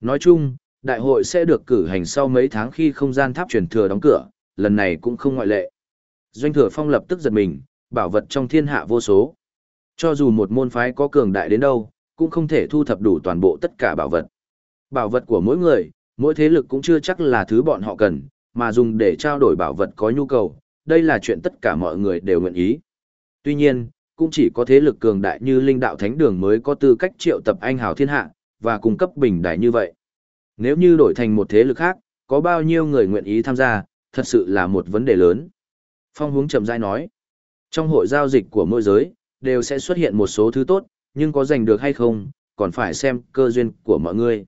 Nói chung, đại hội sẽ được cử hành sau mấy tháng khi không gian tháp truyền thừa đóng cửa, lần này cũng không ngoại lệ. Doanh thừa phong lập tức giật mình, bảo vật trong thiên hạ vô số. Cho dù một môn phái có cường đại đến đâu, cũng không thể thu thập đủ toàn bộ tất cả bảo vật. Bảo vật của mỗi người, mỗi thế lực cũng chưa chắc là thứ bọn họ cần, mà dùng để trao đổi bảo vật có nhu cầu, đây là chuyện tất cả mọi người đều nguyện ý. Tuy nhiên, cũng chỉ có thế lực cường đại như linh đạo thánh đường mới có tư cách triệu tập anh hào thiên hạ, và cung cấp bình đại như vậy. Nếu như đổi thành một thế lực khác, có bao nhiêu người nguyện ý tham gia, thật sự là một vấn đề lớn. Phong hướng chậm rãi nói, trong hội giao dịch của mỗi giới, đều sẽ xuất hiện một số thứ tốt, nhưng có giành được hay không, còn phải xem cơ duyên của mọi người.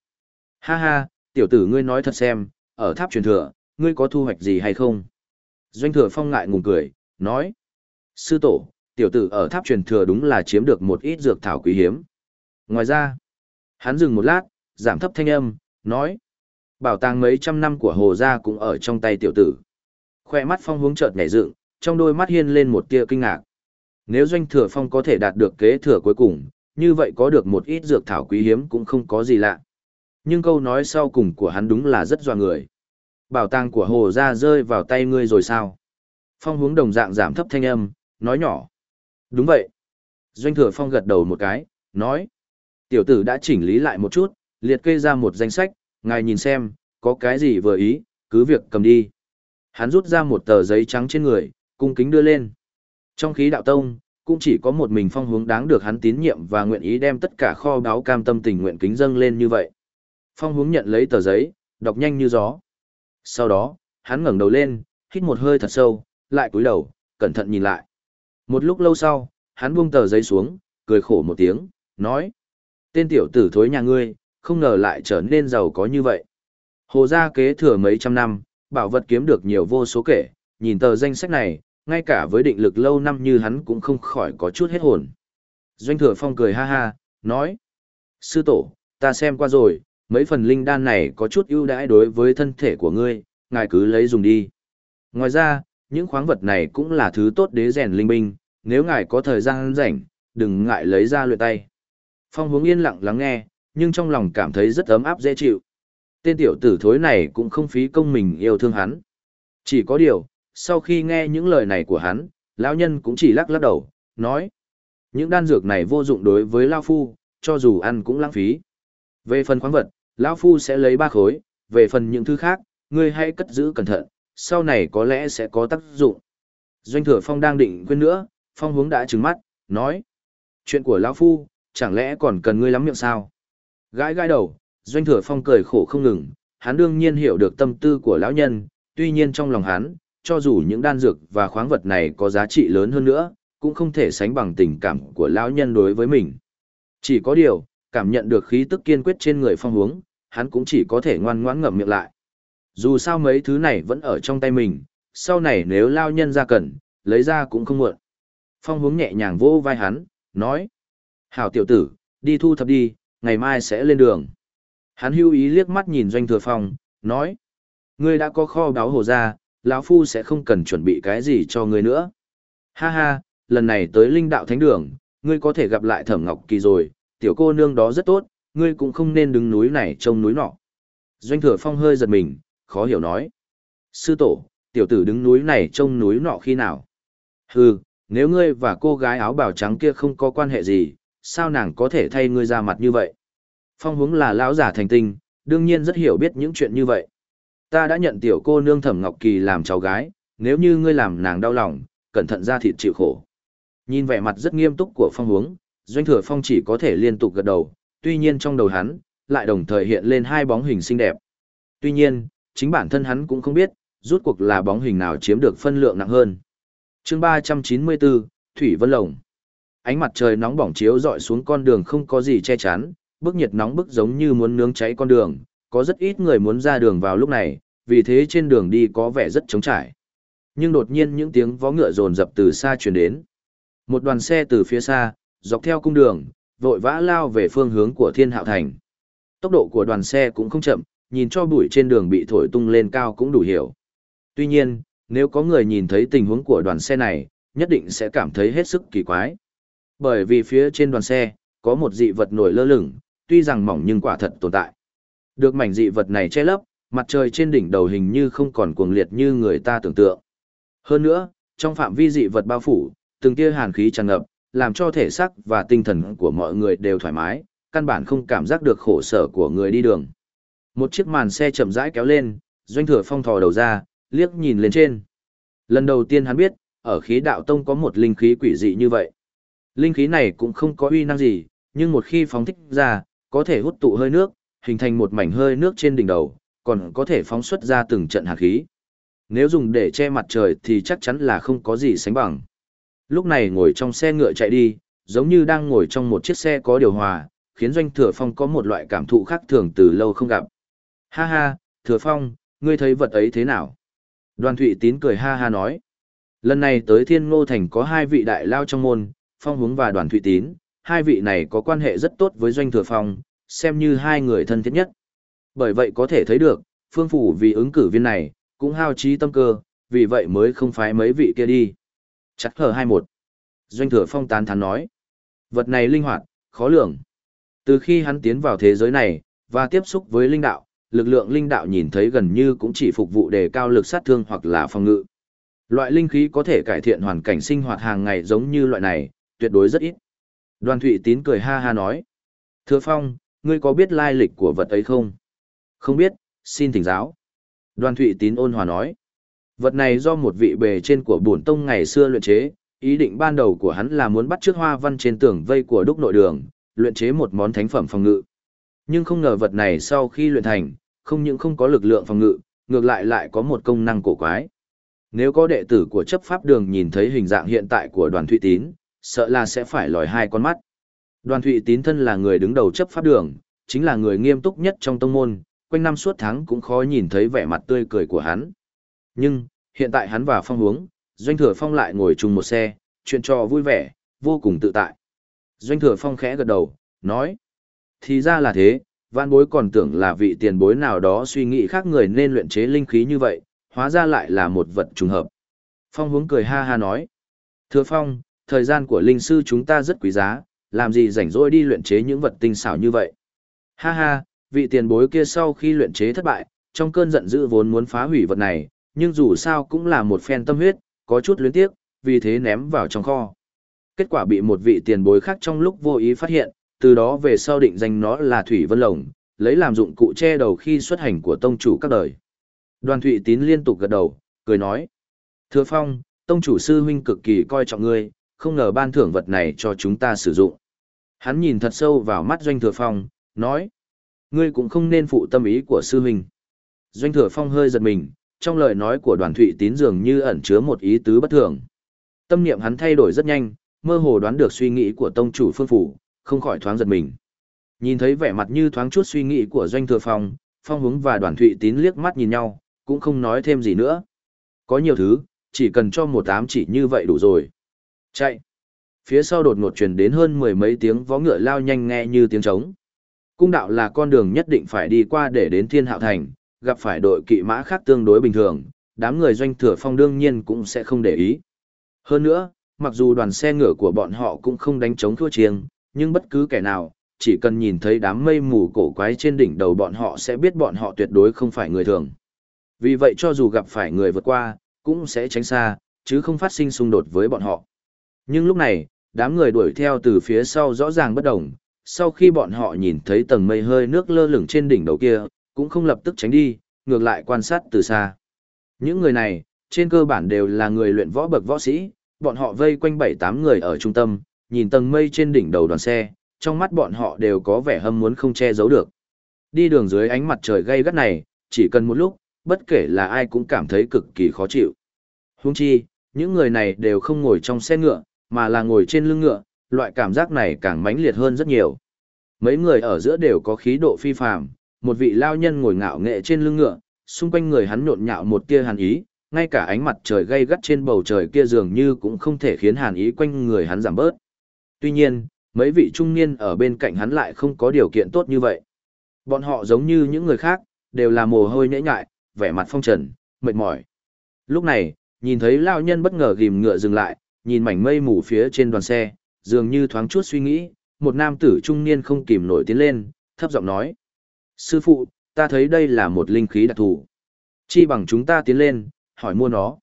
Ha ha, tiểu tử ngươi nói thật xem, ở tháp truyền thừa, ngươi có thu hoạch gì hay không? Doanh thừa phong ngại ngùng cười, nói. Sư tổ, tiểu tử ở tháp truyền thừa đúng là chiếm được một ít dược thảo quý hiếm. Ngoài ra, hắn dừng một lát, giảm thấp thanh âm, nói. Bảo tàng mấy trăm năm của hồ gia cũng ở trong tay tiểu tử. Khoe mắt phong hướng chợt nhảy dựng, trong đôi mắt hiên lên một tia kinh ngạc. Nếu doanh thừa phong có thể đạt được kế thừa cuối cùng, như vậy có được một ít dược thảo quý hiếm cũng không có gì lạ. Nhưng câu nói sau cùng của hắn đúng là rất dọa người. Bảo tàng của hồ gia rơi vào tay ngươi rồi sao? Phong hướng đồng dạng giảm thấp thanh âm, nói nhỏ. Đúng vậy. Doanh thừa phong gật đầu một cái, nói. Tiểu tử đã chỉnh lý lại một chút, liệt kê ra một danh sách, ngài nhìn xem, có cái gì vừa ý, cứ việc cầm đi. Hắn rút ra một tờ giấy trắng trên người, cung kính đưa lên. Trong khí đạo tông, cũng chỉ có một mình phong hướng đáng được hắn tín nhiệm và nguyện ý đem tất cả kho báu cam tâm tình nguyện kính dâng lên như vậy. Phong hướng nhận lấy tờ giấy, đọc nhanh như gió. Sau đó, hắn ngẩng đầu lên, hít một hơi thật sâu, lại cúi đầu, cẩn thận nhìn lại. Một lúc lâu sau, hắn buông tờ giấy xuống, cười khổ một tiếng, nói. Tên tiểu tử thối nhà ngươi, không ngờ lại trở nên giàu có như vậy. Hồ gia kế thừa mấy trăm năm, bảo vật kiếm được nhiều vô số kể, nhìn tờ danh sách này, ngay cả với định lực lâu năm như hắn cũng không khỏi có chút hết hồn. Doanh thừa phong cười ha ha, nói. Sư tổ, ta xem qua rồi, mấy phần linh đan này có chút ưu đãi đối với thân thể của ngươi, ngài cứ lấy dùng đi. Ngoài ra, những khoáng vật này cũng là thứ tốt để rèn linh binh, nếu ngài có thời gian rảnh, đừng ngại lấy ra luyện tay. Phong hướng yên lặng lắng nghe, nhưng trong lòng cảm thấy rất ấm áp dễ chịu. Tên tiểu tử thối này cũng không phí công mình yêu thương hắn. Chỉ có điều, sau khi nghe những lời này của hắn, lão nhân cũng chỉ lắc lắc đầu, nói. Những đan dược này vô dụng đối với Lao Phu, cho dù ăn cũng lãng phí. Về phần khoáng vật, Lão Phu sẽ lấy ba khối, về phần những thứ khác, ngươi hãy cất giữ cẩn thận, sau này có lẽ sẽ có tác dụng. Doanh thừa phong đang định quên nữa, phong hướng đã trừng mắt, nói. Chuyện của lão Phu, chẳng lẽ còn cần ngươi lắm miệng sao? Gãi gãi đầu, doanh thừa phong cười khổ không ngừng, hắn đương nhiên hiểu được tâm tư của lão nhân, tuy nhiên trong lòng hắn, cho dù những đan dược và khoáng vật này có giá trị lớn hơn nữa, cũng không thể sánh bằng tình cảm của lão nhân đối với mình. Chỉ có điều, cảm nhận được khí tức kiên quyết trên người phong hướng, hắn cũng chỉ có thể ngoan ngoãn ngậm miệng lại. Dù sao mấy thứ này vẫn ở trong tay mình, sau này nếu lao nhân ra cần, lấy ra cũng không muộn. Phong hướng nhẹ nhàng vỗ vai hắn, nói. Hảo tiểu tử, đi thu thập đi, ngày mai sẽ lên đường. Hắn hưu ý liếc mắt nhìn doanh thừa phong, nói. Ngươi đã có kho báo hồ ra, lão phu sẽ không cần chuẩn bị cái gì cho ngươi nữa. Ha ha, lần này tới linh đạo thánh đường, ngươi có thể gặp lại thẩm ngọc kỳ rồi, tiểu cô nương đó rất tốt, ngươi cũng không nên đứng núi này trông núi nọ. Doanh thừa phong hơi giật mình, khó hiểu nói. Sư tổ, tiểu tử đứng núi này trông núi nọ khi nào? Hừ, nếu ngươi và cô gái áo bào trắng kia không có quan hệ gì, sao nàng có thể thay ngươi ra mặt như vậy? Phong hướng là lão giả thành tinh, đương nhiên rất hiểu biết những chuyện như vậy. Ta đã nhận tiểu cô nương thẩm ngọc kỳ làm cháu gái, nếu như ngươi làm nàng đau lòng, cẩn thận ra thịt chịu khổ. Nhìn vẻ mặt rất nghiêm túc của phong hướng, doanh thừa phong chỉ có thể liên tục gật đầu, tuy nhiên trong đầu hắn, lại đồng thời hiện lên hai bóng hình xinh đẹp. Tuy nhiên, chính bản thân hắn cũng không biết, rút cuộc là bóng hình nào chiếm được phân lượng nặng hơn. chương 394, Thủy Vân Lồng. Ánh mặt trời nóng bỏng chiếu dọi xuống con đường không có gì che chắn, bức nhiệt nóng bức giống như muốn nướng cháy con đường, có rất ít người muốn ra đường vào lúc này, vì thế trên đường đi có vẻ rất trống trải. Nhưng đột nhiên những tiếng vó ngựa rồn rập từ xa truyền đến. Một đoàn xe từ phía xa, dọc theo cung đường, vội vã lao về phương hướng của Thiên Hạo Thành. Tốc độ của đoàn xe cũng không chậm, nhìn cho bụi trên đường bị thổi tung lên cao cũng đủ hiểu. Tuy nhiên, nếu có người nhìn thấy tình huống của đoàn xe này, nhất định sẽ cảm thấy hết sức kỳ quái. Bởi vì phía trên đoàn xe, có một dị vật nổi lơ lửng, tuy rằng mỏng nhưng quả thật tồn tại. Được mảnh dị vật này che lấp, mặt trời trên đỉnh đầu hình như không còn cuồng liệt như người ta tưởng tượng. Hơn nữa, trong phạm vi dị vật bao phủ, từng tia hàn khí tràn ngập, làm cho thể xác và tinh thần của mọi người đều thoải mái, căn bản không cảm giác được khổ sở của người đi đường. Một chiếc màn xe chậm rãi kéo lên, doanh thừa phong thò đầu ra, liếc nhìn lên trên. Lần đầu tiên hắn biết, ở khí đạo tông có một linh khí quỷ dị như vậy. Linh khí này cũng không có uy năng gì, nhưng một khi phóng thích ra, có thể hút tụ hơi nước, hình thành một mảnh hơi nước trên đỉnh đầu, còn có thể phóng xuất ra từng trận hạt khí. Nếu dùng để che mặt trời thì chắc chắn là không có gì sánh bằng. Lúc này ngồi trong xe ngựa chạy đi, giống như đang ngồi trong một chiếc xe có điều hòa, khiến Doanh Thừa Phong có một loại cảm thụ khác thường từ lâu không gặp. Ha ha, Thừa Phong, ngươi thấy vật ấy thế nào? Đoàn Thụy Tín cười ha ha nói. Lần này tới Thiên Ngô Thành có hai vị đại lao trong môn, Phong Hướng và Đoàn Thụy Tín, hai vị này có quan hệ rất tốt với Doanh Thừa Phong, xem như hai người thân thiết nhất. Bởi vậy có thể thấy được, Phương Phủ vì ứng cử viên này, cũng hao trí tâm cơ, vì vậy mới không phái mấy vị kia đi. Chắc hờ 21. Doanh Thừa Phong tán thán nói. Vật này linh hoạt, khó lường. Từ khi hắn tiến vào thế giới này, và tiếp xúc với linh đạo, lực lượng linh đạo nhìn thấy gần như cũng chỉ phục vụ đề cao lực sát thương hoặc là phòng ngự. Loại linh khí có thể cải thiện hoàn cảnh sinh hoạt hàng ngày giống như loại này, tuyệt đối rất ít. Đoàn Thụy Tín cười ha ha nói. Thưa Phong, ngươi có biết lai lịch của vật ấy không? Không biết, xin thỉnh giáo. Đoàn Thụy Tín ôn hòa nói. Vật này do một vị bề trên của bổn tông ngày xưa luyện chế, ý định ban đầu của hắn là muốn bắt trước hoa văn trên tường vây của đúc nội đường, luyện chế một món thánh phẩm phòng ngự. Nhưng không ngờ vật này sau khi luyện thành, không những không có lực lượng phòng ngự, ngược lại lại có một công năng cổ quái. Nếu có đệ tử của chấp pháp đường nhìn thấy hình dạng hiện tại của đoàn Thụy Tín, sợ là sẽ phải lòi hai con mắt. Đoàn Thụy Tín thân là người đứng đầu chấp pháp đường, chính là người nghiêm túc nhất trong tông môn, quanh năm suốt tháng cũng khó nhìn thấy vẻ mặt tươi cười của hắn. Nhưng, hiện tại hắn và phong hướng, doanh thừa phong lại ngồi chung một xe, chuyện trò vui vẻ, vô cùng tự tại. Doanh thừa phong khẽ gật đầu, nói. Thì ra là thế, vạn bối còn tưởng là vị tiền bối nào đó suy nghĩ khác người nên luyện chế linh khí như vậy, hóa ra lại là một vật trùng hợp. Phong hướng cười ha ha nói. Thừa phong, thời gian của linh sư chúng ta rất quý giá, làm gì rảnh rỗi đi luyện chế những vật tinh xảo như vậy. Ha ha, vị tiền bối kia sau khi luyện chế thất bại, trong cơn giận dữ vốn muốn phá hủy vật này, nhưng dù sao cũng là một phen tâm huyết, có chút luyến tiếc, vì thế ném vào trong kho. Kết quả bị một vị tiền bối khác trong lúc vô ý phát hiện, từ đó về sau định danh nó là Thủy Vân Lồng, lấy làm dụng cụ che đầu khi xuất hành của tông chủ các đời. Đoàn Thụy Tín liên tục gật đầu, cười nói. Thưa Phong, tông chủ sư huynh cực kỳ coi trọng ngươi, không ngờ ban thưởng vật này cho chúng ta sử dụng. Hắn nhìn thật sâu vào mắt Doanh Thừa Phong, nói. Ngươi cũng không nên phụ tâm ý của sư huynh. Doanh Thừa Phong hơi giật mình, trong lời nói của đoàn Thụy Tín dường như ẩn chứa một ý tứ bất thường. Tâm niệm hắn thay đổi rất nhanh, mơ hồ đoán được suy nghĩ của tông chủ phương phủ, không khỏi thoáng giật mình. Nhìn thấy vẻ mặt như thoáng chút suy nghĩ của Doanh Thừa Phong, Phong Hướng và đoàn Thụy Tín liếc mắt nhìn nhau, cũng không nói thêm gì nữa. Có nhiều thứ, chỉ cần cho một ám chỉ như vậy đủ rồi. Chạy. Phía sau đột ngột truyền đến hơn mười mấy tiếng vó ngựa lao nhanh nghe như tiếng trống. Cung đạo là con đường nhất định phải đi qua để đến Thiên Hạo Thành, gặp phải đội kỵ mã khác tương đối bình thường, đám người doanh thừa phong đương nhiên cũng sẽ không để ý. Hơn nữa, mặc dù đoàn xe ngựa của bọn họ cũng không đánh chống thua chiêng, nhưng bất cứ kẻ nào, chỉ cần nhìn thấy đám mây mù cổ quái trên đỉnh đầu bọn họ sẽ biết bọn họ tuyệt đối không phải người thường. Vì vậy cho dù gặp phải người vượt qua, cũng sẽ tránh xa, chứ không phát sinh xung đột với bọn họ. Nhưng lúc này, đám người đuổi theo từ phía sau rõ ràng bất động sau khi bọn họ nhìn thấy tầng mây hơi nước lơ lửng trên đỉnh đầu kia, cũng không lập tức tránh đi, ngược lại quan sát từ xa. Những người này, trên cơ bản đều là người luyện võ bậc võ sĩ, bọn họ vây quanh 7-8 người ở trung tâm, nhìn tầng mây trên đỉnh đầu đoàn xe, trong mắt bọn họ đều có vẻ hâm muốn không che giấu được. Đi đường dưới ánh mặt trời gay gắt này, chỉ cần một lúc, bất kể là ai cũng cảm thấy cực kỳ khó chịu. Huống chi, những người này đều không ngồi trong xe ngựa, mà là ngồi trên lưng ngựa, loại cảm giác này càng mãnh liệt hơn rất nhiều. Mấy người ở giữa đều có khí độ phi phàm, một vị lao nhân ngồi ngạo nghệ trên lưng ngựa, xung quanh người hắn nhộn nhạo một tia hàn ý, ngay cả ánh mặt trời gay gắt trên bầu trời kia dường như cũng không thể khiến hàn ý quanh người hắn giảm bớt. Tuy nhiên, mấy vị trung niên ở bên cạnh hắn lại không có điều kiện tốt như vậy. Bọn họ giống như những người khác, đều là mồ hôi nhễ nhại, vẻ mặt phong trần, mệt mỏi. Lúc này, nhìn thấy lao nhân bất ngờ ghim ngựa dừng lại, nhìn mảnh mây mù phía trên đoàn xe, dường như thoáng chút suy nghĩ, một nam tử trung niên không kìm nổi tiến lên, thấp giọng nói. Sư phụ, ta thấy đây là một linh khí đặc thù. Chi bằng chúng ta tiến lên, hỏi mua nó.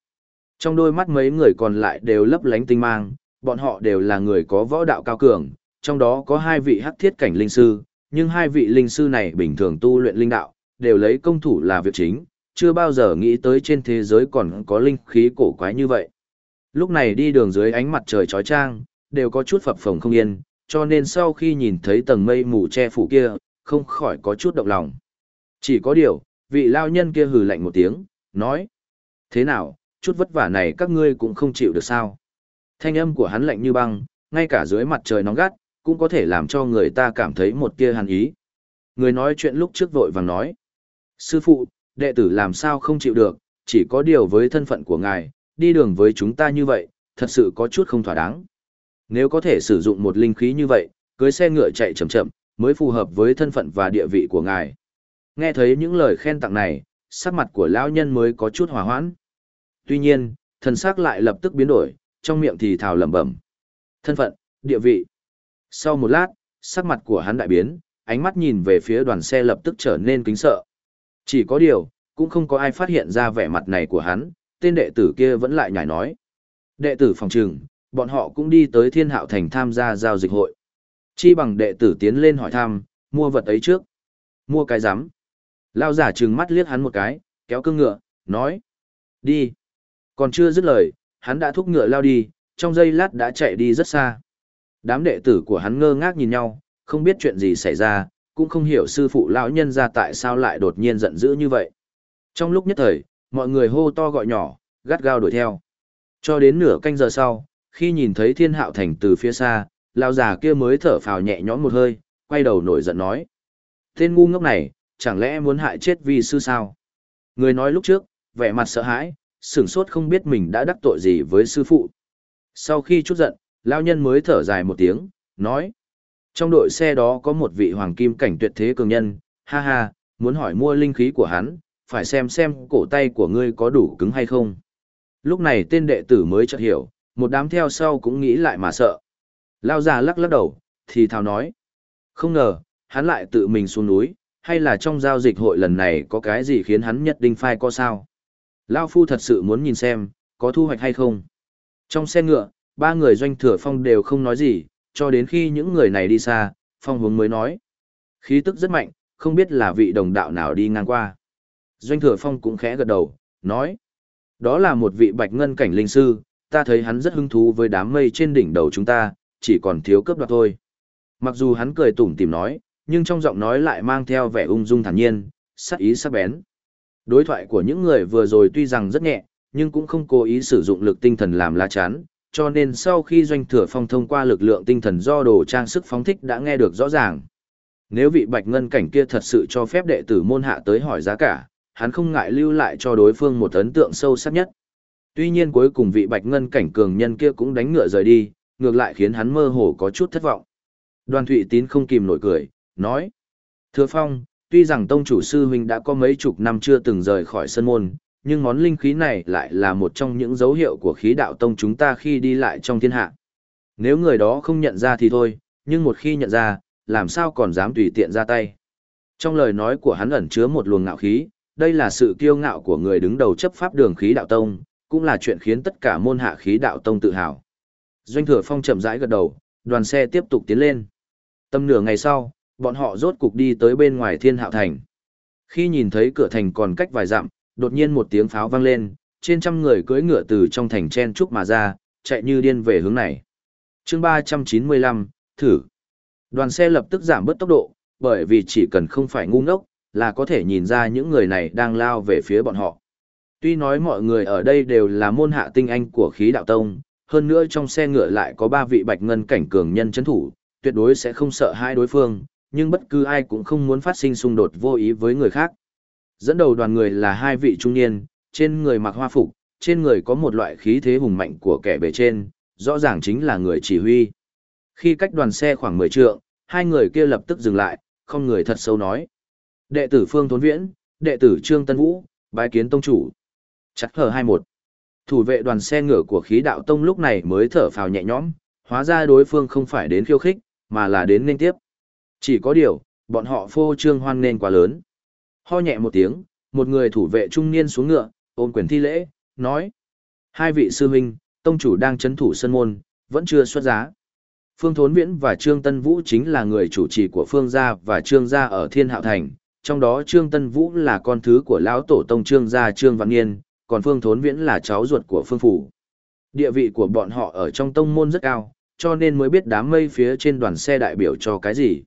Trong đôi mắt mấy người còn lại đều lấp lánh tinh mang, bọn họ đều là người có võ đạo cao cường, trong đó có hai vị hắc thiết cảnh linh sư, nhưng hai vị linh sư này bình thường tu luyện linh đạo, đều lấy công thủ là việc chính, chưa bao giờ nghĩ tới trên thế giới còn có linh khí cổ quái như vậy. Lúc này đi đường dưới ánh mặt trời chói chang, đều có chút phập phồng không yên, cho nên sau khi nhìn thấy tầng mây mù che phủ kia, không khỏi có chút động lòng. Chỉ có điều, vị lao nhân kia hừ lạnh một tiếng, nói. Thế nào, chút vất vả này các ngươi cũng không chịu được sao. Thanh âm của hắn lạnh như băng, ngay cả dưới mặt trời nóng gắt, cũng có thể làm cho người ta cảm thấy một kia hàn ý. Người nói chuyện lúc trước vội vàng nói. Sư phụ, đệ tử làm sao không chịu được, chỉ có điều với thân phận của ngài, đi đường với chúng ta như vậy, thật sự có chút không thỏa đáng. Nếu có thể sử dụng một linh khí như vậy, cưới xe ngựa chạy chậm chậm, mới phù hợp với thân phận và địa vị của ngài. Nghe thấy những lời khen tặng này, sắc mặt của lão nhân mới có chút hòa hoãn. Tuy nhiên, thần sắc lại lập tức biến đổi, trong miệng thì thào lẩm bẩm. Thân phận, địa vị. Sau một lát, sắc mặt của hắn đại biến, ánh mắt nhìn về phía đoàn xe lập tức trở nên kính sợ. Chỉ có điều, cũng không có ai phát hiện ra vẻ mặt này của hắn, tên đệ tử kia vẫn lại nhảy nói. Đệ tử phòng trường bọn họ cũng đi tới thiên hạo thành tham gia giao dịch hội. Chi bằng đệ tử tiến lên hỏi thăm, mua vật ấy trước. Mua cái rắm Lao giả trừng mắt liếc hắn một cái, kéo cương ngựa, nói. Đi. Còn chưa dứt lời, hắn đã thúc ngựa lao đi, trong giây lát đã chạy đi rất xa. Đám đệ tử của hắn ngơ ngác nhìn nhau, không biết chuyện gì xảy ra, cũng không hiểu sư phụ lão nhân ra tại sao lại đột nhiên giận dữ như vậy. Trong lúc nhất thời, mọi người hô to gọi nhỏ, gắt gao đuổi theo. Cho đến nửa canh giờ sau, khi nhìn thấy thiên hạo thành từ phía xa, lão già kia mới thở phào nhẹ nhõm một hơi, quay đầu nổi giận nói. Tên ngu ngốc này, chẳng lẽ muốn hại chết vi sư sao? Người nói lúc trước, vẻ mặt sợ hãi, sửng sốt không biết mình đã đắc tội gì với sư phụ. Sau khi chút giận, lão nhân mới thở dài một tiếng, nói. Trong đội xe đó có một vị hoàng kim cảnh tuyệt thế cường nhân, ha ha, muốn hỏi mua linh khí của hắn, phải xem xem cổ tay của ngươi có đủ cứng hay không. Lúc này tên đệ tử mới chợt hiểu, một đám theo sau cũng nghĩ lại mà sợ. Lao già lắc lắc đầu, thì thào nói. Không ngờ, hắn lại tự mình xuống núi, hay là trong giao dịch hội lần này có cái gì khiến hắn nhất định phai có sao. Lao phu thật sự muốn nhìn xem, có thu hoạch hay không. Trong xe ngựa, ba người doanh thừa phong đều không nói gì, cho đến khi những người này đi xa, phong hướng mới nói. Khí tức rất mạnh, không biết là vị đồng đạo nào đi ngang qua. Doanh thừa phong cũng khẽ gật đầu, nói. Đó là một vị bạch ngân cảnh linh sư, ta thấy hắn rất hứng thú với đám mây trên đỉnh đầu chúng ta, chỉ còn thiếu cướp đoạt thôi. Mặc dù hắn cười tủm tìm nói, nhưng trong giọng nói lại mang theo vẻ ung dung thản nhiên, sắc ý sắc bén. Đối thoại của những người vừa rồi tuy rằng rất nhẹ, nhưng cũng không cố ý sử dụng lực tinh thần làm lá chắn, cho nên sau khi doanh thừa phong thông qua lực lượng tinh thần do đồ trang sức phóng thích đã nghe được rõ ràng. Nếu vị bạch ngân cảnh kia thật sự cho phép đệ tử môn hạ tới hỏi giá cả, hắn không ngại lưu lại cho đối phương một ấn tượng sâu sắc nhất. Tuy nhiên cuối cùng vị bạch ngân cảnh cường nhân kia cũng đánh ngựa rời đi, ngược lại khiến hắn mơ hồ có chút thất vọng. Đoàn Thụy Tín không kìm nổi cười, nói. thưa Phong, tuy rằng tông chủ sư huynh đã có mấy chục năm chưa từng rời khỏi sân môn, nhưng món linh khí này lại là một trong những dấu hiệu của khí đạo tông chúng ta khi đi lại trong thiên hạ. Nếu người đó không nhận ra thì thôi, nhưng một khi nhận ra, làm sao còn dám tùy tiện ra tay. Trong lời nói của hắn ẩn chứa một luồng ngạo khí, đây là sự kiêu ngạo của người đứng đầu chấp pháp đường khí đạo tông, cũng là chuyện khiến tất cả môn hạ khí đạo tông tự hào. Doanh thừa phong chậm rãi gật đầu, đoàn xe tiếp tục tiến lên. Tầm nửa ngày sau, bọn họ rốt cục đi tới bên ngoài thiên hạo thành. Khi nhìn thấy cửa thành còn cách vài dặm, đột nhiên một tiếng pháo vang lên, trên trăm người cưỡi ngựa từ trong thành chen trúc mà ra, chạy như điên về hướng này. chương 395, thử. Đoàn xe lập tức giảm bớt tốc độ, bởi vì chỉ cần không phải ngu ngốc, là có thể nhìn ra những người này đang lao về phía bọn họ. Tuy nói mọi người ở đây đều là môn hạ tinh anh của khí đạo tông, hơn nữa trong xe ngựa lại có ba vị bạch ngân cảnh cường nhân chấn thủ, tuyệt đối sẽ không sợ hai đối phương, nhưng bất cứ ai cũng không muốn phát sinh xung đột vô ý với người khác. Dẫn đầu đoàn người là hai vị trung niên, trên người mặc hoa phục, trên người có một loại khí thế hùng mạnh của kẻ bề trên, rõ ràng chính là người chỉ huy. Khi cách đoàn xe khoảng 10 trượng, hai người kia lập tức dừng lại, không người thật sâu nói. Đệ tử Phương Thốn Viễn, đệ tử Trương Tân Vũ, bái kiến tông chủ. Chắc hờ 21. Thủ vệ đoàn xe ngựa của khí đạo tông lúc này mới thở phào nhẹ nhõm, hóa ra đối phương không phải đến khiêu khích, mà là đến nên tiếp. Chỉ có điều, bọn họ phô trương hoan nên quá lớn. Ho nhẹ một tiếng, một người thủ vệ trung niên xuống ngựa, ôm quyền thi lễ, nói. Hai vị sư huynh, tông chủ đang chấn thủ sân môn, vẫn chưa xuất giá. Phương Thốn Viễn và Trương Tân Vũ chính là người chủ trì của Phương gia và Trương gia ở Thiên Hạo Thành, trong đó Trương Tân Vũ là con thứ của lão tổ tông Trương gia Trương Văn Nghiên, còn Phương Thốn Viễn là cháu ruột của Phương Phủ. Địa vị của bọn họ ở trong tông môn rất cao, cho nên mới biết đám mây phía trên đoàn xe đại biểu cho cái gì.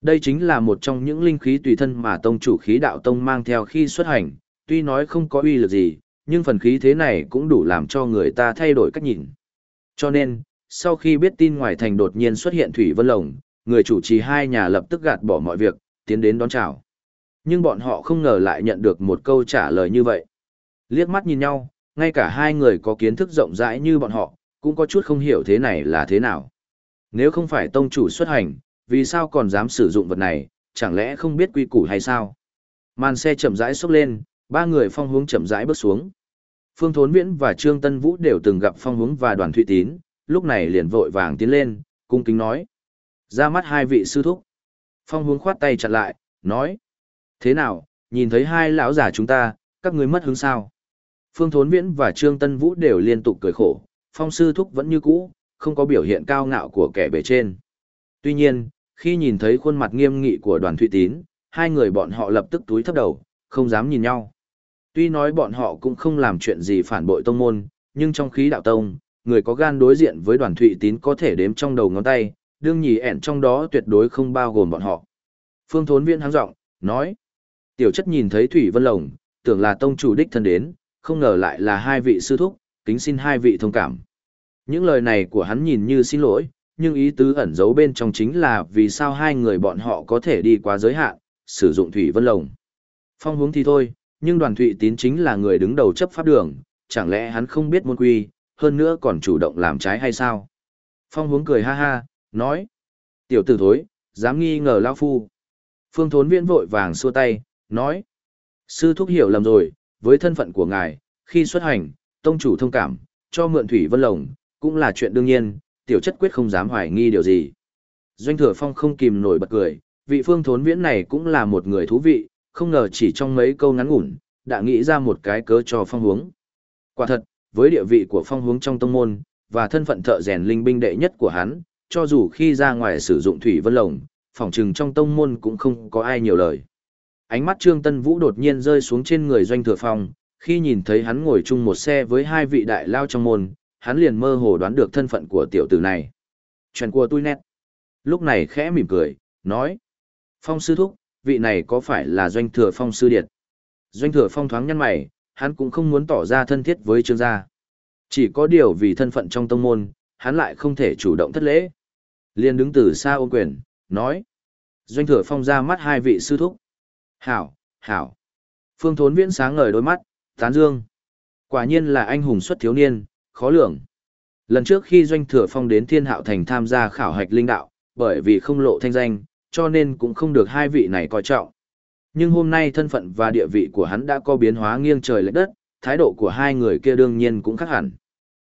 Đây chính là một trong những linh khí tùy thân mà tông chủ khí đạo tông mang theo khi xuất hành, tuy nói không có uy lực gì, nhưng phần khí thế này cũng đủ làm cho người ta thay đổi cách nhìn. Cho nên, sau khi biết tin ngoài thành đột nhiên xuất hiện Thủy Vân Lồng, người chủ trì hai nhà lập tức gạt bỏ mọi việc, tiến đến đón chào. Nhưng bọn họ không ngờ lại nhận được một câu trả lời như vậy. Liếc mắt nhìn nhau, ngay cả hai người có kiến thức rộng rãi như bọn họ, cũng có chút không hiểu thế này là thế nào. Nếu không phải tông chủ xuất hành, vì sao còn dám sử dụng vật này, chẳng lẽ không biết quy củ hay sao? Màn xe chậm rãi xốc lên, ba người phong hướng chậm rãi bước xuống. Phương Thốn Viễn và Trương Tân Vũ đều từng gặp phong hướng và đoàn thụy tín, lúc này liền vội vàng tiến lên, cung kính nói. Ra mắt hai vị sư thúc. Phong hướng khoát tay chặn lại, nói. Thế nào, nhìn thấy hai lão già chúng ta, các ngươi mất hứng sao? Phương Thốn Viễn và Trương Tân Vũ đều liên tục cười khổ, phong sư thúc vẫn như cũ, không có biểu hiện cao ngạo của kẻ bề trên. Tuy nhiên, khi nhìn thấy khuôn mặt nghiêm nghị của đoàn thụy tín, hai người bọn họ lập tức túi thấp đầu, không dám nhìn nhau. Tuy nói bọn họ cũng không làm chuyện gì phản bội tông môn, nhưng trong khí đạo tông, người có gan đối diện với đoàn thụy tín có thể đếm trong đầu ngón tay, đương nhì ẻn trong đó tuyệt đối không bao gồm bọn họ. Phương Thốn Viễn háng giọng nói. Tiểu chất nhìn thấy Thủy Vân Lồng, tưởng là tông chủ đích thân đến, không ngờ lại là hai vị sư thúc, kính xin hai vị thông cảm. Những lời này của hắn nhìn như xin lỗi, nhưng ý tứ ẩn giấu bên trong chính là vì sao hai người bọn họ có thể đi quá giới hạn, sử dụng Thủy Vân Lồng. Phong hướng thì thôi, nhưng đoàn thụy tín chính là người đứng đầu chấp pháp đường, chẳng lẽ hắn không biết môn quy, hơn nữa còn chủ động làm trái hay sao? Phong hướng cười ha ha, nói. Tiểu tử thối, dám nghi ngờ Lao Phu. Phương Thốn Viễn vội vàng xua tay, nói. Sư thúc hiểu lầm rồi, với thân phận của ngài, khi xuất hành, tông chủ thông cảm, cho mượn thủy vân lồng, cũng là chuyện đương nhiên, tiểu chất quyết không dám hoài nghi điều gì. Doanh thừa phong không kìm nổi bật cười, vị phương thốn viễn này cũng là một người thú vị, không ngờ chỉ trong mấy câu ngắn ngủn, đã nghĩ ra một cái cớ cho phong hướng. Quả thật, với địa vị của phong hướng trong tông môn, và thân phận thợ rèn linh binh đệ nhất của hắn, cho dù khi ra ngoài sử dụng thủy vân lồng, phỏng trừng trong tông môn cũng không có ai nhiều lời. Ánh mắt Trương Tân Vũ đột nhiên rơi xuống trên người doanh thừa phong, khi nhìn thấy hắn ngồi chung một xe với hai vị đại lao trong môn, hắn liền mơ hồ đoán được thân phận của tiểu tử này. Chuyện của tôi nét. Lúc này khẽ mỉm cười, nói. Phong sư thúc, vị này có phải là doanh thừa phong sư điệt? Doanh thừa phong thoáng nhăn mày, hắn cũng không muốn tỏ ra thân thiết với trương gia. Chỉ có điều vì thân phận trong tông môn, hắn lại không thể chủ động thất lễ. Liền đứng từ xa ôm quyền, nói. Doanh thừa phong ra mắt hai vị sư thúc. Hảo, hảo. Phương Thốn Viễn sáng ngời đôi mắt, tán dương. Quả nhiên là anh hùng xuất thiếu niên, khó lường. Lần trước khi Doanh Thừa Phong đến Thiên Hạo Thành tham gia khảo hạch linh đạo, bởi vì không lộ thanh danh, cho nên cũng không được hai vị này coi trọng. Nhưng hôm nay thân phận và địa vị của hắn đã có biến hóa nghiêng trời lệch đất, thái độ của hai người kia đương nhiên cũng khác hẳn.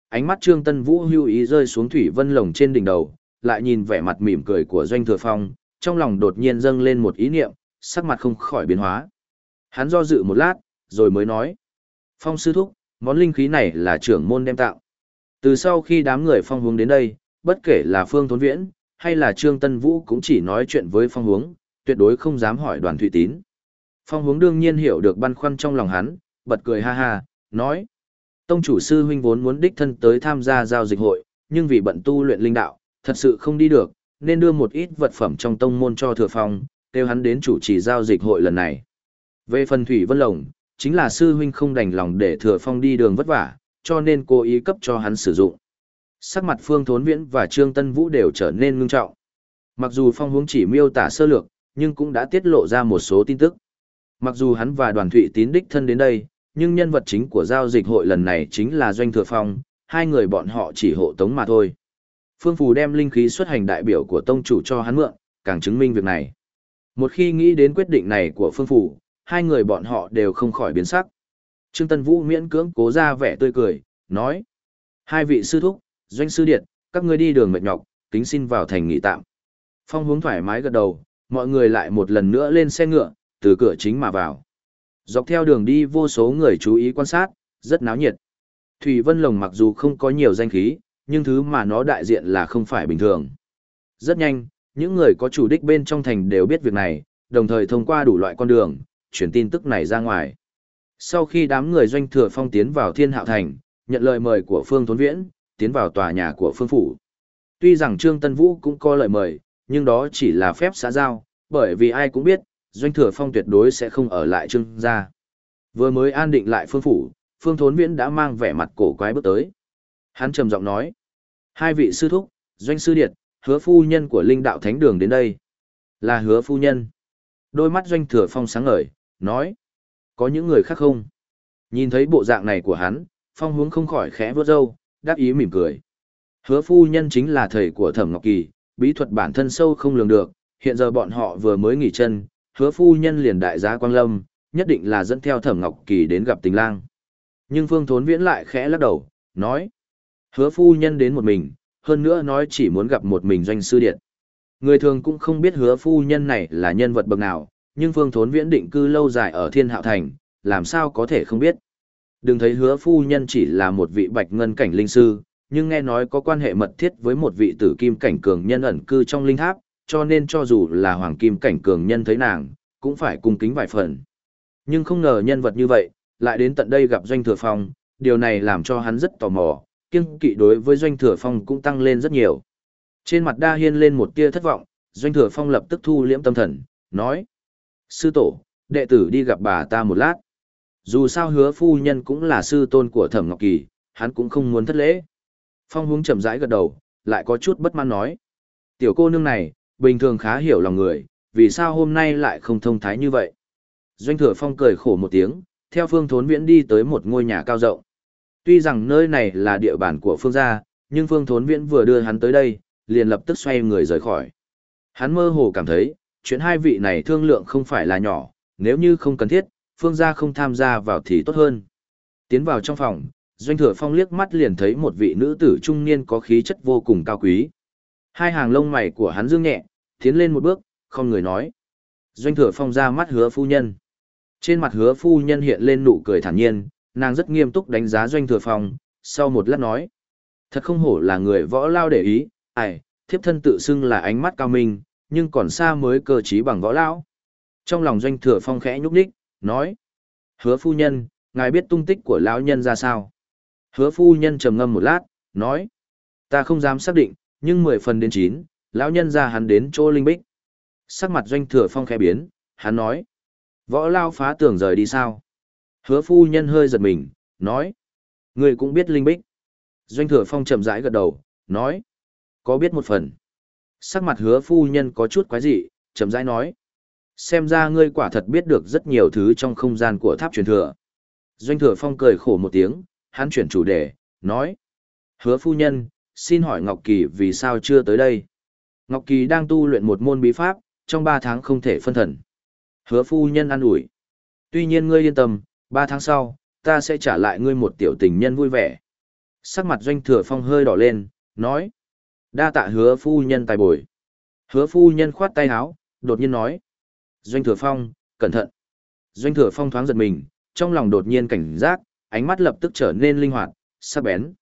Ánh mắt Trương Tân Vũ hưu ý rơi xuống thủy vân lồng trên đỉnh đầu, lại nhìn vẻ mặt mỉm cười của Doanh Thừa Phong, trong lòng đột nhiên dâng lên một ý niệm, sắc mặt không khỏi biến hóa. Hắn do dự một lát, rồi mới nói. Phong sư thúc, món linh khí này là trưởng môn đem tạo. Từ sau khi đám người phong hướng đến đây, bất kể là Phương Thốn Viễn, hay là Trương Tân Vũ cũng chỉ nói chuyện với phong hướng, tuyệt đối không dám hỏi đoàn thủy tín. Phong hướng đương nhiên hiểu được băn khoăn trong lòng hắn, bật cười ha ha, nói. Tông chủ sư huynh vốn muốn đích thân tới tham gia giao dịch hội, nhưng vì bận tu luyện linh đạo, thật sự không đi được, nên đưa một ít vật phẩm trong tông môn cho thừa phong, kêu hắn đến chủ trì giao dịch hội lần này. Về phần Thủy Vân Lồng, chính là sư huynh không đành lòng để thừa phong đi đường vất vả, cho nên cố ý cấp cho hắn sử dụng. Sắc mặt Phương Thốn Viễn và Trương Tân Vũ đều trở nên ngưng trọng. Mặc dù phong hướng chỉ miêu tả sơ lược, nhưng cũng đã tiết lộ ra một số tin tức. Mặc dù hắn và đoàn thụy tín đích thân đến đây, nhưng nhân vật chính của giao dịch hội lần này chính là Doanh Thừa Phong, hai người bọn họ chỉ hộ tống mà thôi. Phương Phù đem linh khí xuất hành đại biểu của tông chủ cho hắn mượn, càng chứng minh việc này. Một khi nghĩ đến quyết định này của Phương phủ, hai người bọn họ đều không khỏi biến sắc. Trương Tân Vũ miễn cưỡng cố ra vẻ tươi cười, nói. Hai vị sư thúc, doanh sư điện, các ngươi đi đường mệt nhọc, kính xin vào thành nghỉ tạm. Phong hướng thoải mái gật đầu, mọi người lại một lần nữa lên xe ngựa, từ cửa chính mà vào. Dọc theo đường đi vô số người chú ý quan sát, rất náo nhiệt. Thủy Vân Lồng mặc dù không có nhiều danh khí, nhưng thứ mà nó đại diện là không phải bình thường. Rất nhanh, những người có chủ đích bên trong thành đều biết việc này, đồng thời thông qua đủ loại con đường, chuyển tin tức này ra ngoài. Sau khi đám người doanh thừa phong tiến vào thiên hạo thành, nhận lời mời của Phương Thốn Viễn, tiến vào tòa nhà của Phương Phủ. Tuy rằng Trương Tân Vũ cũng có lời mời, nhưng đó chỉ là phép xã giao, bởi vì ai cũng biết, doanh thừa phong tuyệt đối sẽ không ở lại Trương gia. Vừa mới an định lại Phương Phủ, Phương Thốn Viễn đã mang vẻ mặt cổ quái bước tới. Hắn trầm giọng nói, hai vị sư thúc, doanh sư điệt, hứa phu nhân của linh đạo thánh đường đến đây. Là hứa phu nhân. Đôi mắt doanh thừa phong sáng ngời, nói, có những người khác không? Nhìn thấy bộ dạng này của hắn, phong hướng không khỏi khẽ vớt râu, đáp ý mỉm cười. Hứa phu nhân chính là thầy của Thẩm Ngọc Kỳ, bí thuật bản thân sâu không lường được, hiện giờ bọn họ vừa mới nghỉ chân, hứa phu nhân liền đại giá Quang Lâm, nhất định là dẫn theo Thẩm Ngọc Kỳ đến gặp tình lang. Nhưng Phương Thốn Viễn lại khẽ lắc đầu, nói, hứa phu nhân đến một mình, hơn nữa nói chỉ muốn gặp một mình doanh sư điện. Người thường cũng không biết hứa phu nhân này là nhân vật bậc nào, nhưng Phương Thốn Viễn định cư lâu dài ở Thiên Hạo Thành, làm sao có thể không biết. Đừng thấy hứa phu nhân chỉ là một vị bạch ngân cảnh linh sư, nhưng nghe nói có quan hệ mật thiết với một vị tử kim cảnh cường nhân ẩn cư trong linh tháp, cho nên cho dù là hoàng kim cảnh cường nhân thấy nàng, cũng phải cung kính vài phần. Nhưng không ngờ nhân vật như vậy, lại đến tận đây gặp Doanh Thừa Phong, điều này làm cho hắn rất tò mò, kiêng kỵ đối với Doanh Thừa Phong cũng tăng lên rất nhiều. Trên mặt Đa Hiên lên một tia thất vọng, Doanh Thừa Phong lập tức thu liễm tâm thần, nói. Sư tổ, đệ tử đi gặp bà ta một lát. Dù sao hứa phu nhân cũng là sư tôn của Thẩm Ngọc Kỳ, hắn cũng không muốn thất lễ. Phong hướng chậm rãi gật đầu, lại có chút bất mãn nói. Tiểu cô nương này, bình thường khá hiểu lòng người, vì sao hôm nay lại không thông thái như vậy? Doanh thừa phong cười khổ một tiếng, theo phương thốn viễn đi tới một ngôi nhà cao rộng. Tuy rằng nơi này là địa bàn của phương gia, nhưng phương thốn viễn vừa đưa hắn tới đây, liền lập tức xoay người rời khỏi. Hắn mơ hồ cảm thấy, chuyện hai vị này thương lượng không phải là nhỏ, nếu như không cần thiết, phương gia không tham gia vào thì tốt hơn. Tiến vào trong phòng, Doanh Thừa Phong liếc mắt liền thấy một vị nữ tử trung niên có khí chất vô cùng cao quý. Hai hàng lông mày của hắn dương nhẹ, tiến lên một bước, không người nói. Doanh Thừa Phong ra mắt hứa phu nhân. Trên mặt hứa phu nhân hiện lên nụ cười thản nhiên, nàng rất nghiêm túc đánh giá Doanh Thừa Phong, sau một lát nói. Thật không hổ là người võ lao để ý, ai, thiếp thân tự xưng là ánh mắt cao minh, nhưng còn xa mới cơ trí bằng võ lao. Trong lòng Doanh Thừa Phong khẽ nhúc nhích, nói. Hứa phu nhân, ngài biết tung tích của lão nhân ra sao? Hứa phu nhân trầm ngâm một lát, nói. Ta không dám xác định, nhưng mười phần đến chín, lão nhân ra hắn đến chỗ linh bích. Sắc mặt doanh thừa phong khẽ biến, hắn nói. Võ lao phá tường rời đi sao? Hứa phu nhân hơi giật mình, nói. Người cũng biết linh bích. Doanh thừa phong chậm rãi gật đầu, nói. Có biết một phần. Sắc mặt hứa phu nhân có chút quái dị, chậm rãi nói. Xem ra ngươi quả thật biết được rất nhiều thứ trong không gian của tháp truyền thừa. Doanh thừa phong cười khổ một tiếng, hắn chuyển chủ đề, nói. Hứa phu nhân, xin hỏi Ngọc Kỳ vì sao chưa tới đây? Ngọc Kỳ đang tu luyện một môn bí pháp, trong 3 tháng không thể phân thần. Hứa phu nhân an ủi. Tuy nhiên ngươi yên tâm, Ba tháng sau, ta sẽ trả lại ngươi một tiểu tình nhân vui vẻ. Sắc mặt doanh thừa phong hơi đỏ lên, nói. Đa tạ hứa phu nhân tài bồi. Hứa phu nhân khoát tay áo, đột nhiên nói. Doanh thừa phong, cẩn thận. Doanh thừa phong thoáng giật mình, trong lòng đột nhiên cảnh giác, ánh mắt lập tức trở nên linh hoạt, sắc bén.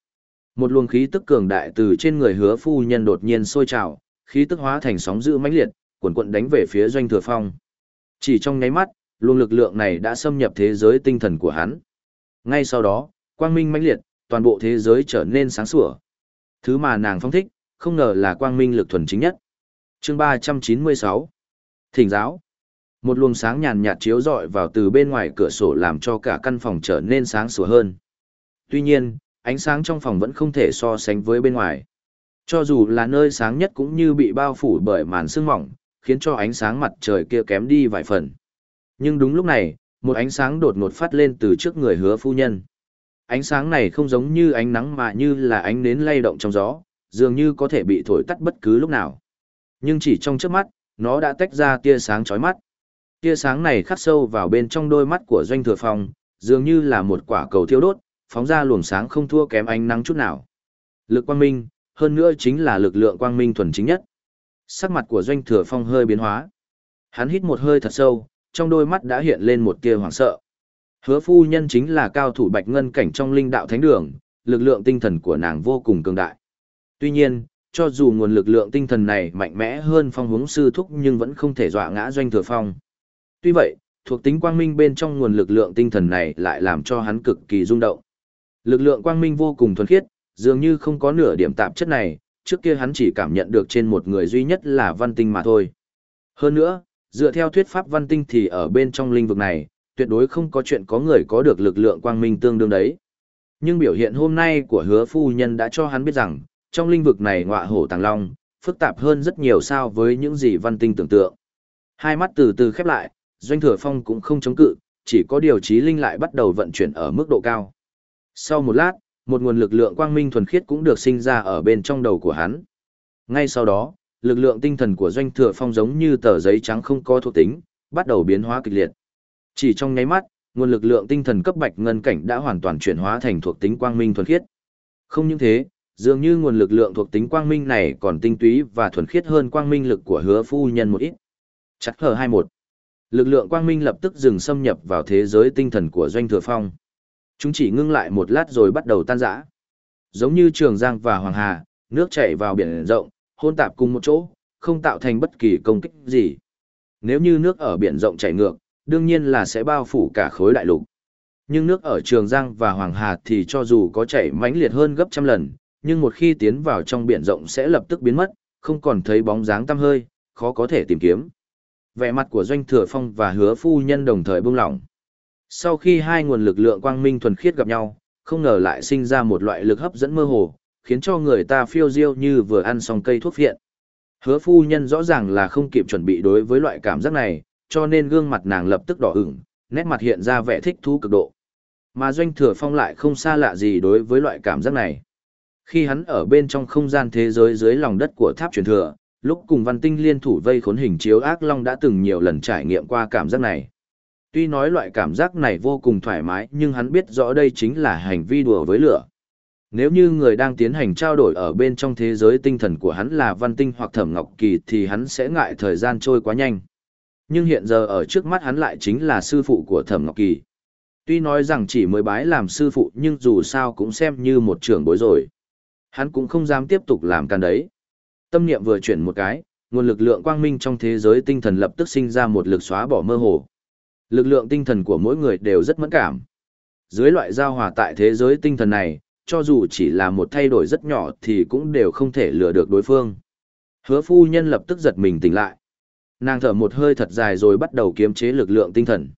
Một luồng khí tức cường đại từ trên người hứa phu nhân đột nhiên sôi trào, khí tức hóa thành sóng dữ mãnh liệt, cuộn cuộn đánh về phía doanh thừa phong. Chỉ trong nháy mắt, luồng lực lượng này đã xâm nhập thế giới tinh thần của hắn. Ngay sau đó, quang minh mãnh liệt, toàn bộ thế giới trở nên sáng sủa. Thứ mà nàng phong thích, không ngờ là quang minh lực thuần chính nhất. Chương 396 Thỉnh giáo một luồng sáng nhàn nhạt chiếu rọi vào từ bên ngoài cửa sổ làm cho cả căn phòng trở nên sáng sủa hơn. Tuy nhiên, ánh sáng trong phòng vẫn không thể so sánh với bên ngoài. Cho dù là nơi sáng nhất cũng như bị bao phủ bởi màn sương mỏng, khiến cho ánh sáng mặt trời kia kém đi vài phần. Nhưng đúng lúc này, một ánh sáng đột ngột phát lên từ trước người hứa phu nhân. Ánh sáng này không giống như ánh nắng mà như là ánh nến lay động trong gió, dường như có thể bị thổi tắt bất cứ lúc nào. Nhưng chỉ trong trước mắt, nó đã tách ra tia sáng chói mắt. Tia sáng này khắc sâu vào bên trong đôi mắt của doanh thừa phong, dường như là một quả cầu thiêu đốt, phóng ra luồng sáng không thua kém ánh nắng chút nào. Lực quang minh, hơn nữa chính là lực lượng quang minh thuần chính nhất. Sắc mặt của doanh thừa phong hơi biến hóa. Hắn hít một hơi thật sâu, trong đôi mắt đã hiện lên một tia hoảng sợ. Hứa phu nhân chính là cao thủ bạch ngân cảnh trong linh đạo thánh đường, lực lượng tinh thần của nàng vô cùng cường đại. Tuy nhiên, cho dù nguồn lực lượng tinh thần này mạnh mẽ hơn phong hướng sư thúc nhưng vẫn không thể dọa ngã doanh thừa phong. Tuy vậy, thuộc tính quang minh bên trong nguồn lực lượng tinh thần này lại làm cho hắn cực kỳ rung động. Lực lượng quang minh vô cùng thuần khiết, dường như không có nửa điểm tạp chất này, trước kia hắn chỉ cảm nhận được trên một người duy nhất là văn tinh mà thôi. Hơn nữa, dựa theo thuyết pháp văn tinh thì ở bên trong linh vực này, tuyệt đối không có chuyện có người có được lực lượng quang minh tương đương đấy. Nhưng biểu hiện hôm nay của hứa phu nhân đã cho hắn biết rằng, trong linh vực này ngọa hổ tàng long, phức tạp hơn rất nhiều so với những gì văn tinh tưởng tượng. Hai mắt từ từ khép lại, doanh thừa phong cũng không chống cự, chỉ có điều trí linh lại bắt đầu vận chuyển ở mức độ cao. Sau một lát, một nguồn lực lượng quang minh thuần khiết cũng được sinh ra ở bên trong đầu của hắn. Ngay sau đó, lực lượng tinh thần của doanh thừa phong giống như tờ giấy trắng không có thuộc tính, bắt đầu biến hóa kịch liệt. Chỉ trong nháy mắt, nguồn lực lượng tinh thần cấp bạch ngân cảnh đã hoàn toàn chuyển hóa thành thuộc tính quang minh thuần khiết. Không những thế, dường như nguồn lực lượng thuộc tính quang minh này còn tinh túy và thuần khiết hơn quang minh lực của hứa phu nhân một ít. Chắc hờ 21. Lực lượng quang minh lập tức dừng xâm nhập vào thế giới tinh thần của doanh thừa phong. Chúng chỉ ngưng lại một lát rồi bắt đầu tan rã. Giống như Trường Giang và Hoàng Hà, nước chảy vào biển rộng, hôn tạp cùng một chỗ, không tạo thành bất kỳ công kích gì. Nếu như nước ở biển rộng chảy ngược, đương nhiên là sẽ bao phủ cả khối đại lục. Nhưng nước ở Trường Giang và Hoàng Hà thì cho dù có chảy mãnh liệt hơn gấp trăm lần, nhưng một khi tiến vào trong biển rộng sẽ lập tức biến mất, không còn thấy bóng dáng tăm hơi, khó có thể tìm kiếm. Vẻ mặt của Doanh Thừa Phong và Hứa Phu Nhân đồng thời buông lỏng. Sau khi hai nguồn lực lượng quang minh thuần khiết gặp nhau, không ngờ lại sinh ra một loại lực hấp dẫn mơ hồ, khiến cho người ta phiêu diêu như vừa ăn xong cây thuốc phiện. Hứa phu nhân rõ ràng là không kịp chuẩn bị đối với loại cảm giác này, cho nên gương mặt nàng lập tức đỏ ửng, nét mặt hiện ra vẻ thích thú cực độ. Mà doanh thừa phong lại không xa lạ gì đối với loại cảm giác này. Khi hắn ở bên trong không gian thế giới dưới lòng đất của tháp truyền thừa, lúc cùng văn tinh liên thủ vây khốn hình chiếu ác long đã từng nhiều lần trải nghiệm qua cảm giác này. Tuy nói loại cảm giác này vô cùng thoải mái nhưng hắn biết rõ đây chính là hành vi đùa với lửa. Nếu như người đang tiến hành trao đổi ở bên trong thế giới tinh thần của hắn là văn tinh hoặc thẩm ngọc kỳ thì hắn sẽ ngại thời gian trôi quá nhanh. Nhưng hiện giờ ở trước mắt hắn lại chính là sư phụ của thẩm ngọc kỳ. Tuy nói rằng chỉ mới bái làm sư phụ nhưng dù sao cũng xem như một trưởng bối rồi. Hắn cũng không dám tiếp tục làm can đấy. Tâm niệm vừa chuyển một cái, nguồn lực lượng quang minh trong thế giới tinh thần lập tức sinh ra một lực xóa bỏ mơ hồ. Lực lượng tinh thần của mỗi người đều rất mẫn cảm. Dưới loại giao hòa tại thế giới tinh thần này, cho dù chỉ là một thay đổi rất nhỏ thì cũng đều không thể lừa được đối phương. Hứa phu nhân lập tức giật mình tỉnh lại. Nàng thở một hơi thật dài rồi bắt đầu kiềm chế lực lượng tinh thần.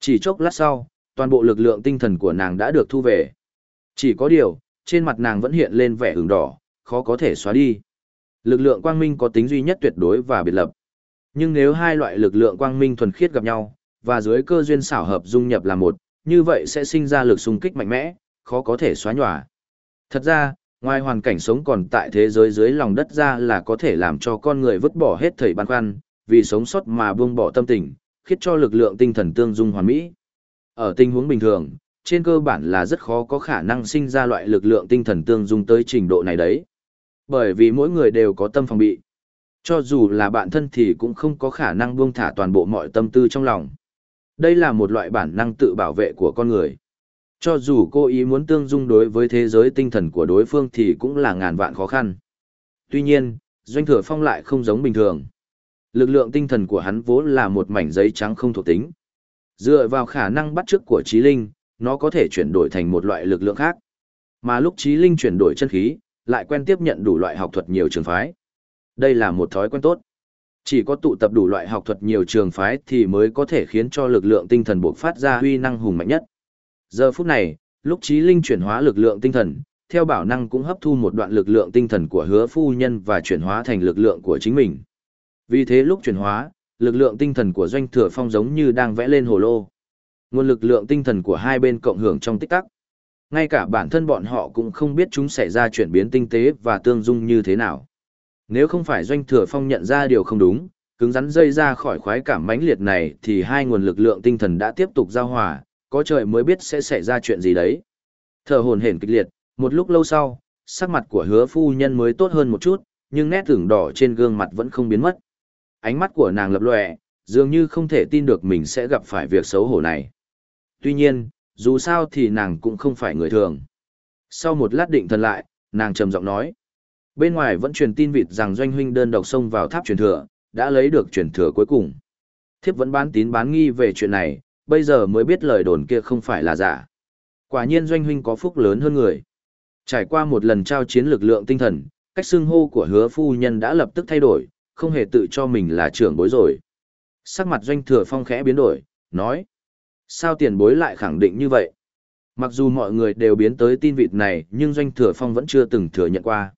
Chỉ chốc lát sau, toàn bộ lực lượng tinh thần của nàng đã được thu về. Chỉ có điều, trên mặt nàng vẫn hiện lên vẻ ửng đỏ, khó có thể xóa đi. Lực lượng quang minh có tính duy nhất tuyệt đối và biệt lập. Nhưng nếu hai loại lực lượng quang minh thuần khiết gặp nhau, và dưới cơ duyên xảo hợp dung nhập là một, như vậy sẽ sinh ra lực xung kích mạnh mẽ, khó có thể xóa nhòa. Thật ra, ngoài hoàn cảnh sống còn tại thế giới dưới lòng đất ra là có thể làm cho con người vứt bỏ hết thời băn khoăn, vì sống sót mà buông bỏ tâm tình, khiến cho lực lượng tinh thần tương dung hoàn mỹ. Ở tình huống bình thường, trên cơ bản là rất khó có khả năng sinh ra loại lực lượng tinh thần tương dung tới trình độ này đấy. Bởi vì mỗi người đều có tâm phòng bị. Cho dù là bạn thân thì cũng không có khả năng buông thả toàn bộ mọi tâm tư trong lòng. Đây là một loại bản năng tự bảo vệ của con người. Cho dù cô ý muốn tương dung đối với thế giới tinh thần của đối phương thì cũng là ngàn vạn khó khăn. Tuy nhiên, Doanh Thừa Phong lại không giống bình thường. Lực lượng tinh thần của hắn vốn là một mảnh giấy trắng không thuộc tính. Dựa vào khả năng bắt chước của trí linh, nó có thể chuyển đổi thành một loại lực lượng khác. Mà lúc trí linh chuyển đổi chân khí, lại quen tiếp nhận đủ loại học thuật nhiều trường phái. Đây là một thói quen tốt. Chỉ có tụ tập đủ loại học thuật nhiều trường phái thì mới có thể khiến cho lực lượng tinh thần bộc phát ra huy năng hùng mạnh nhất. Giờ phút này, lúc trí linh chuyển hóa lực lượng tinh thần, theo bảo năng cũng hấp thu một đoạn lực lượng tinh thần của hứa phu nhân và chuyển hóa thành lực lượng của chính mình. Vì thế lúc chuyển hóa, lực lượng tinh thần của doanh thừa phong giống như đang vẽ lên hồ lô. Nguồn lực lượng tinh thần của hai bên cộng hưởng trong tích tắc. Ngay cả bản thân bọn họ cũng không biết chúng xảy ra chuyển biến tinh tế và tương dung như thế nào. Nếu không phải doanh thừa phong nhận ra điều không đúng, cứng rắn dây ra khỏi khoái cảm mãnh liệt này thì hai nguồn lực lượng tinh thần đã tiếp tục giao hòa, có trời mới biết sẽ xảy ra chuyện gì đấy. Thở hồn hển kịch liệt, một lúc lâu sau, sắc mặt của hứa phu nhân mới tốt hơn một chút, nhưng nét tưởng đỏ trên gương mặt vẫn không biến mất. Ánh mắt của nàng lập lòe, dường như không thể tin được mình sẽ gặp phải việc xấu hổ này. Tuy nhiên, dù sao thì nàng cũng không phải người thường. Sau một lát định thần lại, nàng trầm giọng nói. Bên ngoài vẫn truyền tin vịt rằng doanh huynh đơn độc xông vào tháp truyền thừa, đã lấy được truyền thừa cuối cùng. Thiếp vẫn bán tín bán nghi về chuyện này, bây giờ mới biết lời đồn kia không phải là giả. Quả nhiên doanh huynh có phúc lớn hơn người. Trải qua một lần trao chiến lực lượng tinh thần, cách xưng hô của hứa phu nhân đã lập tức thay đổi, không hề tự cho mình là trưởng bối rồi. Sắc mặt doanh thừa phong khẽ biến đổi, nói. Sao tiền bối lại khẳng định như vậy? Mặc dù mọi người đều biến tới tin vịt này, nhưng doanh thừa phong vẫn chưa từng thừa nhận qua.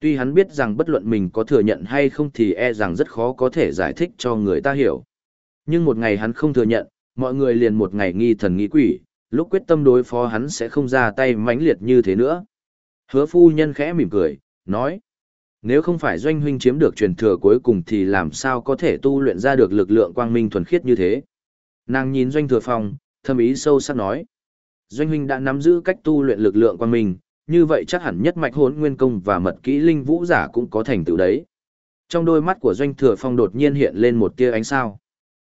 Tuy hắn biết rằng bất luận mình có thừa nhận hay không thì e rằng rất khó có thể giải thích cho người ta hiểu. Nhưng một ngày hắn không thừa nhận, mọi người liền một ngày nghi thần nghi quỷ, lúc quyết tâm đối phó hắn sẽ không ra tay mãnh liệt như thế nữa. Hứa phu nhân khẽ mỉm cười, nói. Nếu không phải doanh huynh chiếm được truyền thừa cuối cùng thì làm sao có thể tu luyện ra được lực lượng quang minh thuần khiết như thế. Nàng nhìn doanh thừa phong, thâm ý sâu sắc nói. Doanh huynh đã nắm giữ cách tu luyện lực lượng quang minh, như vậy chắc hẳn nhất mạch hốn nguyên công và mật kỹ linh vũ giả cũng có thành tựu đấy. Trong đôi mắt của doanh thừa phong đột nhiên hiện lên một tia ánh sao.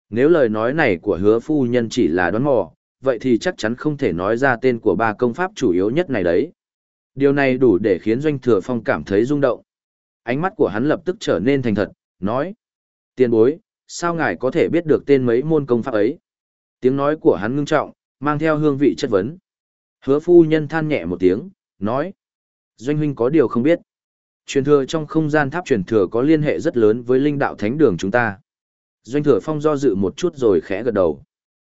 Nếu lời nói này của hứa phu nhân chỉ là đoán mò, vậy thì chắc chắn không thể nói ra tên của ba công pháp chủ yếu nhất này đấy. Điều này đủ để khiến doanh thừa phong cảm thấy rung động. Ánh mắt của hắn lập tức trở nên thành thật, nói. Tiên bối, sao ngài có thể biết được tên mấy môn công pháp ấy? Tiếng nói của hắn ngưng trọng, mang theo hương vị chất vấn. Hứa phu nhân than nhẹ một tiếng, nói. Doanh huynh có điều không biết. Truyền thừa trong không gian tháp truyền thừa có liên hệ rất lớn với linh đạo thánh đường chúng ta. Doanh thừa phong do dự một chút rồi khẽ gật đầu.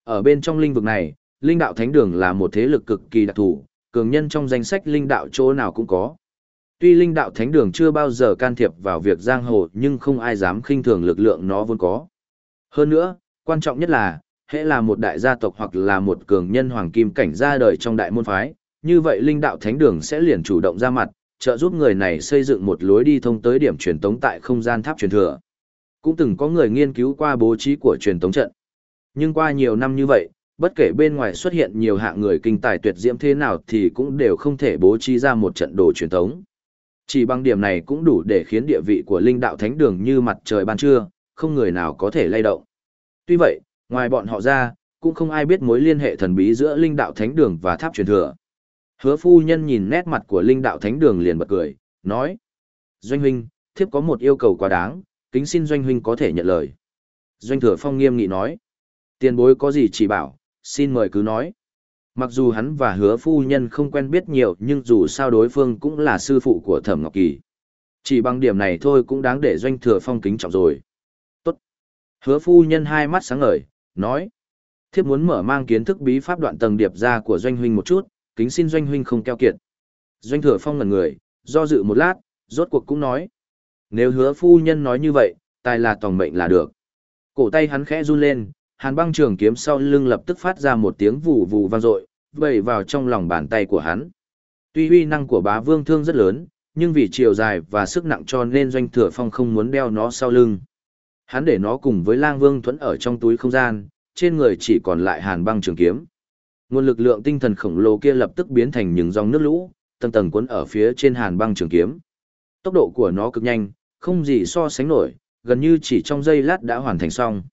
Ở bên trong linh vực này, linh đạo thánh đường là một thế lực cực kỳ đặc thù, cường nhân trong danh sách linh đạo chỗ nào cũng có. Tuy linh đạo thánh đường chưa bao giờ can thiệp vào việc giang hồ nhưng không ai dám khinh thường lực lượng nó vốn có. Hơn nữa, quan trọng nhất là, hễ là một đại gia tộc hoặc là một cường nhân hoàng kim cảnh ra đời trong đại môn phái, như vậy linh đạo thánh đường sẽ liền chủ động ra mặt, trợ giúp người này xây dựng một lối đi thông tới điểm truyền tống tại không gian tháp truyền thừa. Cũng từng có người nghiên cứu qua bố trí của truyền tống trận. Nhưng qua nhiều năm như vậy, bất kể bên ngoài xuất hiện nhiều hạng người kinh tài tuyệt diễm thế nào thì cũng đều không thể bố trí ra một trận đồ truyền tống. Chỉ bằng điểm này cũng đủ để khiến địa vị của linh đạo thánh đường như mặt trời ban trưa, không người nào có thể lay động. Tuy vậy, ngoài bọn họ ra, cũng không ai biết mối liên hệ thần bí giữa linh đạo thánh đường và tháp truyền thừa. Hứa phu nhân nhìn nét mặt của linh đạo thánh đường liền bật cười, nói. Doanh huynh, thiếp có một yêu cầu quá đáng, kính xin doanh huynh có thể nhận lời. Doanh thừa phong nghiêm nghị nói. Tiền bối có gì chỉ bảo, xin mời cứ nói. Mặc dù hắn và hứa phu nhân không quen biết nhiều nhưng dù sao đối phương cũng là sư phụ của thẩm ngọc kỳ. Chỉ bằng điểm này thôi cũng đáng để doanh thừa phong kính trọng rồi. Tốt. Hứa phu nhân hai mắt sáng ngời, nói. Thiếp muốn mở mang kiến thức bí pháp đoạn tầng điệp ra của doanh huynh một chút, kính xin doanh huynh không keo kiệt. Doanh thừa phong ngần người, do dự một lát, rốt cuộc cũng nói. Nếu hứa phu nhân nói như vậy, tài là tòng mệnh là được. Cổ tay hắn khẽ run lên, hàn băng trường kiếm sau lưng lập tức phát ra một tiếng vù vù vang dội vẩy vào trong lòng bàn tay của hắn. Tuy uy năng của bá vương thương rất lớn nhưng vì chiều dài và sức nặng cho nên doanh thừa phong không muốn đeo nó sau lưng. Hắn để nó cùng với lang vương thuẫn ở trong túi không gian trên người chỉ còn lại hàn băng trường kiếm. Nguồn lực lượng tinh thần khổng lồ kia lập tức biến thành những dòng nước lũ tầng tầng cuốn ở phía trên hàn băng trường kiếm tốc độ của nó cực nhanh không gì so sánh nổi gần như chỉ trong giây lát đã hoàn thành xong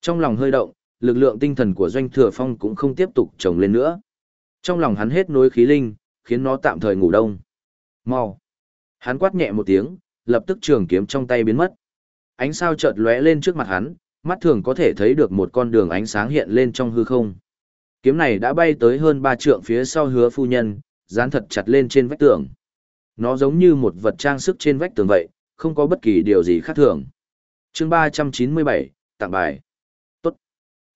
trong lòng hơi động, lực lượng tinh thần của Doanh Thừa Phong cũng không tiếp tục trồng lên nữa. Trong lòng hắn hết nối khí linh, khiến nó tạm thời ngủ đông. Mau! Hắn quát nhẹ một tiếng, lập tức trường kiếm trong tay biến mất. Ánh sao chợt lóe lên trước mặt hắn, mắt thường có thể thấy được một con đường ánh sáng hiện lên trong hư không. Kiếm này đã bay tới hơn ba trượng phía sau hứa phu nhân, dán thật chặt lên trên vách tường. Nó giống như một vật trang sức trên vách tường vậy, không có bất kỳ điều gì khác thường. chương ba trăm chín mươi bảy, tặng bài. Tốt.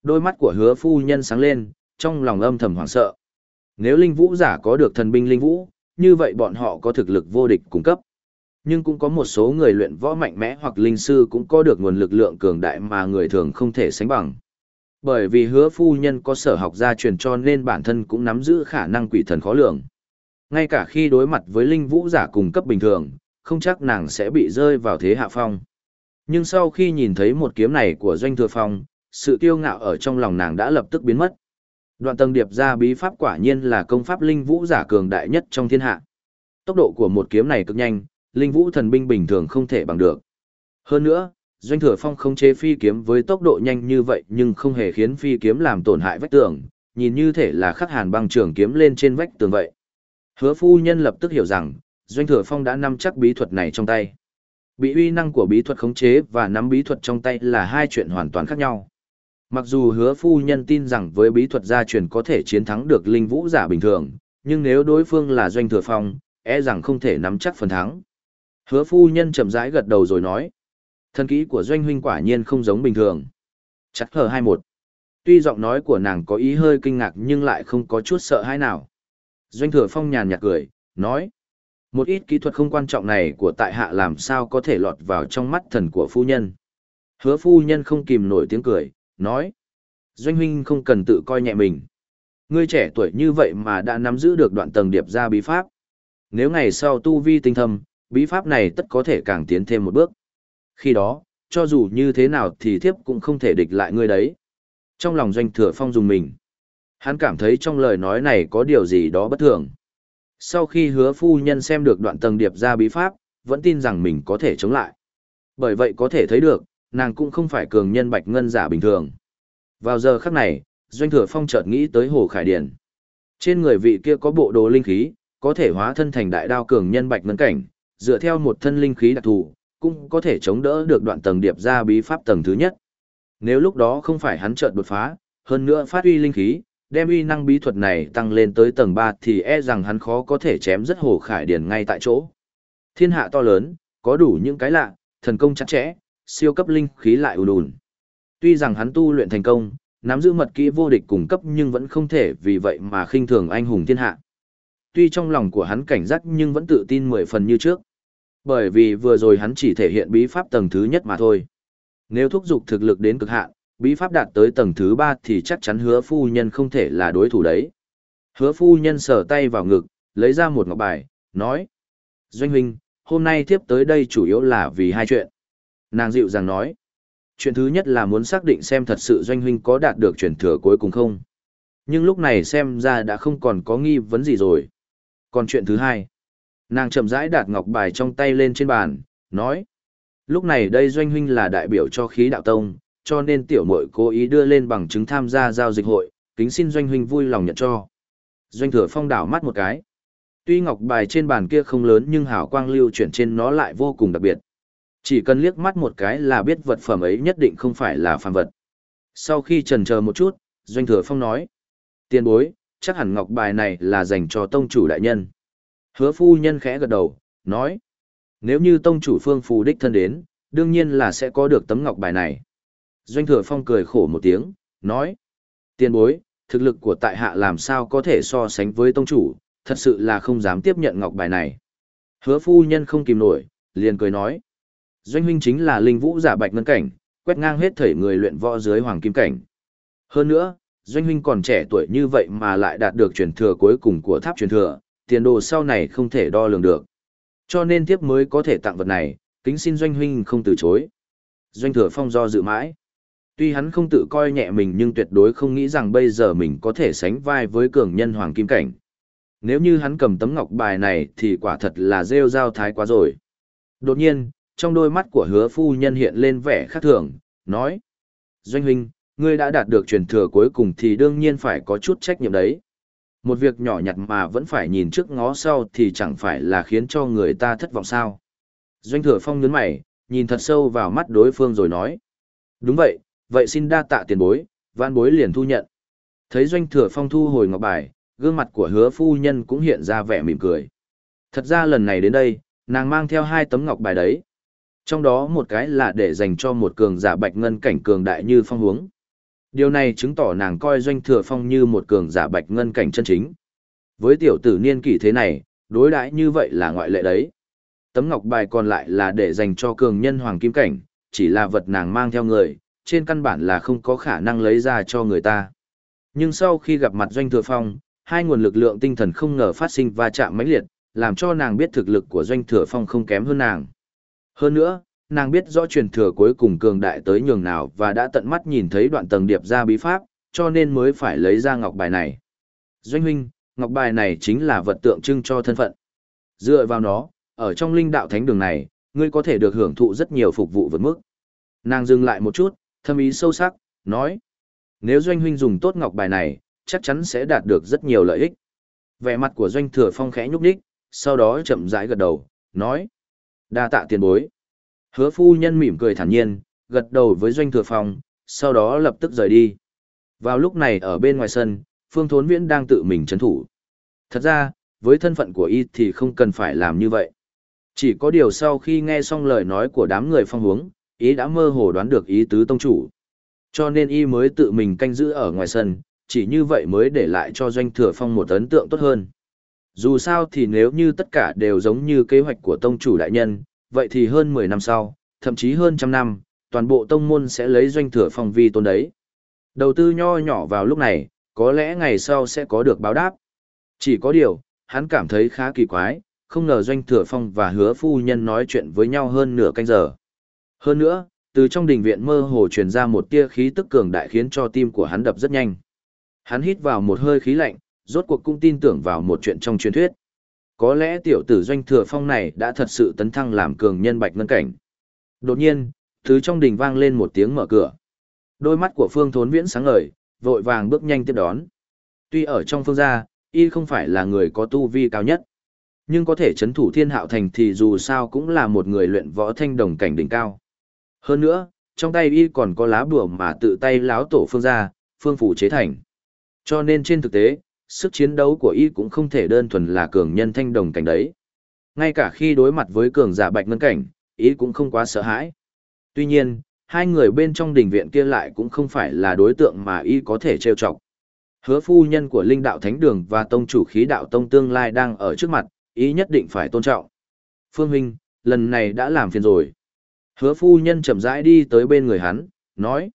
Đôi mắt của hứa phu nhân sáng lên, trong lòng âm thầm hoảng sợ. Nếu linh vũ giả có được thần binh linh vũ, như vậy bọn họ có thực lực vô địch cung cấp. Nhưng cũng có một số người luyện võ mạnh mẽ hoặc linh sư cũng có được nguồn lực lượng cường đại mà người thường không thể sánh bằng. Bởi vì hứa phu nhân có sở học gia truyền cho nên bản thân cũng nắm giữ khả năng quỷ thần khó lường. Ngay cả khi đối mặt với linh vũ giả cung cấp bình thường, không chắc nàng sẽ bị rơi vào thế hạ phong. Nhưng sau khi nhìn thấy một kiếm này của doanh thừa phong, sự kiêu ngạo ở trong lòng nàng đã lập tức biến mất. Đoạn tầng điệp ra bí pháp quả nhiên là công pháp linh vũ giả cường đại nhất trong thiên hạ. Tốc độ của một kiếm này cực nhanh, linh vũ thần binh bình thường không thể bằng được. Hơn nữa, Doanh thừa phong không chế phi kiếm với tốc độ nhanh như vậy nhưng không hề khiến phi kiếm làm tổn hại vách tường, nhìn như thể là khắc hàn băng trường kiếm lên trên vách tường vậy. Hứa phu nhân lập tức hiểu rằng, Doanh thừa phong đã nắm chắc bí thuật này trong tay. Bị uy năng của bí thuật khống chế và nắm bí thuật trong tay là hai chuyện hoàn toàn khác nhau. Mặc dù hứa phu nhân tin rằng với bí thuật gia truyền có thể chiến thắng được linh vũ giả bình thường, nhưng nếu đối phương là doanh thừa phong, e rằng không thể nắm chắc phần thắng. Hứa phu nhân chậm rãi gật đầu rồi nói. Thần kỹ của doanh huynh quả nhiên không giống bình thường. Chắc hờ 21. Tuy giọng nói của nàng có ý hơi kinh ngạc nhưng lại không có chút sợ hãi nào. Doanh thừa phong nhàn nhạt cười, nói. Một ít kỹ thuật không quan trọng này của tại hạ làm sao có thể lọt vào trong mắt thần của phu nhân. Hứa phu nhân không kìm nổi tiếng cười, nói. Doanh huynh không cần tự coi nhẹ mình. Ngươi trẻ tuổi như vậy mà đã nắm giữ được đoạn tầng điệp ra bí pháp. Nếu ngày sau tu vi tinh thâm, bí pháp này tất có thể càng tiến thêm một bước. Khi đó, cho dù như thế nào thì thiếp cũng không thể địch lại ngươi đấy. Trong lòng doanh thừa phong dùng mình. Hắn cảm thấy trong lời nói này có điều gì đó bất thường. Sau khi hứa phu nhân xem được đoạn tầng điệp ra bí pháp, vẫn tin rằng mình có thể chống lại. Bởi vậy có thể thấy được, nàng cũng không phải cường nhân bạch ngân giả bình thường. Vào giờ khắc này, Doanh Thừa Phong chợt nghĩ tới Hồ Khải Điển. Trên người vị kia có bộ đồ linh khí, có thể hóa thân thành đại đao cường nhân bạch ngân cảnh, dựa theo một thân linh khí đặc thù, cũng có thể chống đỡ được đoạn tầng điệp ra bí pháp tầng thứ nhất. Nếu lúc đó không phải hắn chợt đột phá, hơn nữa phát uy linh khí, đem uy năng bí thuật này tăng lên tới tầng 3 thì e rằng hắn khó có thể chém rất Hồ Khải Điển ngay tại chỗ. Thiên hạ to lớn, có đủ những cái lạ, thần công chặt chẽ, siêu cấp linh khí lại ùn ùn. Tuy rằng hắn tu luyện thành công, nắm giữ mật kỹ vô địch cùng cấp nhưng vẫn không thể vì vậy mà khinh thường anh hùng thiên hạ. Tuy trong lòng của hắn cảnh giác nhưng vẫn tự tin mười phần như trước. Bởi vì vừa rồi hắn chỉ thể hiện bí pháp tầng thứ nhất mà thôi. Nếu thúc dục thực lực đến cực hạn, bí pháp đạt tới tầng thứ ba thì chắc chắn hứa phu nhân không thể là đối thủ đấy. Hứa phu nhân sờ tay vào ngực, lấy ra một ngọc bài, nói. Doanh huynh, hôm nay tiếp tới đây chủ yếu là vì hai chuyện. Nàng dịu dàng nói. Chuyện thứ nhất là muốn xác định xem thật sự doanh huynh có đạt được truyền thừa cuối cùng không. Nhưng lúc này xem ra đã không còn có nghi vấn gì rồi. Còn chuyện thứ hai, nàng chậm rãi đạt ngọc bài trong tay lên trên bàn, nói. Lúc này đây doanh huynh là đại biểu cho khí đạo tông, cho nên tiểu muội cố ý đưa lên bằng chứng tham gia giao dịch hội, kính xin doanh huynh vui lòng nhận cho. Doanh thừa phong đảo mắt một cái. Tuy ngọc bài trên bàn kia không lớn nhưng hào quang lưu chuyển trên nó lại vô cùng đặc biệt. Chỉ cần liếc mắt một cái là biết vật phẩm ấy nhất định không phải là phàm vật. Sau khi trần chờ một chút, Doanh Thừa Phong nói. Tiên bối, chắc hẳn ngọc bài này là dành cho tông chủ đại nhân. Hứa phu nhân khẽ gật đầu, nói. Nếu như tông chủ phương phù đích thân đến, đương nhiên là sẽ có được tấm ngọc bài này. Doanh Thừa Phong cười khổ một tiếng, nói. Tiên bối, thực lực của tại hạ làm sao có thể so sánh với tông chủ, thật sự là không dám tiếp nhận ngọc bài này. Hứa phu nhân không kìm nổi, liền cười nói. Doanh huynh chính là linh vũ giả bạch ngân cảnh, quét ngang hết thể người luyện võ dưới hoàng kim cảnh. Hơn nữa, doanh huynh còn trẻ tuổi như vậy mà lại đạt được truyền thừa cuối cùng của tháp truyền thừa, tiền đồ sau này không thể đo lường được. Cho nên tiếp mới có thể tặng vật này, kính xin doanh huynh không từ chối. Doanh thừa phong do dự mãi. Tuy hắn không tự coi nhẹ mình nhưng tuyệt đối không nghĩ rằng bây giờ mình có thể sánh vai với cường nhân hoàng kim cảnh. Nếu như hắn cầm tấm ngọc bài này thì quả thật là rêu rao thái quá rồi. Đột nhiên, trong đôi mắt của hứa phu nhân hiện lên vẻ khác thường, nói. Doanh huynh, ngươi đã đạt được truyền thừa cuối cùng thì đương nhiên phải có chút trách nhiệm đấy. Một việc nhỏ nhặt mà vẫn phải nhìn trước ngó sau thì chẳng phải là khiến cho người ta thất vọng sao. Doanh thừa phong nhấn mày, nhìn thật sâu vào mắt đối phương rồi nói. Đúng vậy, vậy xin đa tạ tiền bối, vạn bối liền thu nhận. Thấy doanh thừa phong thu hồi ngọc bài, gương mặt của hứa phu nhân cũng hiện ra vẻ mỉm cười. Thật ra lần này đến đây, nàng mang theo hai tấm ngọc bài đấy, trong đó một cái là để dành cho một cường giả bạch ngân cảnh cường đại như phong huống, Điều này chứng tỏ nàng coi doanh thừa phong như một cường giả bạch ngân cảnh chân chính. Với tiểu tử niên kỷ thế này, đối đãi như vậy là ngoại lệ đấy. Tấm ngọc bài còn lại là để dành cho cường nhân hoàng kim cảnh, chỉ là vật nàng mang theo người, trên căn bản là không có khả năng lấy ra cho người ta. Nhưng sau khi gặp mặt doanh thừa phong, hai nguồn lực lượng tinh thần không ngờ phát sinh va chạm mãnh liệt, làm cho nàng biết thực lực của doanh thừa phong không kém hơn nàng. Hơn nữa, nàng biết rõ truyền thừa cuối cùng cường đại tới nhường nào và đã tận mắt nhìn thấy đoạn tầng điệp ra bí pháp, cho nên mới phải lấy ra ngọc bài này. Doanh huynh, ngọc bài này chính là vật tượng trưng cho thân phận. Dựa vào nó, ở trong linh đạo thánh đường này, ngươi có thể được hưởng thụ rất nhiều phục vụ vượt mức. Nàng dừng lại một chút, thâm ý sâu sắc, nói. Nếu doanh huynh dùng tốt ngọc bài này, chắc chắn sẽ đạt được rất nhiều lợi ích. Vẻ mặt của doanh thừa phong khẽ nhúc nhích sau đó chậm rãi gật đầu, nói. đa tạ tiền bối. Hứa phu nhân mỉm cười thản nhiên, gật đầu với doanh thừa phong, sau đó lập tức rời đi. Vào lúc này ở bên ngoài sân, Phương Thốn Viễn đang tự mình chấn thủ. Thật ra, với thân phận của y thì không cần phải làm như vậy. Chỉ có điều sau khi nghe xong lời nói của đám người phong hướng, ý đã mơ hồ đoán được ý tứ tông chủ. Cho nên y mới tự mình canh giữ ở ngoài sân, chỉ như vậy mới để lại cho doanh thừa phong một ấn tượng tốt hơn. Dù sao thì nếu như tất cả đều giống như kế hoạch của tông chủ đại nhân, vậy thì hơn 10 năm sau, thậm chí hơn trăm năm, toàn bộ tông môn sẽ lấy doanh thừa phong vi tôn đấy. Đầu tư nho nhỏ vào lúc này, có lẽ ngày sau sẽ có được báo đáp. Chỉ có điều, hắn cảm thấy khá kỳ quái, không ngờ doanh thừa phong và hứa phu nhân nói chuyện với nhau hơn nửa canh giờ. Hơn nữa, từ trong đình viện mơ hồ truyền ra một tia khí tức cường đại khiến cho tim của hắn đập rất nhanh. Hắn hít vào một hơi khí lạnh, rốt cuộc cũng tin tưởng vào một chuyện trong truyền thuyết. Có lẽ tiểu tử doanh thừa phong này đã thật sự tấn thăng làm cường nhân bạch ngân cảnh. Đột nhiên, thứ trong đình vang lên một tiếng mở cửa. Đôi mắt của Phương Thốn Viễn sáng ngời, vội vàng bước nhanh tiếp đón. Tuy ở trong phương gia, y không phải là người có tu vi cao nhất, nhưng có thể chấn thủ thiên hạo thành thì dù sao cũng là một người luyện võ thanh đồng cảnh đỉnh cao. Hơn nữa, trong tay y còn có lá bùa mà tự tay láo tổ phương ra, phương phủ chế thành. Cho nên trên thực tế, sức chiến đấu của y cũng không thể đơn thuần là cường nhân thanh đồng cảnh đấy. Ngay cả khi đối mặt với cường giả bạch ngân cảnh, y cũng không quá sợ hãi. Tuy nhiên, hai người bên trong đình viện kia lại cũng không phải là đối tượng mà y có thể trêu chọc. Hứa phu nhân của linh đạo thánh đường và tông chủ khí đạo tông tương lai đang ở trước mặt, ý nhất định phải tôn trọng. Phương huynh, lần này đã làm phiền rồi. Hứa phu nhân chậm rãi đi tới bên người hắn, nói.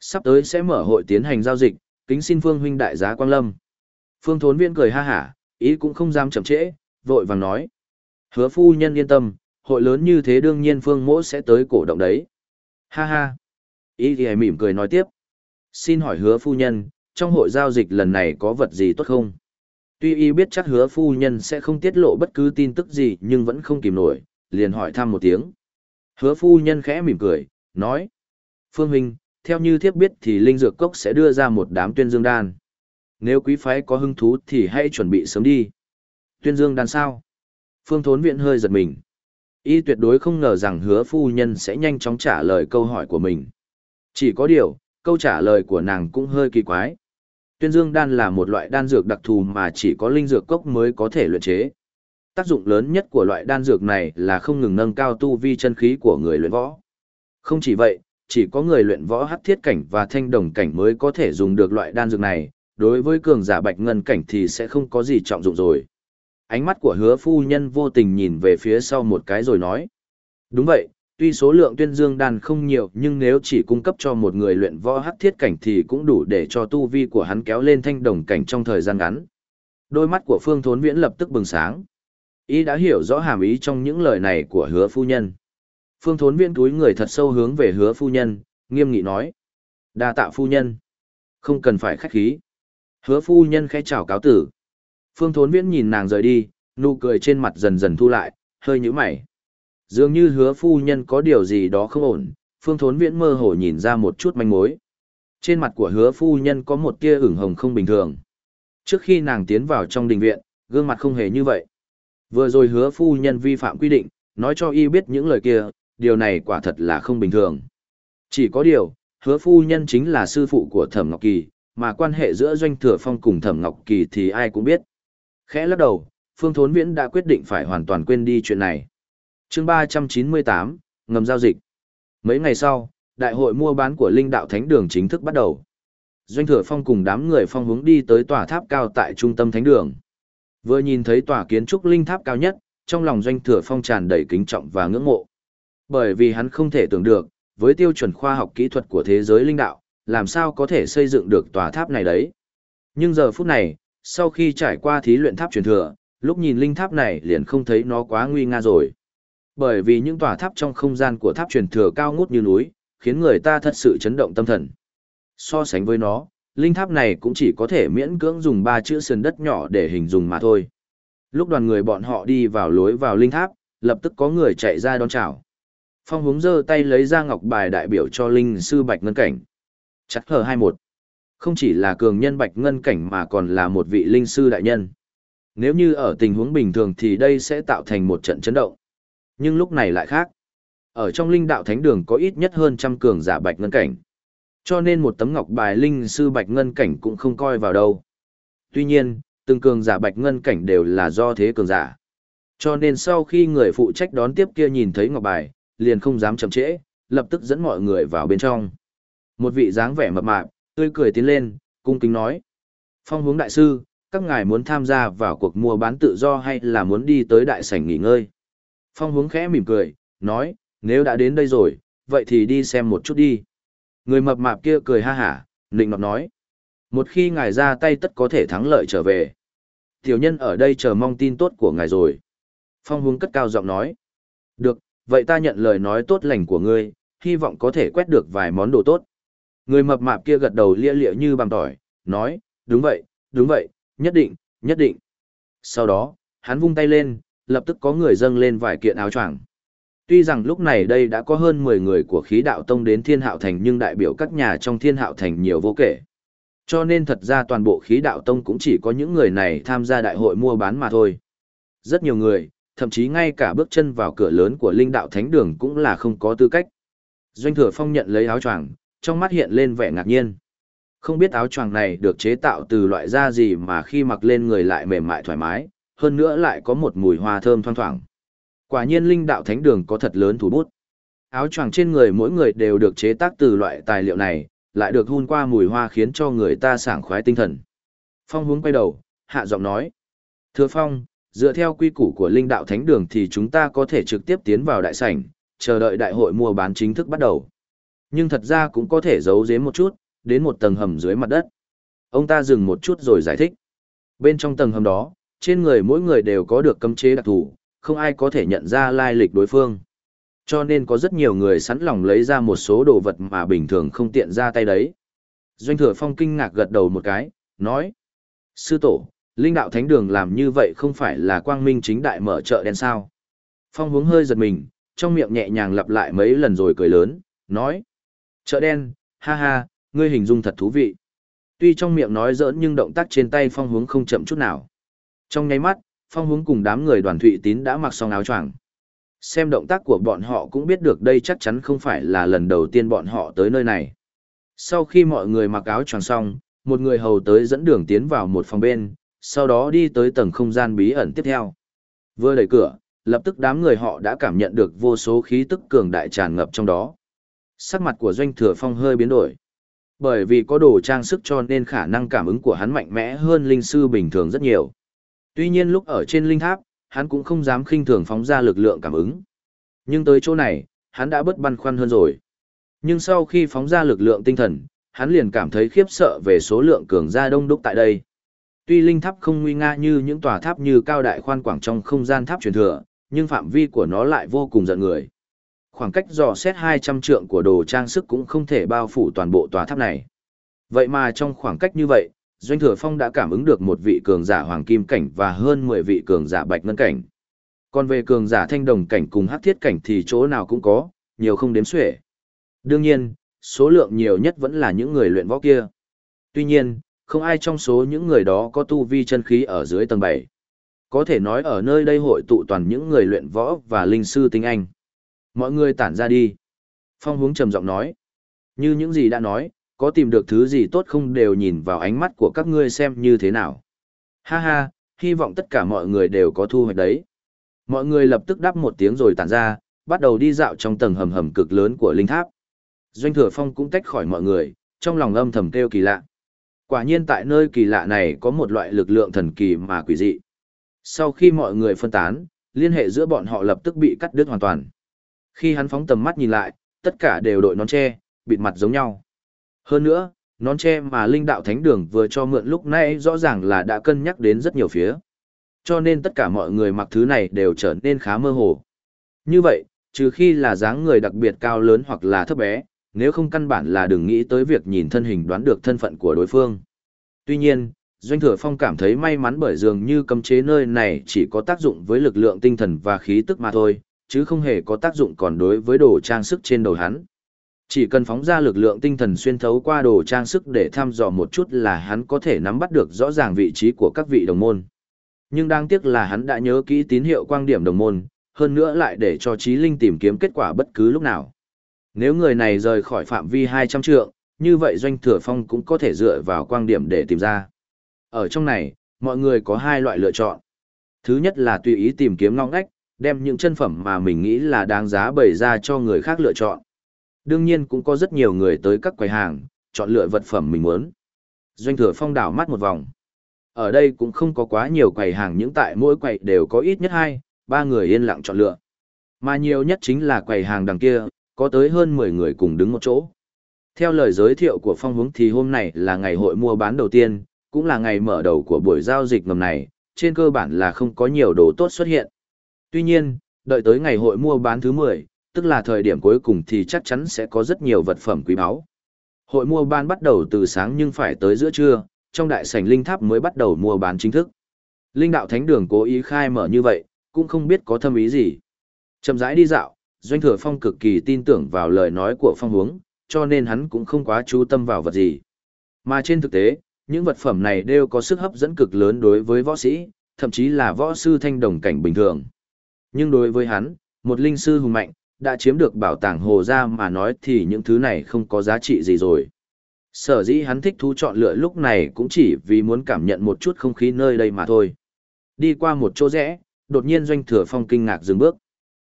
Sắp tới sẽ mở hội tiến hành giao dịch, kính xin Phương huynh đại giá quang lâm. Phương thốn viên cười ha hả, ý cũng không dám chậm trễ, vội vàng nói. Hứa phu nhân yên tâm, hội lớn như thế đương nhiên Phương mỗ sẽ tới cổ động đấy. Ha ha. Ý thì mỉm cười nói tiếp. Xin hỏi hứa phu nhân, trong hội giao dịch lần này có vật gì tốt không? Tuy y biết chắc hứa phu nhân sẽ không tiết lộ bất cứ tin tức gì nhưng vẫn không kìm nổi, liền hỏi thăm một tiếng. Hứa phu nhân khẽ mỉm cười, nói. Phương Huynh, theo như thiếp biết thì Linh Dược Cốc sẽ đưa ra một đám tuyên dương đan. Nếu quý phái có hứng thú thì hãy chuẩn bị sớm đi. Tuyên dương đan sao? Phương Thốn Viện hơi giật mình. Y tuyệt đối không ngờ rằng hứa phu nhân sẽ nhanh chóng trả lời câu hỏi của mình. Chỉ có điều, câu trả lời của nàng cũng hơi kỳ quái. Tuyên dương đan là một loại đan dược đặc thù mà chỉ có linh dược cốc mới có thể luyện chế. Tác dụng lớn nhất của loại đan dược này là không ngừng nâng cao tu vi chân khí của người luyện võ. Không chỉ vậy, chỉ có người luyện võ hắc thiết cảnh và thanh đồng cảnh mới có thể dùng được loại đan dược này, đối với cường giả bạch ngân cảnh thì sẽ không có gì trọng dụng rồi. Ánh mắt của hứa phu nhân vô tình nhìn về phía sau một cái rồi nói. Đúng vậy, tuy số lượng tuyên dương đan không nhiều nhưng nếu chỉ cung cấp cho một người luyện võ hắc thiết cảnh thì cũng đủ để cho tu vi của hắn kéo lên thanh đồng cảnh trong thời gian ngắn. Đôi mắt của Phương Thốn Viễn lập tức bừng sáng. Ý đã hiểu rõ hàm ý trong những lời này của hứa phu nhân. Phương Thốn Viễn túi người thật sâu hướng về hứa phu nhân, nghiêm nghị nói. đa tạ phu nhân. Không cần phải khách khí. Hứa phu nhân khẽ chào cáo tử. Phương Thốn Viễn nhìn nàng rời đi, nụ cười trên mặt dần dần thu lại, hơi nhíu mày. Dường như hứa phu nhân có điều gì đó không ổn, phương thốn viễn mơ hồ nhìn ra một chút manh mối. Trên mặt của hứa phu nhân có một tia ửng hồng không bình thường. Trước khi nàng tiến vào trong đình viện, gương mặt không hề như vậy. Vừa rồi hứa phu nhân vi phạm quy định, nói cho y biết những lời kia, điều này quả thật là không bình thường. Chỉ có điều, hứa phu nhân chính là sư phụ của Thẩm Ngọc Kỳ, mà quan hệ giữa Doanh Thừa Phong cùng Thẩm Ngọc Kỳ thì ai cũng biết. Khẽ lắc đầu, Phương Thốn Viễn đã quyết định phải hoàn toàn quên đi chuyện này chương ba trăm chín mươi tám ngầm giao dịch mấy ngày sau đại hội mua bán của linh đạo thánh đường chính thức bắt đầu doanh thừa phong cùng đám người phong hướng đi tới tòa tháp cao tại trung tâm thánh đường vừa nhìn thấy tòa kiến trúc linh tháp cao nhất trong lòng doanh thừa phong tràn đầy kính trọng và ngưỡng mộ. Bởi vì hắn không thể tưởng được với tiêu chuẩn khoa học kỹ thuật của thế giới linh đạo làm sao có thể xây dựng được tòa tháp này đấy? Nhưng giờ phút này sau khi trải qua thí luyện tháp truyền thừa lúc nhìn linh tháp này liền không thấy nó quá nguy nga rồi. Bởi vì những tòa tháp trong không gian của tháp truyền thừa cao ngút như núi, khiến người ta thật sự chấn động tâm thần. So sánh với nó, linh tháp này cũng chỉ có thể miễn cưỡng dùng ba chữ sườn đất nhỏ để hình dung mà thôi. Lúc đoàn người bọn họ đi vào lối vào linh tháp, lập tức có người chạy ra đón chào. Phong húng giơ tay lấy ra ngọc bài đại biểu cho linh sư Bạch Ngân Cảnh. Chắc hờ 21. Không chỉ là cường nhân Bạch Ngân Cảnh mà còn là một vị linh sư đại nhân. Nếu như ở tình huống bình thường thì đây sẽ tạo thành một trận chấn động. Nhưng lúc này lại khác. Ở trong linh đạo thánh đường có ít nhất hơn trăm cường giả Bạch Ngân Cảnh. Cho nên một tấm ngọc bài linh sư Bạch Ngân Cảnh cũng không coi vào đâu. Tuy nhiên, từng cường giả Bạch Ngân Cảnh đều là do thế cường giả. Cho nên sau khi người phụ trách đón tiếp kia nhìn thấy ngọc bài, liền không dám chậm trễ, lập tức dẫn mọi người vào bên trong. Một vị dáng vẻ mập mạp, tươi cười tiến lên, cung kính nói. Phong hướng đại sư, các ngài muốn tham gia vào cuộc mua bán tự do hay là muốn đi tới đại sảnh nghỉ ngơi? Phong hướng khẽ mỉm cười, nói, nếu đã đến đây rồi, vậy thì đi xem một chút đi. Người mập mạp kia cười ha hả, nịnh nọt nói. Một khi ngài ra tay tất có thể thắng lợi trở về. Tiểu nhân ở đây chờ mong tin tốt của ngài rồi. Phong hướng cất cao giọng nói. Được, vậy ta nhận lời nói tốt lành của ngươi, hy vọng có thể quét được vài món đồ tốt. Người mập mạp kia gật đầu lia lịa như bằng tỏi, nói, đúng vậy, đúng vậy, nhất định, nhất định. Sau đó, hắn vung tay lên, lập tức có người dâng lên vài kiện áo choàng. Tuy rằng lúc này đây đã có hơn 10 người của khí đạo tông đến thiên hạo thành nhưng đại biểu các nhà trong thiên hạo thành nhiều vô kể. Cho nên thật ra toàn bộ khí đạo tông cũng chỉ có những người này tham gia đại hội mua bán mà thôi. Rất nhiều người, thậm chí ngay cả bước chân vào cửa lớn của linh đạo thánh đường cũng là không có tư cách. Doanh thừa phong nhận lấy áo choàng, trong mắt hiện lên vẻ ngạc nhiên. Không biết áo choàng này được chế tạo từ loại da gì mà khi mặc lên người lại mềm mại thoải mái, hơn nữa lại có một mùi hoa thơm thoang thoảng. Quả nhiên linh đạo thánh đường có thật lớn thủ bút. Áo choàng trên người mỗi người đều được chế tác từ loại tài liệu này, lại được hun qua mùi hoa khiến cho người ta sảng khoái tinh thần. Phong hướng quay đầu, hạ giọng nói. Thưa Phong, dựa theo quy củ của linh đạo thánh đường thì chúng ta có thể trực tiếp tiến vào đại sảnh, chờ đợi đại hội mua bán chính thức bắt đầu. Nhưng thật ra cũng có thể giấu giếm một chút, đến một tầng hầm dưới mặt đất. Ông ta dừng một chút rồi giải thích. Bên trong tầng hầm đó, trên người mỗi người đều có được cấm chế đặc thù, không ai có thể nhận ra lai lịch đối phương. Cho nên có rất nhiều người sẵn lòng lấy ra một số đồ vật mà bình thường không tiện ra tay đấy. Doanh thừa phong kinh ngạc gật đầu một cái, nói. Sư tổ, linh đạo thánh đường làm như vậy không phải là quang minh chính đại mở chợ đen sao. Phong hướng hơi giật mình, trong miệng nhẹ nhàng lặp lại mấy lần rồi cười lớn, nói. Chợ đen, ha ha, ngươi hình dung thật thú vị. Tuy trong miệng nói giỡn nhưng động tác trên tay phong hướng không chậm chút nào. Trong nháy mắt, phong hướng cùng đám người đoàn thụy tín đã mặc xong áo choàng. Xem động tác của bọn họ cũng biết được đây chắc chắn không phải là lần đầu tiên bọn họ tới nơi này. Sau khi mọi người mặc áo choàng xong, một người hầu tới dẫn đường tiến vào một phòng bên, sau đó đi tới tầng không gian bí ẩn tiếp theo. Vừa đẩy cửa, lập tức đám người họ đã cảm nhận được vô số khí tức cường đại tràn ngập trong đó. Sắc mặt của doanh thừa phong hơi biến đổi. Bởi vì có đồ trang sức cho nên khả năng cảm ứng của hắn mạnh mẽ hơn linh sư bình thường rất nhiều. Tuy nhiên lúc ở trên linh tháp, hắn cũng không dám khinh thường phóng ra lực lượng cảm ứng. Nhưng tới chỗ này, hắn đã bất băn khoăn hơn rồi. Nhưng sau khi phóng ra lực lượng tinh thần, hắn liền cảm thấy khiếp sợ về số lượng cường gia đông đúc tại đây. Tuy linh tháp không nguy nga như những tòa tháp như cao đại khoan quảng trong không gian tháp truyền thừa, nhưng phạm vi của nó lại vô cùng giận người. Khoảng cách dò xét 200 trượng của đồ trang sức cũng không thể bao phủ toàn bộ tòa tháp này. Vậy mà trong khoảng cách như vậy, Doanh Thừa Phong đã cảm ứng được một vị cường giả hoàng kim cảnh và hơn 10 vị cường giả bạch ngân cảnh. Còn về cường giả thanh đồng cảnh cùng hắc thiết cảnh thì chỗ nào cũng có, nhiều không đếm xuể. Đương nhiên, số lượng nhiều nhất vẫn là những người luyện võ kia. Tuy nhiên, không ai trong số những người đó có tu vi chân khí ở dưới tầng 7. Có thể nói ở nơi đây hội tụ toàn những người luyện võ và linh sư tinh anh. Mọi người tản ra đi. Phong hướng trầm giọng nói. Như những gì đã nói, có tìm được thứ gì tốt không đều nhìn vào ánh mắt của các ngươi xem như thế nào. Ha ha, hy vọng tất cả mọi người đều có thu hoạch đấy. Mọi người lập tức đáp một tiếng rồi tản ra, bắt đầu đi dạo trong tầng hầm hầm cực lớn của linh tháp. Doanh thừa phong cũng tách khỏi mọi người, trong lòng âm thầm kêu kỳ lạ. Quả nhiên tại nơi kỳ lạ này có một loại lực lượng thần kỳ mà quỷ dị. Sau khi mọi người phân tán, liên hệ giữa bọn họ lập tức bị cắt đứt hoàn toàn. Khi hắn phóng tầm mắt nhìn lại, tất cả đều đội nón che, bịt mặt giống nhau. Hơn nữa, nón che mà linh đạo thánh đường vừa cho mượn lúc nãy rõ ràng là đã cân nhắc đến rất nhiều phía. Cho nên tất cả mọi người mặc thứ này đều trở nên khá mơ hồ. Như vậy, trừ khi là dáng người đặc biệt cao lớn hoặc là thấp bé, nếu không căn bản là đừng nghĩ tới việc nhìn thân hình đoán được thân phận của đối phương. Tuy nhiên, Doanh Thừa Phong cảm thấy may mắn bởi dường như cấm chế nơi này chỉ có tác dụng với lực lượng tinh thần và khí tức mà thôi, chứ không hề có tác dụng còn đối với đồ trang sức trên đầu hắn. Chỉ cần phóng ra lực lượng tinh thần xuyên thấu qua đồ trang sức để thăm dò một chút là hắn có thể nắm bắt được rõ ràng vị trí của các vị đồng môn. Nhưng đáng tiếc là hắn đã nhớ kỹ tín hiệu quang điểm đồng môn, hơn nữa lại để cho trí linh tìm kiếm kết quả bất cứ lúc nào. Nếu người này rời khỏi phạm vi 200 trượng, như vậy doanh thừa phong cũng có thể dựa vào quang điểm để tìm ra. Ở trong này, mọi người có hai loại lựa chọn. Thứ nhất là tùy ý tìm kiếm ngong ngách, đem những chân phẩm mà mình nghĩ là đáng giá bày ra cho người khác lựa chọn. Đương nhiên cũng có rất nhiều người tới các quầy hàng, chọn lựa vật phẩm mình muốn. Doanh thừa phong đảo mắt một vòng. Ở đây cũng không có quá nhiều quầy hàng những tại mỗi quầy đều có ít nhất hai, ba người yên lặng chọn lựa. Mà nhiều nhất chính là quầy hàng đằng kia, có tới hơn 10 người cùng đứng một chỗ. Theo lời giới thiệu của phong hướng thì hôm nay là ngày hội mua bán đầu tiên, cũng là ngày mở đầu của buổi giao dịch ngầm này, trên cơ bản là không có nhiều đồ tốt xuất hiện. Tuy nhiên, đợi tới ngày hội mua bán thứ 10, tức là thời điểm cuối cùng thì chắc chắn sẽ có rất nhiều vật phẩm quý báu. Hội mua bán bắt đầu từ sáng nhưng phải tới giữa trưa, trong đại sảnh linh tháp mới bắt đầu mua bán chính thức. Linh đạo thánh đường cố ý khai mở như vậy, cũng không biết có thâm ý gì. Chậm rãi đi dạo, Doanh Thừa Phong cực kỳ tin tưởng vào lời nói của Phong Hướng, cho nên hắn cũng không quá chú tâm vào vật gì. Mà trên thực tế, những vật phẩm này đều có sức hấp dẫn cực lớn đối với võ sĩ, thậm chí là võ sư thanh đồng cảnh bình thường. Nhưng đối với hắn, một linh sư hùng mạnh, đã chiếm được bảo tàng hồ ra mà nói thì những thứ này không có giá trị gì rồi. Sở dĩ hắn thích thú chọn lựa lúc này cũng chỉ vì muốn cảm nhận một chút không khí nơi đây mà thôi. Đi qua một chỗ rẽ, đột nhiên doanh thừa phong kinh ngạc dừng bước.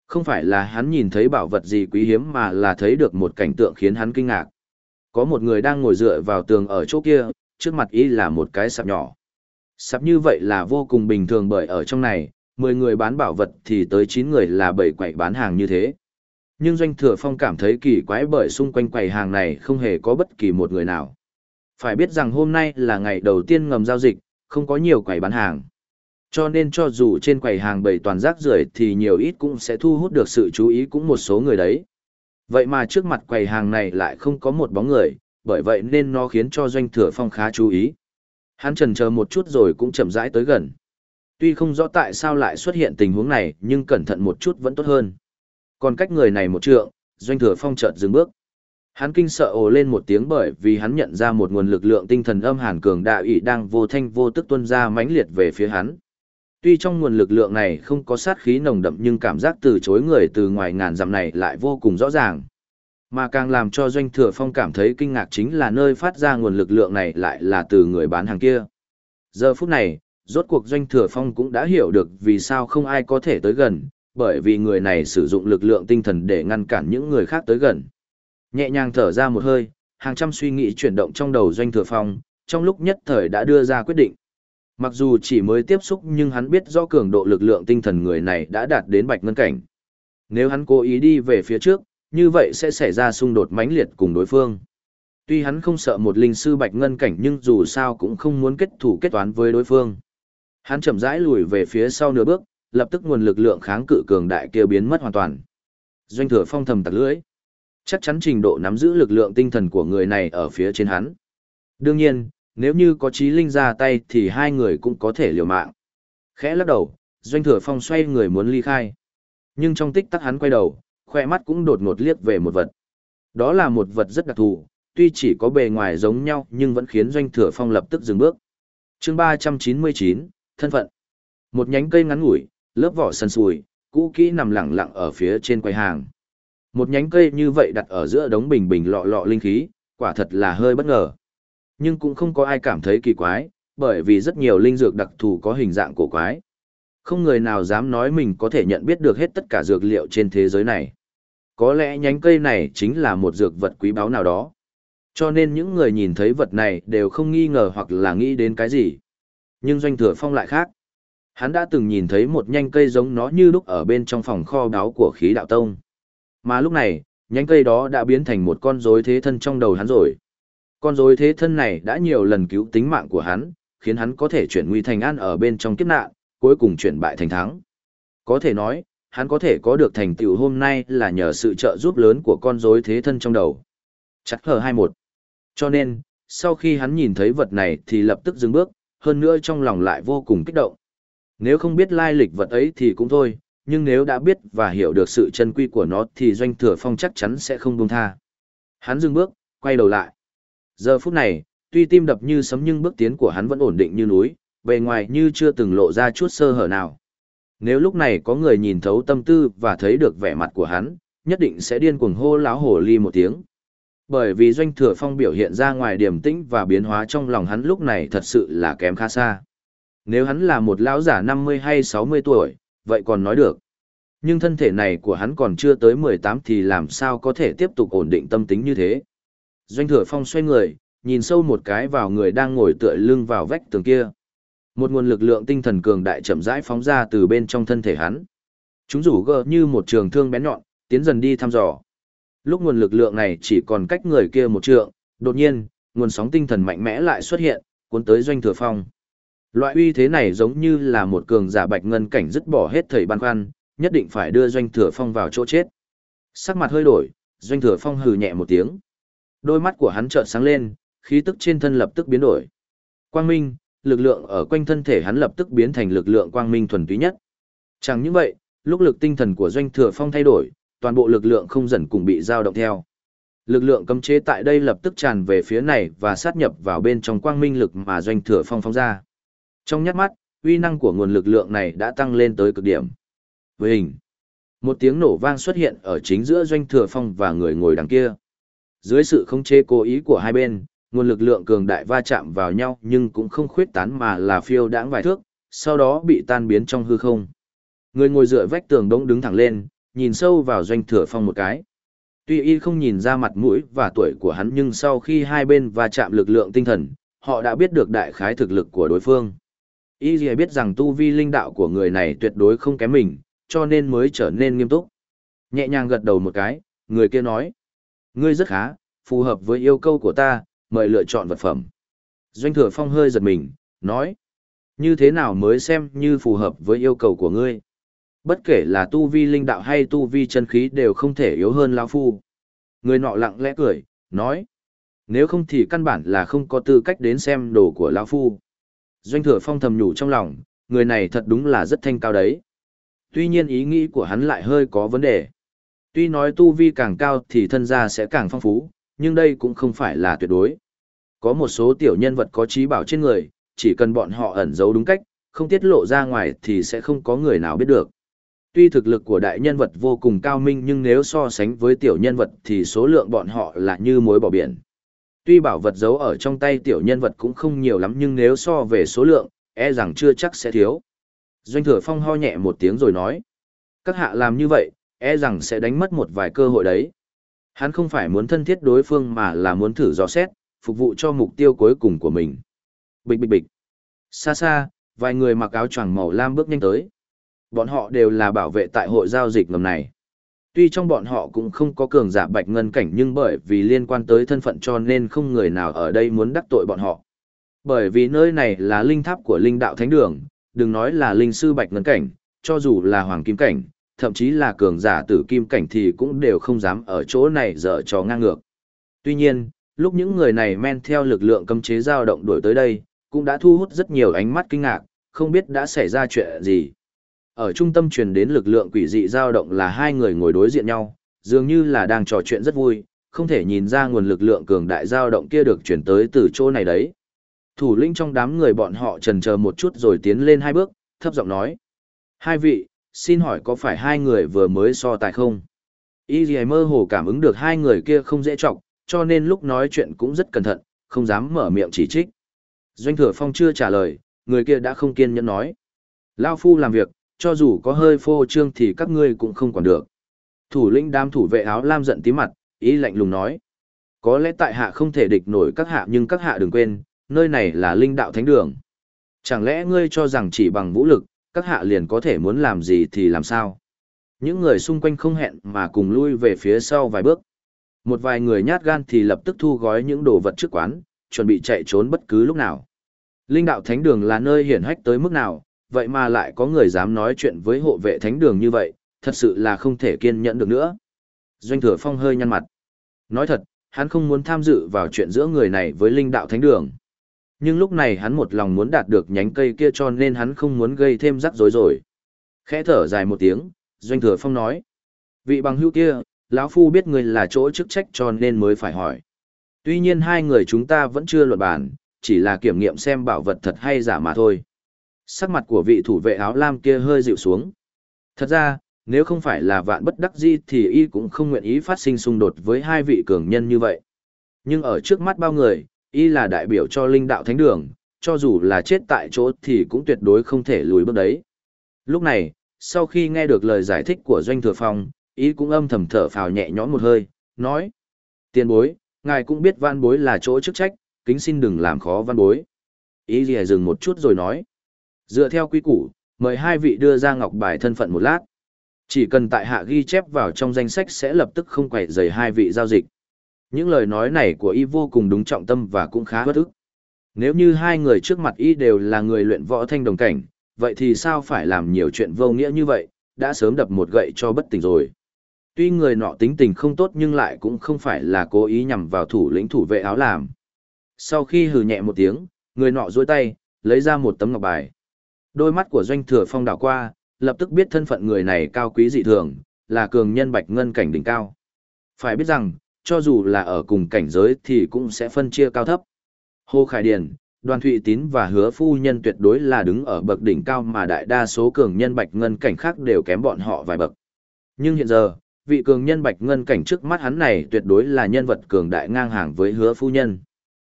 Không phải là hắn nhìn thấy bảo vật gì quý hiếm mà là thấy được một cảnh tượng khiến hắn kinh ngạc. Có một người đang ngồi dựa vào tường ở chỗ kia, trước mặt y là một cái sạp nhỏ. Sạp như vậy là vô cùng bình thường bởi ở trong này, 10 người bán bảo vật thì tới 9 người là bảy quậy bán hàng như thế. Nhưng Doanh Thừa Phong cảm thấy kỳ quái bởi xung quanh quầy hàng này không hề có bất kỳ một người nào. Phải biết rằng hôm nay là ngày đầu tiên ngầm giao dịch, không có nhiều quầy bán hàng. Cho nên cho dù trên quầy hàng bầy toàn rác rưởi thì nhiều ít cũng sẽ thu hút được sự chú ý cũng một số người đấy. Vậy mà trước mặt quầy hàng này lại không có một bóng người, bởi vậy nên nó khiến cho Doanh Thừa Phong khá chú ý. Hắn trần chờ một chút rồi cũng chậm rãi tới gần. Tuy không rõ tại sao lại xuất hiện tình huống này, nhưng cẩn thận một chút vẫn tốt hơn. Còn cách người này một trượng, doanh thừa phong chợt dừng bước. Hắn kinh sợ ồ lên một tiếng bởi vì hắn nhận ra một nguồn lực lượng tinh thần âm hàn cường đại ý đang vô thanh vô tức tuân ra mãnh liệt về phía hắn. Tuy trong nguồn lực lượng này không có sát khí nồng đậm nhưng cảm giác từ chối người từ ngoài ngàn dặm này lại vô cùng rõ ràng. Mà càng làm cho doanh thừa phong cảm thấy kinh ngạc chính là nơi phát ra nguồn lực lượng này lại là từ người bán hàng kia. Giờ phút này, rốt cuộc doanh thừa phong cũng đã hiểu được vì sao không ai có thể tới gần, bởi vì người này sử dụng lực lượng tinh thần để ngăn cản những người khác tới gần. Nhẹ nhàng thở ra một hơi, hàng trăm suy nghĩ chuyển động trong đầu doanh thừa phong, trong lúc nhất thời đã đưa ra quyết định. Mặc dù chỉ mới tiếp xúc nhưng hắn biết do cường độ lực lượng tinh thần người này đã đạt đến bạch ngân cảnh. Nếu hắn cố ý đi về phía trước, như vậy sẽ xảy ra xung đột mãnh liệt cùng đối phương. Tuy hắn không sợ một linh sư bạch ngân cảnh nhưng dù sao cũng không muốn kết thủ kết toán với đối phương. Hắn chậm rãi lùi về phía sau nửa bước, lập tức nguồn lực lượng kháng cự cường đại kia biến mất hoàn toàn. Doanh thừa phong thầm tặc lưỡi. Chắc chắn trình độ nắm giữ lực lượng tinh thần của người này ở phía trên hắn. Đương nhiên, nếu như có trí linh ra tay thì hai người cũng có thể liều mạng. Khẽ lắc đầu, doanh thừa phong xoay người muốn ly khai. Nhưng trong tích tắc hắn quay đầu, khoe mắt cũng đột ngột liếc về một vật. Đó là một vật rất đặc thù, tuy chỉ có bề ngoài giống nhau nhưng vẫn khiến doanh thừa phong lập tức dừng bước. chương 399, thân phận. Một nhánh cây ngắn ngủi, lớp vỏ sần sùi, cũ kỹ nằm lẳng lặng ở phía trên quầy hàng. Một nhánh cây như vậy đặt ở giữa đống bình bình lọ lọ linh khí, quả thật là hơi bất ngờ. Nhưng cũng không có ai cảm thấy kỳ quái, bởi vì rất nhiều linh dược đặc thù có hình dạng cổ quái. Không người nào dám nói mình có thể nhận biết được hết tất cả dược liệu trên thế giới này. Có lẽ nhánh cây này chính là một dược vật quý báu nào đó. Cho nên những người nhìn thấy vật này đều không nghi ngờ hoặc là nghĩ đến cái gì. Nhưng doanh thừa phong lại khác. Hắn đã từng nhìn thấy một nhanh cây giống nó như lúc ở bên trong phòng kho đáo của khí đạo tông. Mà lúc này, nhánh cây đó đã biến thành một con rối thế thân trong đầu hắn rồi. Con rối thế thân này đã nhiều lần cứu tính mạng của hắn, khiến hắn có thể chuyển nguy thành an ở bên trong kiếp nạn, cuối cùng chuyển bại thành thắng. Có thể nói, hắn có thể có được thành tựu hôm nay là nhờ sự trợ giúp lớn của con rối thế thân trong đầu. Chắc hờ 21. Cho nên, sau khi hắn nhìn thấy vật này thì lập tức dừng bước, hơn nữa trong lòng lại vô cùng kích động. Nếu không biết lai lịch vật ấy thì cũng thôi, nhưng nếu đã biết và hiểu được sự chân quy của nó thì doanh thừa phong chắc chắn sẽ không buông tha. Hắn dừng bước, quay đầu lại. Giờ phút này, tuy tim đập như sấm nhưng bước tiến của hắn vẫn ổn định như núi, bề ngoài như chưa từng lộ ra chút sơ hở nào. Nếu lúc này có người nhìn thấu tâm tư và thấy được vẻ mặt của hắn, nhất định sẽ điên cuồng hô láo hổ ly một tiếng. Bởi vì doanh thừa phong biểu hiện ra ngoài điểm tĩnh và biến hóa trong lòng hắn lúc này thật sự là kém khá xa. Nếu hắn là một lão giả 50 hay 60 tuổi, vậy còn nói được. Nhưng thân thể này của hắn còn chưa tới 18 thì làm sao có thể tiếp tục ổn định tâm tính như thế. Doanh thừa phong xoay người, nhìn sâu một cái vào người đang ngồi tựa lưng vào vách tường kia. Một nguồn lực lượng tinh thần cường đại chậm rãi phóng ra từ bên trong thân thể hắn. Chúng rủ gờ như một trường thương bén nhọn, tiến dần đi thăm dò. Lúc nguồn lực lượng này chỉ còn cách người kia một trượng, đột nhiên, nguồn sóng tinh thần mạnh mẽ lại xuất hiện, cuốn tới doanh thừa phong. Loại uy thế này giống như là một cường giả bạch ngân cảnh dứt bỏ hết thầy băn khoăn, nhất định phải đưa doanh thừa phong vào chỗ chết. Sắc mặt hơi đổi, doanh thừa phong hừ nhẹ một tiếng. Đôi mắt của hắn trợn sáng lên, khí tức trên thân lập tức biến đổi. Quang minh, lực lượng ở quanh thân thể hắn lập tức biến thành lực lượng quang minh thuần túy nhất. Chẳng những vậy, lúc lực tinh thần của doanh thừa phong thay đổi, toàn bộ lực lượng không dần cùng bị dao động theo. Lực lượng cấm chế tại đây lập tức tràn về phía này và sát nhập vào bên trong quang minh lực mà doanh thừa phong phóng ra. Trong nhát mắt, uy năng của nguồn lực lượng này đã tăng lên tới cực điểm. Với hình, một tiếng nổ vang xuất hiện ở chính giữa doanh thừa phong và người ngồi đằng kia. Dưới sự khống chế cố ý của hai bên, nguồn lực lượng cường đại va chạm vào nhau nhưng cũng không khuyết tán mà là phiêu đãng vài thước, sau đó bị tan biến trong hư không. Người ngồi dựa vách tường đống đứng thẳng lên, nhìn sâu vào doanh thừa phong một cái. Tuy y không nhìn ra mặt mũi và tuổi của hắn nhưng sau khi hai bên va chạm lực lượng tinh thần, họ đã biết được đại khái thực lực của đối phương. Y gì biết rằng tu vi linh đạo của người này tuyệt đối không kém mình, cho nên mới trở nên nghiêm túc. Nhẹ nhàng gật đầu một cái, người kia nói. Ngươi rất khá, phù hợp với yêu cầu của ta, mời lựa chọn vật phẩm. Doanh thừa phong hơi giật mình, nói. Như thế nào mới xem như phù hợp với yêu cầu của ngươi? Bất kể là tu vi linh đạo hay tu vi chân khí đều không thể yếu hơn lão phu. Người nọ lặng lẽ cười, nói. Nếu không thì căn bản là không có tư cách đến xem đồ của lão phu. Doanh thừa phong thầm nhủ trong lòng, người này thật đúng là rất thanh cao đấy. Tuy nhiên ý nghĩ của hắn lại hơi có vấn đề. Tuy nói tu vi càng cao thì thân gia sẽ càng phong phú, nhưng đây cũng không phải là tuyệt đối. Có một số tiểu nhân vật có trí bảo trên người, chỉ cần bọn họ ẩn giấu đúng cách, không tiết lộ ra ngoài thì sẽ không có người nào biết được. Tuy thực lực của đại nhân vật vô cùng cao minh nhưng nếu so sánh với tiểu nhân vật thì số lượng bọn họ là như mối bỏ biển. Tuy bảo vật giấu ở trong tay tiểu nhân vật cũng không nhiều lắm nhưng nếu so về số lượng, e rằng chưa chắc sẽ thiếu. Doanh thừa phong ho nhẹ một tiếng rồi nói. Các hạ làm như vậy, e rằng sẽ đánh mất một vài cơ hội đấy. Hắn không phải muốn thân thiết đối phương mà là muốn thử dò xét, phục vụ cho mục tiêu cuối cùng của mình. Bịch bịch bịch. Xa xa, vài người mặc áo choàng màu lam bước nhanh tới. Bọn họ đều là bảo vệ tại hội giao dịch ngầm này. Tuy trong bọn họ cũng không có cường giả bạch ngân cảnh nhưng bởi vì liên quan tới thân phận cho nên không người nào ở đây muốn đắc tội bọn họ. Bởi vì nơi này là linh tháp của linh đạo thánh đường, đừng nói là linh sư bạch ngân cảnh, cho dù là hoàng kim cảnh, thậm chí là cường giả tử kim cảnh thì cũng đều không dám ở chỗ này dở trò ngang ngược. Tuy nhiên, lúc những người này men theo lực lượng cấm chế dao động đuổi tới đây, cũng đã thu hút rất nhiều ánh mắt kinh ngạc, không biết đã xảy ra chuyện gì. Ở trung tâm truyền đến lực lượng quỷ dị dao động là hai người ngồi đối diện nhau, dường như là đang trò chuyện rất vui, không thể nhìn ra nguồn lực lượng cường đại dao động kia được chuyển tới từ chỗ này đấy. Thủ lĩnh trong đám người bọn họ trần chờ một chút rồi tiến lên hai bước, thấp giọng nói. Hai vị, xin hỏi có phải hai người vừa mới so tài không? Y dì mơ hồ cảm ứng được hai người kia không dễ trọng, cho nên lúc nói chuyện cũng rất cẩn thận, không dám mở miệng chỉ trích. Doanh thừa phong chưa trả lời, người kia đã không kiên nhẫn nói. Lao phu làm việc, cho dù có hơi phô trương thì các ngươi cũng không còn được. Thủ lĩnh đám thủ vệ áo lam giận tí mặt, ý lạnh lùng nói. Có lẽ tại hạ không thể địch nổi các hạ nhưng các hạ đừng quên, nơi này là linh đạo thánh đường. Chẳng lẽ ngươi cho rằng chỉ bằng vũ lực, các hạ liền có thể muốn làm gì thì làm sao? Những người xung quanh không hẹn mà cùng lui về phía sau vài bước. Một vài người nhát gan thì lập tức thu gói những đồ vật trước quán, chuẩn bị chạy trốn bất cứ lúc nào. Linh đạo thánh đường là nơi hiển hách tới mức nào, vậy mà lại có người dám nói chuyện với hộ vệ thánh đường như vậy, thật sự là không thể kiên nhẫn được nữa. Doanh thừa phong hơi nhăn mặt. Nói thật, hắn không muốn tham dự vào chuyện giữa người này với linh đạo thánh đường. Nhưng lúc này hắn một lòng muốn đạt được nhánh cây kia cho nên hắn không muốn gây thêm rắc rối rồi. Khẽ thở dài một tiếng, Doanh Thừa Phong nói. Vị bằng hữu kia, lão Phu biết người là chỗ chức trách cho nên mới phải hỏi. Tuy nhiên hai người chúng ta vẫn chưa luận bàn, chỉ là kiểm nghiệm xem bảo vật thật hay giả mà thôi. Sắc mặt của vị thủ vệ áo lam kia hơi dịu xuống. Thật ra, nếu không phải là vạn bất đắc di thì y cũng không nguyện ý phát sinh xung đột với hai vị cường nhân như vậy. Nhưng ở trước mắt bao người, y là đại biểu cho linh đạo thánh đường, cho dù là chết tại chỗ thì cũng tuyệt đối không thể lùi bước đấy. Lúc này, sau khi nghe được lời giải thích của Doanh Thừa Phong, y cũng âm thầm thở phào nhẹ nhõm một hơi, nói. Tiền bối, ngài cũng biết văn bối là chỗ chức trách, kính xin đừng làm khó văn bối. Y lìa dừng một chút rồi nói. Dựa theo quy củ, mời hai vị đưa ra ngọc bài thân phận một lát. Chỉ cần tại hạ ghi chép vào trong danh sách sẽ lập tức không quậy rầy hai vị giao dịch. Những lời nói này của y vô cùng đúng trọng tâm và cũng khá bất ức. Nếu như hai người trước mặt y đều là người luyện võ thanh đồng cảnh, vậy thì sao phải làm nhiều chuyện vô nghĩa như vậy, đã sớm đập một gậy cho bất tỉnh rồi. Tuy người nọ tính tình không tốt nhưng lại cũng không phải là cố ý nhằm vào thủ lĩnh thủ vệ áo làm. Sau khi hừ nhẹ một tiếng, người nọ duỗi tay, lấy ra một tấm ngọc bài. Đôi mắt của doanh thừa phong đảo qua, lập tức biết thân phận người này cao quý dị thường, là cường nhân bạch ngân cảnh đỉnh cao. Phải biết rằng, cho dù là ở cùng cảnh giới thì cũng sẽ phân chia cao thấp. Hồ Khải Điền, Đoàn Thụy Tín và Hứa Phu Nhân tuyệt đối là đứng ở bậc đỉnh cao mà đại đa số cường nhân bạch ngân cảnh khác đều kém bọn họ vài bậc. Nhưng hiện giờ, vị cường nhân bạch ngân cảnh trước mắt hắn này tuyệt đối là nhân vật cường đại ngang hàng với Hứa Phu Nhân.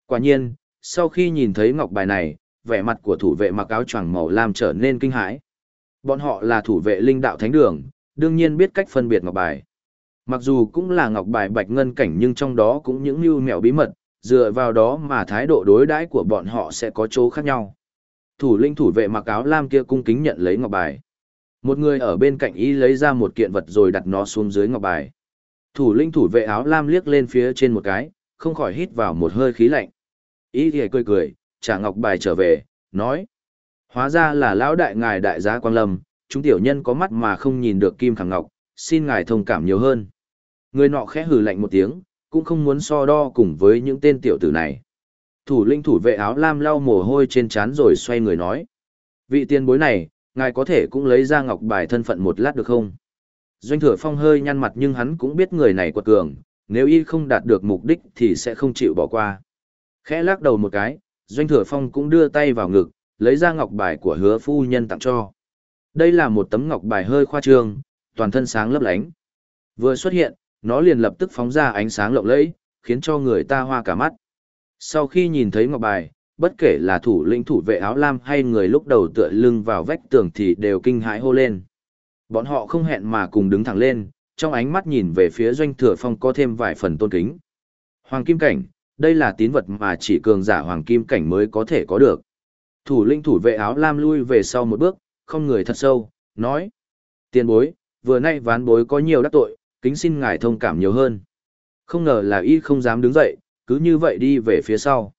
Quả nhiên, sau khi nhìn thấy ngọc bài này, vẻ mặt của thủ vệ mặc áo choàng màu lam trở nên kinh hãi. Bọn họ là thủ vệ linh đạo thánh đường, đương nhiên biết cách phân biệt ngọc bài. Mặc dù cũng là ngọc bài bạch ngân cảnh nhưng trong đó cũng những mưu mẹo bí mật, dựa vào đó mà thái độ đối đãi của bọn họ sẽ có chỗ khác nhau. Thủ linh thủ vệ mặc áo lam kia cung kính nhận lấy ngọc bài. Một người ở bên cạnh y lấy ra một kiện vật rồi đặt nó xuống dưới ngọc bài. Thủ linh thủ vệ áo lam liếc lên phía trên một cái, không khỏi hít vào một hơi khí lạnh. Y thì cười cười, trả ngọc bài trở về, nói. Hóa ra là lão đại ngài đại giá Quang Lâm, chúng tiểu nhân có mắt mà không nhìn được kim khẳng ngọc, xin ngài thông cảm nhiều hơn. Người nọ khẽ hừ lạnh một tiếng, cũng không muốn so đo cùng với những tên tiểu tử này. Thủ linh thủ vệ áo lam lau mồ hôi trên trán rồi xoay người nói. Vị tiền bối này, ngài có thể cũng lấy ra ngọc bài thân phận một lát được không? Doanh thừa phong hơi nhăn mặt nhưng hắn cũng biết người này quật cường, nếu y không đạt được mục đích thì sẽ không chịu bỏ qua. Khẽ lắc đầu một cái, Doanh thừa phong cũng đưa tay vào ngực, lấy ra ngọc bài của hứa phu nhân tặng cho. Đây là một tấm ngọc bài hơi khoa trương, toàn thân sáng lấp lánh. Vừa xuất hiện, nó liền lập tức phóng ra ánh sáng lộng lẫy, khiến cho người ta hoa cả mắt. Sau khi nhìn thấy ngọc bài, bất kể là thủ lĩnh thủ vệ áo lam hay người lúc đầu tựa lưng vào vách tường thì đều kinh hãi hô lên. Bọn họ không hẹn mà cùng đứng thẳng lên, trong ánh mắt nhìn về phía doanh thừa phong có thêm vài phần tôn kính. Hoàng kim cảnh, đây là tín vật mà chỉ cường giả hoàng kim cảnh mới có thể có được. Thủ lĩnh thủ vệ áo lam lui về sau một bước, không người thật sâu, nói. Tiền bối, vừa nay ván bối có nhiều đắc tội, kính xin ngài thông cảm nhiều hơn. Không ngờ là y không dám đứng dậy, cứ như vậy đi về phía sau.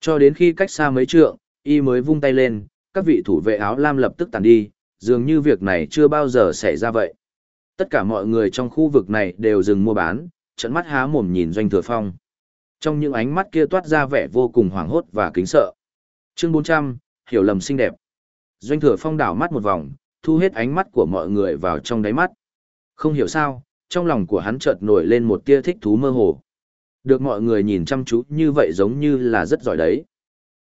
Cho đến khi cách xa mấy trượng, y mới vung tay lên, các vị thủ vệ áo lam lập tức tàn đi, dường như việc này chưa bao giờ xảy ra vậy. Tất cả mọi người trong khu vực này đều dừng mua bán, trận mắt há mồm nhìn doanh thừa phong. Trong những ánh mắt kia toát ra vẻ vô cùng hoảng hốt và kính sợ. Chương 400, hiểu lầm xinh đẹp. Doanh thừa phong đảo mắt một vòng, thu hết ánh mắt của mọi người vào trong đáy mắt. Không hiểu sao, trong lòng của hắn chợt nổi lên một tia thích thú mơ hồ. Được mọi người nhìn chăm chú như vậy giống như là rất giỏi đấy.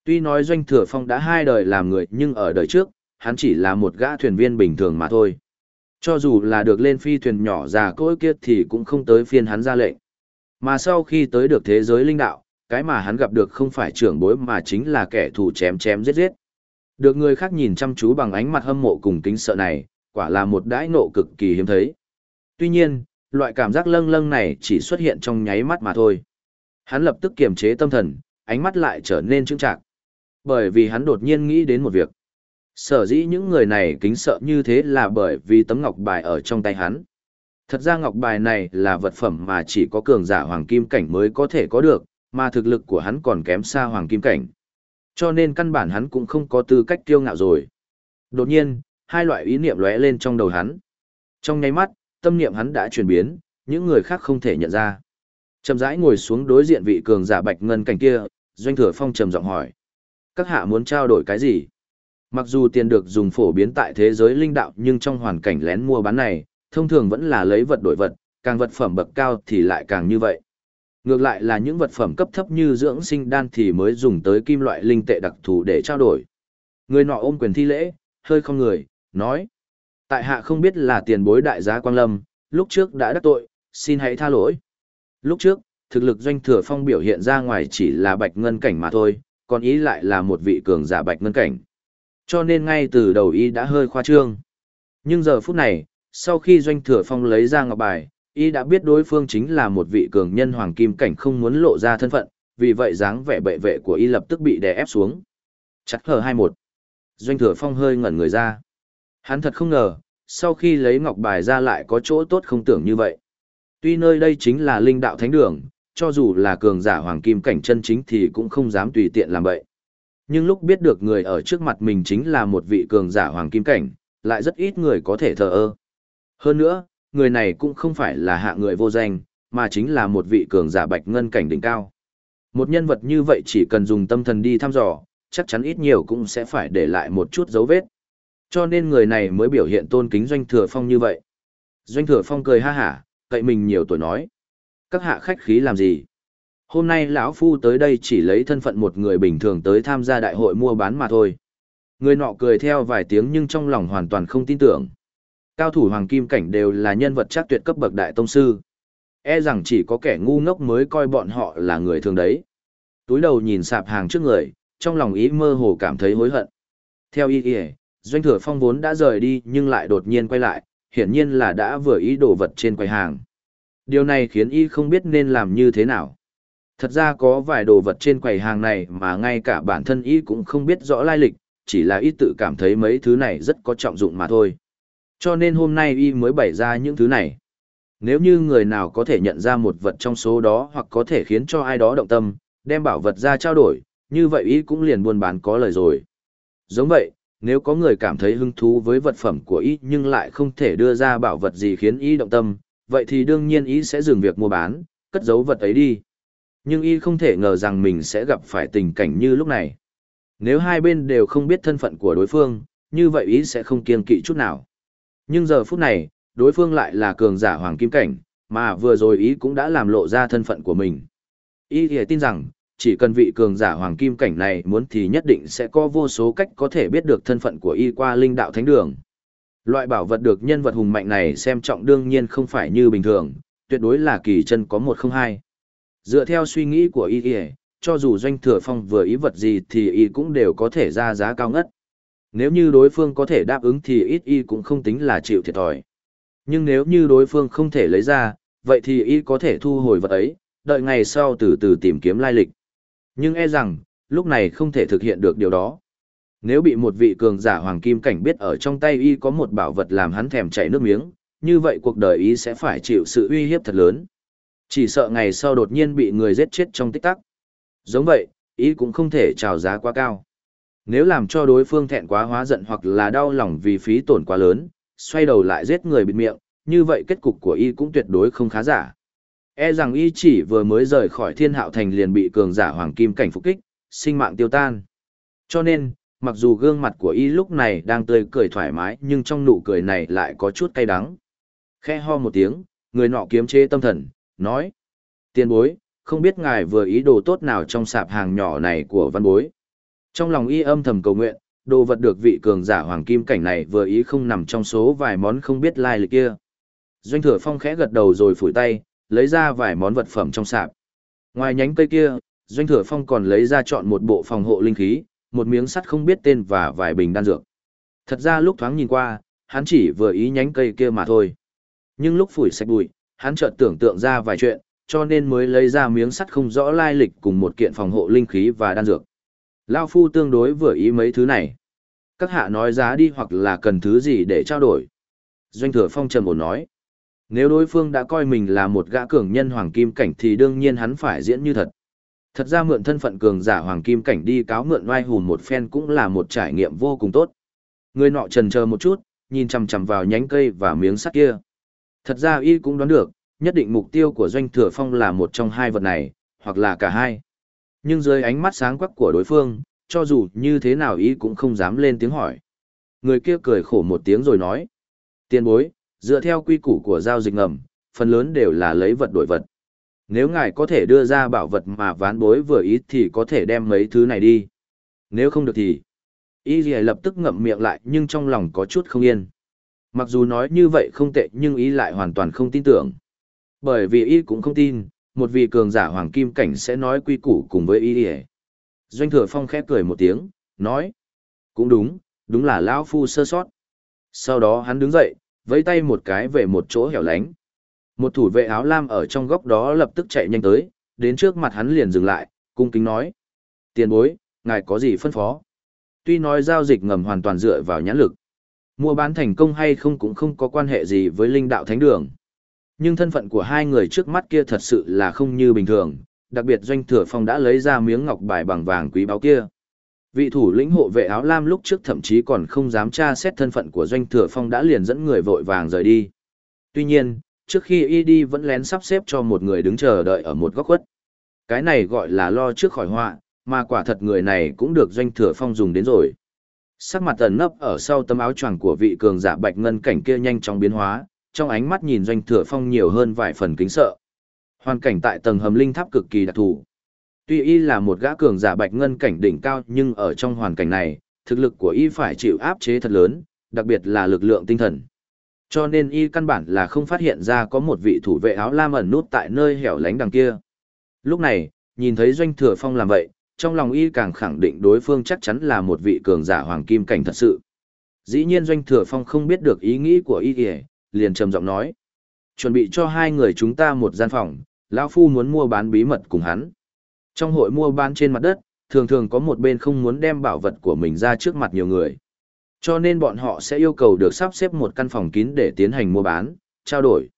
Tuy nói Doanh Thừa Phong đã hai đời làm người nhưng ở đời trước, hắn chỉ là một gã thuyền viên bình thường mà thôi. Cho dù là được lên phi thuyền nhỏ già cỗi kia thì cũng không tới phiên hắn ra lệnh. Mà sau khi tới được thế giới linh đạo, cái mà hắn gặp được không phải trưởng bối mà chính là kẻ thù chém chém giết giết. Được người khác nhìn chăm chú bằng ánh mặt hâm mộ cùng kính sợ này, quả là một đãi nộ cực kỳ hiếm thấy. Tuy nhiên, loại cảm giác lâng lâng này chỉ xuất hiện trong nháy mắt mà thôi. Hắn lập tức kiềm chế tâm thần, ánh mắt lại trở nên trưng trạc. Bởi vì hắn đột nhiên nghĩ đến một việc. Sở dĩ những người này kính sợ như thế là bởi vì tấm ngọc bài ở trong tay hắn. Thật ra ngọc bài này là vật phẩm mà chỉ có cường giả hoàng kim cảnh mới có thể có được, mà thực lực của hắn còn kém xa hoàng kim cảnh. Cho nên căn bản hắn cũng không có tư cách kiêu ngạo rồi. Đột nhiên, hai loại ý niệm lóe lên trong đầu hắn. Trong nháy mắt, tâm niệm hắn đã chuyển biến, những người khác không thể nhận ra. Trầm rãi ngồi xuống đối diện vị cường giả bạch ngân cảnh kia, doanh thừa phong trầm giọng hỏi. Các hạ muốn trao đổi cái gì? Mặc dù tiền được dùng phổ biến tại thế giới linh đạo nhưng trong hoàn cảnh lén mua bán này, thông thường vẫn là lấy vật đổi vật, càng vật phẩm bậc cao thì lại càng như vậy. Ngược lại là những vật phẩm cấp thấp như dưỡng sinh đan thì mới dùng tới kim loại linh tệ đặc thù để trao đổi. Người nọ ôm quyền thi lễ, hơi không người, nói. Tại hạ không biết là tiền bối đại giá Quang Lâm, lúc trước đã đắc tội, xin hãy tha lỗi. Lúc trước, thực lực doanh thừa phong biểu hiện ra ngoài chỉ là bạch ngân cảnh mà thôi, còn ý lại là một vị cường giả bạch ngân cảnh. Cho nên ngay từ đầu y đã hơi khoa trương. Nhưng giờ phút này, sau khi doanh thừa phong lấy ra ngọc bài, y đã biết đối phương chính là một vị cường nhân hoàng kim cảnh không muốn lộ ra thân phận, vì vậy dáng vẻ bệ vệ của y lập tức bị đè ép xuống. Chắc hờ hai một. Doanh thừa phong hơi ngẩn người ra. Hắn thật không ngờ, sau khi lấy ngọc bài ra lại có chỗ tốt không tưởng như vậy. Tuy nơi đây chính là linh đạo thánh đường, cho dù là cường giả hoàng kim cảnh chân chính thì cũng không dám tùy tiện làm vậy. Nhưng lúc biết được người ở trước mặt mình chính là một vị cường giả hoàng kim cảnh, lại rất ít người có thể thờ ơ. Hơn nữa, người này cũng không phải là hạ người vô danh, mà chính là một vị cường giả bạch ngân cảnh đỉnh cao. Một nhân vật như vậy chỉ cần dùng tâm thần đi thăm dò, chắc chắn ít nhiều cũng sẽ phải để lại một chút dấu vết. Cho nên người này mới biểu hiện tôn kính Doanh Thừa Phong như vậy. Doanh Thừa Phong cười ha hả, cậy mình nhiều tuổi nói. Các hạ khách khí làm gì? Hôm nay lão Phu tới đây chỉ lấy thân phận một người bình thường tới tham gia đại hội mua bán mà thôi. Người nọ cười theo vài tiếng nhưng trong lòng hoàn toàn không tin tưởng. Cao thủ hoàng kim cảnh đều là nhân vật chắc tuyệt cấp bậc đại tông sư. E rằng chỉ có kẻ ngu ngốc mới coi bọn họ là người thường đấy. Túi đầu nhìn sạp hàng trước người, trong lòng ý mơ hồ cảm thấy hối hận. Theo ý ý, doanh thừa phong vốn đã rời đi nhưng lại đột nhiên quay lại, hiển nhiên là đã vừa ý đồ vật trên quầy hàng. Điều này khiến y không biết nên làm như thế nào. Thật ra có vài đồ vật trên quầy hàng này mà ngay cả bản thân y cũng không biết rõ lai lịch, chỉ là y tự cảm thấy mấy thứ này rất có trọng dụng mà thôi. Cho nên hôm nay y mới bày ra những thứ này. Nếu như người nào có thể nhận ra một vật trong số đó hoặc có thể khiến cho ai đó động tâm, đem bảo vật ra trao đổi, như vậy y cũng liền buôn bán có lời rồi. Giống vậy, nếu có người cảm thấy hứng thú với vật phẩm của y nhưng lại không thể đưa ra bảo vật gì khiến y động tâm, vậy thì đương nhiên y sẽ dừng việc mua bán, cất giấu vật ấy đi. Nhưng y không thể ngờ rằng mình sẽ gặp phải tình cảnh như lúc này. Nếu hai bên đều không biết thân phận của đối phương, như vậy y sẽ không kiêng kỵ chút nào. Nhưng giờ phút này, đối phương lại là cường giả hoàng kim cảnh, mà vừa rồi ý cũng đã làm lộ ra thân phận của mình. Ý thì tin rằng, chỉ cần vị cường giả hoàng kim cảnh này muốn thì nhất định sẽ có vô số cách có thể biết được thân phận của y qua linh đạo thánh đường. Loại bảo vật được nhân vật hùng mạnh này xem trọng đương nhiên không phải như bình thường, tuyệt đối là kỳ chân có một không hai. Dựa theo suy nghĩ của y cho dù doanh thừa phong vừa ý vật gì thì y cũng đều có thể ra giá cao ngất. Nếu như đối phương có thể đáp ứng thì ít y cũng không tính là chịu thiệt thòi. Nhưng nếu như đối phương không thể lấy ra, vậy thì y có thể thu hồi vật ấy, đợi ngày sau từ từ tìm kiếm lai lịch. Nhưng e rằng, lúc này không thể thực hiện được điều đó. Nếu bị một vị cường giả hoàng kim cảnh biết ở trong tay y có một bảo vật làm hắn thèm chảy nước miếng, như vậy cuộc đời y sẽ phải chịu sự uy hiếp thật lớn. Chỉ sợ ngày sau đột nhiên bị người giết chết trong tích tắc. Giống vậy, y cũng không thể trào giá quá cao. Nếu làm cho đối phương thẹn quá hóa giận hoặc là đau lòng vì phí tổn quá lớn, xoay đầu lại giết người bịt miệng, như vậy kết cục của y cũng tuyệt đối không khá giả. E rằng y chỉ vừa mới rời khỏi thiên hạo thành liền bị cường giả hoàng kim cảnh phục kích, sinh mạng tiêu tan. Cho nên, mặc dù gương mặt của y lúc này đang tươi cười thoải mái nhưng trong nụ cười này lại có chút cay đắng. Khe ho một tiếng, người nọ kiếm chế tâm thần, nói. Tiên bối, không biết ngài vừa ý đồ tốt nào trong sạp hàng nhỏ này của văn bối. Trong lòng y âm thầm cầu nguyện, đồ vật được vị cường giả hoàng kim cảnh này vừa ý không nằm trong số vài món không biết lai lịch kia. Doanh thừa phong khẽ gật đầu rồi phủi tay, lấy ra vài món vật phẩm trong sạp. Ngoài nhánh cây kia, Doanh thừa phong còn lấy ra chọn một bộ phòng hộ linh khí, một miếng sắt không biết tên và vài bình đan dược. Thật ra lúc thoáng nhìn qua, hắn chỉ vừa ý nhánh cây kia mà thôi. Nhưng lúc phủi sạch bụi, hắn chợt tưởng tượng ra vài chuyện, cho nên mới lấy ra miếng sắt không rõ lai lịch cùng một kiện phòng hộ linh khí và đan dược. Lao phu tương đối vừa ý mấy thứ này. Các hạ nói giá đi hoặc là cần thứ gì để trao đổi. Doanh thừa phong trầm ổn nói. Nếu đối phương đã coi mình là một gã cường nhân hoàng kim cảnh thì đương nhiên hắn phải diễn như thật. Thật ra mượn thân phận cường giả hoàng kim cảnh đi cáo mượn oai hùn một phen cũng là một trải nghiệm vô cùng tốt. Người nọ trần chờ một chút, nhìn chằm chằm vào nhánh cây và miếng sắt kia. Thật ra y cũng đoán được, nhất định mục tiêu của doanh thừa phong là một trong hai vật này, hoặc là cả hai. Nhưng dưới ánh mắt sáng quắc của đối phương, cho dù như thế nào ý cũng không dám lên tiếng hỏi. Người kia cười khổ một tiếng rồi nói. Tiền bối, dựa theo quy củ của giao dịch ngầm, phần lớn đều là lấy vật đổi vật. Nếu ngài có thể đưa ra bảo vật mà ván bối vừa ý thì có thể đem mấy thứ này đi. Nếu không được thì... Y gì lập tức ngậm miệng lại nhưng trong lòng có chút không yên. Mặc dù nói như vậy không tệ nhưng ý lại hoàn toàn không tin tưởng. Bởi vì y cũng không tin, một vị cường giả hoàng kim cảnh sẽ nói quy củ cùng với y. Doanh thừa phong khẽ cười một tiếng, nói. Cũng đúng, đúng là lão phu sơ sót. Sau đó hắn đứng dậy, vẫy tay một cái về một chỗ hẻo lánh. Một thủ vệ áo lam ở trong góc đó lập tức chạy nhanh tới, đến trước mặt hắn liền dừng lại, cung kính nói. Tiền bối, ngài có gì phân phó? Tuy nói giao dịch ngầm hoàn toàn dựa vào nhãn lực. Mua bán thành công hay không cũng không có quan hệ gì với linh đạo thánh đường. Nhưng thân phận của hai người trước mắt kia thật sự là không như bình thường, đặc biệt doanh thừa phong đã lấy ra miếng ngọc bài bằng vàng quý báu kia. Vị thủ lĩnh hộ vệ áo lam lúc trước thậm chí còn không dám tra xét thân phận của doanh thừa phong đã liền dẫn người vội vàng rời đi. Tuy nhiên, trước khi y đi vẫn lén sắp xếp cho một người đứng chờ đợi ở một góc khuất. Cái này gọi là lo trước khỏi họa, mà quả thật người này cũng được doanh thừa phong dùng đến rồi. Sắc mặt ẩn nấp ở sau tấm áo choàng của vị cường giả bạch ngân cảnh kia nhanh chóng biến hóa, trong ánh mắt nhìn doanh thừa phong nhiều hơn vài phần kính sợ. Hoàn cảnh tại tầng hầm linh tháp cực kỳ đặc thù. Tuy y là một gã cường giả bạch ngân cảnh đỉnh cao nhưng ở trong hoàn cảnh này, thực lực của y phải chịu áp chế thật lớn, đặc biệt là lực lượng tinh thần. Cho nên y căn bản là không phát hiện ra có một vị thủ vệ áo lam ẩn nút tại nơi hẻo lánh đằng kia. Lúc này, nhìn thấy doanh thừa phong làm vậy, trong lòng y càng khẳng định đối phương chắc chắn là một vị cường giả hoàng kim cảnh thật sự. Dĩ nhiên doanh thừa phong không biết được ý nghĩ của y kìa, liền trầm giọng nói. Chuẩn bị cho hai người chúng ta một gian phòng, lão Phu muốn mua bán bí mật cùng hắn. Trong hội mua bán trên mặt đất, thường thường có một bên không muốn đem bảo vật của mình ra trước mặt nhiều người. Cho nên bọn họ sẽ yêu cầu được sắp xếp một căn phòng kín để tiến hành mua bán, trao đổi.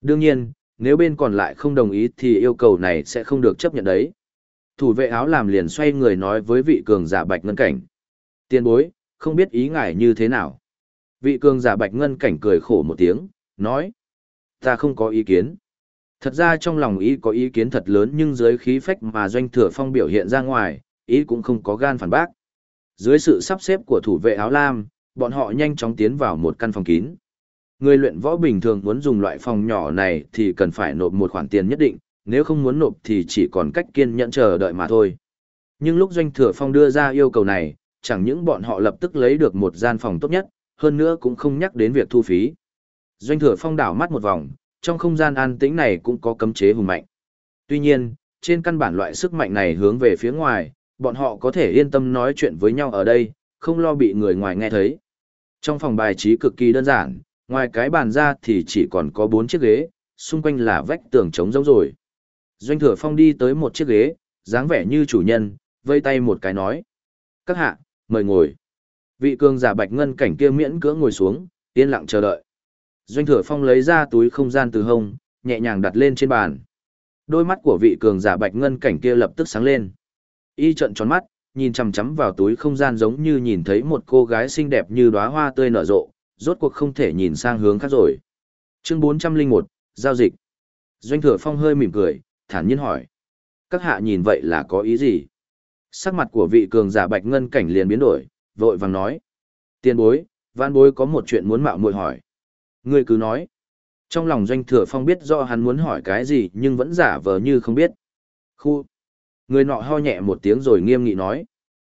Đương nhiên, nếu bên còn lại không đồng ý thì yêu cầu này sẽ không được chấp nhận đấy. Thủ vệ áo làm liền xoay người nói với vị cường giả bạch ngân cảnh. Tiên bối, không biết ý ngài như thế nào. Vị cường giả bạch ngân cảnh cười khổ một tiếng, nói. Ta không có ý kiến. Thật ra trong lòng ý có ý kiến thật lớn nhưng dưới khí phách mà doanh thừa phong biểu hiện ra ngoài, ý cũng không có gan phản bác. Dưới sự sắp xếp của thủ vệ áo lam, bọn họ nhanh chóng tiến vào một căn phòng kín. Người luyện võ bình thường muốn dùng loại phòng nhỏ này thì cần phải nộp một khoản tiền nhất định, nếu không muốn nộp thì chỉ còn cách kiên nhẫn chờ đợi mà thôi. Nhưng lúc Doanh Thừa Phong đưa ra yêu cầu này, chẳng những bọn họ lập tức lấy được một gian phòng tốt nhất, hơn nữa cũng không nhắc đến việc thu phí. Doanh Thừa Phong đảo mắt một vòng, trong không gian an tĩnh này cũng có cấm chế hùng mạnh. Tuy nhiên, trên căn bản loại sức mạnh này hướng về phía ngoài, bọn họ có thể yên tâm nói chuyện với nhau ở đây, không lo bị người ngoài nghe thấy. Trong phòng bài trí cực kỳ đơn giản, ngoài cái bàn ra thì chỉ còn có bốn chiếc ghế, xung quanh là vách tường trống rỗng rồi. Doanh thừa phong đi tới một chiếc ghế, dáng vẻ như chủ nhân, vây tay một cái nói. Các hạ, mời ngồi. Vị cường giả bạch ngân cảnh kia miễn cưỡng ngồi xuống, yên lặng chờ đợi. Doanh thừa phong lấy ra túi không gian từ hông, nhẹ nhàng đặt lên trên bàn. Đôi mắt của vị cường giả bạch ngân cảnh kia lập tức sáng lên. Y trận tròn mắt, nhìn chằm chằm vào túi không gian giống như nhìn thấy một cô gái xinh đẹp như đóa hoa tươi nở rộ, rốt cuộc không thể nhìn sang hướng khác rồi. Chương 401, Giao dịch. Doanh thừa phong hơi mỉm cười, thản nhiên hỏi. Các hạ nhìn vậy là có ý gì? Sắc mặt của vị cường giả bạch ngân cảnh liền biến đổi, vội vàng nói. Tiên bối, văn bối có một chuyện muốn mạo muội hỏi. Ngươi cứ nói. Trong lòng doanh thừa phong biết do hắn muốn hỏi cái gì nhưng vẫn giả vờ như không biết. Khu. Người nọ ho nhẹ một tiếng rồi nghiêm nghị nói.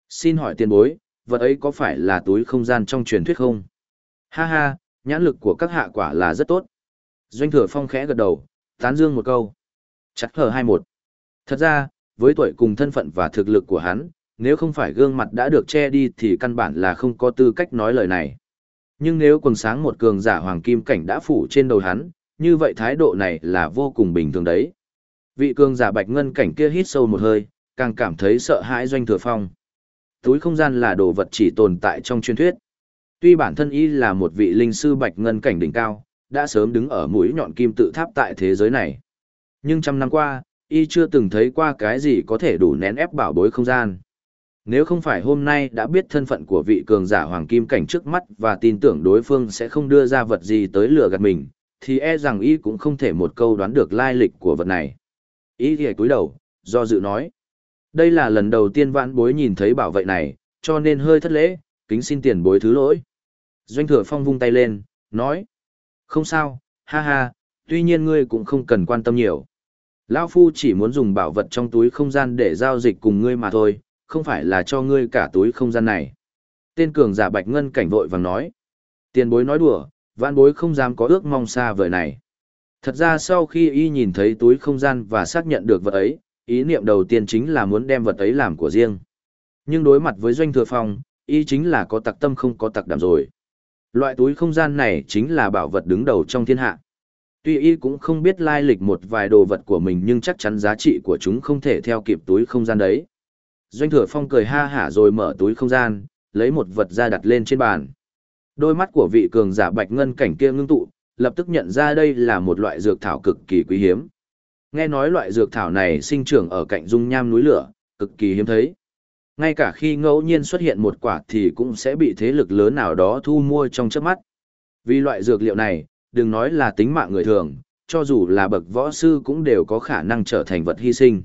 Xin hỏi tiền bối, vật ấy có phải là túi không gian trong truyền thuyết không? Ha ha, nhãn lực của các hạ quả là rất tốt. Doanh thừa phong khẽ gật đầu, tán dương một câu. Chắc hờ hai một. Thật ra, với tuổi cùng thân phận và thực lực của hắn, nếu không phải gương mặt đã được che đi thì căn bản là không có tư cách nói lời này. Nhưng nếu quần sáng một cường giả hoàng kim cảnh đã phủ trên đầu hắn, như vậy thái độ này là vô cùng bình thường đấy. Vị cường giả bạch ngân cảnh kia hít sâu một hơi, càng cảm thấy sợ hãi doanh thừa phong. Túi không gian là đồ vật chỉ tồn tại trong truyền thuyết. Tuy bản thân y là một vị linh sư bạch ngân cảnh đỉnh cao, đã sớm đứng ở mũi nhọn kim tự tháp tại thế giới này. Nhưng trăm năm qua, y chưa từng thấy qua cái gì có thể đủ nén ép bảo bối không gian. Nếu không phải hôm nay đã biết thân phận của vị cường giả hoàng kim cảnh trước mắt và tin tưởng đối phương sẽ không đưa ra vật gì tới lừa gạt mình, thì e rằng y cũng không thể một câu đoán được lai lịch của vật này. Y thì cúi đầu, do dự nói. Đây là lần đầu tiên vãn bối nhìn thấy bảo vệ này, cho nên hơi thất lễ, kính xin tiền bối thứ lỗi. Doanh thừa phong vung tay lên, nói. Không sao, ha ha, tuy nhiên ngươi cũng không cần quan tâm nhiều. Lão Phu chỉ muốn dùng bảo vật trong túi không gian để giao dịch cùng ngươi mà thôi, không phải là cho ngươi cả túi không gian này. Tên cường giả bạch ngân cảnh vội vàng nói. Tiền bối nói đùa, vạn bối không dám có ước mong xa vời này. Thật ra sau khi y nhìn thấy túi không gian và xác nhận được vật ấy, ý niệm đầu tiên chính là muốn đem vật ấy làm của riêng. Nhưng đối mặt với doanh thừa phong, y chính là có tặc tâm không có tặc đảm rồi. Loại túi không gian này chính là bảo vật đứng đầu trong thiên hạ. Tuy y cũng không biết lai lịch một vài đồ vật của mình nhưng chắc chắn giá trị của chúng không thể theo kịp túi không gian đấy. Doanh thừa phong cười ha hả rồi mở túi không gian, lấy một vật ra đặt lên trên bàn. Đôi mắt của vị cường giả bạch ngân cảnh kia ngưng tụ, lập tức nhận ra đây là một loại dược thảo cực kỳ quý hiếm. Nghe nói loại dược thảo này sinh trưởng ở cạnh dung nham núi lửa, cực kỳ hiếm thấy. Ngay cả khi ngẫu nhiên xuất hiện một quả thì cũng sẽ bị thế lực lớn nào đó thu mua trong chớp mắt. Vì loại dược liệu này, đừng nói là tính mạng người thường, cho dù là bậc võ sư cũng đều có khả năng trở thành vật hy sinh.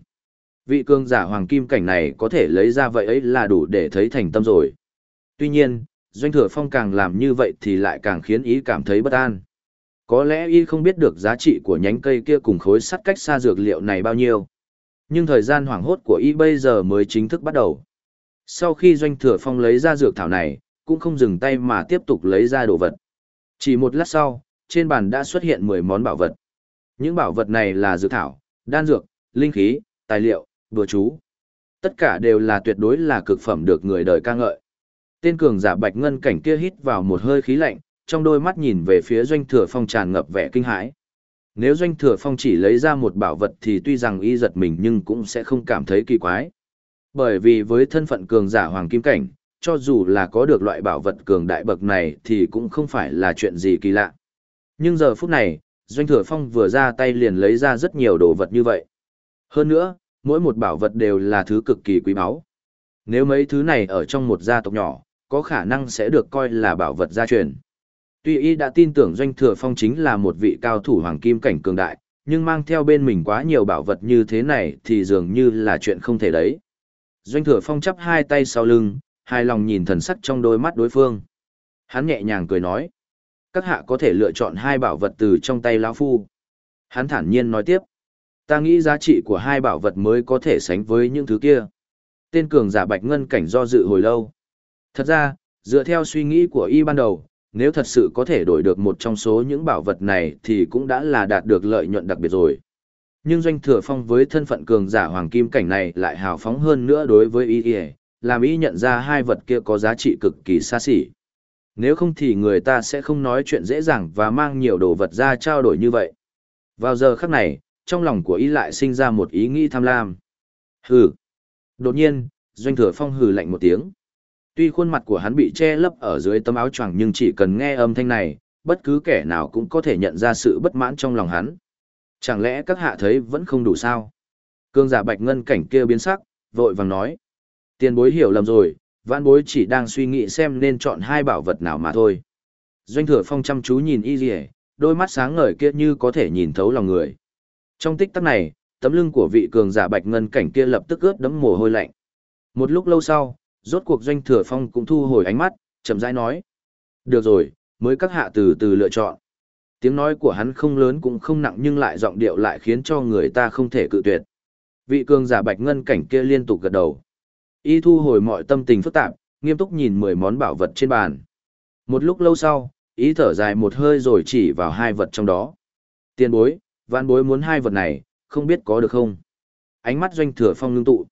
Vị cường giả hoàng kim cảnh này có thể lấy ra vậy ấy là đủ để thấy thành tâm rồi. Tuy nhiên, doanh thừa phong càng làm như vậy thì lại càng khiến ý cảm thấy bất an. Có lẽ y không biết được giá trị của nhánh cây kia cùng khối sắt cách xa dược liệu này bao nhiêu. Nhưng thời gian hoảng hốt của y bây giờ mới chính thức bắt đầu. Sau khi doanh thừa phong lấy ra dược thảo này, cũng không dừng tay mà tiếp tục lấy ra đồ vật. Chỉ một lát sau, trên bàn đã xuất hiện 10 món bảo vật. Những bảo vật này là dược thảo, đan dược, linh khí, tài liệu, bừa chú. Tất cả đều là tuyệt đối là cực phẩm được người đời ca ngợi. Tên cường giả bạch ngân cảnh kia hít vào một hơi khí lạnh, trong đôi mắt nhìn về phía doanh thừa phong tràn ngập vẻ kinh hãi. Nếu doanh thừa phong chỉ lấy ra một bảo vật thì tuy rằng y giật mình nhưng cũng sẽ không cảm thấy kỳ quái. Bởi vì với thân phận cường giả hoàng kim cảnh, cho dù là có được loại bảo vật cường đại bậc này thì cũng không phải là chuyện gì kỳ lạ. Nhưng giờ phút này, doanh thừa phong vừa ra tay liền lấy ra rất nhiều đồ vật như vậy. Hơn nữa, mỗi một bảo vật đều là thứ cực kỳ quý báu. Nếu mấy thứ này ở trong một gia tộc nhỏ, có khả năng sẽ được coi là bảo vật gia truyền. Tuy y đã tin tưởng Doanh Thừa Phong chính là một vị cao thủ hoàng kim cảnh cường đại, nhưng mang theo bên mình quá nhiều bảo vật như thế này thì dường như là chuyện không thể đấy. Doanh Thừa Phong chắp hai tay sau lưng, hài lòng nhìn thần sắc trong đôi mắt đối phương. Hắn nhẹ nhàng cười nói, các hạ có thể lựa chọn hai bảo vật từ trong tay lão phu. Hắn thản nhiên nói tiếp, ta nghĩ giá trị của hai bảo vật mới có thể sánh với những thứ kia. Tên cường giả bạch ngân cảnh do dự hồi lâu. Thật ra, dựa theo suy nghĩ của y ban đầu, nếu thật sự có thể đổi được một trong số những bảo vật này thì cũng đã là đạt được lợi nhuận đặc biệt rồi. Nhưng doanh thừa phong với thân phận cường giả hoàng kim cảnh này lại hào phóng hơn nữa đối với y làm y nhận ra hai vật kia có giá trị cực kỳ xa xỉ. Nếu không thì người ta sẽ không nói chuyện dễ dàng và mang nhiều đồ vật ra trao đổi như vậy. Vào giờ khắc này, trong lòng của y lại sinh ra một ý nghĩ tham lam. Hừ. Đột nhiên, doanh thừa phong hừ lạnh một tiếng. Tuy khuôn mặt của hắn bị che lấp ở dưới tấm áo choàng nhưng chỉ cần nghe âm thanh này, bất cứ kẻ nào cũng có thể nhận ra sự bất mãn trong lòng hắn. Chẳng lẽ các hạ thấy vẫn không đủ sao? Cương giả bạch ngân cảnh kia biến sắc, vội vàng nói. Tiền bối hiểu lầm rồi, vãn bối chỉ đang suy nghĩ xem nên chọn hai bảo vật nào mà thôi. Doanh thừa phong chăm chú nhìn y dì đôi mắt sáng ngời kia như có thể nhìn thấu lòng người. Trong tích tắc này, tấm lưng của vị cường giả bạch ngân cảnh kia lập tức ướt đẫm mồ hôi lạnh. Một lúc lâu sau, rốt cuộc doanh thừa phong cũng thu hồi ánh mắt, chậm rãi nói. Được rồi, mới các hạ từ từ lựa chọn. Tiếng nói của hắn không lớn cũng không nặng nhưng lại giọng điệu lại khiến cho người ta không thể cự tuyệt. Vị cường giả bạch ngân cảnh kia liên tục gật đầu. Y thu hồi mọi tâm tình phức tạp, nghiêm túc nhìn mười món bảo vật trên bàn. Một lúc lâu sau, ý thở dài một hơi rồi chỉ vào hai vật trong đó. Tiền bối, vạn bối muốn hai vật này, không biết có được không? Ánh mắt doanh thừa phong ngưng tụ.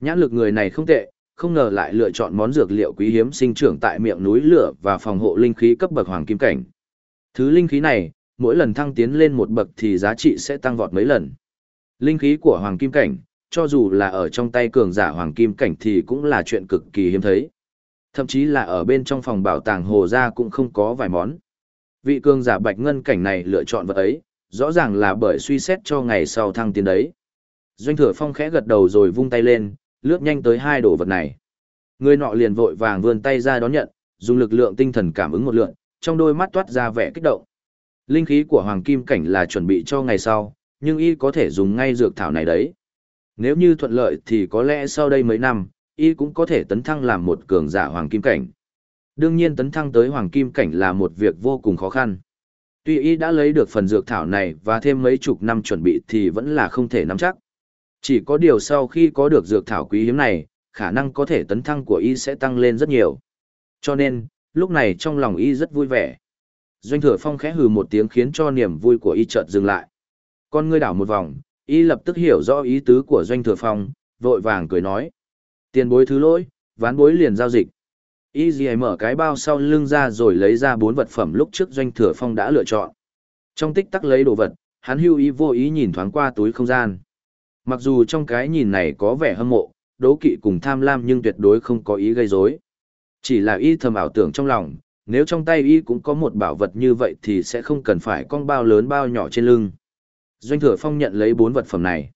Nhãn lực người này không tệ, không ngờ lại lựa chọn món dược liệu quý hiếm sinh trưởng tại miệng núi lửa và phòng hộ linh khí cấp bậc hoàng kim cảnh. Thứ linh khí này, mỗi lần thăng tiến lên một bậc thì giá trị sẽ tăng vọt mấy lần. Linh khí của hoàng kim cảnh, cho dù là ở trong tay cường giả hoàng kim cảnh thì cũng là chuyện cực kỳ hiếm thấy. Thậm chí là ở bên trong phòng bảo tàng hồ gia cũng không có vài món. Vị cường giả bạch ngân cảnh này lựa chọn vật ấy, rõ ràng là bởi suy xét cho ngày sau thăng tiến đấy. Doanh thừa phong khẽ gật đầu rồi vung tay lên, lướt nhanh tới hai đồ vật này. Người nọ liền vội vàng vươn tay ra đón nhận, dùng lực lượng tinh thần cảm ứng một lượng, trong đôi mắt toát ra vẻ kích động. Linh khí của hoàng kim cảnh là chuẩn bị cho ngày sau, nhưng y có thể dùng ngay dược thảo này đấy. Nếu như thuận lợi thì có lẽ sau đây mấy năm, y cũng có thể tấn thăng làm một cường giả hoàng kim cảnh. Đương nhiên tấn thăng tới hoàng kim cảnh là một việc vô cùng khó khăn. Tuy y đã lấy được phần dược thảo này và thêm mấy chục năm chuẩn bị thì vẫn là không thể nắm chắc. Chỉ có điều sau khi có được dược thảo quý hiếm này, khả năng có thể tấn thăng của y sẽ tăng lên rất nhiều. Cho nên, lúc này trong lòng y rất vui vẻ. Doanh thừa phong khẽ hừ một tiếng khiến cho niềm vui của y chợt dừng lại. Con ngươi đảo một vòng, y lập tức hiểu rõ ý tứ của doanh thừa phong, vội vàng cười nói. Tiền bối thứ lỗi, ván bối liền giao dịch. Y gì mở cái bao sau lưng ra rồi lấy ra bốn vật phẩm lúc trước doanh thừa phong đã lựa chọn. Trong tích tắc lấy đồ vật, hắn hưu ý vô ý nhìn thoáng qua túi không gian. Mặc dù trong cái nhìn này có vẻ hâm mộ, đố kỵ cùng tham lam nhưng tuyệt đối không có ý gây rối. Chỉ là y thầm ảo tưởng trong lòng, nếu trong tay y cũng có một bảo vật như vậy thì sẽ không cần phải con bao lớn bao nhỏ trên lưng. Doanh thừa phong nhận lấy bốn vật phẩm này.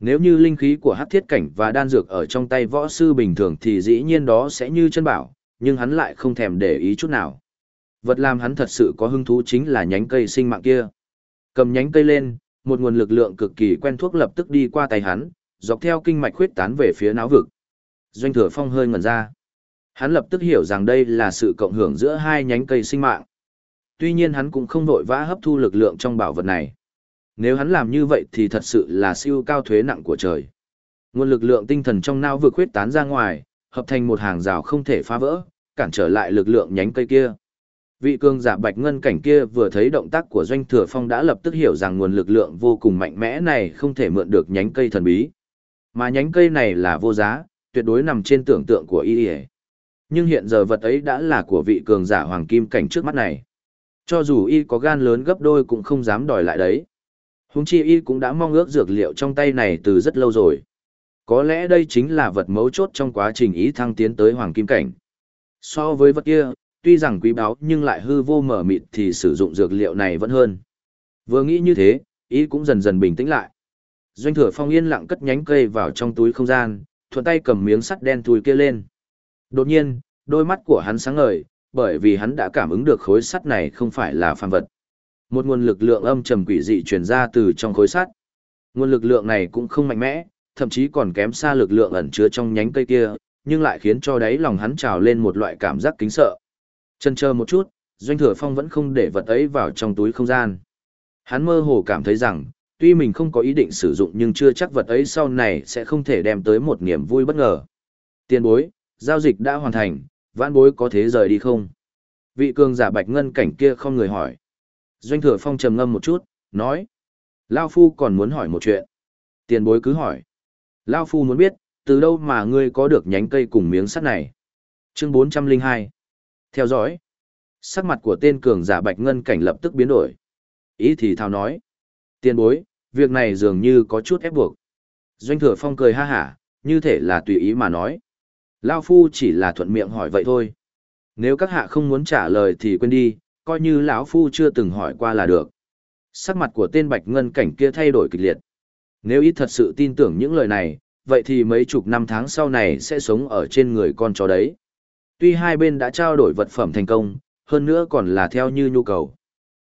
Nếu như linh khí của hắc thiết cảnh và đan dược ở trong tay võ sư bình thường thì dĩ nhiên đó sẽ như chân bảo, nhưng hắn lại không thèm để ý chút nào. Vật làm hắn thật sự có hứng thú chính là nhánh cây sinh mạng kia. Cầm nhánh cây lên, một nguồn lực lượng cực kỳ quen thuộc lập tức đi qua tay hắn, dọc theo kinh mạch khuyết tán về phía não vực. Doanh thừa phong hơi ngẩn ra. Hắn lập tức hiểu rằng đây là sự cộng hưởng giữa hai nhánh cây sinh mạng. Tuy nhiên hắn cũng không vội vã hấp thu lực lượng trong bảo vật này. Nếu hắn làm như vậy thì thật sự là siêu cao thuế nặng của trời. Nguồn lực lượng tinh thần trong não vực khuyết tán ra ngoài, hợp thành một hàng rào không thể phá vỡ, cản trở lại lực lượng nhánh cây kia. Vị cường giả bạch ngân cảnh kia vừa thấy động tác của doanh thừa phong đã lập tức hiểu rằng nguồn lực lượng vô cùng mạnh mẽ này không thể mượn được nhánh cây thần bí. Mà nhánh cây này là vô giá, tuyệt đối nằm trên tưởng tượng của y Nhưng hiện giờ vật ấy đã là của vị cường giả hoàng kim cảnh trước mắt này. Cho dù y có gan lớn gấp đôi cũng không dám đòi lại đấy. Húng chi y cũng đã mong ước dược liệu trong tay này từ rất lâu rồi. Có lẽ đây chính là vật mấu chốt trong quá trình ý thăng tiến tới hoàng kim cảnh. So với vật kia, tuy rằng quý báu nhưng lại hư vô mở mịt thì sử dụng dược liệu này vẫn hơn. Vừa nghĩ như thế, ý cũng dần dần bình tĩnh lại. Doanh thừa phong yên lặng cất nhánh cây vào trong túi không gian, thuận tay cầm miếng sắt đen thui kia lên. Đột nhiên, đôi mắt của hắn sáng ngời, bởi vì hắn đã cảm ứng được khối sắt này không phải là phàm vật. Một nguồn lực lượng âm trầm quỷ dị truyền ra từ trong khối sắt. Nguồn lực lượng này cũng không mạnh mẽ, thậm chí còn kém xa lực lượng ẩn chứa trong nhánh cây kia, nhưng lại khiến cho đáy lòng hắn trào lên một loại cảm giác kính sợ. Chần chờ một chút, Doanh Thừa Phong vẫn không để vật ấy vào trong túi không gian. Hắn mơ hồ cảm thấy rằng, tuy mình không có ý định sử dụng nhưng chưa chắc vật ấy sau này sẽ không thể đem tới một niềm vui bất ngờ. Tiền bối, giao dịch đã hoàn thành, vãn bối có thế rời đi không? Vị cường giả bạch ngân cảnh kia không người hỏi. Doanh thừa phong trầm ngâm một chút, nói. Lao Phu còn muốn hỏi một chuyện. Tiền bối cứ hỏi. Lao Phu muốn biết, từ đâu mà ngươi có được nhánh cây cùng miếng sắt này? Chương 402. Theo dõi. Sắc mặt của tên cường giả bạch ngân cảnh lập tức biến đổi. Ý thì thào nói. Tiền bối, việc này dường như có chút ép buộc. Doanh thừa phong cười ha hả, như thể là tùy ý mà nói. Lao Phu chỉ là thuận miệng hỏi vậy thôi. Nếu các hạ không muốn trả lời thì quên đi, coi như lão Phu chưa từng hỏi qua là được. Sắc mặt của tên bạch ngân cảnh kia thay đổi kịch liệt. Nếu ít thật sự tin tưởng những lời này, vậy thì mấy chục năm tháng sau này sẽ sống ở trên người con chó đấy. Tuy hai bên đã trao đổi vật phẩm thành công, hơn nữa còn là theo như nhu cầu.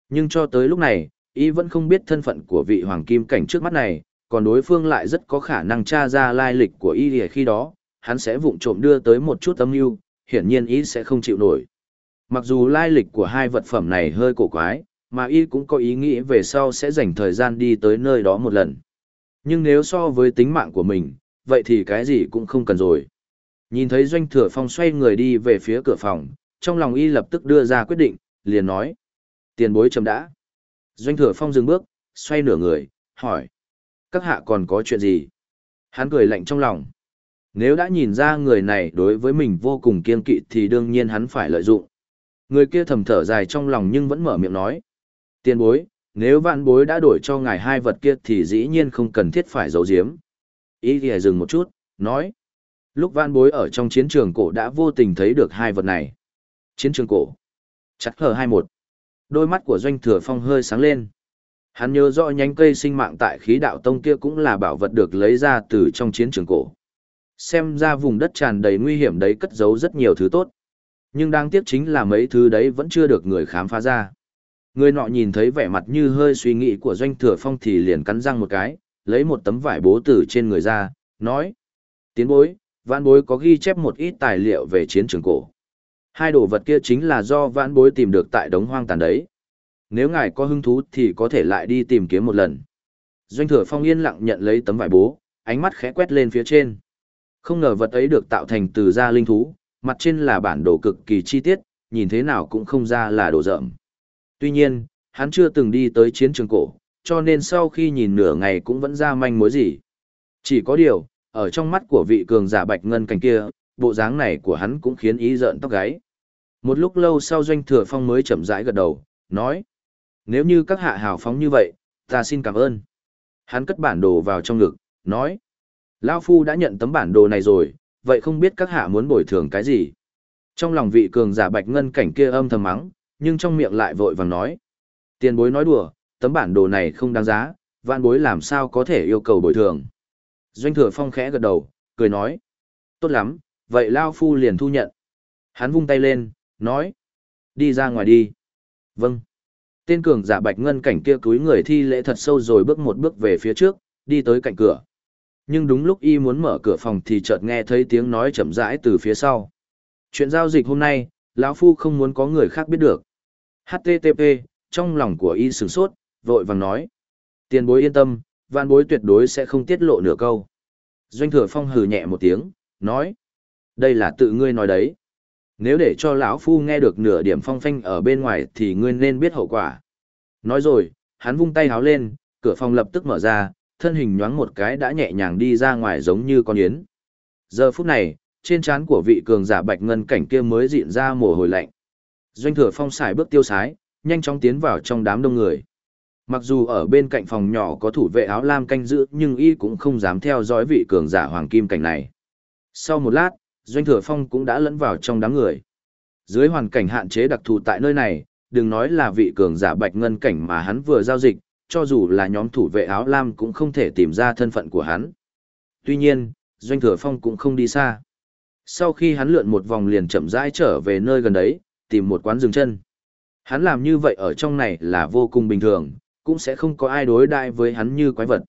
Nhưng cho tới lúc này, y vẫn không biết thân phận của vị hoàng kim cảnh trước mắt này, còn đối phương lại rất có khả năng tra ra lai lịch của y để khi đó, hắn sẽ vụng trộm đưa tới một chút âm mưu, hiển nhiên y sẽ không chịu nổi. Mặc dù lai lịch của hai vật phẩm này hơi cổ quái, mà y cũng có ý nghĩ về sau sẽ dành thời gian đi tới nơi đó một lần. Nhưng nếu so với tính mạng của mình, vậy thì cái gì cũng không cần rồi. Nhìn thấy doanh thừa phong xoay người đi về phía cửa phòng, trong lòng y lập tức đưa ra quyết định, liền nói. Tiền bối chấm đã. Doanh thừa phong dừng bước, xoay nửa người, hỏi. Các hạ còn có chuyện gì? Hắn cười lạnh trong lòng. Nếu đã nhìn ra người này đối với mình vô cùng kiên kỵ thì đương nhiên hắn phải lợi dụng. Người kia thầm thở dài trong lòng nhưng vẫn mở miệng nói. Tiền bối, nếu vạn bối đã đổi cho ngài hai vật kia thì dĩ nhiên không cần thiết phải giấu giếm. Ý thì dừng một chút, nói. Lúc vạn bối ở trong chiến trường cổ đã vô tình thấy được hai vật này. Chiến trường cổ. Chặt hờ hai một. Đôi mắt của doanh thừa phong hơi sáng lên. Hắn nhớ rõ nhánh cây sinh mạng tại khí đạo tông kia cũng là bảo vật được lấy ra từ trong chiến trường cổ. Xem ra vùng đất tràn đầy nguy hiểm đấy cất giấu rất nhiều thứ tốt. Nhưng đáng tiếc chính là mấy thứ đấy vẫn chưa được người khám phá ra. Người nọ nhìn thấy vẻ mặt như hơi suy nghĩ của doanh thừa phong thì liền cắn răng một cái, lấy một tấm vải bố từ trên người ra, nói. Tiến bối, vãn bối có ghi chép một ít tài liệu về chiến trường cổ. Hai đồ vật kia chính là do vãn bối tìm được tại đống hoang tàn đấy. Nếu ngài có hứng thú thì có thể lại đi tìm kiếm một lần. Doanh thừa phong yên lặng nhận lấy tấm vải bố, ánh mắt khẽ quét lên phía trên. Không ngờ vật ấy được tạo thành từ da linh thú, mặt trên là bản đồ cực kỳ chi tiết, nhìn thế nào cũng không ra là đồ rợm. Tuy nhiên, hắn chưa từng đi tới chiến trường cổ, cho nên sau khi nhìn nửa ngày cũng vẫn ra manh mối gì. Chỉ có điều, ở trong mắt của vị cường giả bạch ngân cảnh kia, bộ dáng này của hắn cũng khiến ý giận tóc gáy. Một lúc lâu sau doanh thừa phong mới chậm rãi gật đầu, nói. Nếu như các hạ hào phóng như vậy, ta xin cảm ơn. Hắn cất bản đồ vào trong ngực, nói. Lao Phu đã nhận tấm bản đồ này rồi, vậy không biết các hạ muốn bồi thường cái gì? Trong lòng vị cường giả bạch ngân cảnh kia âm thầm mắng, nhưng trong miệng lại vội vàng nói. Tiền bối nói đùa, tấm bản đồ này không đáng giá, vạn bối làm sao có thể yêu cầu bồi thường. Doanh thừa phong khẽ gật đầu, cười nói. Tốt lắm, vậy Lao Phu liền thu nhận. Hắn vung tay lên, nói. Đi ra ngoài đi. Vâng. Tên cường giả bạch ngân cảnh kia cúi người thi lễ thật sâu rồi bước một bước về phía trước, đi tới cạnh cửa. Nhưng đúng lúc y muốn mở cửa phòng thì chợt nghe thấy tiếng nói chậm rãi từ phía sau. Chuyện giao dịch hôm nay, lão Phu không muốn có người khác biết được. HTTP, trong lòng của y sửng sốt, vội vàng nói. Tiền bối yên tâm, vạn bối tuyệt đối sẽ không tiết lộ nửa câu. Doanh thừa phong hừ nhẹ một tiếng, nói. Đây là tự ngươi nói đấy. Nếu để cho lão Phu nghe được nửa điểm phong phanh ở bên ngoài thì ngươi nên biết hậu quả. Nói rồi, hắn vung tay háo lên, cửa phòng lập tức mở ra, thân hình nhoáng một cái đã nhẹ nhàng đi ra ngoài giống như con yến. Giờ phút này, trên trán của vị cường giả bạch ngân cảnh kia mới dịn ra mồ hôi lạnh. Doanh thừa phong xài bước tiêu sái, nhanh chóng tiến vào trong đám đông người. Mặc dù ở bên cạnh phòng nhỏ có thủ vệ áo lam canh giữ nhưng y cũng không dám theo dõi vị cường giả hoàng kim cảnh này. Sau một lát, Doanh thừa phong cũng đã lẫn vào trong đám người. Dưới hoàn cảnh hạn chế đặc thù tại nơi này, đừng nói là vị cường giả bạch ngân cảnh mà hắn vừa giao dịch, cho dù là nhóm thủ vệ áo lam cũng không thể tìm ra thân phận của hắn. Tuy nhiên, Doanh Thừa Phong cũng không đi xa. Sau khi hắn lượn một vòng liền chậm rãi trở về nơi gần đấy, tìm một quán dừng chân. Hắn làm như vậy ở trong này là vô cùng bình thường, cũng sẽ không có ai đối đại với hắn như quái vật.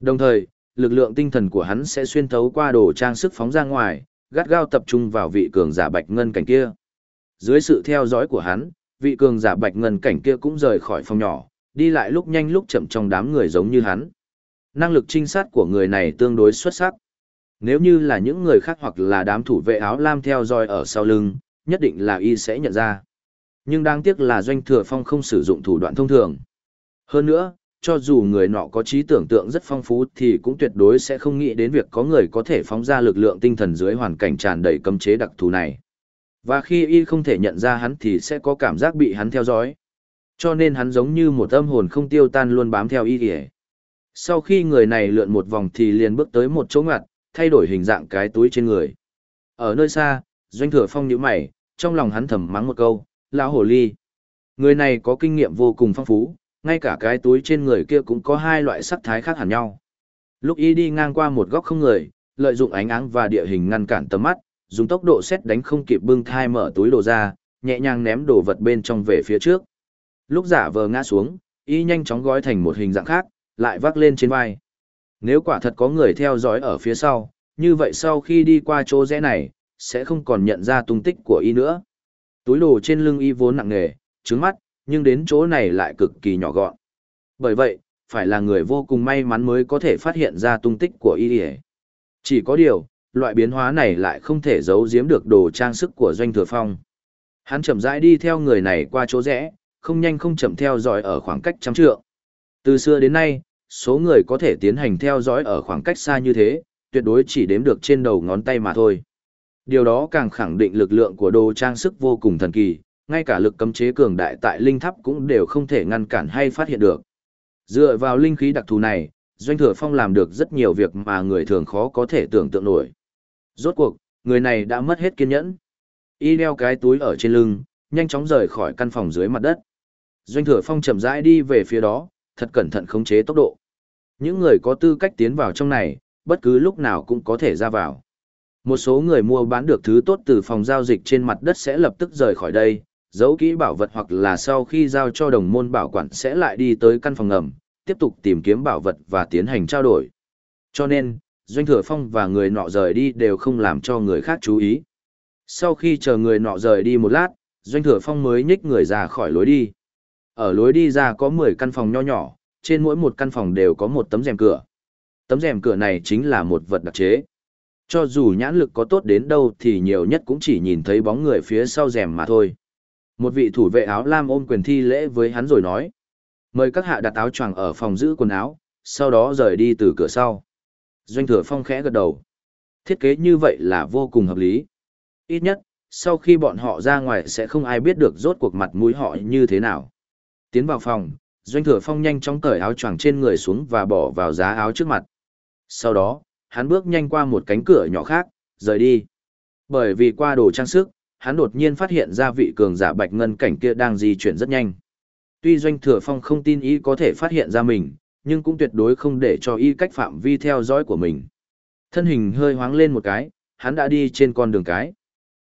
Đồng thời, lực lượng tinh thần của hắn sẽ xuyên thấu qua đồ trang sức phóng ra ngoài, gắt gao tập trung vào vị cường giả bạch ngân cảnh kia. Dưới sự theo dõi của hắn, vị cường giả bạch ngân cảnh kia cũng rời khỏi phòng nhỏ, đi lại lúc nhanh lúc chậm trong đám người giống như hắn. Năng lực trinh sát của người này tương đối xuất sắc. Nếu như là những người khác hoặc là đám thủ vệ áo lam theo dõi ở sau lưng, nhất định là y sẽ nhận ra. Nhưng đáng tiếc là doanh thừa phong không sử dụng thủ đoạn thông thường. Hơn nữa, cho dù người nọ có trí tưởng tượng rất phong phú thì cũng tuyệt đối sẽ không nghĩ đến việc có người có thể phóng ra lực lượng tinh thần dưới hoàn cảnh tràn đầy cấm chế đặc thù này. Và khi y không thể nhận ra hắn thì sẽ có cảm giác bị hắn theo dõi. Cho nên hắn giống như một âm hồn không tiêu tan luôn bám theo y kìa. Sau khi người này lượn một vòng thì liền bước tới một chỗ ngặt, thay đổi hình dạng cái túi trên người. Ở nơi xa, doanh thừa phong nhíu mày, trong lòng hắn thầm mắng một câu, lão hồ ly. Người này có kinh nghiệm vô cùng phong phú, ngay cả cái túi trên người kia cũng có hai loại sắc thái khác hẳn nhau. Lúc y đi ngang qua một góc không người, lợi dụng ánh áng và địa hình ngăn cản tầm mắt, dùng tốc độ xét đánh không kịp bưng thai mở túi đồ ra, nhẹ nhàng ném đồ vật bên trong về phía trước. Lúc giả vờ ngã xuống, y nhanh chóng gói thành một hình dạng khác, lại vác lên trên vai. Nếu quả thật có người theo dõi ở phía sau, như vậy sau khi đi qua chỗ rẽ này, sẽ không còn nhận ra tung tích của y nữa. Túi đồ trên lưng y vốn nặng nề, trứng mắt, nhưng đến chỗ này lại cực kỳ nhỏ gọn. Bởi vậy, phải là người vô cùng may mắn mới có thể phát hiện ra tung tích của y. Chỉ có điều, loại biến hóa này lại không thể giấu giếm được đồ trang sức của doanh thừa phong. Hắn chậm rãi đi theo người này qua chỗ rẽ, không nhanh không chậm theo dõi ở khoảng cách trăm trượng. Từ xưa đến nay, số người có thể tiến hành theo dõi ở khoảng cách xa như thế, tuyệt đối chỉ đếm được trên đầu ngón tay mà thôi. Điều đó càng khẳng định lực lượng của đồ trang sức vô cùng thần kỳ, ngay cả lực cấm chế cường đại tại linh tháp cũng đều không thể ngăn cản hay phát hiện được. Dựa vào linh khí đặc thù này, Doanh Thừa Phong làm được rất nhiều việc mà người thường khó có thể tưởng tượng nổi. Rốt cuộc, người này đã mất hết kiên nhẫn. Y đeo cái túi ở trên lưng, nhanh chóng rời khỏi căn phòng dưới mặt đất. Doanh thừa phong chậm rãi đi về phía đó, thật cẩn thận khống chế tốc độ. Những người có tư cách tiến vào trong này, bất cứ lúc nào cũng có thể ra vào. Một số người mua bán được thứ tốt từ phòng giao dịch trên mặt đất sẽ lập tức rời khỏi đây, giấu kỹ bảo vật hoặc là sau khi giao cho đồng môn bảo quản sẽ lại đi tới căn phòng ngầm, tiếp tục tìm kiếm bảo vật và tiến hành trao đổi. Cho nên, Doanh Thừa Phong và người nọ rời đi đều không làm cho người khác chú ý. Sau khi chờ người nọ rời đi một lát, Doanh Thừa Phong mới nhích người ra khỏi lối đi. Ở lối đi ra có 10 căn phòng nho nhỏ, trên mỗi một căn phòng đều có một tấm rèm cửa. Tấm rèm cửa này chính là một vật đặc chế. Cho dù nhãn lực có tốt đến đâu thì nhiều nhất cũng chỉ nhìn thấy bóng người phía sau rèm mà thôi. Một vị thủ vệ áo lam ôm quyền thi lễ với hắn rồi nói. Mời các hạ đặt áo choàng ở phòng giữ quần áo, sau đó rời đi từ cửa sau. Doanh thừa phong khẽ gật đầu. Thiết kế như vậy là vô cùng hợp lý. Ít nhất, sau khi bọn họ ra ngoài sẽ không ai biết được rốt cuộc mặt mũi họ như thế nào. Tiến vào phòng, Doanh thừa phong nhanh chóng cởi áo choàng trên người xuống và bỏ vào giá áo trước mặt. Sau đó, hắn bước nhanh qua một cánh cửa nhỏ khác, rời đi. Bởi vì qua đồ trang sức, hắn đột nhiên phát hiện ra vị cường giả bạch ngân cảnh kia đang di chuyển rất nhanh. Tuy Doanh Thừa Phong không tin y có thể phát hiện ra mình, nhưng cũng tuyệt đối không để cho y cách phạm vi theo dõi của mình. Thân hình hơi hoáng lên một cái, hắn đã đi trên con đường cái.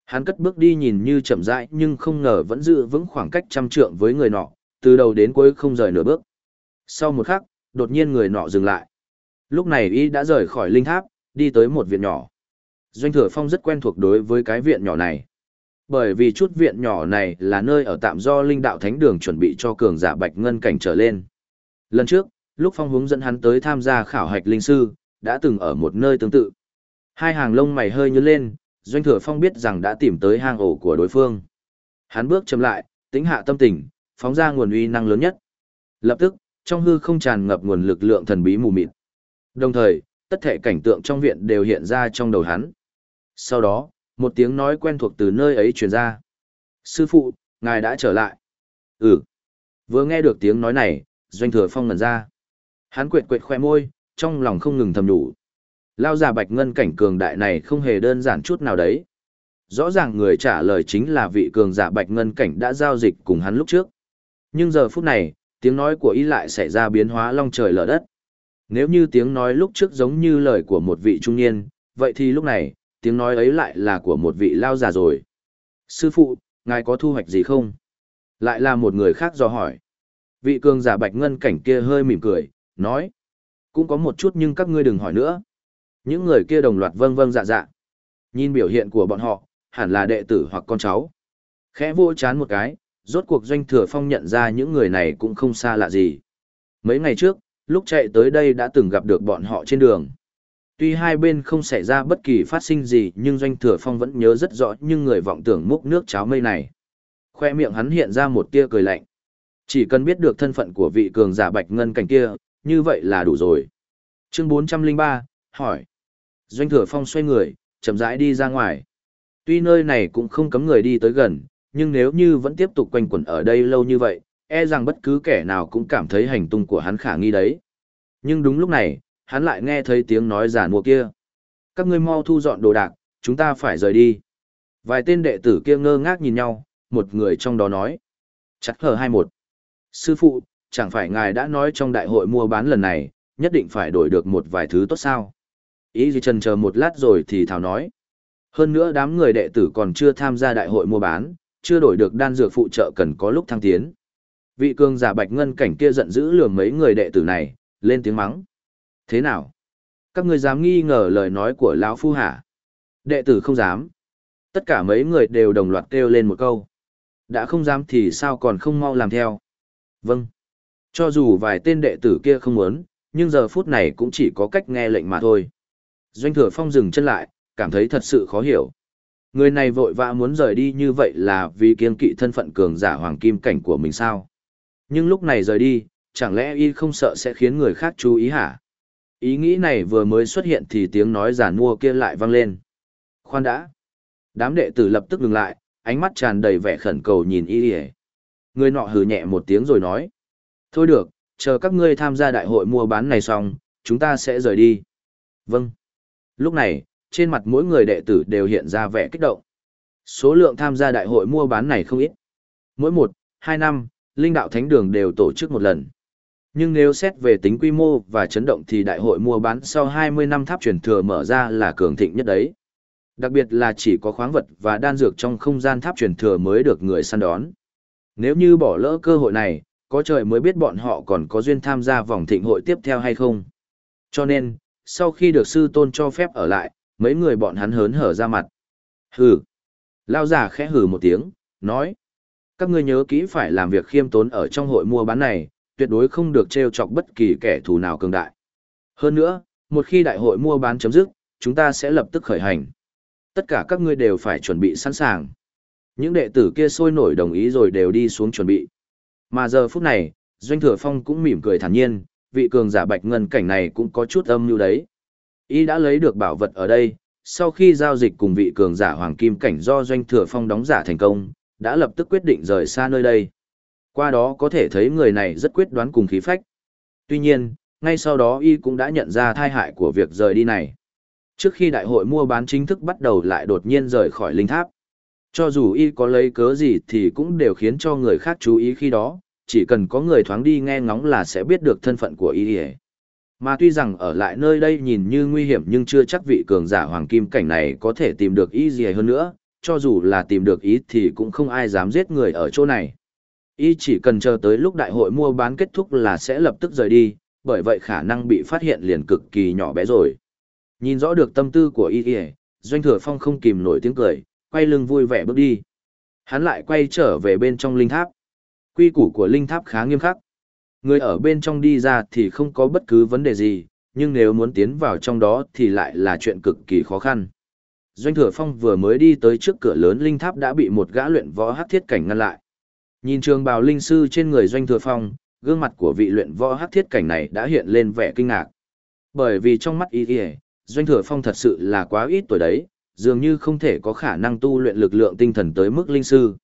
Hắn cất bước đi nhìn như chậm rãi nhưng không ngờ vẫn giữ vững khoảng cách trăm trượng với người nọ, từ đầu đến cuối không rời nửa bước. Sau một khắc, đột nhiên người nọ dừng lại. Lúc này y đã rời khỏi linh tháp, đi tới một viện nhỏ. Doanh Thừa Phong rất quen thuộc đối với cái viện nhỏ này. Bởi vì chút viện nhỏ này là nơi ở tạm do linh đạo thánh đường chuẩn bị cho cường giả bạch ngân cảnh trở lên. Lần trước, lúc Phong hướng dẫn hắn tới tham gia khảo hạch linh sư, đã từng ở một nơi tương tự. Hai hàng lông mày hơi nhớ lên, Doanh Thừa Phong biết rằng đã tìm tới hang ổ của đối phương. Hắn bước chậm lại, tính hạ tâm tình, phóng ra nguồn uy năng lớn nhất. Lập tức, trong hư không tràn ngập nguồn lực lượng thần bí mù mịt. Đồng thời, tất thể cảnh tượng trong viện đều hiện ra trong đầu hắn. Sau đó, một tiếng nói quen thuộc từ nơi ấy truyền ra. Sư phụ, ngài đã trở lại. Ừ. Vừa nghe được tiếng nói này, doanh thừa phong ngần ra. Hắn quệt quệt khoe môi, trong lòng không ngừng thầm đủ. Lao già bạch ngân cảnh cường đại này không hề đơn giản chút nào đấy. Rõ ràng người trả lời chính là vị cường giả bạch ngân cảnh đã giao dịch cùng hắn lúc trước. Nhưng giờ phút này, tiếng nói của y lại xảy ra biến hóa long trời lở đất. Nếu như tiếng nói lúc trước giống như lời của một vị trung niên, vậy thì lúc này, tiếng nói ấy lại là của một vị lao già rồi. Sư phụ, ngài có thu hoạch gì không? Lại là một người khác do hỏi. Vị cường giả bạch ngân cảnh kia hơi mỉm cười, nói. Cũng có một chút nhưng các ngươi đừng hỏi nữa. Những người kia đồng loạt vâng vâng dạ dạ. Nhìn biểu hiện của bọn họ, hẳn là đệ tử hoặc con cháu. Khẽ vô chán một cái, rốt cuộc doanh thừa phong nhận ra những người này cũng không xa lạ gì. Mấy ngày trước, lúc chạy tới đây đã từng gặp được bọn họ trên đường. Tuy hai bên không xảy ra bất kỳ phát sinh gì nhưng Doanh Thừa Phong vẫn nhớ rất rõ nhưng người vọng tưởng múc nước cháo mây này. Khoe miệng hắn hiện ra một tia cười lạnh. Chỉ cần biết được thân phận của vị cường giả bạch ngân cảnh kia, như vậy là đủ rồi. Chương 403, hỏi. Doanh Thừa Phong xoay người, chậm rãi đi ra ngoài. Tuy nơi này cũng không cấm người đi tới gần, nhưng nếu như vẫn tiếp tục quanh quẩn ở đây lâu như vậy, e rằng bất cứ kẻ nào cũng cảm thấy hành tung của hắn khả nghi đấy. Nhưng đúng lúc này, hắn lại nghe thấy tiếng nói giả mùa kia. Các ngươi mau thu dọn đồ đạc, chúng ta phải rời đi. Vài tên đệ tử kia ngơ ngác nhìn nhau, một người trong đó nói. Chắc hờ hai một. Sư phụ, chẳng phải ngài đã nói trong đại hội mua bán lần này, nhất định phải đổi được một vài thứ tốt sao. Ý gì trần chờ một lát rồi thì thảo nói. Hơn nữa đám người đệ tử còn chưa tham gia đại hội mua bán, chưa đổi được đan dược phụ trợ cần có lúc thăng tiến. Vị cường giả bạch ngân cảnh kia giận dữ lườm mấy người đệ tử này, lên tiếng mắng. Thế nào? Các ngươi dám nghi ngờ lời nói của lão phu hả? Đệ tử không dám. Tất cả mấy người đều đồng loạt kêu lên một câu. Đã không dám thì sao còn không mau làm theo? Vâng. Cho dù vài tên đệ tử kia không muốn, nhưng giờ phút này cũng chỉ có cách nghe lệnh mà thôi. Doanh thừa phong dừng chân lại, cảm thấy thật sự khó hiểu. Người này vội vã muốn rời đi như vậy là vì kiên kỵ thân phận cường giả hoàng kim cảnh của mình sao? Nhưng lúc này rời đi, chẳng lẽ y không sợ sẽ khiến người khác chú ý hả? Ý nghĩ này vừa mới xuất hiện thì tiếng nói giản mua kia lại vang lên. Khoan đã. Đám đệ tử lập tức ngừng lại, ánh mắt tràn đầy vẻ khẩn cầu nhìn y ỉa người nọ hừ nhẹ một tiếng rồi nói thôi được chờ các ngươi tham gia đại hội mua bán này xong chúng ta sẽ rời đi vâng lúc này trên mặt mỗi người đệ tử đều hiện ra vẻ kích động số lượng tham gia đại hội mua bán này không ít mỗi một hai năm linh đạo thánh đường đều tổ chức một lần nhưng nếu xét về tính quy mô và chấn động thì đại hội mua bán sau 20 năm tháp truyền thừa mở ra là cường thịnh nhất đấy. Đặc biệt là chỉ có khoáng vật và đan dược trong không gian tháp truyền thừa mới được người săn đón. Nếu như bỏ lỡ cơ hội này, có trời mới biết bọn họ còn có duyên tham gia vòng thịnh hội tiếp theo hay không. Cho nên, sau khi được sư tôn cho phép ở lại, mấy người bọn hắn hớn hở ra mặt. Hừ. Lao giả khẽ hừ một tiếng, nói. Các ngươi nhớ kỹ phải làm việc khiêm tốn ở trong hội mua bán này, tuyệt đối không được trêu chọc bất kỳ kẻ thù nào cường đại. Hơn nữa, một khi đại hội mua bán chấm dứt, chúng ta sẽ lập tức khởi hành. Tất cả các ngươi đều phải chuẩn bị sẵn sàng. Những đệ tử kia sôi nổi đồng ý rồi đều đi xuống chuẩn bị. Mà giờ phút này, Doanh Thừa Phong cũng mỉm cười thản nhiên, vị cường giả bạch ngân cảnh này cũng có chút âm như đấy. Y đã lấy được bảo vật ở đây, sau khi giao dịch cùng vị cường giả hoàng kim cảnh do Doanh Thừa Phong đóng giả thành công, đã lập tức quyết định rời xa nơi đây. Qua đó có thể thấy người này rất quyết đoán cùng khí phách. Tuy nhiên, ngay sau đó y cũng đã nhận ra thai hại của việc rời đi này. Trước khi đại hội mua bán chính thức bắt đầu lại đột nhiên rời khỏi linh tháp. Cho dù y có lấy cớ gì thì cũng đều khiến cho người khác chú ý khi đó, chỉ cần có người thoáng đi nghe ngóng là sẽ biết được thân phận của y. Mà tuy rằng ở lại nơi đây nhìn như nguy hiểm nhưng chưa chắc vị cường giả hoàng kim cảnh này có thể tìm được y gì hơn nữa, cho dù là tìm được ý thì cũng không ai dám giết người ở chỗ này. Y chỉ cần chờ tới lúc đại hội mua bán kết thúc là sẽ lập tức rời đi, bởi vậy khả năng bị phát hiện liền cực kỳ nhỏ bé rồi. Nhìn rõ được tâm tư của y doanh thừa phong không kìm nổi tiếng cười, quay lưng vui vẻ bước đi. Hắn lại quay trở về bên trong linh tháp. Quy củ của linh tháp khá nghiêm khắc. Người ở bên trong đi ra thì không có bất cứ vấn đề gì, nhưng nếu muốn tiến vào trong đó thì lại là chuyện cực kỳ khó khăn. Doanh Thừa Phong vừa mới đi tới trước cửa lớn linh tháp đã bị một gã luyện võ hắc thiết cảnh ngăn lại. Nhìn trường bào linh sư trên người Doanh Thừa Phong, gương mặt của vị luyện võ hắc thiết cảnh này đã hiện lên vẻ kinh ngạc. Bởi vì trong mắt y y, Doanh Thừa Phong thật sự là quá ít tuổi đấy, dường như không thể có khả năng tu luyện lực lượng tinh thần tới mức linh sư.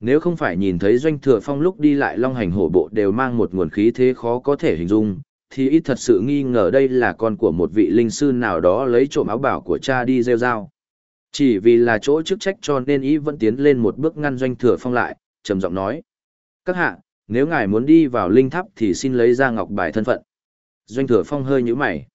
Nếu không phải nhìn thấy Doanh Thừa Phong lúc đi lại long hành hổ bộ đều mang một nguồn khí thế khó có thể hình dung, thì ít thật sự nghi ngờ đây là con của một vị linh sư nào đó lấy trộm áo bảo của cha đi rêu rao. Chỉ vì là chỗ chức trách cho nên ý vẫn tiến lên một bước ngăn Doanh Thừa Phong lại, trầm giọng nói. Các hạ, nếu ngài muốn đi vào linh tháp thì xin lấy ra ngọc bài thân phận. Doanh Thừa Phong hơi nhíu mày.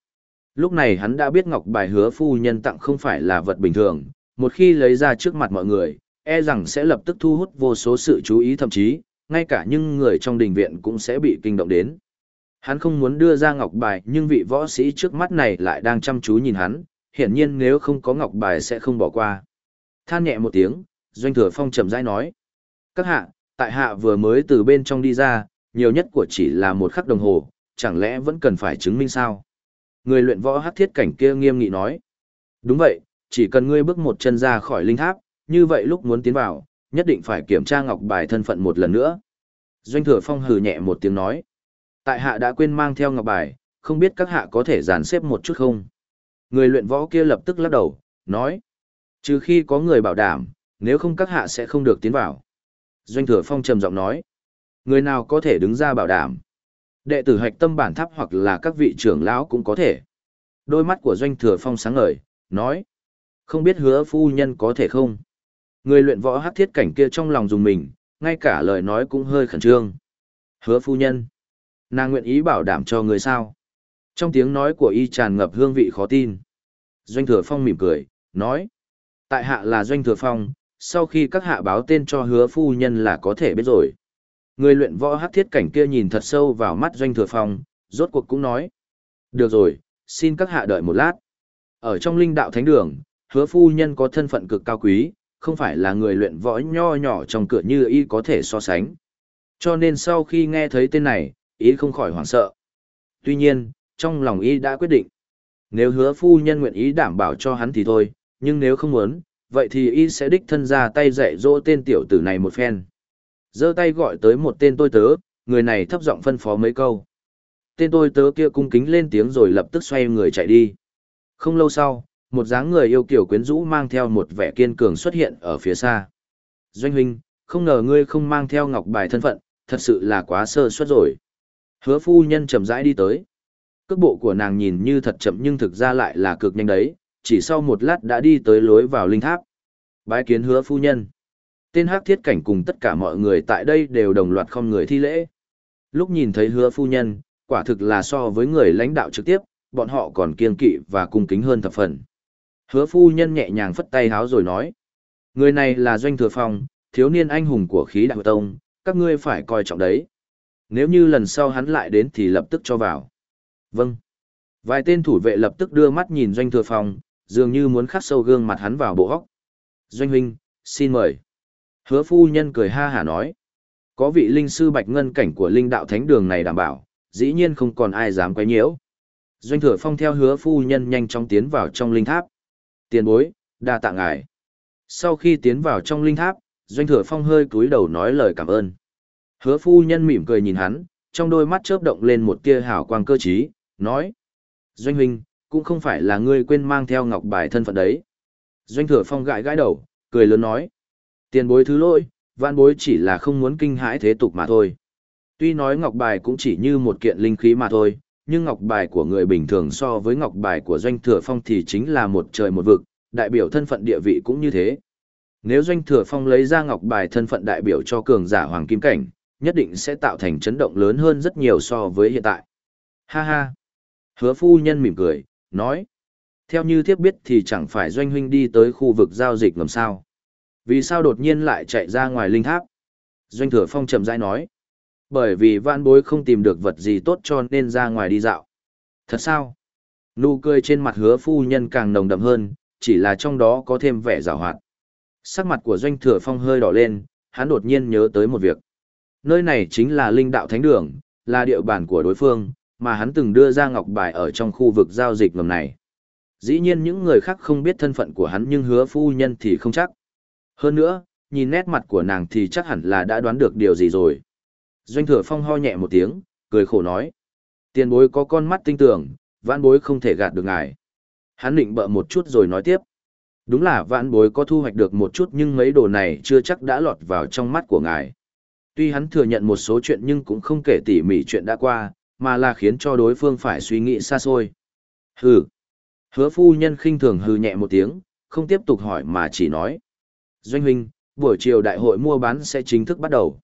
Lúc này hắn đã biết ngọc bài hứa phu nhân tặng không phải là vật bình thường, một khi lấy ra trước mặt mọi người, e rằng sẽ lập tức thu hút vô số sự chú ý thậm chí, ngay cả những người trong đình viện cũng sẽ bị kinh động đến. Hắn không muốn đưa ra ngọc bài nhưng vị võ sĩ trước mắt này lại đang chăm chú nhìn hắn, hiển nhiên nếu không có ngọc bài sẽ không bỏ qua. Than nhẹ một tiếng, Doanh Thừa Phong chậm rãi nói. Các hạ, tại hạ vừa mới từ bên trong đi ra, nhiều nhất của chỉ là một khắc đồng hồ, chẳng lẽ vẫn cần phải chứng minh sao? Người luyện võ hắc thiết cảnh kia nghiêm nghị nói. Đúng vậy, chỉ cần ngươi bước một chân ra khỏi linh tháp, như vậy lúc muốn tiến vào, nhất định phải kiểm tra ngọc bài thân phận một lần nữa. Doanh thừa phong hừ nhẹ một tiếng nói. Tại hạ đã quên mang theo ngọc bài, không biết các hạ có thể dàn xếp một chút không? Người luyện võ kia lập tức lắc đầu, nói. Trừ khi có người bảo đảm, nếu không các hạ sẽ không được tiến vào. Doanh thừa phong trầm giọng nói. Người nào có thể đứng ra bảo đảm? Đệ tử hạch tâm bản tháp hoặc là các vị trưởng lão cũng có thể. Đôi mắt của doanh thừa phong sáng ngời, nói. Không biết hứa phu nhân có thể không? Người luyện võ hắc thiết cảnh kia trong lòng dùng mình, ngay cả lời nói cũng hơi khẩn trương. Hứa phu nhân. Nàng nguyện ý bảo đảm cho người sao? Trong tiếng nói của y tràn ngập hương vị khó tin. Doanh thừa phong mỉm cười, nói. Tại hạ là doanh thừa phong, sau khi các hạ báo tên cho hứa phu nhân là có thể biết rồi. Người luyện võ hắc thiết cảnh kia nhìn thật sâu vào mắt doanh thừa phong, rốt cuộc cũng nói. Được rồi, xin các hạ đợi một lát. Ở trong linh đạo thánh đường, hứa phu nhân có thân phận cực cao quý, không phải là người luyện võ nho nhỏ trong cửa như y có thể so sánh. Cho nên sau khi nghe thấy tên này, y không khỏi hoảng sợ. Tuy nhiên, trong lòng y đã quyết định. Nếu hứa phu nhân nguyện ý đảm bảo cho hắn thì thôi, nhưng nếu không muốn, vậy thì y sẽ đích thân ra tay dạy dỗ tên tiểu tử này một phen. giơ tay gọi tới một tên tôi tớ, người này thấp giọng phân phó mấy câu. Tên tôi tớ kia cung kính lên tiếng rồi lập tức xoay người chạy đi. Không lâu sau, một dáng người yêu kiểu quyến rũ mang theo một vẻ kiên cường xuất hiện ở phía xa. Doanh huynh, không ngờ ngươi không mang theo ngọc bài thân phận, thật sự là quá sơ suất rồi. Hứa phu nhân chậm rãi đi tới. Cước bộ của nàng nhìn như thật chậm nhưng thực ra lại là cực nhanh đấy, chỉ sau một lát đã đi tới lối vào linh tháp. Bái kiến hứa phu nhân. Tên hắc thiết cảnh cùng tất cả mọi người tại đây đều đồng loạt không người thi lễ. Lúc nhìn thấy hứa phu nhân, quả thực là so với người lãnh đạo trực tiếp, bọn họ còn kiên kỵ và cung kính hơn thập phần. Hứa phu nhân nhẹ nhàng phất tay háo rồi nói. Người này là Doanh Thừa Phong, thiếu niên anh hùng của khí đạo tông, các ngươi phải coi trọng đấy. Nếu như lần sau hắn lại đến thì lập tức cho vào. Vâng. Vài tên thủ vệ lập tức đưa mắt nhìn Doanh Thừa Phong, dường như muốn khắc sâu gương mặt hắn vào bộ hóc. Doanh huynh, xin mời. Hứa phu nhân cười ha hả nói. Có vị linh sư bạch ngân cảnh của linh đạo thánh đường này đảm bảo, dĩ nhiên không còn ai dám quấy nhiễu. Doanh thừa phong theo hứa phu nhân nhanh chóng tiến vào trong linh tháp. Tiền bối, đa tạ ngài. Sau khi tiến vào trong linh tháp, doanh thừa phong hơi cúi đầu nói lời cảm ơn. Hứa phu nhân mỉm cười nhìn hắn, trong đôi mắt chớp động lên một tia hào quang cơ trí, nói. Doanh huynh, cũng không phải là ngươi quên mang theo ngọc bài thân phận đấy. Doanh thừa phong gãi gãi đầu, cười lớn nói. Tiền bối thứ lỗi, vạn bối chỉ là không muốn kinh hãi thế tục mà thôi. Tuy nói ngọc bài cũng chỉ như một kiện linh khí mà thôi, nhưng ngọc bài của người bình thường so với ngọc bài của doanh thừa phong thì chính là một trời một vực, đại biểu thân phận địa vị cũng như thế. Nếu doanh thừa phong lấy ra ngọc bài thân phận đại biểu cho cường giả hoàng kim cảnh, nhất định sẽ tạo thành chấn động lớn hơn rất nhiều so với hiện tại. Ha ha! Hứa phu nhân mỉm cười, nói. Theo như thiếp biết thì chẳng phải doanh huynh đi tới khu vực giao dịch ngầm sao. Vì sao đột nhiên lại chạy ra ngoài linh tháp? Doanh thừa phong chậm rãi nói. Bởi vì vạn bối không tìm được vật gì tốt cho nên ra ngoài đi dạo. Thật sao? Nụ cười trên mặt hứa phu nhân càng nồng đậm hơn, chỉ là trong đó có thêm vẻ rào hoạt. Sắc mặt của doanh thừa phong hơi đỏ lên, hắn đột nhiên nhớ tới một việc. Nơi này chính là linh đạo thánh đường, là địa bàn của đối phương, mà hắn từng đưa ra ngọc bài ở trong khu vực giao dịch ngầm này. Dĩ nhiên những người khác không biết thân phận của hắn nhưng hứa phu nhân thì không chắc. Hơn nữa, nhìn nét mặt của nàng thì chắc hẳn là đã đoán được điều gì rồi. Doanh thừa phong ho nhẹ một tiếng, cười khổ nói. Tiền bối có con mắt tinh tưởng, vãn bối không thể gạt được ngài. Hắn định bợ một chút rồi nói tiếp. Đúng là vãn bối có thu hoạch được một chút nhưng mấy đồ này chưa chắc đã lọt vào trong mắt của ngài. Tuy hắn thừa nhận một số chuyện nhưng cũng không kể tỉ mỉ chuyện đã qua, mà là khiến cho đối phương phải suy nghĩ xa xôi. Hừ. Hứa phu nhân khinh thường hừ nhẹ một tiếng, không tiếp tục hỏi mà chỉ nói. Doanh huynh, buổi chiều đại hội mua bán sẽ chính thức bắt đầu.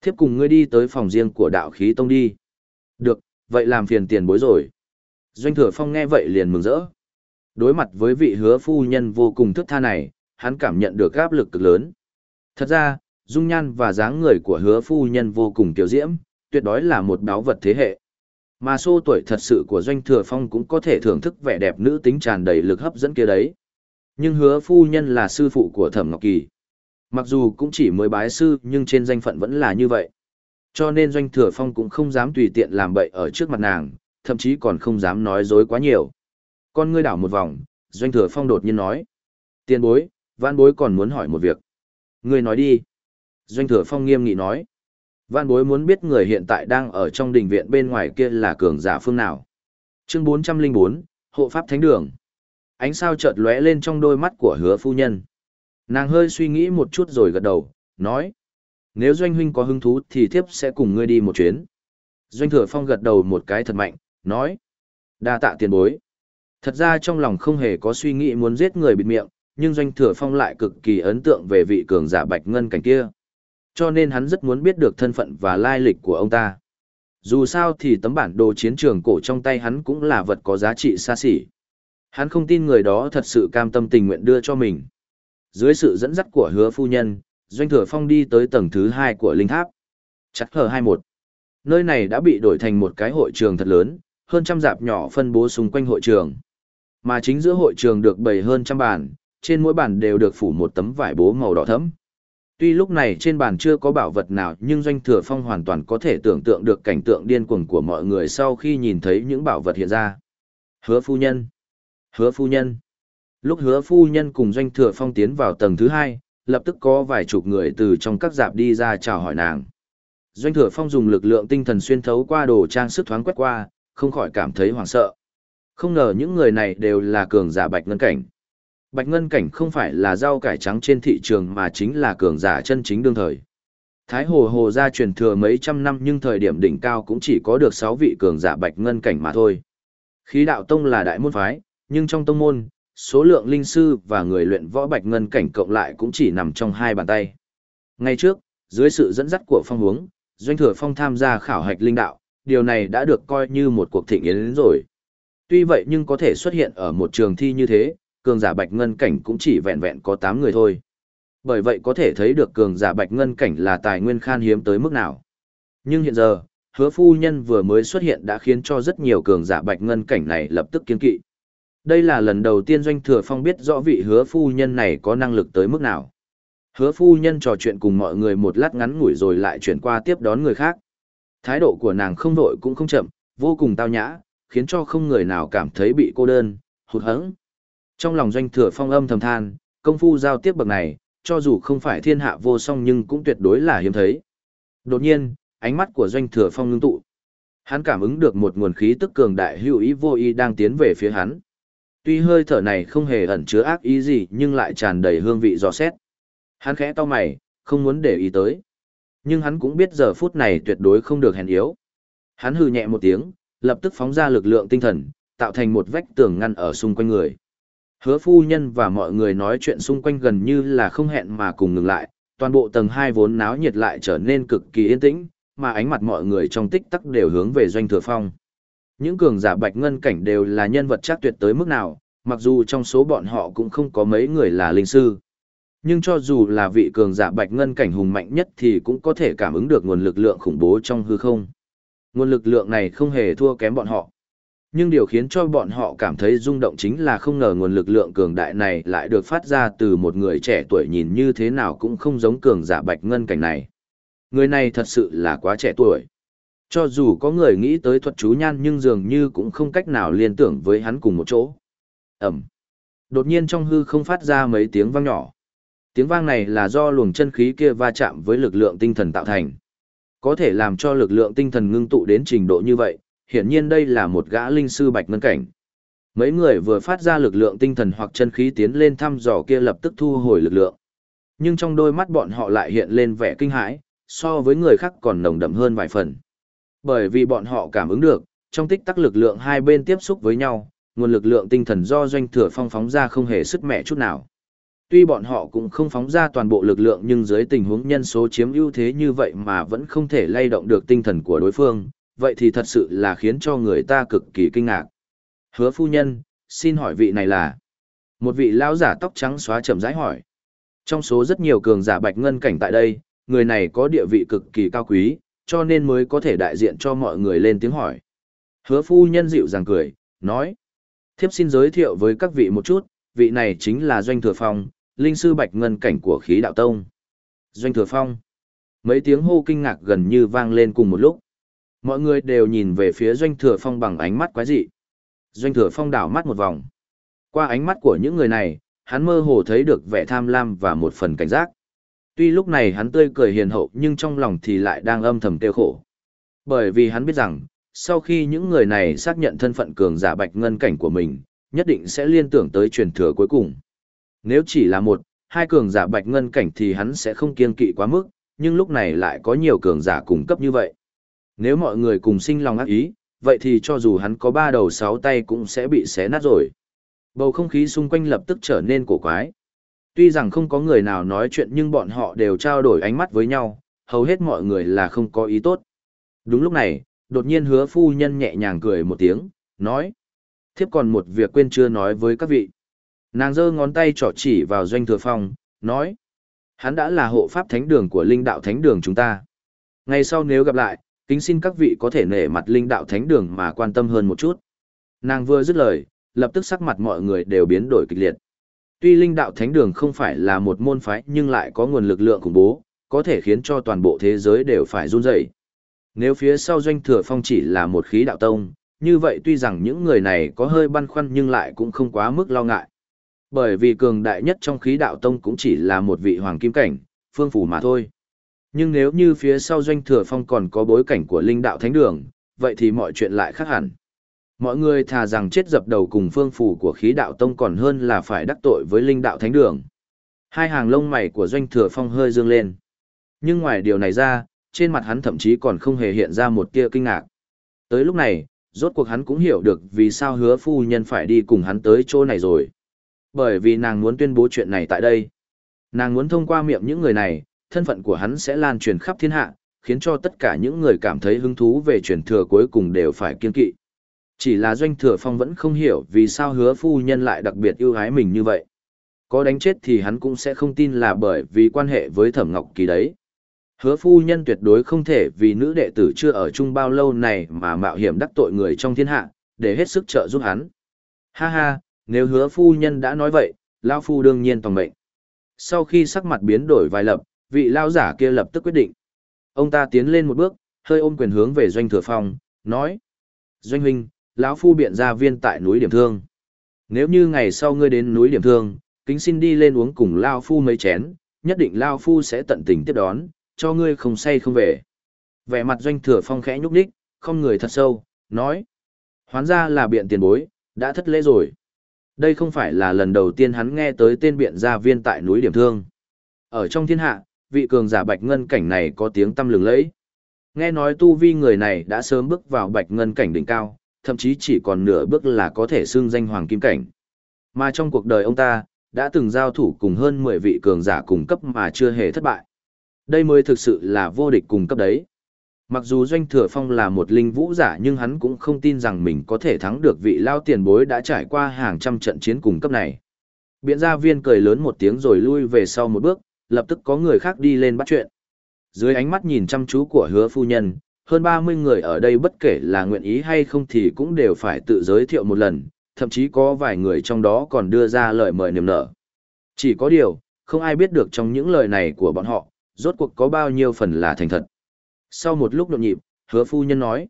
Thiếp cùng ngươi đi tới phòng riêng của đạo khí tông đi. Được, vậy làm phiền tiền bối rồi. Doanh thừa phong nghe vậy liền mừng rỡ. Đối mặt với vị hứa phu nhân vô cùng thức tha này, hắn cảm nhận được áp lực cực lớn. Thật ra, dung nhan và dáng người của hứa phu nhân vô cùng tiểu diễm, tuyệt đối là một đáo vật thế hệ. Mà xô tuổi thật sự của Doanh Thừa Phong cũng có thể thưởng thức vẻ đẹp nữ tính tràn đầy lực hấp dẫn kia đấy. Nhưng hứa phu nhân là sư phụ của Thẩm Ngọc Kỳ. Mặc dù cũng chỉ mới bái sư nhưng trên danh phận vẫn là như vậy. Cho nên Doanh Thừa Phong cũng không dám tùy tiện làm bậy ở trước mặt nàng, thậm chí còn không dám nói dối quá nhiều. Con ngươi đảo một vòng, Doanh Thừa Phong đột nhiên nói. Tiên bối, văn bối còn muốn hỏi một việc. Ngươi nói đi. Doanh Thừa Phong nghiêm nghị nói. Văn bối muốn biết người hiện tại đang ở trong đình viện bên ngoài kia là cường giả phương nào. Chương 404, Hộ Pháp Thánh Đường. Ánh sao chợt lóe lên trong đôi mắt của hứa phu nhân. Nàng hơi suy nghĩ một chút rồi gật đầu, nói. Nếu Doanh Huynh có hứng thú thì thiếp sẽ cùng ngươi đi một chuyến. Doanh Thừa Phong gật đầu một cái thật mạnh, nói. đa tạ tiền bối. Thật ra trong lòng không hề có suy nghĩ muốn giết người bịt miệng, nhưng Doanh Thừa Phong lại cực kỳ ấn tượng về vị cường giả bạch ngân cảnh kia. Cho nên hắn rất muốn biết được thân phận và lai lịch của ông ta. Dù sao thì tấm bản đồ chiến trường cổ trong tay hắn cũng là vật có giá trị xa xỉ. Hắn không tin người đó thật sự cam tâm tình nguyện đưa cho mình. Dưới sự dẫn dắt của hứa phu nhân, Doanh Thừa Phong đi tới tầng thứ hai của linh tháp. Chắc hờ 21. Nơi này đã bị đổi thành một cái hội trường thật lớn, hơn trăm dạp nhỏ phân bố xung quanh hội trường. Mà chính giữa hội trường được bày hơn trăm bàn, trên mỗi bàn đều được phủ một tấm vải bố màu đỏ thẫm. Tuy lúc này trên bàn chưa có bảo vật nào nhưng Doanh Thừa Phong hoàn toàn có thể tưởng tượng được cảnh tượng điên cuồng của mọi người sau khi nhìn thấy những bảo vật hiện ra. Hứa phu nhân. Hứa phu nhân. Lúc hứa phu nhân cùng Doanh Thừa Phong tiến vào tầng thứ hai, lập tức có vài chục người từ trong các dạp đi ra chào hỏi nàng. Doanh Thừa Phong dùng lực lượng tinh thần xuyên thấu qua đồ trang sức thoáng quét qua, không khỏi cảm thấy hoảng sợ. Không ngờ những người này đều là cường giả bạch ngân cảnh. Bạch ngân cảnh không phải là rau cải trắng trên thị trường mà chính là cường giả chân chính đương thời. Thái Hồ Hồ gia truyền thừa mấy trăm năm nhưng thời điểm đỉnh cao cũng chỉ có được 6 vị cường giả bạch ngân cảnh mà thôi. Khí đạo tông là đại môn phái, nhưng trong tông môn, số lượng linh sư và người luyện võ bạch ngân cảnh cộng lại cũng chỉ nằm trong hai bàn tay. Ngay trước, dưới sự dẫn dắt của phong hướng, Doanh Thừa Phong tham gia khảo hạch linh đạo, điều này đã được coi như một cuộc thịnh yến rồi. Tuy vậy nhưng có thể xuất hiện ở một trường thi như thế, cường giả bạch ngân cảnh cũng chỉ vẹn vẹn có 8 người thôi. Bởi vậy có thể thấy được cường giả bạch ngân cảnh là tài nguyên khan hiếm tới mức nào. Nhưng hiện giờ, hứa phu nhân vừa mới xuất hiện đã khiến cho rất nhiều cường giả bạch ngân cảnh này lập tức kiên kỵ. Đây là lần đầu tiên Doanh Thừa Phong biết rõ vị hứa phu nhân này có năng lực tới mức nào. Hứa phu nhân trò chuyện cùng mọi người một lát ngắn ngủi rồi lại chuyển qua tiếp đón người khác. Thái độ của nàng không vội cũng không chậm, vô cùng tao nhã, khiến cho không người nào cảm thấy bị cô đơn, hụt hẫng. Trong lòng Doanh Thừa Phong âm thầm than, công phu giao tiếp bậc này, cho dù không phải thiên hạ vô song nhưng cũng tuyệt đối là hiếm thấy. Đột nhiên, ánh mắt của Doanh Thừa Phong ngưng tụ. Hắn cảm ứng được một nguồn khí tức cường đại hữu ý vô ý đang tiến về phía hắn. Tuy hơi thở này không hề ẩn chứa ác ý gì nhưng lại tràn đầy hương vị dò xét. Hắn khẽ to mày, không muốn để ý tới. Nhưng hắn cũng biết giờ phút này tuyệt đối không được hèn yếu. Hắn hừ nhẹ một tiếng, lập tức phóng ra lực lượng tinh thần, tạo thành một vách tường ngăn ở xung quanh người. Hứa phu nhân và mọi người nói chuyện xung quanh gần như là không hẹn mà cùng ngừng lại, toàn bộ tầng 2 vốn náo nhiệt lại trở nên cực kỳ yên tĩnh, mà ánh mặt mọi người trong tích tắc đều hướng về doanh thừa phong. Những cường giả bạch ngân cảnh đều là nhân vật chắc tuyệt tới mức nào, mặc dù trong số bọn họ cũng không có mấy người là linh sư. Nhưng cho dù là vị cường giả bạch ngân cảnh hùng mạnh nhất thì cũng có thể cảm ứng được nguồn lực lượng khủng bố trong hư không. Nguồn lực lượng này không hề thua kém bọn họ. Nhưng điều khiến cho bọn họ cảm thấy rung động chính là không ngờ nguồn lực lượng cường đại này lại được phát ra từ một người trẻ tuổi nhìn như thế nào cũng không giống cường giả bạch ngân cảnh này. Người này thật sự là quá trẻ tuổi. Cho dù có người nghĩ tới thuật chú nhan nhưng dường như cũng không cách nào liên tưởng với hắn cùng một chỗ. Ẩm. Đột nhiên trong hư không phát ra mấy tiếng vang nhỏ. Tiếng vang này là do luồng chân khí kia va chạm với lực lượng tinh thần tạo thành. Có thể làm cho lực lượng tinh thần ngưng tụ đến trình độ như vậy, hiển nhiên đây là một gã linh sư bạch ngân cảnh. Mấy người vừa phát ra lực lượng tinh thần hoặc chân khí tiến lên thăm dò kia lập tức thu hồi lực lượng. Nhưng trong đôi mắt bọn họ lại hiện lên vẻ kinh hãi, so với người khác còn nồng đậm hơn vài phần. Bởi vì bọn họ cảm ứng được, trong tích tắc lực lượng hai bên tiếp xúc với nhau, nguồn lực lượng tinh thần do doanh thừa phong phóng ra không hề sức mẻ chút nào. Tuy bọn họ cũng không phóng ra toàn bộ lực lượng nhưng dưới tình huống nhân số chiếm ưu thế như vậy mà vẫn không thể lay động được tinh thần của đối phương, vậy thì thật sự là khiến cho người ta cực kỳ kinh ngạc. Hứa phu nhân, xin hỏi vị này là? Một vị lão giả tóc trắng xóa chậm rãi hỏi. Trong số rất nhiều cường giả bạch ngân cảnh tại đây, người này có địa vị cực kỳ cao quý, cho nên mới có thể đại diện cho mọi người lên tiếng hỏi. Hứa phu nhân dịu dàng cười, nói. Thiếp xin giới thiệu với các vị một chút, vị này chính là Doanh Thừa Phong, linh sư bạch ngân cảnh của khí đạo tông. Doanh Thừa Phong. Mấy tiếng hô kinh ngạc gần như vang lên cùng một lúc. Mọi người đều nhìn về phía Doanh Thừa Phong bằng ánh mắt quái dị. Doanh Thừa Phong đảo mắt một vòng. Qua ánh mắt của những người này, hắn mơ hồ thấy được vẻ tham lam và một phần cảnh giác. Tuy lúc này hắn tươi cười hiền hậu nhưng trong lòng thì lại đang âm thầm tiêu khổ. Bởi vì hắn biết rằng, sau khi những người này xác nhận thân phận cường giả bạch ngân cảnh của mình, nhất định sẽ liên tưởng tới truyền thừa cuối cùng. Nếu chỉ là một, hai cường giả bạch ngân cảnh thì hắn sẽ không kiên kỵ quá mức, nhưng lúc này lại có nhiều cường giả cung cấp như vậy. Nếu mọi người cùng sinh lòng ác ý, vậy thì cho dù hắn có ba đầu sáu tay cũng sẽ bị xé nát rồi. Bầu không khí xung quanh lập tức trở nên cổ quái. Tuy rằng không có người nào nói chuyện nhưng bọn họ đều trao đổi ánh mắt với nhau, hầu hết mọi người là không có ý tốt. Đúng lúc này, đột nhiên hứa phu nhân nhẹ nhàng cười một tiếng, nói. Thiếp còn một việc quên chưa nói với các vị. Nàng giơ ngón tay trỏ chỉ vào doanh thừa phong, nói. Hắn đã là hộ pháp thánh đường của linh đạo thánh đường chúng ta. Ngày sau nếu gặp lại, kính xin các vị có thể nể mặt linh đạo thánh đường mà quan tâm hơn một chút. Nàng vừa dứt lời, lập tức sắc mặt mọi người đều biến đổi kịch liệt. Tuy linh đạo thánh đường không phải là một môn phái nhưng lại có nguồn lực lượng khủng bố, có thể khiến cho toàn bộ thế giới đều phải run rẩy. Nếu phía sau doanh thừa phong chỉ là một khí đạo tông, như vậy tuy rằng những người này có hơi băn khoăn nhưng lại cũng không quá mức lo ngại. Bởi vì cường đại nhất trong khí đạo tông cũng chỉ là một vị hoàng kim cảnh, phương phủ mà thôi. Nhưng nếu như phía sau doanh thừa phong còn có bối cảnh của linh đạo thánh đường, vậy thì mọi chuyện lại khác hẳn. Mọi người thà rằng chết dập đầu cùng phương phủ của khí đạo tông còn hơn là phải đắc tội với linh đạo thánh đường. Hai hàng lông mày của doanh thừa phong hơi dương lên. Nhưng ngoài điều này ra, trên mặt hắn thậm chí còn không hề hiện ra một tia kinh ngạc. Tới lúc này, rốt cuộc hắn cũng hiểu được vì sao hứa phu nhân phải đi cùng hắn tới chỗ này rồi. Bởi vì nàng muốn tuyên bố chuyện này tại đây. Nàng muốn thông qua miệng những người này, thân phận của hắn sẽ lan truyền khắp thiên hạ, khiến cho tất cả những người cảm thấy hứng thú về truyền thừa cuối cùng đều phải kiên kỵ. Chỉ là doanh thừa phong vẫn không hiểu vì sao hứa phu nhân lại đặc biệt yêu ái mình như vậy. Có đánh chết thì hắn cũng sẽ không tin là bởi vì quan hệ với thẩm ngọc kỳ đấy. Hứa phu nhân tuyệt đối không thể vì nữ đệ tử chưa ở chung bao lâu này mà mạo hiểm đắc tội người trong thiên hạ, để hết sức trợ giúp hắn. Ha ha, nếu hứa phu nhân đã nói vậy, Lao Phu đương nhiên tòng mệnh. Sau khi sắc mặt biến đổi vài lập, vị Lao giả kia lập tức quyết định. Ông ta tiến lên một bước, hơi ôm quyền hướng về doanh thừa phong, nói. Doanh huynh, lão Phu biện ra viên tại núi điểm thương. Nếu như ngày sau ngươi đến núi điểm thương, kính xin đi lên uống cùng Lao Phu mấy chén, nhất định Lao Phu sẽ tận tình tiếp đón, cho ngươi không say không về. Vẻ mặt doanh thừa phong khẽ nhúc đích, không người thật sâu, nói. Hoán ra là biện tiền bối, đã thất lễ rồi. Đây không phải là lần đầu tiên hắn nghe tới tên biện gia viên tại núi điểm thương. Ở trong thiên hạ, vị cường giả bạch ngân cảnh này có tiếng tâm lừng lẫy. Nghe nói tu vi người này đã sớm bước vào bạch ngân cảnh đỉnh cao, thậm chí chỉ còn nửa bước là có thể xưng danh hoàng kim cảnh. Mà trong cuộc đời ông ta, đã từng giao thủ cùng hơn 10 vị cường giả cùng cấp mà chưa hề thất bại. Đây mới thực sự là vô địch cùng cấp đấy. Mặc dù Doanh Thừa Phong là một linh vũ giả nhưng hắn cũng không tin rằng mình có thể thắng được vị lao tiền bối đã trải qua hàng trăm trận chiến cùng cấp này. Biện gia viên cười lớn một tiếng rồi lui về sau một bước, lập tức có người khác đi lên bắt chuyện. Dưới ánh mắt nhìn chăm chú của hứa phu nhân, hơn 30 người ở đây bất kể là nguyện ý hay không thì cũng đều phải tự giới thiệu một lần, thậm chí có vài người trong đó còn đưa ra lời mời niềm nở. Chỉ có điều, không ai biết được trong những lời này của bọn họ, rốt cuộc có bao nhiêu phần là thành thật. Sau một lúc nhộn nhịp, hứa phu nhân nói.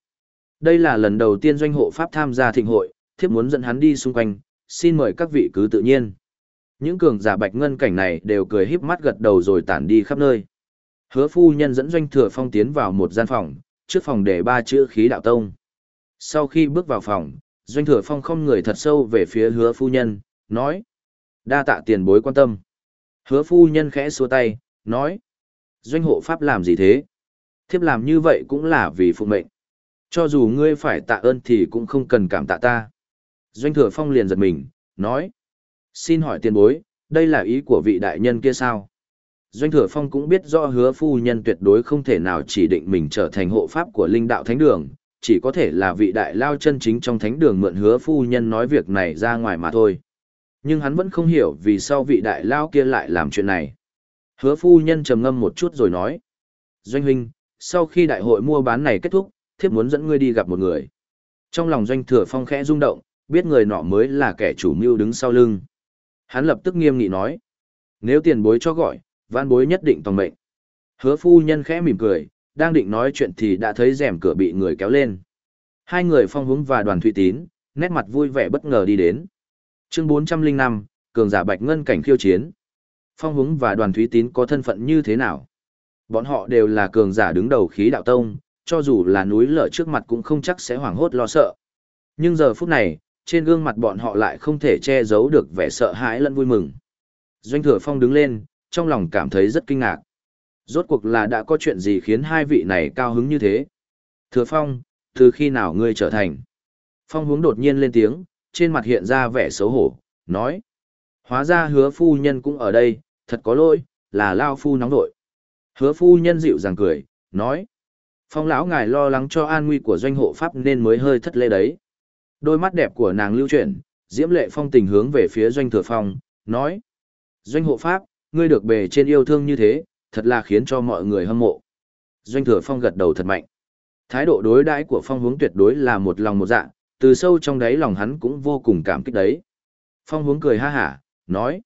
Đây là lần đầu tiên doanh hộ Pháp tham gia thịnh hội, thiếp muốn dẫn hắn đi xung quanh, xin mời các vị cứ tự nhiên. Những cường giả bạch ngân cảnh này đều cười híp mắt gật đầu rồi tản đi khắp nơi. Hứa phu nhân dẫn doanh thừa phong tiến vào một gian phòng, trước phòng để ba chữ khí đạo tông. Sau khi bước vào phòng, doanh thừa phong không người thật sâu về phía hứa phu nhân, nói. Đa tạ tiền bối quan tâm. Hứa phu nhân khẽ xua tay, nói. Doanh hộ pháp làm gì thế? Thiếp làm như vậy cũng là vì phụ mệnh. Cho dù ngươi phải tạ ơn thì cũng không cần cảm tạ ta. Doanh thừa phong liền giật mình, nói. Xin hỏi tiền bối, đây là ý của vị đại nhân kia sao? Doanh thừa phong cũng biết rõ hứa phu nhân tuyệt đối không thể nào chỉ định mình trở thành hộ pháp của linh đạo thánh đường, chỉ có thể là vị đại lao chân chính trong thánh đường mượn hứa phu nhân nói việc này ra ngoài mà thôi. Nhưng hắn vẫn không hiểu vì sao vị đại lao kia lại làm chuyện này. Hứa phu nhân trầm ngâm một chút rồi nói. Doanh huynh, sau khi đại hội mua bán này kết thúc, thiếp muốn dẫn ngươi đi gặp một người. Trong lòng doanh thừa phong khẽ rung động, biết người nọ mới là kẻ chủ mưu đứng sau lưng. Hắn lập tức nghiêm nghị nói. Nếu tiền bối cho gọi, văn bối nhất định tòng mệnh. Hứa phu nhân khẽ mỉm cười, đang định nói chuyện thì đã thấy rèm cửa bị người kéo lên. Hai người phong hướng và đoàn thụy tín, nét mặt vui vẻ bất ngờ đi đến. Chương 405, cường giả bạch ngân cảnh khiêu chiến. Phong hướng và đoàn thúy tín có thân phận như thế nào? Bọn họ đều là cường giả đứng đầu khí đạo tông, cho dù là núi lở trước mặt cũng không chắc sẽ hoảng hốt lo sợ. Nhưng giờ phút này, trên gương mặt bọn họ lại không thể che giấu được vẻ sợ hãi lẫn vui mừng. Doanh thừa phong đứng lên, trong lòng cảm thấy rất kinh ngạc. Rốt cuộc là đã có chuyện gì khiến hai vị này cao hứng như thế? Thừa phong, từ khi nào ngươi trở thành? Phong hướng đột nhiên lên tiếng, trên mặt hiện ra vẻ xấu hổ, nói. Hóa ra hứa phu nhân cũng ở đây, thật có lỗi, là Lao Phu nóng nội. Hứa phu nhân dịu dàng cười, nói. Phong lão ngài lo lắng cho an nguy của doanh hộ pháp nên mới hơi thất lễ đấy. Đôi mắt đẹp của nàng lưu chuyển, diễm lệ phong tình hướng về phía doanh thừa phong, nói. Doanh hộ pháp, ngươi được bề trên yêu thương như thế, thật là khiến cho mọi người hâm mộ. Doanh thừa phong gật đầu thật mạnh. Thái độ đối đãi của phong hướng tuyệt đối là một lòng một dạ, từ sâu trong đáy lòng hắn cũng vô cùng cảm kích đấy. Phong hướng cười ha hả, nói.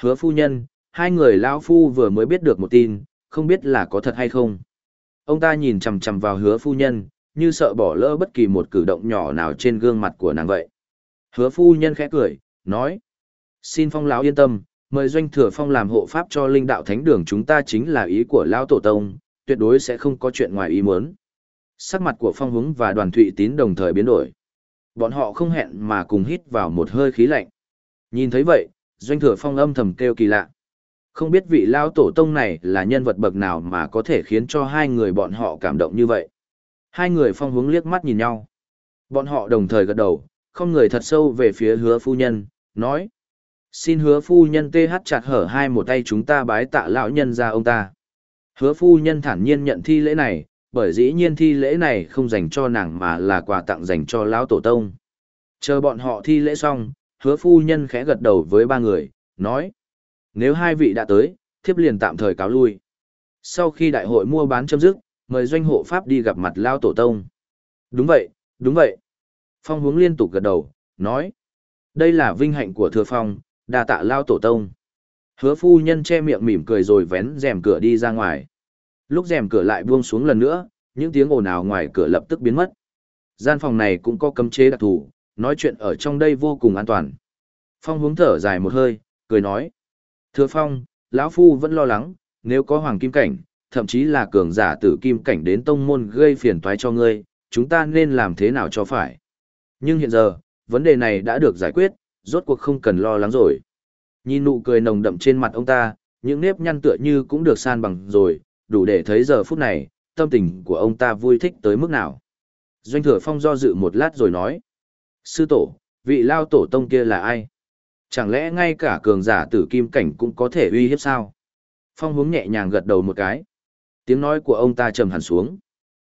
Hứa phu nhân, hai người lão phu vừa mới biết được một tin, không biết là có thật hay không. Ông ta nhìn chằm chằm vào hứa phu nhân, như sợ bỏ lỡ bất kỳ một cử động nhỏ nào trên gương mặt của nàng vậy. Hứa phu nhân khẽ cười, nói. Xin phong lão yên tâm, mời doanh thừa phong làm hộ pháp cho linh đạo thánh đường chúng ta chính là ý của lão tổ tông, tuyệt đối sẽ không có chuyện ngoài ý muốn. Sắc mặt của phong hứng và đoàn thụy tín đồng thời biến đổi. Bọn họ không hẹn mà cùng hít vào một hơi khí lạnh. Nhìn thấy vậy, doanh thừa phong âm thầm kêu kỳ lạ. Không biết vị lao tổ tông này là nhân vật bậc nào mà có thể khiến cho hai người bọn họ cảm động như vậy. Hai người phong hướng liếc mắt nhìn nhau. Bọn họ đồng thời gật đầu, không người thật sâu về phía hứa phu nhân, nói. Xin hứa phu nhân tê hát chặt hở hai một tay chúng ta bái tạ lão nhân ra ông ta. Hứa phu nhân thản nhiên nhận thi lễ này, bởi dĩ nhiên thi lễ này không dành cho nàng mà là quà tặng dành cho lão tổ tông. Chờ bọn họ thi lễ xong, hứa phu nhân khẽ gật đầu với ba người, nói. Nếu hai vị đã tới, thiếp liền tạm thời cáo lui. Sau khi đại hội mua bán chấm dứt, mời doanh hộ pháp đi gặp mặt Lao Tổ Tông. Đúng vậy, đúng vậy. Phong hướng liên tục gật đầu, nói. Đây là vinh hạnh của thừa phong, đa tạ Lao Tổ Tông. Hứa phu nhân che miệng mỉm cười rồi vén rèm cửa đi ra ngoài. Lúc rèm cửa lại buông xuống lần nữa, những tiếng ồn ào ngoài cửa lập tức biến mất. Gian phòng này cũng có cấm chế đặc thù, nói chuyện ở trong đây vô cùng an toàn. Phong hướng thở dài một hơi, cười nói. Thưa Phong, lão Phu vẫn lo lắng, nếu có hoàng kim cảnh, thậm chí là cường giả tử kim cảnh đến tông môn gây phiền toái cho ngươi, chúng ta nên làm thế nào cho phải. Nhưng hiện giờ, vấn đề này đã được giải quyết, rốt cuộc không cần lo lắng rồi. Nhìn nụ cười nồng đậm trên mặt ông ta, những nếp nhăn tựa như cũng được san bằng rồi, đủ để thấy giờ phút này, tâm tình của ông ta vui thích tới mức nào. Doanh thừa phong do dự một lát rồi nói. Sư tổ, vị lao tổ tông kia là ai? Chẳng lẽ ngay cả cường giả tử kim cảnh cũng có thể uy hiếp sao? Phong hướng nhẹ nhàng gật đầu một cái. Tiếng nói của ông ta trầm hẳn xuống.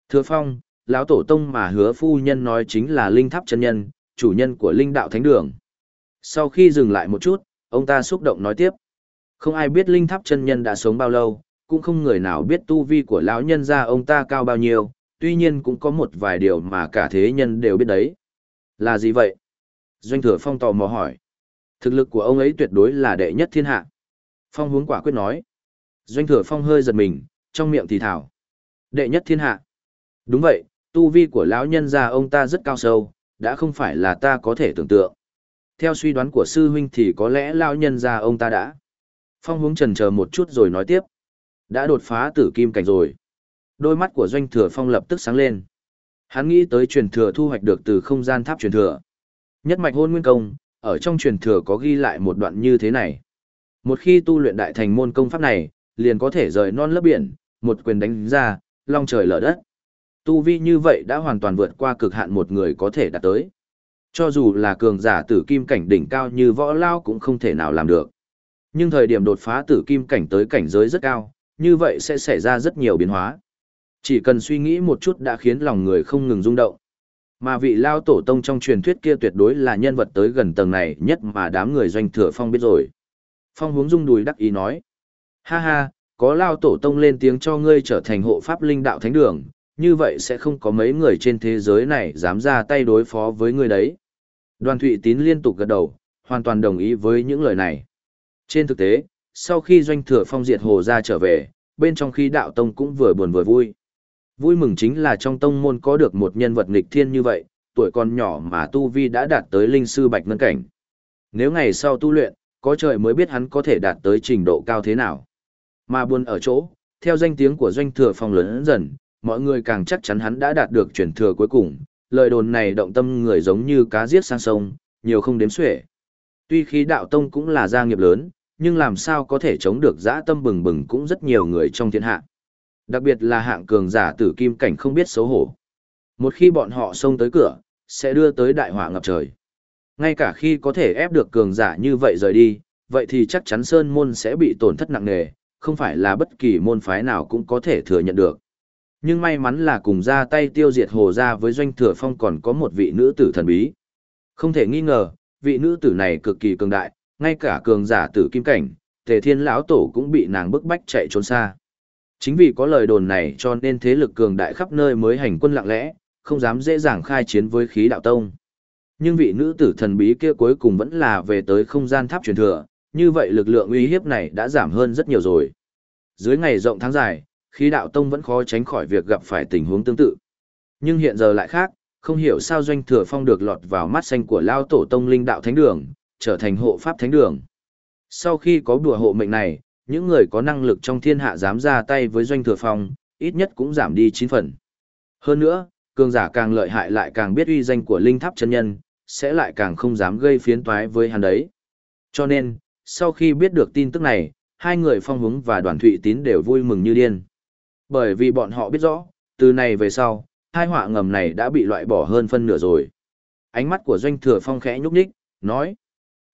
thưa phong, lão tổ tông mà hứa phu nhân nói chính là linh tháp chân nhân, chủ nhân của linh đạo thánh đường. Sau khi dừng lại một chút, ông ta xúc động nói tiếp. Không ai biết linh tháp chân nhân đã sống bao lâu, cũng không người nào biết tu vi của lão nhân gia ông ta cao bao nhiêu, tuy nhiên cũng có một vài điều mà cả thế nhân đều biết đấy. Là gì vậy? Doanh thừa phong tò mò hỏi. Thực lực của ông ấy tuyệt đối là đệ nhất thiên hạ. Phong hướng quả quyết nói. Doanh thừa phong hơi giật mình, trong miệng thì thảo. Đệ nhất thiên hạ. Đúng vậy, tu vi của lão nhân gia ông ta rất cao sâu, đã không phải là ta có thể tưởng tượng. Theo suy đoán của sư huynh thì có lẽ lão nhân gia ông ta đã. Phong hướng trần chờ một chút rồi nói tiếp. Đã đột phá tử kim cảnh rồi. Đôi mắt của doanh thừa phong lập tức sáng lên. Hắn nghĩ tới truyền thừa thu hoạch được từ không gian tháp truyền thừa. Nhất mạch hôn nguyên công, ở trong truyền thừa có ghi lại một đoạn như thế này. Một khi tu luyện đại thành môn công pháp này, liền có thể rời non lấp biển, một quyền đánh ra, long trời lở đất. Tu vi như vậy đã hoàn toàn vượt qua cực hạn một người có thể đạt tới. Cho dù là cường giả tử kim cảnh đỉnh cao như võ lao cũng không thể nào làm được. Nhưng thời điểm đột phá tử kim cảnh tới cảnh giới rất cao, như vậy sẽ xảy ra rất nhiều biến hóa. Chỉ cần suy nghĩ một chút đã khiến lòng người không ngừng rung động. Mà vị lao tổ tông trong truyền thuyết kia tuyệt đối là nhân vật tới gần tầng này nhất mà đám người doanh thừa phong biết rồi. Phong hướng rung đùi đắc ý nói. Ha ha, có lao tổ tông lên tiếng cho ngươi trở thành hộ pháp linh đạo thánh đường, như vậy sẽ không có mấy người trên thế giới này dám ra tay đối phó với ngươi đấy. Đoàn Thụy Tín liên tục gật đầu, hoàn toàn đồng ý với những lời này. Trên thực tế, sau khi doanh thừa phong diệt hồ ra trở về, bên trong khí đạo tông cũng vừa buồn vừa vui. Vui mừng chính là trong tông môn có được một nhân vật nghịch thiên như vậy, tuổi còn nhỏ mà Tu Vi đã đạt tới linh sư bạch ngân cảnh. Nếu ngày sau tu luyện, có trời mới biết hắn có thể đạt tới trình độ cao thế nào. Mà buồn ở chỗ, theo danh tiếng của doanh thừa phong lớn dần, mọi người càng chắc chắn hắn đã đạt được chuyển thừa cuối cùng, lời đồn này động tâm người giống như cá giết sang sông, nhiều không đếm xuể. Tuy khí đạo tông cũng là gia nghiệp lớn, nhưng làm sao có thể chống được dã tâm bừng bừng cũng rất nhiều người trong thiên hạ. Đặc biệt là hạng cường giả tử kim cảnh không biết xấu hổ. Một khi bọn họ xông tới cửa, sẽ đưa tới đại họa ngập trời. Ngay cả khi có thể ép được cường giả như vậy rời đi, vậy thì chắc chắn Sơn Môn sẽ bị tổn thất nặng nề, không phải là bất kỳ môn phái nào cũng có thể thừa nhận được. Nhưng may mắn là cùng ra tay tiêu diệt hồ ra với doanh thừa phong còn có một vị nữ tử thần bí. Không thể nghi ngờ, vị nữ tử này cực kỳ cường đại, ngay cả cường giả tử kim cảnh, tề thiên lão tổ cũng bị nàng bức bách chạy trốn xa. Chính vì có lời đồn này cho nên thế lực cường đại khắp nơi mới hành quân lặng lẽ, không dám dễ dàng khai chiến với khí đạo tông. Nhưng vị nữ tử thần bí kia cuối cùng vẫn là về tới không gian tháp truyền thừa, như vậy lực lượng uy hiếp này đã giảm hơn rất nhiều rồi. Dưới ngày rộng tháng dài, khí đạo tông vẫn khó tránh khỏi việc gặp phải tình huống tương tự. Nhưng hiện giờ lại khác, không hiểu sao doanh thừa phong được lọt vào mắt xanh của lao tổ tông linh đạo thánh đường, trở thành hộ pháp thánh đường. Sau khi có đùa hộ mệnh này, những người có năng lực trong thiên hạ dám ra tay với doanh thừa phong, ít nhất cũng giảm đi 9 phần. Hơn nữa, cường giả càng lợi hại lại càng biết uy danh của linh tháp chân nhân, sẽ lại càng không dám gây phiến toái với hắn đấy. Cho nên, sau khi biết được tin tức này, hai người phong hướng và đoàn thụy tín đều vui mừng như điên. Bởi vì bọn họ biết rõ, từ này về sau, hai họa ngầm này đã bị loại bỏ hơn phân nửa rồi. Ánh mắt của doanh thừa phong khẽ nhúc nhích, nói.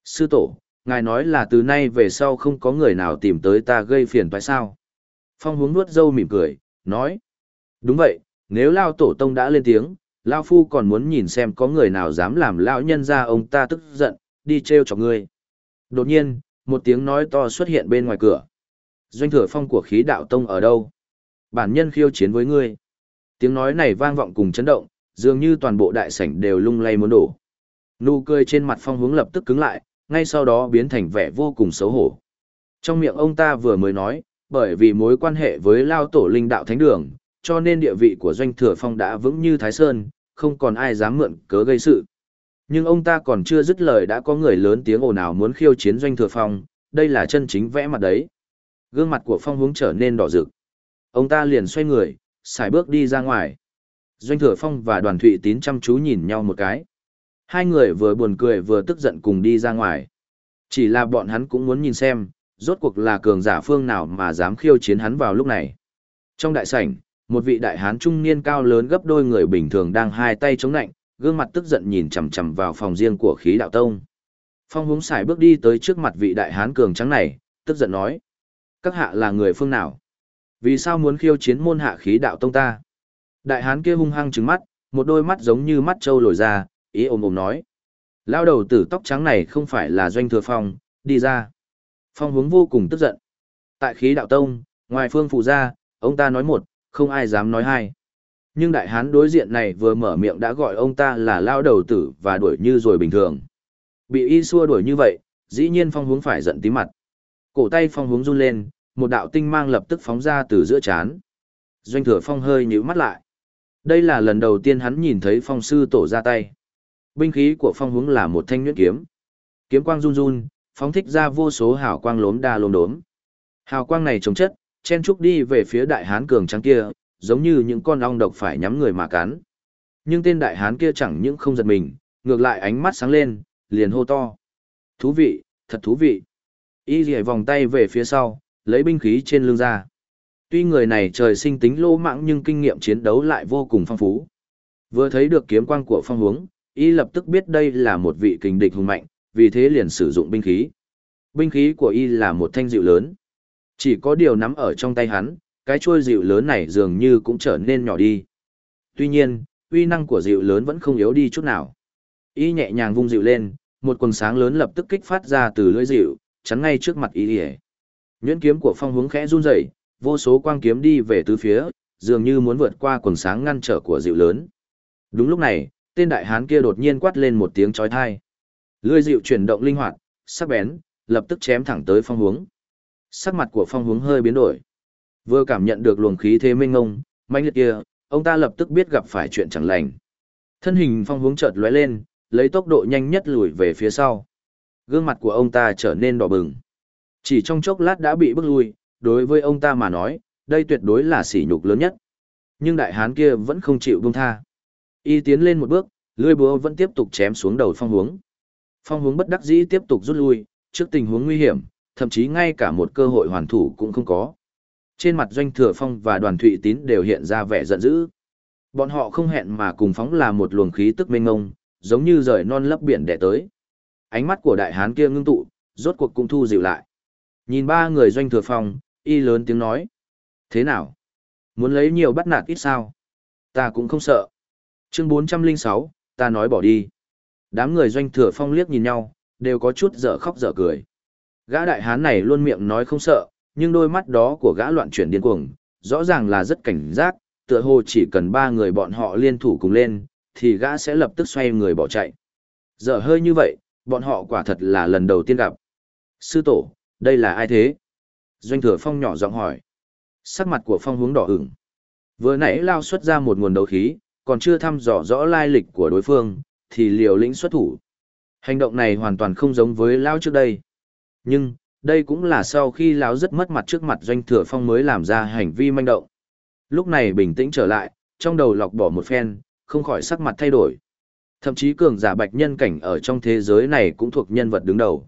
Sư tổ, ngài nói là từ nay về sau không có người nào tìm tới ta gây phiền phải sao? Phong hướng nuốt dâu mỉm cười, nói. Đúng vậy, nếu Lao Tổ Tông đã lên tiếng, Lao Phu còn muốn nhìn xem có người nào dám làm Lão nhân ra ông ta tức giận, đi treo cho ngươi. Đột nhiên, một tiếng nói to xuất hiện bên ngoài cửa. Doanh thừa phong của khí đạo tông ở đâu? Bản nhân khiêu chiến với ngươi. Tiếng nói này vang vọng cùng chấn động, dường như toàn bộ đại sảnh đều lung lay muốn đổ. Nụ cười trên mặt phong hướng lập tức cứng lại, ngay sau đó biến thành vẻ vô cùng xấu hổ. Trong miệng ông ta vừa mới nói, bởi vì mối quan hệ với lao tổ linh đạo thánh đường, cho nên địa vị của doanh thừa phong đã vững như Thái Sơn, không còn ai dám mượn cớ gây sự. Nhưng ông ta còn chưa dứt lời đã có người lớn tiếng ồn ào muốn khiêu chiến doanh thừa phong, đây là chân chính vẽ mặt đấy. Gương mặt của phong hướng trở nên đỏ rực. Ông ta liền xoay người, xài bước đi ra ngoài. Doanh thừa phong và đoàn thụy tín chăm chú nhìn nhau một cái. Hai người vừa buồn cười vừa tức giận cùng đi ra ngoài. Chỉ là bọn hắn cũng muốn nhìn xem, rốt cuộc là cường giả phương nào mà dám khiêu chiến hắn vào lúc này. Trong đại sảnh, một vị đại hán trung niên cao lớn gấp đôi người bình thường đang hai tay chống nạnh, gương mặt tức giận nhìn chằm chằm vào phòng riêng của khí đạo tông. Phong hướng xài bước đi tới trước mặt vị đại hán cường trắng này, tức giận nói. Các hạ là người phương nào? Vì sao muốn khiêu chiến môn hạ khí đạo tông ta? Đại hán kia hung hăng trừng mắt, một đôi mắt giống như mắt trâu lồi ra, ý ồm ồm nói. Lao đầu tử tóc trắng này không phải là doanh thừa phong, đi ra. Phong hướng vô cùng tức giận. Tại khí đạo tông, ngoài phương phụ ra, ông ta nói một, không ai dám nói hai. Nhưng đại hán đối diện này vừa mở miệng đã gọi ông ta là lao đầu tử và đuổi như rồi bình thường. Bị y xua đuổi như vậy, dĩ nhiên phong hướng phải giận tí mặt. Cổ tay phong hướng run lên, một đạo tinh mang lập tức phóng ra từ giữa chán. Doanh thừa phong hơi nhíu mắt lại. Đây là lần đầu tiên hắn nhìn thấy phong sư tổ ra tay. Binh khí của phong hướng là một thanh nhuyễn kiếm. Kiếm quang run run, phóng thích ra vô số hào quang lốm đa lốm đốm. Hào quang này chống chất, chen trúc đi về phía đại hán cường trắng kia, giống như những con ong độc phải nhắm người mà cắn. Nhưng tên đại hán kia chẳng những không giật mình, ngược lại ánh mắt sáng lên, liền hô to. Thú vị, thật thú vị. Y dì vòng tay về phía sau, lấy binh khí trên lưng ra. Tuy người này trời sinh tính lô mạng nhưng kinh nghiệm chiến đấu lại vô cùng phong phú. Vừa thấy được kiếm quang của phong hướng, y lập tức biết đây là một vị kình địch hùng mạnh, vì thế liền sử dụng binh khí. Binh khí của y là một thanh dịu lớn. Chỉ có điều nắm ở trong tay hắn, cái chuôi dịu lớn này dường như cũng trở nên nhỏ đi. Tuy nhiên, uy năng của dịu lớn vẫn không yếu đi chút nào. Y nhẹ nhàng vung dịu lên, một quần sáng lớn lập tức kích phát ra từ lưỡi dịu, chắn ngay trước mặt y. Nhuyễn kiếm của phong hướng khẽ run rẩy, vô số quang kiếm đi về tứ phía, dường như muốn vượt qua quần sáng ngăn trở của dịu lớn. Đúng lúc này, tên đại hán kia đột nhiên quát lên một tiếng chói tai. Lưỡi dịu chuyển động linh hoạt, sắc bén, lập tức chém thẳng tới phong hướng. Sắc mặt của phong hướng hơi biến đổi. Vừa cảm nhận được luồng khí thế mênh ngông, mãnh liệt kia, ông ta lập tức biết gặp phải chuyện chẳng lành. Thân hình phong hướng chợt lóe lên, lấy tốc độ nhanh nhất lùi về phía sau. Gương mặt của ông ta trở nên đỏ bừng. Chỉ trong chốc lát đã bị bước lui, đối với ông ta mà nói, đây tuyệt đối là sỉ nhục lớn nhất. Nhưng đại hán kia vẫn không chịu buông tha. Y tiến lên một bước, lưỡi búa vẫn tiếp tục chém xuống đầu phong hướng. Phong hướng bất đắc dĩ tiếp tục rút lui, trước tình huống nguy hiểm, thậm chí ngay cả một cơ hội hoàn thủ cũng không có. Trên mặt doanh thừa phong và đoàn thụy tín đều hiện ra vẻ giận dữ. Bọn họ không hẹn mà cùng phóng là một luồng khí tức mênh ngông, giống như rời non lấp biển đẻ tới. Ánh mắt của đại hán kia ngưng tụ, rốt cuộc cũng thu dịu lại. Nhìn ba người doanh thừa phong, y lớn tiếng nói. Thế nào? Muốn lấy nhiều bắt nạt ít sao? Ta cũng không sợ. Chương 406, ta nói bỏ đi. Đám người doanh thừa phong liếc nhìn nhau, đều có chút dở khóc dở cười. Gã đại hán này luôn miệng nói không sợ, nhưng đôi mắt đó của gã loạn chuyển điên cuồng, rõ ràng là rất cảnh giác, tựa hồ chỉ cần ba người bọn họ liên thủ cùng lên, thì gã sẽ lập tức xoay người bỏ chạy. Giờ hơi như vậy, bọn họ quả thật là lần đầu tiên gặp. Sư tổ, đây là ai thế? Doanh thừa phong nhỏ giọng hỏi. Sắc mặt của phong hướng đỏ ửng. Vừa nãy lao xuất ra một nguồn đấu khí, còn chưa thăm dò rõ lai lịch của đối phương, thì liều lĩnh xuất thủ. Hành động này hoàn toàn không giống với lao trước đây. Nhưng, đây cũng là sau khi lão rất mất mặt trước mặt doanh thừa phong mới làm ra hành vi manh động. Lúc này bình tĩnh trở lại, trong đầu lọc bỏ một phen, không khỏi sắc mặt thay đổi. Thậm chí cường giả bạch nhân cảnh ở trong thế giới này cũng thuộc nhân vật đứng đầu.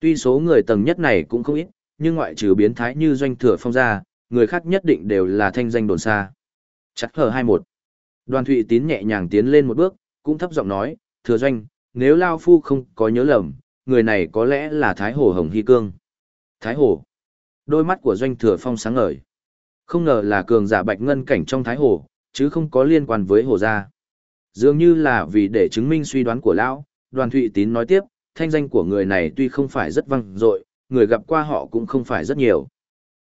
Tuy số người tầng nhất này cũng không ít, nhưng ngoại trừ biến thái như doanh thừa phong ra, người khác nhất định đều là thanh danh đồn xa. Chắc hờ 21. Đoàn Thụy Tín nhẹ nhàng tiến lên một bước, cũng thấp giọng nói, thừa doanh, nếu Lao Phu không có nhớ lầm, người này có lẽ là Thái Hồ Hồng Hy Cương. Thái Hồ. Đôi mắt của doanh thừa phong sáng ngời. Không ngờ là cường giả bạch ngân cảnh trong Thái Hồ, chứ không có liên quan với Hồ Gia. Dường như là vì để chứng minh suy đoán của Lão, đoàn Thụy Tín nói tiếp, thanh danh của người này tuy không phải rất vang dội, người gặp qua họ cũng không phải rất nhiều.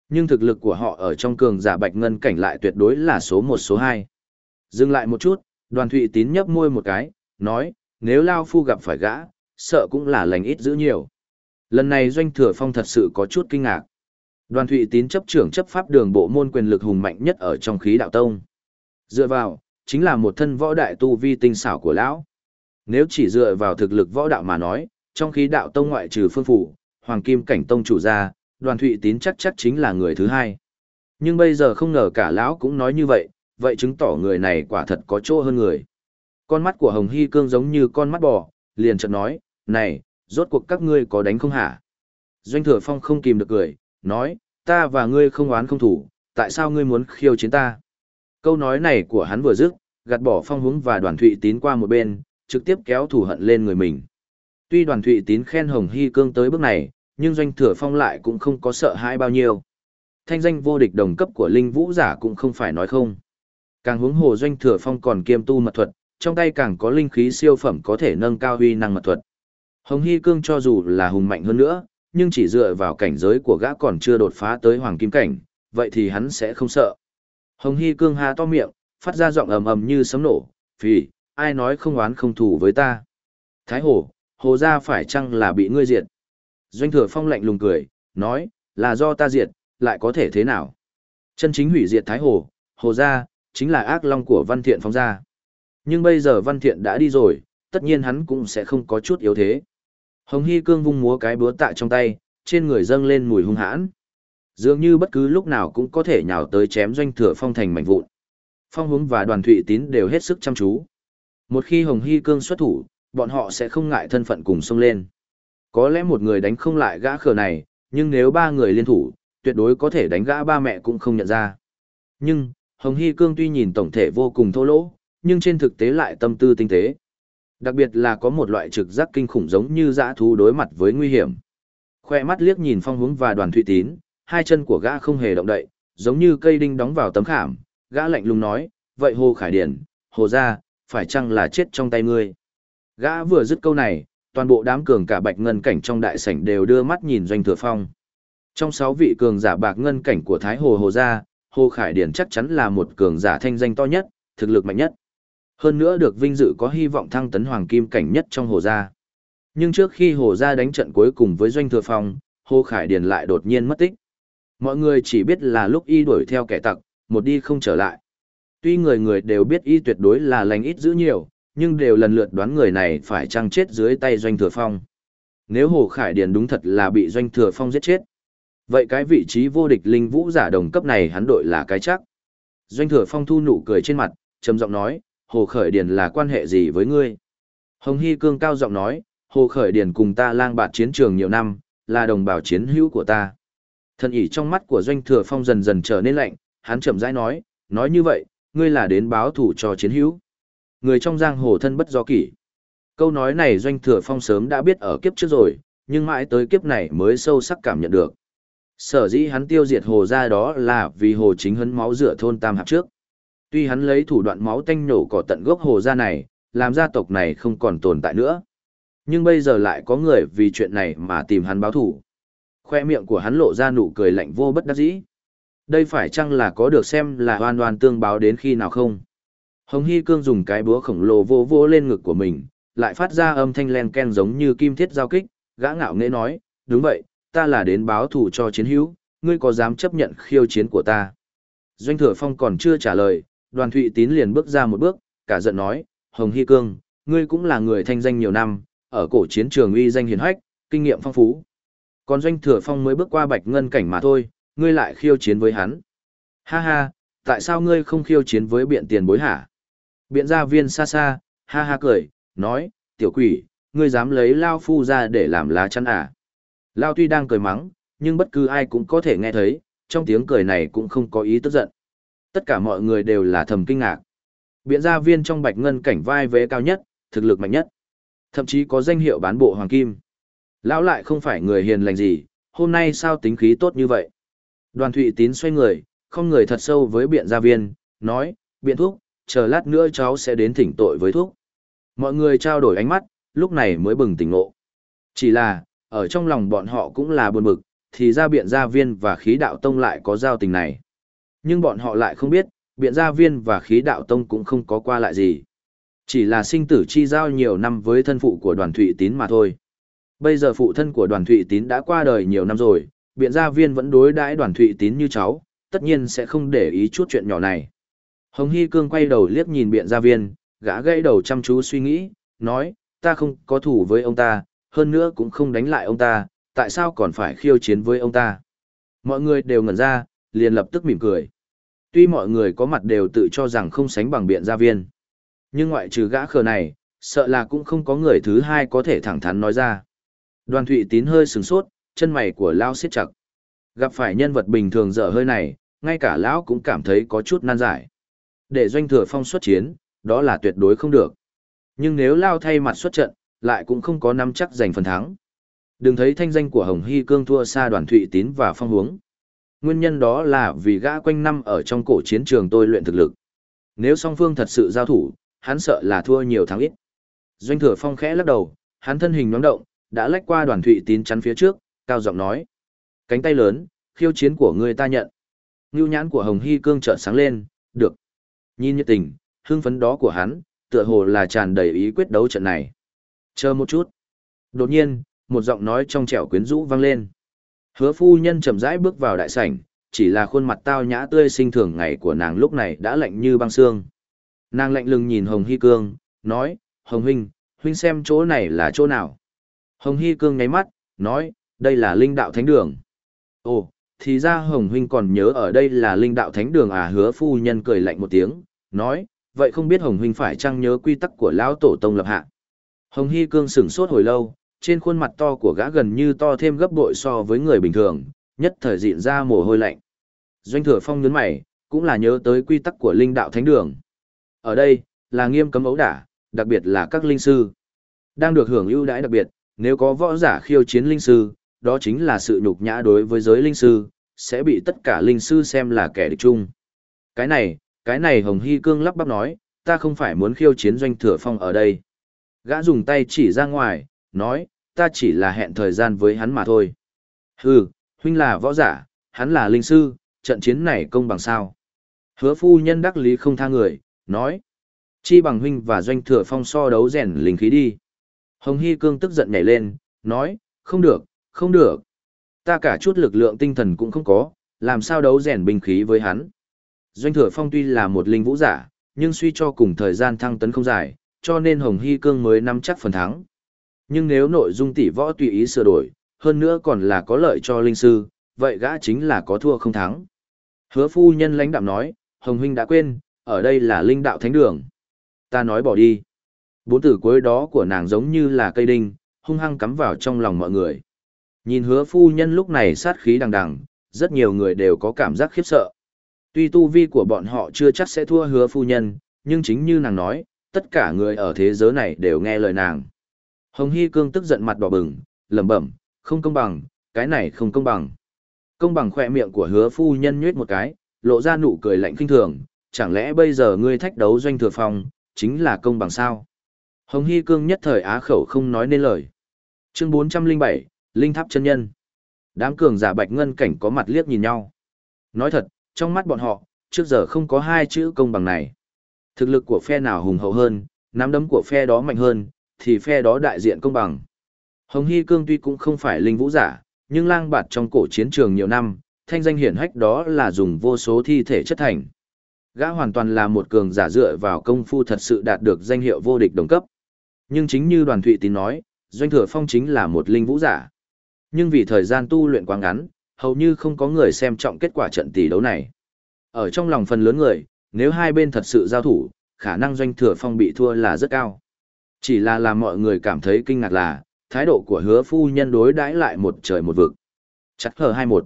Nhưng thực lực của họ ở trong cường giả bạch ngân cảnh lại tuyệt đối là số một số hai. Dừng lại một chút, đoàn thụy tín nhấp môi một cái, nói, nếu Lao Phu gặp phải gã, sợ cũng là lành ít giữ nhiều. Lần này Doanh Thừa Phong thật sự có chút kinh ngạc. Đoàn Thụy Tín chấp trưởng chấp pháp đường bộ môn quyền lực hùng mạnh nhất ở trong khí đạo tông. Dựa vào, chính là một thân võ đại tu vi tinh xảo của lão. Nếu chỉ dựa vào thực lực võ đạo mà nói, trong khí đạo tông ngoại trừ phương phủ, hoàng kim cảnh tông chủ gia, đoàn Thụy Tín chắc chắc chính là người thứ hai. Nhưng bây giờ không ngờ cả lão cũng nói như vậy, vậy chứng tỏ người này quả thật có chỗ hơn người. Con mắt của Hồng Hy Cương giống như con mắt bò, liền chợt nói, này, rốt cuộc các ngươi có đánh không hả? Doanh thừa phong không kìm được cười, nói, ta và ngươi không oán không thủ, tại sao ngươi muốn khiêu chiến ta? Câu nói này của hắn vừa dứt, gạt bỏ phong hướng và đoàn thụy tín qua một bên, trực tiếp kéo thủ hận lên người mình. Tuy đoàn thụy tín khen Hồng Hy Cương tới bước này, nhưng doanh thừa phong lại cũng không có sợ hãi bao nhiêu. Thanh danh vô địch đồng cấp của linh vũ giả cũng không phải nói không. Càng hướng hồ doanh thừa phong còn kiêm tu mật thuật, trong tay càng có linh khí siêu phẩm có thể nâng cao huy năng mật thuật. Hồng Hy Cương cho dù là hùng mạnh hơn nữa, nhưng chỉ dựa vào cảnh giới của gã còn chưa đột phá tới hoàng kim cảnh, vậy thì hắn sẽ không sợ. Hồng Hy Cương há to miệng, phát ra giọng ầm ầm như sấm nổ, vì, ai nói không oán không thù với ta. Thái Hồ, Hồ gia phải chăng là bị ngươi diệt? Doanh thừa phong lạnh lùng cười, nói, là do ta diệt, lại có thể thế nào? Chân chính hủy diệt Thái Hồ, Hồ gia, chính là ác long của văn thiện phong gia. Nhưng bây giờ văn thiện đã đi rồi, tất nhiên hắn cũng sẽ không có chút yếu thế. Hồng Hy Cương vung múa cái búa tạ trong tay, trên người dâng lên mùi hung hãn. Dường như bất cứ lúc nào cũng có thể nhào tới chém doanh thừa phong thành mảnh vụn. Phong hướng và đoàn thụy tín đều hết sức chăm chú. Một khi Hồng Hy Cương xuất thủ, bọn họ sẽ không ngại thân phận cùng xông lên. Có lẽ một người đánh không lại gã khờ này, nhưng nếu ba người liên thủ, tuyệt đối có thể đánh gã ba mẹ cũng không nhận ra. Nhưng, Hồng Hy Cương tuy nhìn tổng thể vô cùng thô lỗ, nhưng trên thực tế lại tâm tư tinh tế. Đặc biệt là có một loại trực giác kinh khủng giống như dã thú đối mặt với nguy hiểm. Khoe mắt liếc nhìn phong hướng và đoàn thụy tín, hai chân của gã không hề động đậy, giống như cây đinh đóng vào tấm khảm, gã lạnh lùng nói, vậy hồ khải điển, hồ ra, phải chăng là chết trong tay ngươi? Gã vừa dứt câu này, toàn bộ đám cường cả bạch ngân cảnh trong đại sảnh đều đưa mắt nhìn doanh thừa phong. Trong sáu vị cường giả bạc ngân cảnh của Thái Hồ Hồ gia, Hồ Khải Điển chắc chắn là một cường giả thanh danh to nhất, thực lực mạnh nhất. Hơn nữa được vinh dự có hy vọng thăng tấn hoàng kim cảnh nhất trong Hồ gia. Nhưng trước khi Hồ gia đánh trận cuối cùng với Doanh Thừa Phong, Hồ Khải Điền lại đột nhiên mất tích. Mọi người chỉ biết là lúc y đuổi theo kẻ tặc, một đi không trở lại. Tuy người người đều biết y tuyệt đối là lành ít giữ nhiều, nhưng đều lần lượt đoán người này phải chăng chết dưới tay Doanh Thừa Phong. Nếu Hồ Khải Điền đúng thật là bị Doanh Thừa Phong giết chết, vậy cái vị trí vô địch linh vũ giả đồng cấp này hắn đội là cái chắc. Doanh Thừa Phong thu nụ cười trên mặt, trầm giọng nói, Hồ Khởi Điền là quan hệ gì với ngươi? Hồng Hy Cương cao giọng nói, Hồ Khởi Điền cùng ta lang bạt chiến trường nhiều năm, là đồng bào chiến hữu của ta. Thân ỉ trong mắt của Doanh Thừa Phong dần dần trở nên lạnh, hắn chậm rãi nói, nói như vậy, ngươi là đến báo thủ cho chiến hữu. Người trong giang hồ thân bất do kỷ. Câu nói này Doanh Thừa Phong sớm đã biết ở kiếp trước rồi, nhưng mãi tới kiếp này mới sâu sắc cảm nhận được. Sở dĩ hắn tiêu diệt hồ ra đó là vì hồ chính hấn máu rửa thôn tam hạp trước. Tuy hắn lấy thủ đoạn máu tanh nổ cỏ tận gốc hồ gia này, làm gia tộc này không còn tồn tại nữa. Nhưng bây giờ lại có người vì chuyện này mà tìm hắn báo thủ. Khoe miệng của hắn lộ ra nụ cười lạnh vô bất đắc dĩ. Đây phải chăng là có được xem là hoàn toàn tương báo đến khi nào không? Hồng Hy Cương dùng cái búa khổng lồ vô vô lên ngực của mình, lại phát ra âm thanh len ken giống như kim thiết giao kích, gã ngạo nghễ nói, đúng vậy, ta là đến báo thủ cho chiến hữu, ngươi có dám chấp nhận khiêu chiến của ta? Doanh Thừa Phong còn chưa trả lời, đoàn thụy tín liền bước ra một bước, cả giận nói, Hồng Hy Cương, ngươi cũng là người thanh danh nhiều năm, ở cổ chiến trường uy danh hiền hách, kinh nghiệm phong phú. Còn doanh thừa phong mới bước qua bạch ngân cảnh mà thôi, ngươi lại khiêu chiến với hắn. Ha ha, tại sao ngươi không khiêu chiến với biện tiền bối hả? Biện gia viên xa xa, ha ha cười, nói, tiểu quỷ, ngươi dám lấy Lao Phu ra để làm lá chắn à? Lao tuy đang cười mắng, nhưng bất cứ ai cũng có thể nghe thấy, trong tiếng cười này cũng không có ý tức giận. Tất cả mọi người đều là thầm kinh ngạc. Biện gia viên trong bạch ngân cảnh vai vế cao nhất, thực lực mạnh nhất. Thậm chí có danh hiệu bán bộ hoàng kim. Lão lại không phải người hiền lành gì, hôm nay sao tính khí tốt như vậy? Đoàn Thụy Tín xoay người, không người thật sâu với biện gia viên, nói, biện thuốc, chờ lát nữa cháu sẽ đến thỉnh tội với thuốc. Mọi người trao đổi ánh mắt, lúc này mới bừng tỉnh ngộ. Chỉ là, ở trong lòng bọn họ cũng là buồn bực, thì ra biện gia viên và khí đạo tông lại có giao tình này. Nhưng bọn họ lại không biết, biện gia viên và khí đạo tông cũng không có qua lại gì. Chỉ là sinh tử chi giao nhiều năm với thân phụ của đoàn Thụy Tín mà thôi. Bây giờ phụ thân của đoàn Thụy Tín đã qua đời nhiều năm rồi, biện gia viên vẫn đối đãi đoàn Thụy Tín như cháu, tất nhiên sẽ không để ý chút chuyện nhỏ này. Hồng Hy Cương quay đầu liếc nhìn biện gia viên, gã gãy đầu chăm chú suy nghĩ, nói, ta không có thủ với ông ta, hơn nữa cũng không đánh lại ông ta, tại sao còn phải khiêu chiến với ông ta. Mọi người đều ngẩn ra, liền lập tức mỉm cười. Tuy mọi người có mặt đều tự cho rằng không sánh bằng biện gia viên. Nhưng ngoại trừ gã khờ này, sợ là cũng không có người thứ hai có thể thẳng thắn nói ra. Đoàn Thụy Tín hơi sừng sốt, chân mày của Lao siết chặt. Gặp phải nhân vật bình thường dở hơi này, ngay cả Lão cũng cảm thấy có chút nan giải. Để doanh thừa phong xuất chiến, đó là tuyệt đối không được. Nhưng nếu Lao thay mặt xuất trận, lại cũng không có nắm chắc giành phần thắng. Đừng thấy thanh danh của Hồng Hy Cương thua xa đoàn Thụy Tín và phong Huống. Nguyên nhân đó là vì gã quanh năm ở trong cổ chiến trường tôi luyện thực lực. Nếu song phương thật sự giao thủ, hắn sợ là thua nhiều thắng ít. Doanh thừa phong khẽ lắc đầu, hắn thân hình nóng động, đã lách qua đoàn Thụy Tín chắn phía trước, cao giọng nói. Cánh tay lớn, khiêu chiến của người ta nhận. Ngưu nhãn của Hồng Hy Cương trợn sáng lên, được. Nhìn nhiệt tình, hưng phấn đó của hắn, tựa hồ là tràn đầy ý quyết đấu trận này. Chờ một chút. Đột nhiên, một giọng nói trong trẻo quyến rũ vang lên. Hứa phu nhân chậm rãi bước vào đại sảnh, chỉ là khuôn mặt tao nhã tươi sinh thường ngày của nàng lúc này đã lạnh như băng xương. Nàng lạnh lùng nhìn Hồng Hy Cương, nói, Hồng Huynh, Huynh xem chỗ này là chỗ nào. Hồng Hy Cương ngáy mắt, nói, đây là linh đạo thánh đường. Ồ, thì ra Hồng Huynh còn nhớ ở đây là linh đạo thánh đường à hứa phu nhân cười lạnh một tiếng, nói, vậy không biết Hồng Huynh phải chăng nhớ quy tắc của lão tổ tông lập hạ. Hồng Hy Cương sửng sốt hồi lâu, trên khuôn mặt to của gã gần như to thêm gấp bội so với người bình thường, nhất thời diện ra mồ hôi lạnh. Doanh thừa phong nhấn mày, cũng là nhớ tới quy tắc của linh đạo thánh đường. Ở đây, là nghiêm cấm ấu đả, đặc biệt là các linh sư. Đang được hưởng ưu đãi đặc biệt, nếu có võ giả khiêu chiến linh sư, đó chính là sự nhục nhã đối với giới linh sư, sẽ bị tất cả linh sư xem là kẻ địch chung. Cái này, cái này Hồng Hy Cương lắp bắp nói, ta không phải muốn khiêu chiến doanh thừa phong ở đây. Gã dùng tay chỉ ra ngoài, nói, ta chỉ là hẹn thời gian với hắn mà thôi. Hừ, huynh là võ giả, hắn là linh sư, trận chiến này công bằng sao. Hứa phu nhân đắc lý không tha người, nói. Chi bằng huynh và doanh thừa phong so đấu rèn linh khí đi. Hồng Hy Cương tức giận nhảy lên, nói, không được, không được. Ta cả chút lực lượng tinh thần cũng không có, làm sao đấu rèn binh khí với hắn. Doanh thừa phong tuy là một linh vũ giả, nhưng suy cho cùng thời gian thăng tấn không dài, cho nên Hồng Hy Cương mới nắm chắc phần thắng. Nhưng nếu nội dung tỷ võ tùy ý sửa đổi, hơn nữa còn là có lợi cho linh sư, vậy gã chính là có thua không thắng. Hứa phu nhân lãnh đạm nói, Hồng Huynh đã quên, ở đây là linh đạo thánh đường. Ta nói bỏ đi. Bốn từ cuối đó của nàng giống như là cây đinh, hung hăng cắm vào trong lòng mọi người. Nhìn hứa phu nhân lúc này sát khí đằng đằng, rất nhiều người đều có cảm giác khiếp sợ. Tuy tu vi của bọn họ chưa chắc sẽ thua hứa phu nhân, nhưng chính như nàng nói, tất cả người ở thế giới này đều nghe lời nàng. Hồng Hy Cương tức giận mặt đỏ bừng, lẩm bẩm, không công bằng, cái này không công bằng. Công bằng khỏe miệng của hứa phu nhân nhuyết một cái, lộ ra nụ cười lạnh kinh thường, chẳng lẽ bây giờ ngươi thách đấu doanh thừa phong, chính là công bằng sao? Hồng Hy Cương nhất thời á khẩu không nói nên lời. Chương 407, Linh Tháp chân nhân. Đám cường giả Bạch Ngân cảnh có mặt liếc nhìn nhau. Nói thật, trong mắt bọn họ, trước giờ không có hai chữ công bằng này. Thực lực của phe nào hùng hậu hơn, nắm đấm của phe đó mạnh hơn, thì phe đó đại diện công bằng. Hồng Hy Cương tuy cũng không phải linh vũ giả, nhưng lang bạt trong cổ chiến trường nhiều năm, thanh danh hiển hách đó là dùng vô số thi thể chất thành. Gã hoàn toàn là một cường giả dựa vào công phu thật sự đạt được danh hiệu vô địch đồng cấp. Nhưng chính như đoàn thụy tín nói, doanh thừa phong chính là một linh vũ giả. Nhưng vì thời gian tu luyện quá ngắn, hầu như không có người xem trọng kết quả trận tỷ đấu này. Ở trong lòng phần lớn người, nếu hai bên thật sự giao thủ, khả năng doanh thừa phong bị thua là rất cao. Chỉ là làm mọi người cảm thấy kinh ngạc là, thái độ của hứa phu nhân đối đãi lại một trời một vực. Chắc hờ hai một.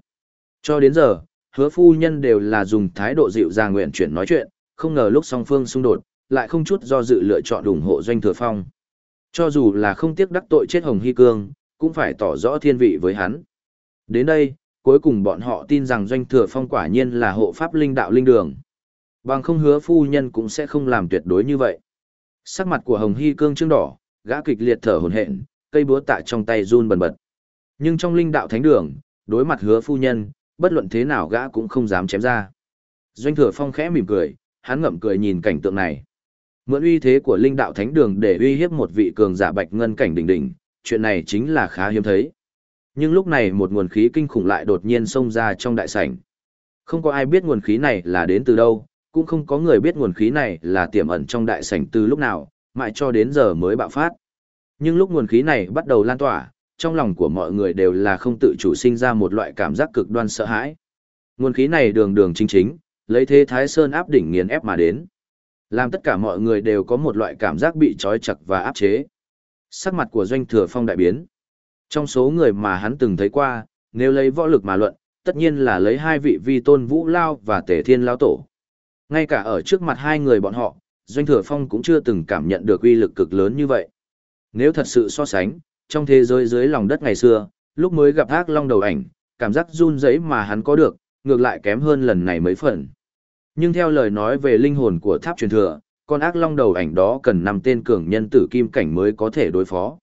Cho đến giờ, hứa phu nhân đều là dùng thái độ dịu dàng nguyện chuyển nói chuyện, không ngờ lúc song phương xung đột, lại không chút do dự lựa chọn ủng hộ doanh thừa phong. Cho dù là không tiếc đắc tội chết Hồng Hy Cương, cũng phải tỏ rõ thiên vị với hắn. Đến đây, cuối cùng bọn họ tin rằng doanh thừa phong quả nhiên là hộ pháp linh đạo linh đường. Bằng không hứa phu nhân cũng sẽ không làm tuyệt đối như vậy. Sắc mặt của Hồng Hy Cương trương đỏ, gã kịch liệt thở hổn hển, cây búa tạ trong tay run bần bật. Nhưng trong linh đạo thánh đường, Đối mặt hứa phu nhân, bất luận thế nào gã cũng không dám chém ra. Doanh thừa phong khẽ mỉm cười, hắn ngậm cười nhìn cảnh tượng này. Mượn uy thế của linh đạo thánh đường để uy hiếp một vị cường giả bạch ngân cảnh đỉnh đỉnh, chuyện này chính là khá hiếm thấy. Nhưng lúc này một nguồn khí kinh khủng lại đột nhiên xông ra trong đại sảnh. Không có ai biết nguồn khí này là đến từ đâu, cũng không có người biết nguồn khí này là tiềm ẩn trong đại sảnh từ lúc nào, mãi cho đến giờ mới bạo phát. Nhưng lúc nguồn khí này bắt đầu lan tỏa, trong lòng của mọi người đều là không tự chủ sinh ra một loại cảm giác cực đoan sợ hãi. Nguồn khí này đường đường chính chính, lấy thế Thái Sơn áp đỉnh nghiền ép mà đến. Làm tất cả mọi người đều có một loại cảm giác bị trói chặt và áp chế. Sắc mặt của doanh thừa phong đại biến. Trong số người mà hắn từng thấy qua, nếu lấy võ lực mà luận, tất nhiên là lấy hai vị vi tôn vũ lao và tể thiên lao tổ. Ngay cả ở trước mặt hai người bọn họ, doanh thừa phong cũng chưa từng cảm nhận được uy lực cực lớn như vậy. Nếu thật sự so sánh, trong thế giới dưới lòng đất ngày xưa, lúc mới gặp ác long đầu ảnh, cảm giác run rẩy mà hắn có được, ngược lại kém hơn lần này mấy phần. Nhưng theo lời nói về linh hồn của tháp truyền thừa, con ác long đầu ảnh đó cần năm tên cường nhân tử kim cảnh mới có thể đối phó.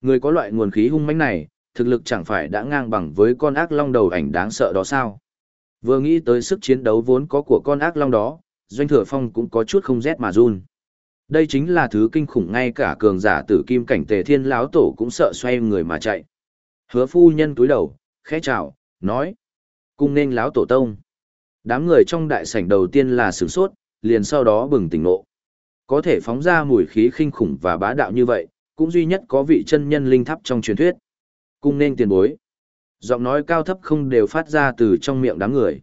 Người có loại nguồn khí hung mãnh này, thực lực chẳng phải đã ngang bằng với con ác long đầu ảnh đáng sợ đó sao? Vừa nghĩ tới sức chiến đấu vốn có của con ác long đó, Doanh Thừa Phong cũng có chút không rét mà run. Đây chính là thứ kinh khủng ngay cả cường giả tử kim cảnh tề thiên lão tổ cũng sợ xoay người mà chạy. Hứa phu nhân túi đầu, khẽ chào, nói. Cung nên lão tổ tông. Đám người trong đại sảnh đầu tiên là sửng sốt, liền sau đó bừng tỉnh nộ. Có thể phóng ra mùi khí kinh khủng và bá đạo như vậy, cũng duy nhất có vị chân nhân linh tháp trong truyền thuyết. Cung nên tiền bối. Giọng nói cao thấp không đều phát ra từ trong miệng đám người.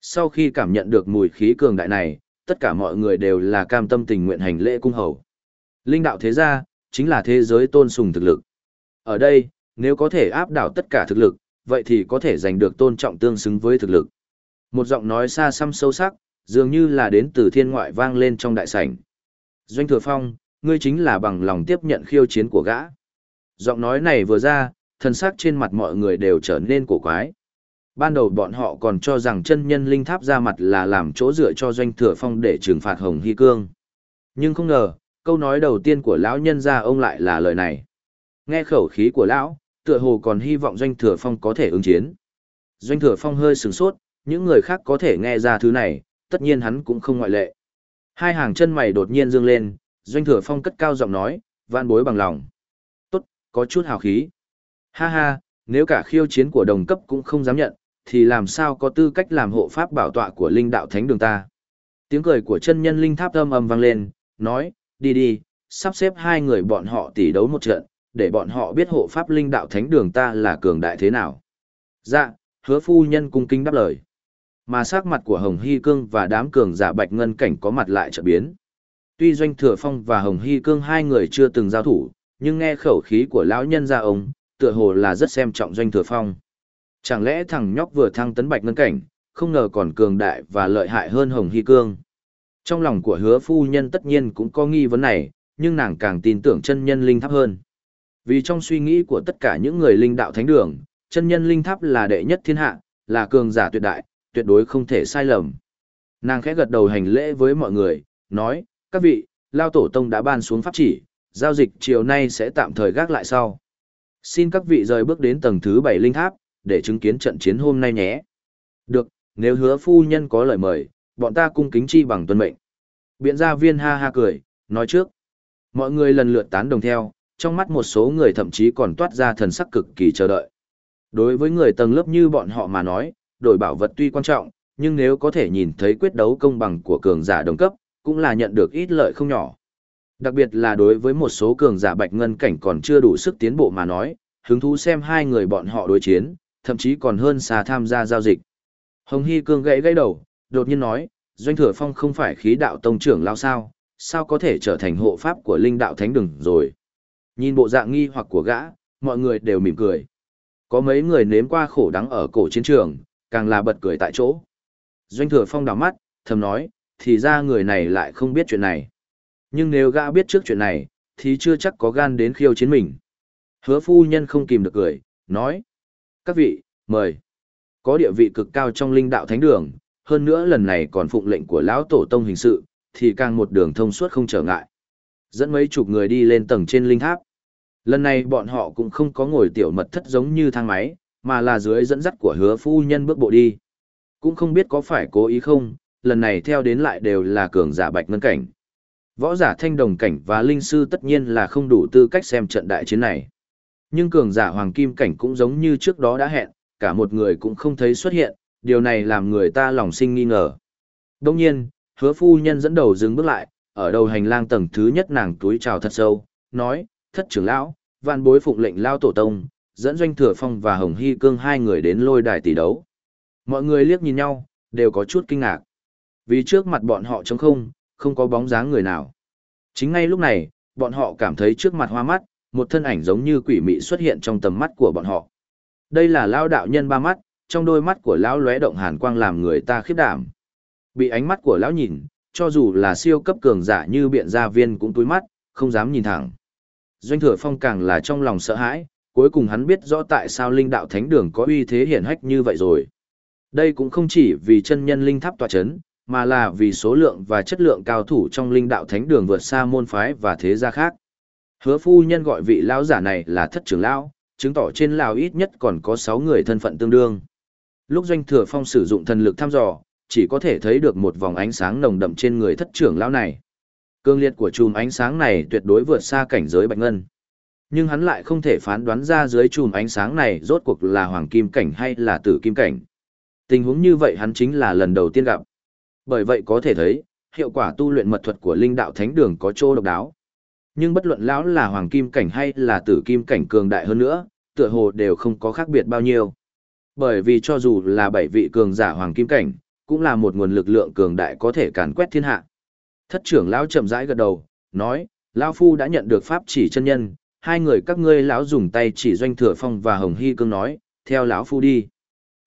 Sau khi cảm nhận được mùi khí cường đại này, tất cả mọi người đều là cam tâm tình nguyện hành lễ cung hầu. Linh đạo thế gia, chính là thế giới tôn sùng thực lực. Ở đây, nếu có thể áp đảo tất cả thực lực, vậy thì có thể giành được tôn trọng tương xứng với thực lực. Một giọng nói xa xăm sâu sắc, dường như là đến từ thiên ngoại vang lên trong đại sảnh. Doanh Thừa Phong, ngươi chính là bằng lòng tiếp nhận khiêu chiến của gã. Giọng nói này vừa ra, thân sắc trên mặt mọi người đều trở nên cổ quái. Ban đầu bọn họ còn cho rằng chân nhân linh tháp ra mặt là làm chỗ dựa cho doanh thừa phong để trừng phạt Hồng Hy Cương. Nhưng không ngờ, câu nói đầu tiên của lão nhân ra ông lại là lời này. Nghe khẩu khí của lão, tựa hồ còn hy vọng doanh thừa phong có thể ứng chiến. Doanh thừa phong hơi sừng sốt, những người khác có thể nghe ra thứ này, tất nhiên hắn cũng không ngoại lệ. Hai hàng chân mày đột nhiên dương lên, doanh thừa phong cất cao giọng nói, van bối bằng lòng. Tốt, có chút hào khí. Ha ha, nếu cả khiêu chiến của đồng cấp cũng không dám nhận, thì làm sao có tư cách làm hộ pháp bảo tọa của linh đạo thánh đường ta. Tiếng cười của chân nhân linh tháp âm âm vang lên, nói, đi đi, sắp xếp hai người bọn họ tỉ đấu một trận, để bọn họ biết hộ pháp linh đạo thánh đường ta là cường đại thế nào. Dạ, hứa phu nhân cung kính đáp lời. Mà sắc mặt của Hồng Hy Cương và đám cường giả bạch ngân cảnh có mặt lại trở biến. Tuy Doanh Thừa Phong và Hồng Hy Cương hai người chưa từng giao thủ, nhưng nghe khẩu khí của lão nhân ra ông, tựa hồ là rất xem trọng Doanh Thừa Phong. Chẳng lẽ thằng nhóc vừa thăng tấn bạch ngân cảnh, không ngờ còn cường đại và lợi hại hơn Hồng Hy Cương. Trong lòng của hứa phu nhân tất nhiên cũng có nghi vấn này, nhưng nàng càng tin tưởng chân nhân linh tháp hơn. Vì trong suy nghĩ của tất cả những người linh đạo thánh đường, chân nhân linh tháp là đệ nhất thiên hạ, là cường giả tuyệt đại, tuyệt đối không thể sai lầm. Nàng khẽ gật đầu hành lễ với mọi người, nói, các vị, Lao Tổ Tông đã ban xuống pháp chỉ, giao dịch chiều nay sẽ tạm thời gác lại sau. Xin các vị rời bước đến tầng thứ 7 linh tháp, để chứng kiến trận chiến hôm nay nhé. Được, nếu hứa phu nhân có lời mời, bọn ta cung kính chi bằng tuân mệnh. Biện gia viên ha ha cười, nói trước. Mọi người lần lượt tán đồng theo, trong mắt một số người thậm chí còn toát ra thần sắc cực kỳ chờ đợi. Đối với người tầng lớp như bọn họ mà nói, đổi bảo vật tuy quan trọng, nhưng nếu có thể nhìn thấy quyết đấu công bằng của cường giả đồng cấp, cũng là nhận được ít lợi không nhỏ. Đặc biệt là đối với một số cường giả bạch ngân cảnh còn chưa đủ sức tiến bộ mà nói, hứng thú xem hai người bọn họ đối chiến, thậm chí còn hơn xa tham gia giao dịch. Hồng Hy Cương gãy gãy đầu, đột nhiên nói, Doanh Thừa Phong không phải khí đạo tông trưởng lao sao, sao có thể trở thành hộ pháp của linh đạo thánh đừng rồi. Nhìn bộ dạng nghi hoặc của gã, mọi người đều mỉm cười. Có mấy người nếm qua khổ đắng ở cổ chiến trường, càng là bật cười tại chỗ. Doanh Thừa Phong đảo mắt, thầm nói, thì ra người này lại không biết chuyện này. Nhưng nếu gã biết trước chuyện này, thì chưa chắc có gan đến khiêu chiến mình. Hứa phu nhân không kìm được cười, nói. Các vị, mời. Có địa vị cực cao trong linh đạo thánh đường, hơn nữa lần này còn phụng lệnh của lão tổ tông hình sự, thì càng một đường thông suốt không trở ngại. Dẫn mấy chục người đi lên tầng trên linh tháp. Lần này bọn họ cũng không có ngồi tiểu mật thất giống như thang máy, mà là dưới dẫn dắt của hứa phu nhân bước bộ đi. Cũng không biết có phải cố ý không, lần này theo đến lại đều là cường giả bạch ngân cảnh. Võ giả thanh đồng cảnh và linh sư tất nhiên là không đủ tư cách xem trận đại chiến này. Nhưng cường giả hoàng kim cảnh cũng giống như trước đó đã hẹn, cả một người cũng không thấy xuất hiện, điều này làm người ta lòng sinh nghi ngờ. Đồng nhiên, hứa phu nhân dẫn đầu dừng bước lại, ở đầu hành lang tầng thứ nhất nàng túi chào thật sâu, nói, thất trưởng lão, vạn bối phụng lệnh lao tổ tông, dẫn doanh thừa phong và hồng hy cương hai người đến lôi đài tỷ đấu. Mọi người liếc nhìn nhau, đều có chút kinh ngạc. Vì trước mặt bọn họ trống không, không có bóng dáng người nào. Chính ngay lúc này, bọn họ cảm thấy trước mặt hoa mắt, một thân ảnh giống như quỷ mị xuất hiện trong tầm mắt của bọn họ. Đây là lao đạo nhân ba mắt, trong đôi mắt của lão lóe động hàn quang làm người ta khiếp đảm. Bị ánh mắt của lão nhìn, cho dù là siêu cấp cường giả như biện gia viên cũng túi mắt, không dám nhìn thẳng. Doanh thừa phong càng là trong lòng sợ hãi, cuối cùng hắn biết rõ tại sao linh đạo thánh đường có uy thế hiển hách như vậy rồi. Đây cũng không chỉ vì chân nhân linh tháp tòa chấn, mà là vì số lượng và chất lượng cao thủ trong linh đạo thánh đường vượt xa môn phái và thế gia khác. Hứa phu nhân gọi vị lão giả này là thất trưởng lão, chứng tỏ trên lão ít nhất còn có 6 người thân phận tương đương. Lúc doanh thừa phong sử dụng thần lực thăm dò, chỉ có thể thấy được một vòng ánh sáng nồng đậm trên người thất trưởng lão này. Cương liệt của chùm ánh sáng này tuyệt đối vượt xa cảnh giới bạch ngân. Nhưng hắn lại không thể phán đoán ra dưới chùm ánh sáng này rốt cuộc là hoàng kim cảnh hay là tử kim cảnh. Tình huống như vậy hắn chính là lần đầu tiên gặp. Bởi vậy có thể thấy, hiệu quả tu luyện mật thuật của linh đạo thánh đường có chỗ độc đáo. Nhưng bất luận lão là hoàng kim cảnh hay là tử kim cảnh cường đại hơn nữa, tựa hồ đều không có khác biệt bao nhiêu. Bởi vì cho dù là bảy vị cường giả hoàng kim cảnh, cũng là một nguồn lực lượng cường đại có thể càn quét thiên hạ. Thất trưởng lão chậm rãi gật đầu, nói, lão phu đã nhận được pháp chỉ chân nhân, hai người các ngươi lão dùng tay chỉ doanh thừa phong và hồng hy cương nói, theo lão phu đi.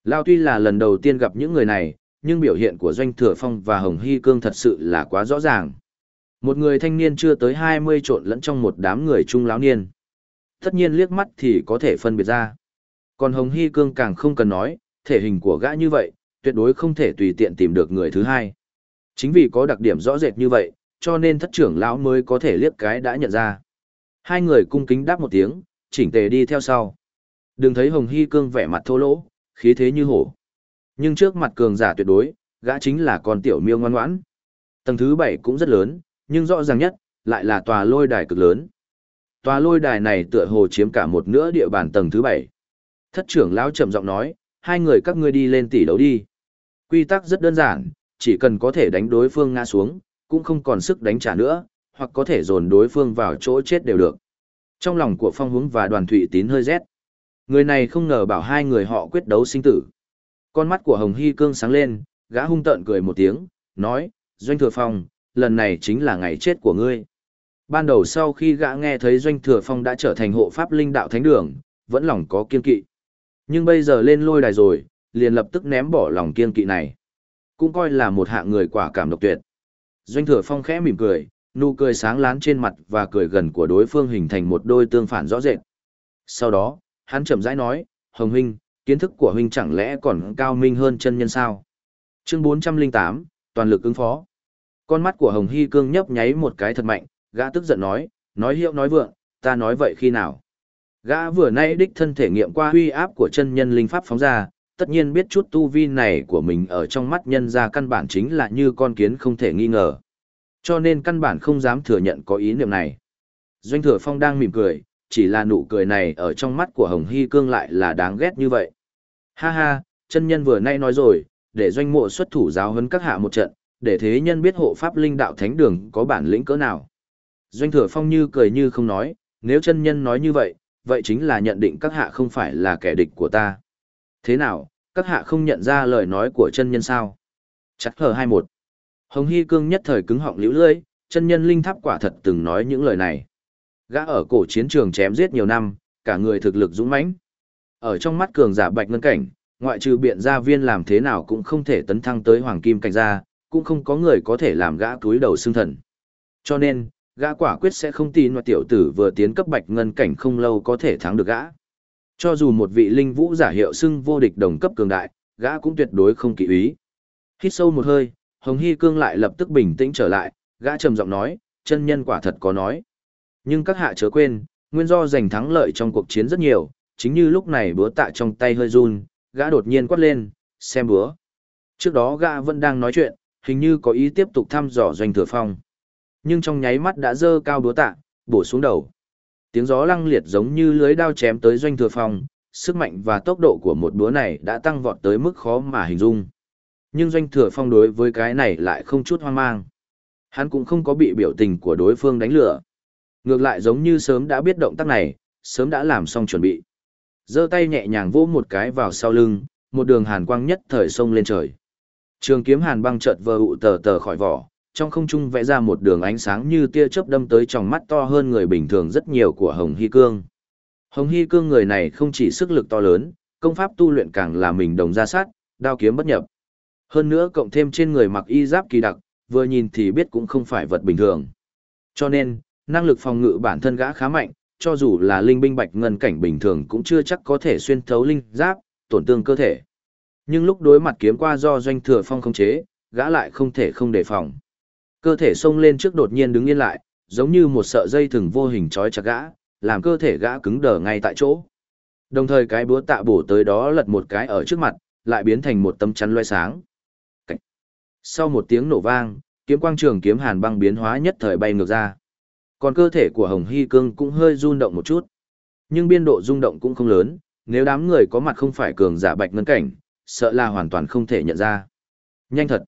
Lão tuy là lần đầu tiên gặp những người này, nhưng biểu hiện của doanh thừa phong và hồng hy cương thật sự là quá rõ ràng. Một người thanh niên chưa tới 20 trộn lẫn trong một đám người trung lão niên. Tất nhiên liếc mắt thì có thể phân biệt ra. Còn Hồng Hy Cương càng không cần nói, thể hình của gã như vậy, tuyệt đối không thể tùy tiện tìm được người thứ hai. Chính vì có đặc điểm rõ rệt như vậy, cho nên thất trưởng lão mới có thể liếc cái đã nhận ra. Hai người cung kính đáp một tiếng, chỉnh tề đi theo sau. Đừng thấy Hồng Hy Cương vẻ mặt thô lỗ, khí thế như hổ. Nhưng trước mặt cường giả tuyệt đối, gã chính là con tiểu miêu ngoan ngoãn. Tầng thứ bảy cũng rất lớn, nhưng rõ ràng nhất, lại là tòa lôi đài cực lớn. Tòa lôi đài này tựa hồ chiếm cả một nửa địa bàn tầng thứ bảy. Thất trưởng lão trầm giọng nói, hai người các ngươi đi lên tỷ đấu đi. Quy tắc rất đơn giản, chỉ cần có thể đánh đối phương ngã xuống, cũng không còn sức đánh trả nữa, hoặc có thể dồn đối phương vào chỗ chết đều được. Trong lòng của Phong Hướng và Đoàn Thụy Tín hơi rét. Người này không ngờ bảo hai người họ quyết đấu sinh tử. Con mắt của Hồng Hy Cương sáng lên, gã hung tợn cười một tiếng, nói, Doanh Thừa Phong, lần này chính là ngày chết của ngươi. Ban đầu sau khi gã nghe thấy Doanh Thừa Phong đã trở thành hộ pháp linh đạo thánh đường, vẫn lòng có kiên kỵ. Nhưng bây giờ lên lôi đài rồi, liền lập tức ném bỏ lòng kiên kỵ này. Cũng coi là một hạng người quả cảm độc tuyệt. Doanh Thừa Phong khẽ mỉm cười, nụ cười sáng lán trên mặt và cười gần của đối phương hình thành một đôi tương phản rõ rệt. Sau đó, hắn chậm rãi nói, Hồng Huynh, kiến thức của Huynh chẳng lẽ còn cao minh hơn chân nhân sao? Chương 408, toàn lực ứng phó. Con mắt của Hồng Hy Cương nhấp nháy một cái thật mạnh, gã tức giận nói, nói hiệu nói vượng, ta nói vậy khi nào? Gã vừa nay đích thân thể nghiệm qua huy áp của chân nhân linh pháp phóng ra, tất nhiên biết chút tu vi này của mình ở trong mắt nhân ra căn bản chính là như con kiến không thể nghi ngờ. Cho nên căn bản không dám thừa nhận có ý niệm này. Doanh thừa phong đang mỉm cười, chỉ là nụ cười này ở trong mắt của Hồng Hy Cương lại là đáng ghét như vậy. Ha ha, chân nhân vừa nay nói rồi, để doanh mộ xuất thủ giáo huấn các hạ một trận, để thế nhân biết hộ pháp linh đạo thánh đường có bản lĩnh cỡ nào. Doanh thừa phong như cười như không nói, nếu chân nhân nói như vậy, vậy chính là nhận định các hạ không phải là kẻ địch của ta. Thế nào, các hạ không nhận ra lời nói của chân nhân sao? Chắc hờ 21. Hồng Hy Cương nhất thời cứng họng liễu lưỡi, chân nhân linh tháp quả thật từng nói những lời này. Gã ở cổ chiến trường chém giết nhiều năm, cả người thực lực dũng mãnh. Ở trong mắt cường giả bạch ngân cảnh, ngoại trừ biện gia viên làm thế nào cũng không thể tấn thăng tới hoàng kim cảnh gia, cũng không có người có thể làm gã túi đầu xương thần. Cho nên, gã quả quyết sẽ không tin mà tiểu tử vừa tiến cấp bạch ngân cảnh không lâu có thể thắng được gã. Cho dù một vị linh vũ giả hiệu xưng vô địch đồng cấp cường đại, gã cũng tuyệt đối không kỵ ý. Hít sâu một hơi, Hồng Hy Cương lại lập tức bình tĩnh trở lại, gã trầm giọng nói, chân nhân quả thật có nói. Nhưng các hạ chớ quên, nguyên do giành thắng lợi trong cuộc chiến rất nhiều, chính như lúc này búa tạ trong tay hơi run, gã đột nhiên quát lên, xem búa. Trước đó gã vẫn đang nói chuyện, hình như có ý tiếp tục thăm dò doanh thừa phong. Nhưng trong nháy mắt đã dơ cao búa tạ, bổ xuống đầu. Tiếng gió lăng liệt giống như lưới đao chém tới doanh thừa phong, sức mạnh và tốc độ của một búa này đã tăng vọt tới mức khó mà hình dung. Nhưng doanh thừa phong đối với cái này lại không chút hoang mang. Hắn cũng không có bị biểu tình của đối phương đánh lửa. Ngược lại giống như sớm đã biết động tác này, sớm đã làm xong chuẩn bị giơ tay nhẹ nhàng vỗ một cái vào sau lưng, một đường hàn quang nhất thời sông lên trời. Trường kiếm hàn băng chợt vờ ụ tờ tờ khỏi vỏ, trong không trung vẽ ra một đường ánh sáng như tia chớp đâm tới trong mắt to hơn người bình thường rất nhiều của Hồng Hy Cương. Hồng Hy Cương người này không chỉ sức lực to lớn, công pháp tu luyện càng là mình đồng ra sát, đao kiếm bất nhập. Hơn nữa cộng thêm trên người mặc y giáp kỳ đặc, vừa nhìn thì biết cũng không phải vật bình thường. Cho nên, năng lực phòng ngự bản thân gã khá mạnh, cho dù là linh binh bạch ngân cảnh bình thường cũng chưa chắc có thể xuyên thấu linh giáp, tổn thương cơ thể. Nhưng lúc đối mặt kiếm qua do doanh thừa phong không chế, gã lại không thể không đề phòng. Cơ thể xông lên trước đột nhiên đứng yên lại, giống như một sợi dây thừng vô hình trói chặt gã, làm cơ thể gã cứng đờ ngay tại chỗ. Đồng thời cái búa tạ bổ tới đó lật một cái ở trước mặt, lại biến thành một tấm chắn loe sáng. Cách. Sau một tiếng nổ vang, kiếm quang trường kiếm hàn băng biến hóa nhất thời bay ngược ra. Còn cơ thể của Hồng Hy Cương cũng hơi rung động một chút. Nhưng biên độ rung động cũng không lớn, nếu đám người có mặt không phải cường giả bạch ngân cảnh, sợ là hoàn toàn không thể nhận ra. Nhanh thật!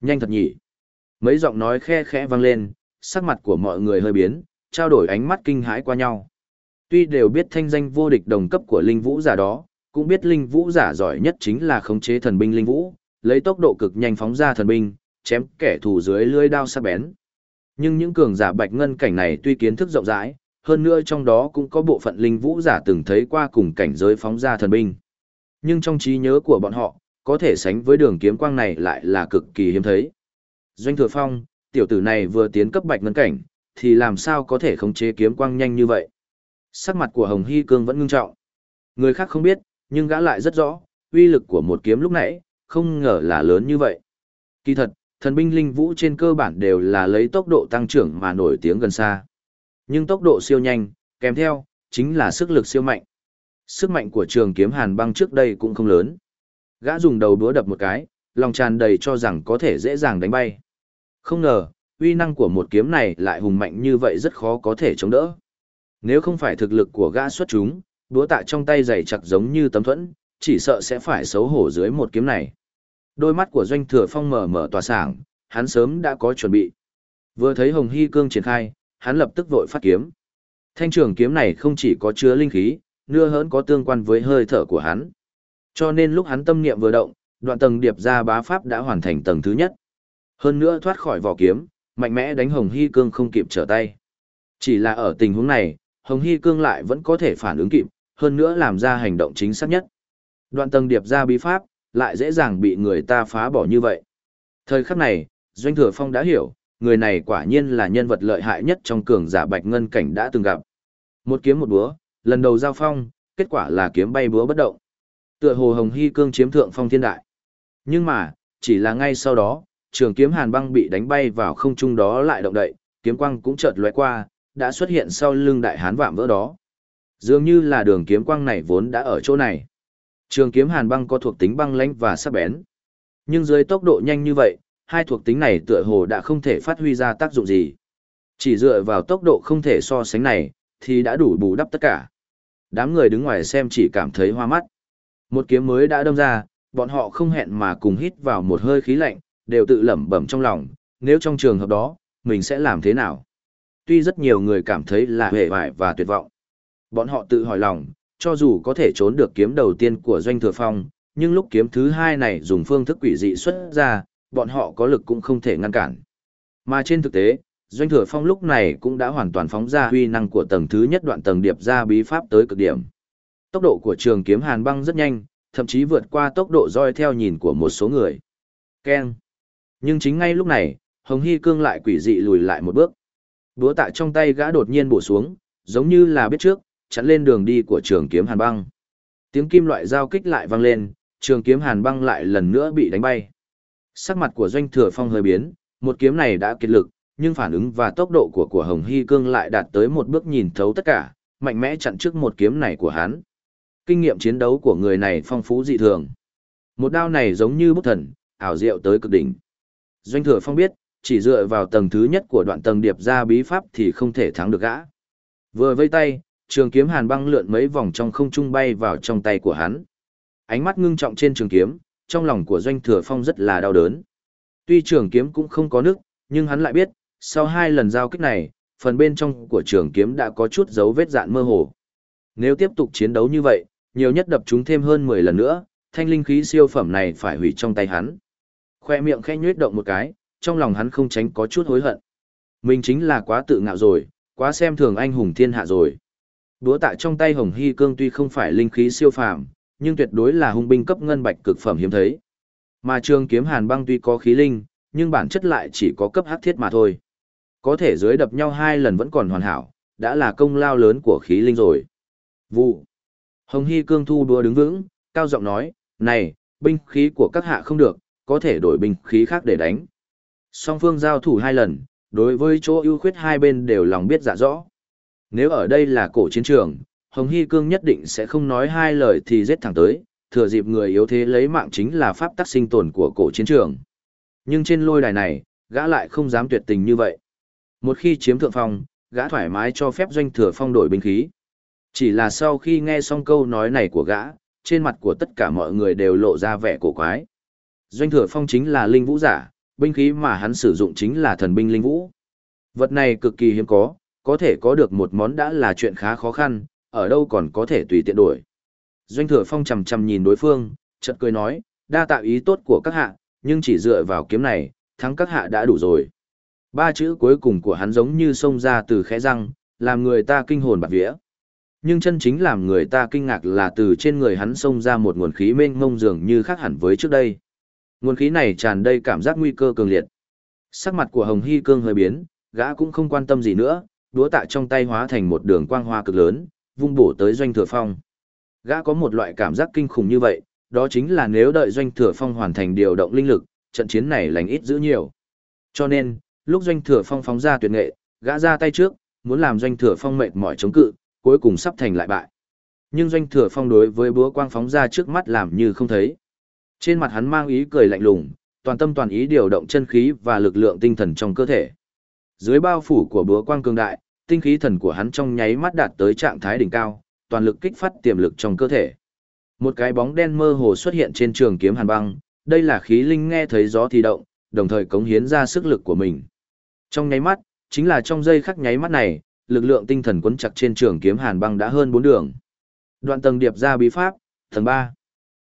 Nhanh thật nhỉ! Mấy giọng nói khe khẽ vang lên, sắc mặt của mọi người hơi biến, trao đổi ánh mắt kinh hãi qua nhau. Tuy đều biết thanh danh vô địch đồng cấp của linh vũ giả đó, cũng biết linh vũ giả giỏi nhất chính là khống chế thần binh linh vũ, lấy tốc độ cực nhanh phóng ra thần binh, chém kẻ thù dưới lưỡi đao sắc bén. Nhưng những cường giả bạch ngân cảnh này tuy kiến thức rộng rãi, hơn nữa trong đó cũng có bộ phận linh vũ giả từng thấy qua cùng cảnh giới phóng ra thần binh. Nhưng trong trí nhớ của bọn họ, có thể sánh với đường kiếm quang này lại là cực kỳ hiếm thấy. Doanh Thừa Phong, tiểu tử này vừa tiến cấp bạch ngân cảnh, thì làm sao có thể khống chế kiếm quang nhanh như vậy? Sắc mặt của Hồng Hy Cương vẫn ngưng trọng. Người khác không biết, nhưng gã lại rất rõ, uy lực của một kiếm lúc nãy, không ngờ là lớn như vậy. Kỳ thật, thần binh linh vũ trên cơ bản đều là lấy tốc độ tăng trưởng mà nổi tiếng gần xa. Nhưng tốc độ siêu nhanh, kèm theo, chính là sức lực siêu mạnh. Sức mạnh của trường kiếm hàn băng trước đây cũng không lớn. Gã dùng đầu đũa đập một cái, lòng tràn đầy cho rằng có thể dễ dàng đánh bay. Không ngờ, uy năng của một kiếm này lại hùng mạnh như vậy rất khó có thể chống đỡ. Nếu không phải thực lực của gã xuất chúng, đũa tạ trong tay dày chặt giống như tấm thuẫn, chỉ sợ sẽ phải xấu hổ dưới một kiếm này. Đôi mắt của doanh thừa phong mở mở tỏa sảng, hắn sớm đã có chuẩn bị. Vừa thấy Hồng Hy Cương triển khai, hắn lập tức vội phát kiếm. Thanh trường kiếm này không chỉ có chứa linh khí, nưa hơn có tương quan với hơi thở của hắn. Cho nên lúc hắn tâm niệm vừa động, đoạn tầng điệp ra bá pháp đã hoàn thành tầng thứ nhất. Hơn nữa thoát khỏi vỏ kiếm, mạnh mẽ đánh Hồng Hy Cương không kịp trở tay. Chỉ là ở tình huống này, Hồng Hy Cương lại vẫn có thể phản ứng kịp, hơn nữa làm ra hành động chính xác nhất. Đoạn tầng điệp ra bí pháp, lại dễ dàng bị người ta phá bỏ như vậy. Thời khắc này, Doanh Thừa Phong đã hiểu, người này quả nhiên là nhân vật lợi hại nhất trong cường giả bạch ngân cảnh đã từng gặp. Một kiếm một búa, lần đầu giao phong, kết quả là kiếm bay búa bất động. Tựa hồ Hồng Hy Cương chiếm thượng phong thiên đại. Nhưng mà, chỉ là ngay sau đó, trường kiếm hàn băng bị đánh bay vào không trung đó lại động đậy, kiếm quang cũng chợt lóe qua, đã xuất hiện sau lưng đại hán vạm vỡ đó. Dường như là đường kiếm quang này vốn đã ở chỗ này. Trường kiếm hàn băng có thuộc tính băng lãnh và sắc bén. Nhưng dưới tốc độ nhanh như vậy, hai thuộc tính này tựa hồ đã không thể phát huy ra tác dụng gì. Chỉ dựa vào tốc độ không thể so sánh này, thì đã đủ bù đắp tất cả. Đám người đứng ngoài xem chỉ cảm thấy hoa mắt. Một kiếm mới đã đâm ra, bọn họ không hẹn mà cùng hít vào một hơi khí lạnh, đều tự lẩm bẩm trong lòng, nếu trong trường hợp đó, mình sẽ làm thế nào? Tuy rất nhiều người cảm thấy là hề vải và tuyệt vọng. Bọn họ tự hỏi lòng, cho dù có thể trốn được kiếm đầu tiên của Doanh Thừa Phong, nhưng lúc kiếm thứ hai này dùng phương thức quỷ dị xuất ra, bọn họ có lực cũng không thể ngăn cản. Mà trên thực tế, Doanh Thừa Phong lúc này cũng đã hoàn toàn phóng ra huy năng của tầng thứ nhất đoạn tầng điệp ra bí pháp tới cực điểm. Tốc độ của trường kiếm hàn băng rất nhanh, thậm chí vượt qua tốc độ roi theo nhìn của một số người. Keng. Nhưng chính ngay lúc này, Hồng Hy Cương lại quỷ dị lùi lại một bước. Búa tạ trong tay gã đột nhiên bổ xuống, giống như là biết trước, chặn lên đường đi của trường kiếm hàn băng. Tiếng kim loại giao kích lại vang lên, trường kiếm hàn băng lại lần nữa bị đánh bay. Sắc mặt của doanh thừa phong hơi biến, một kiếm này đã kiệt lực, nhưng phản ứng và tốc độ của của Hồng Hy Cương lại đạt tới một bước nhìn thấu tất cả, mạnh mẽ chặn trước một kiếm này của hắn. kinh nghiệm chiến đấu của người này phong phú dị thường. Một đao này giống như bức thần, ảo diệu tới cực đỉnh. Doanh thừa phong biết, chỉ dựa vào tầng thứ nhất của đoạn tầng điệp ra bí pháp thì không thể thắng được gã. Vừa vây tay, trường kiếm hàn băng lượn mấy vòng trong không trung bay vào trong tay của hắn. Ánh mắt ngưng trọng trên trường kiếm, trong lòng của doanh thừa phong rất là đau đớn. Tuy trường kiếm cũng không có nước, nhưng hắn lại biết, sau hai lần giao kích này, phần bên trong của trường kiếm đã có chút dấu vết dạn mơ hồ. Nếu tiếp tục chiến đấu như vậy, nhiều nhất đập chúng thêm hơn 10 lần nữa, thanh linh khí siêu phẩm này phải hủy trong tay hắn. Khoe miệng khẽ nhuyết động một cái, trong lòng hắn không tránh có chút hối hận. Mình chính là quá tự ngạo rồi, quá xem thường anh hùng thiên hạ rồi. Đúa tạ trong tay Hồng Hy Cương tuy không phải linh khí siêu phàm, nhưng tuyệt đối là hung binh cấp ngân bạch cực phẩm hiếm thấy. Mà trường kiếm Hàn Băng tuy có khí linh, nhưng bản chất lại chỉ có cấp hắc thiết mà thôi. Có thể dưới đập nhau hai lần vẫn còn hoàn hảo, đã là công lao lớn của khí linh rồi. Vụ. Hồng Hy Cương thu đúa đứng vững, cao giọng nói, này, binh khí của các hạ không được, có thể đổi binh khí khác để đánh. Song phương giao thủ hai lần, đối với chỗ ưu khuyết hai bên đều lòng biết dạ rõ. Nếu ở đây là cổ chiến trường, Hồng Hy Cương nhất định sẽ không nói hai lời thì giết thẳng tới, thừa dịp người yếu thế lấy mạng chính là pháp tắc sinh tồn của cổ chiến trường. Nhưng trên lôi đài này, gã lại không dám tuyệt tình như vậy. Một khi chiếm thượng phong, gã thoải mái cho phép doanh thừa phong đổi binh khí. Chỉ là sau khi nghe xong câu nói này của gã, trên mặt của tất cả mọi người đều lộ ra vẻ cổ quái. Doanh thừa phong chính là linh vũ giả, binh khí mà hắn sử dụng chính là thần binh linh vũ. Vật này cực kỳ hiếm có, có thể có được một món đã là chuyện khá khó khăn, ở đâu còn có thể tùy tiện đổi. Doanh thừa phong chầm chầm nhìn đối phương, chợt cười nói, đa tạo ý tốt của các hạ, nhưng chỉ dựa vào kiếm này, thắng các hạ đã đủ rồi. Ba chữ cuối cùng của hắn giống như xông ra từ khẽ răng, làm người ta kinh hồn bạc vía. Nhưng chân chính làm người ta kinh ngạc là từ trên người hắn xông ra một nguồn khí mênh mông dường như khác hẳn với trước đây. Nguồn khí này tràn đầy cảm giác nguy cơ cường liệt. Sắc mặt của Hồng Hy Cương hơi biến, gã cũng không quan tâm gì nữa, đúa tạ trong tay hóa thành một đường quang hoa cực lớn, vung bổ tới doanh thừa phong. Gã có một loại cảm giác kinh khủng như vậy, đó chính là nếu đợi doanh thừa phong hoàn thành điều động linh lực, trận chiến này lành ít giữ nhiều. Cho nên, lúc doanh thừa phong phóng ra tuyệt nghệ, gã ra tay trước, muốn làm doanh thừa phong mệt mỏi chống cự, cuối cùng sắp thành lại bại. Nhưng doanh thừa phong đối với búa quang phóng ra trước mắt làm như không thấy. Trên mặt hắn mang ý cười lạnh lùng, toàn tâm toàn ý điều động chân khí và lực lượng tinh thần trong cơ thể. Dưới bao phủ của búa quang cường đại, tinh khí thần của hắn trong nháy mắt đạt tới trạng thái đỉnh cao, toàn lực kích phát tiềm lực trong cơ thể. Một cái bóng đen mơ hồ xuất hiện trên trường kiếm hàn băng, đây là khí linh nghe thấy gió thì động, đồng thời cống hiến ra sức lực của mình. Trong nháy mắt, chính là trong giây khắc nháy mắt này, lực lượng tinh thần quấn chặt trên trường kiếm hàn băng đã hơn bốn đường. Đoạn tầng điệp ra bí pháp, tầng ba.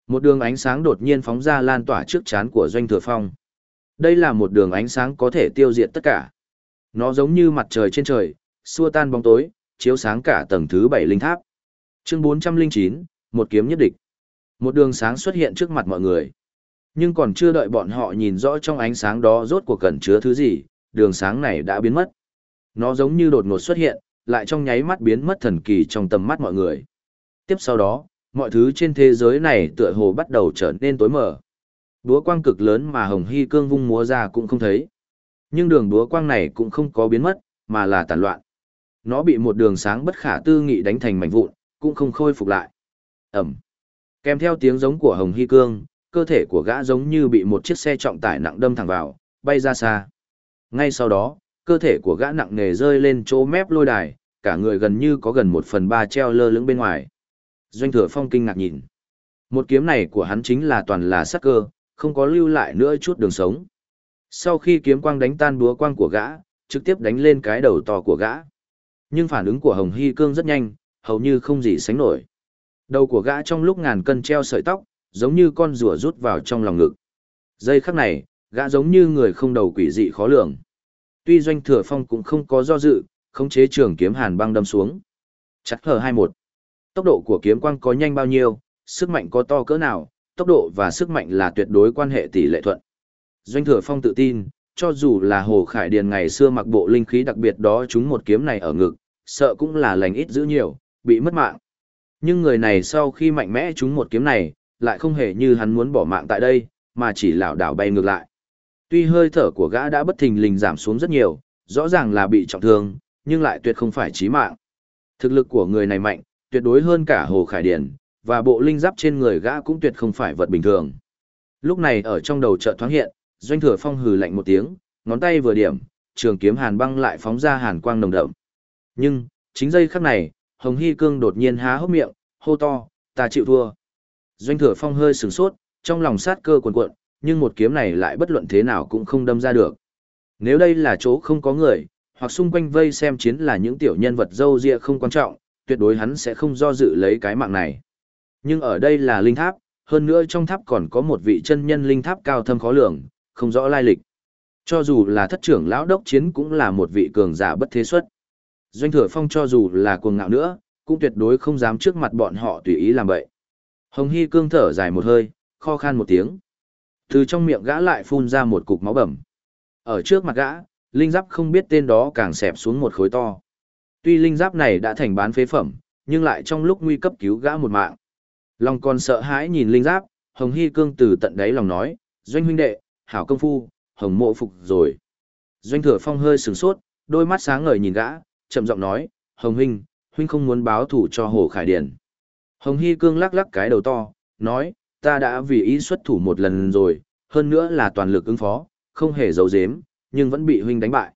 Một đường ánh sáng đột nhiên phóng ra lan tỏa trước chán của doanh thừa phong. Đây là một đường ánh sáng có thể tiêu diệt tất cả. Nó giống như mặt trời trên trời, xua tan bóng tối, chiếu sáng cả tầng thứ bảy linh tháp. Chương 409, một kiếm nhất địch. Một đường sáng xuất hiện trước mặt mọi người. Nhưng còn chưa đợi bọn họ nhìn rõ trong ánh sáng đó rốt cuộc cẩn chứa thứ gì, đường sáng này đã biến mất. Nó giống như đột ngột xuất hiện, lại trong nháy mắt biến mất thần kỳ trong tầm mắt mọi người. Tiếp sau đó, mọi thứ trên thế giới này tựa hồ bắt đầu trở nên tối mờ. Đúa quang cực lớn mà Hồng Hy Cương vung múa ra cũng không thấy. Nhưng đường đúa quang này cũng không có biến mất, mà là tàn loạn. Nó bị một đường sáng bất khả tư nghị đánh thành mảnh vụn, cũng không khôi phục lại. Ẩm. Kèm theo tiếng giống của Hồng Hy Cương, cơ thể của gã giống như bị một chiếc xe trọng tải nặng đâm thẳng vào, bay ra xa. Ngay sau đó, cơ thể của gã nặng nề rơi lên chỗ mép lôi đài, cả người gần như có gần một phần ba treo lơ lửng bên ngoài. Doanh thừa phong kinh ngạc nhìn. Một kiếm này của hắn chính là toàn là sắc cơ, không có lưu lại nữa chút đường sống. Sau khi kiếm quang đánh tan búa quang của gã, trực tiếp đánh lên cái đầu to của gã. Nhưng phản ứng của Hồng Hy Cương rất nhanh, hầu như không gì sánh nổi. Đầu của gã trong lúc ngàn cân treo sợi tóc, giống như con rùa rút vào trong lòng ngực. Giây khắc này, gã giống như người không đầu quỷ dị khó lường. Tuy doanh thừa phong cũng không có do dự, khống chế trường kiếm hàn băng đâm xuống. Chặt hai 21. Tốc độ của kiếm quang có nhanh bao nhiêu, sức mạnh có to cỡ nào, tốc độ và sức mạnh là tuyệt đối quan hệ tỷ lệ thuận. Doanh thừa phong tự tin, cho dù là Hồ Khải Điền ngày xưa mặc bộ linh khí đặc biệt đó chúng một kiếm này ở ngực, sợ cũng là lành ít giữ nhiều, bị mất mạng. Nhưng người này sau khi mạnh mẽ chúng một kiếm này, lại không hề như hắn muốn bỏ mạng tại đây, mà chỉ lảo đảo bay ngược lại. Tuy hơi thở của gã đã bất thình lình giảm xuống rất nhiều, rõ ràng là bị trọng thương, nhưng lại tuyệt không phải chí mạng. Thực lực của người này mạnh, tuyệt đối hơn cả Hồ Khải Điền, và bộ linh giáp trên người gã cũng tuyệt không phải vật bình thường. Lúc này ở trong đầu chợt thoáng hiện, Doanh Thừa Phong hừ lạnh một tiếng, ngón tay vừa điểm, trường kiếm hàn băng lại phóng ra hàn quang nồng đậm. Nhưng, chính giây khắc này, Hồng Hy Cương đột nhiên há hốc miệng, hô to, ta chịu thua. Doanh Thừa Phong hơi sửng sốt, trong lòng sát cơ cuồn cuộn, nhưng một kiếm này lại bất luận thế nào cũng không đâm ra được. Nếu đây là chỗ không có người, hoặc xung quanh vây xem chiến là những tiểu nhân vật dâu ria không quan trọng, tuyệt đối hắn sẽ không do dự lấy cái mạng này. Nhưng ở đây là linh tháp, hơn nữa trong tháp còn có một vị chân nhân linh tháp cao thâm khó lường, không rõ lai lịch. Cho dù là thất trưởng lão đốc chiến cũng là một vị cường giả bất thế xuất. Doanh thừa phong cho dù là cuồng ngạo nữa, cũng tuyệt đối không dám trước mặt bọn họ tùy ý làm vậy. Hồng Hy cương thở dài một hơi, kho khan một tiếng. Từ trong miệng gã lại phun ra một cục máu bầm. Ở trước mặt gã, linh giáp không biết tên đó càng xẹp xuống một khối to. Tuy linh giáp này đã thành bán phế phẩm, nhưng lại trong lúc nguy cấp cứu gã một mạng. Lòng còn sợ hãi nhìn linh giáp, Hồng Hy Cương từ tận đáy lòng nói, doanh huynh đệ, hảo công phu, hồng mộ phục rồi. Doanh thừa phong hơi sửng sốt, đôi mắt sáng ngời nhìn gã, chậm giọng nói, hồng huynh, huynh không muốn báo thủ cho hồ khải điển. Hồng Hy Cương lắc lắc cái đầu to, nói, ta đã vì ý xuất thủ một lần rồi, hơn nữa là toàn lực ứng phó, không hề giấu giếm, nhưng vẫn bị huynh đánh bại.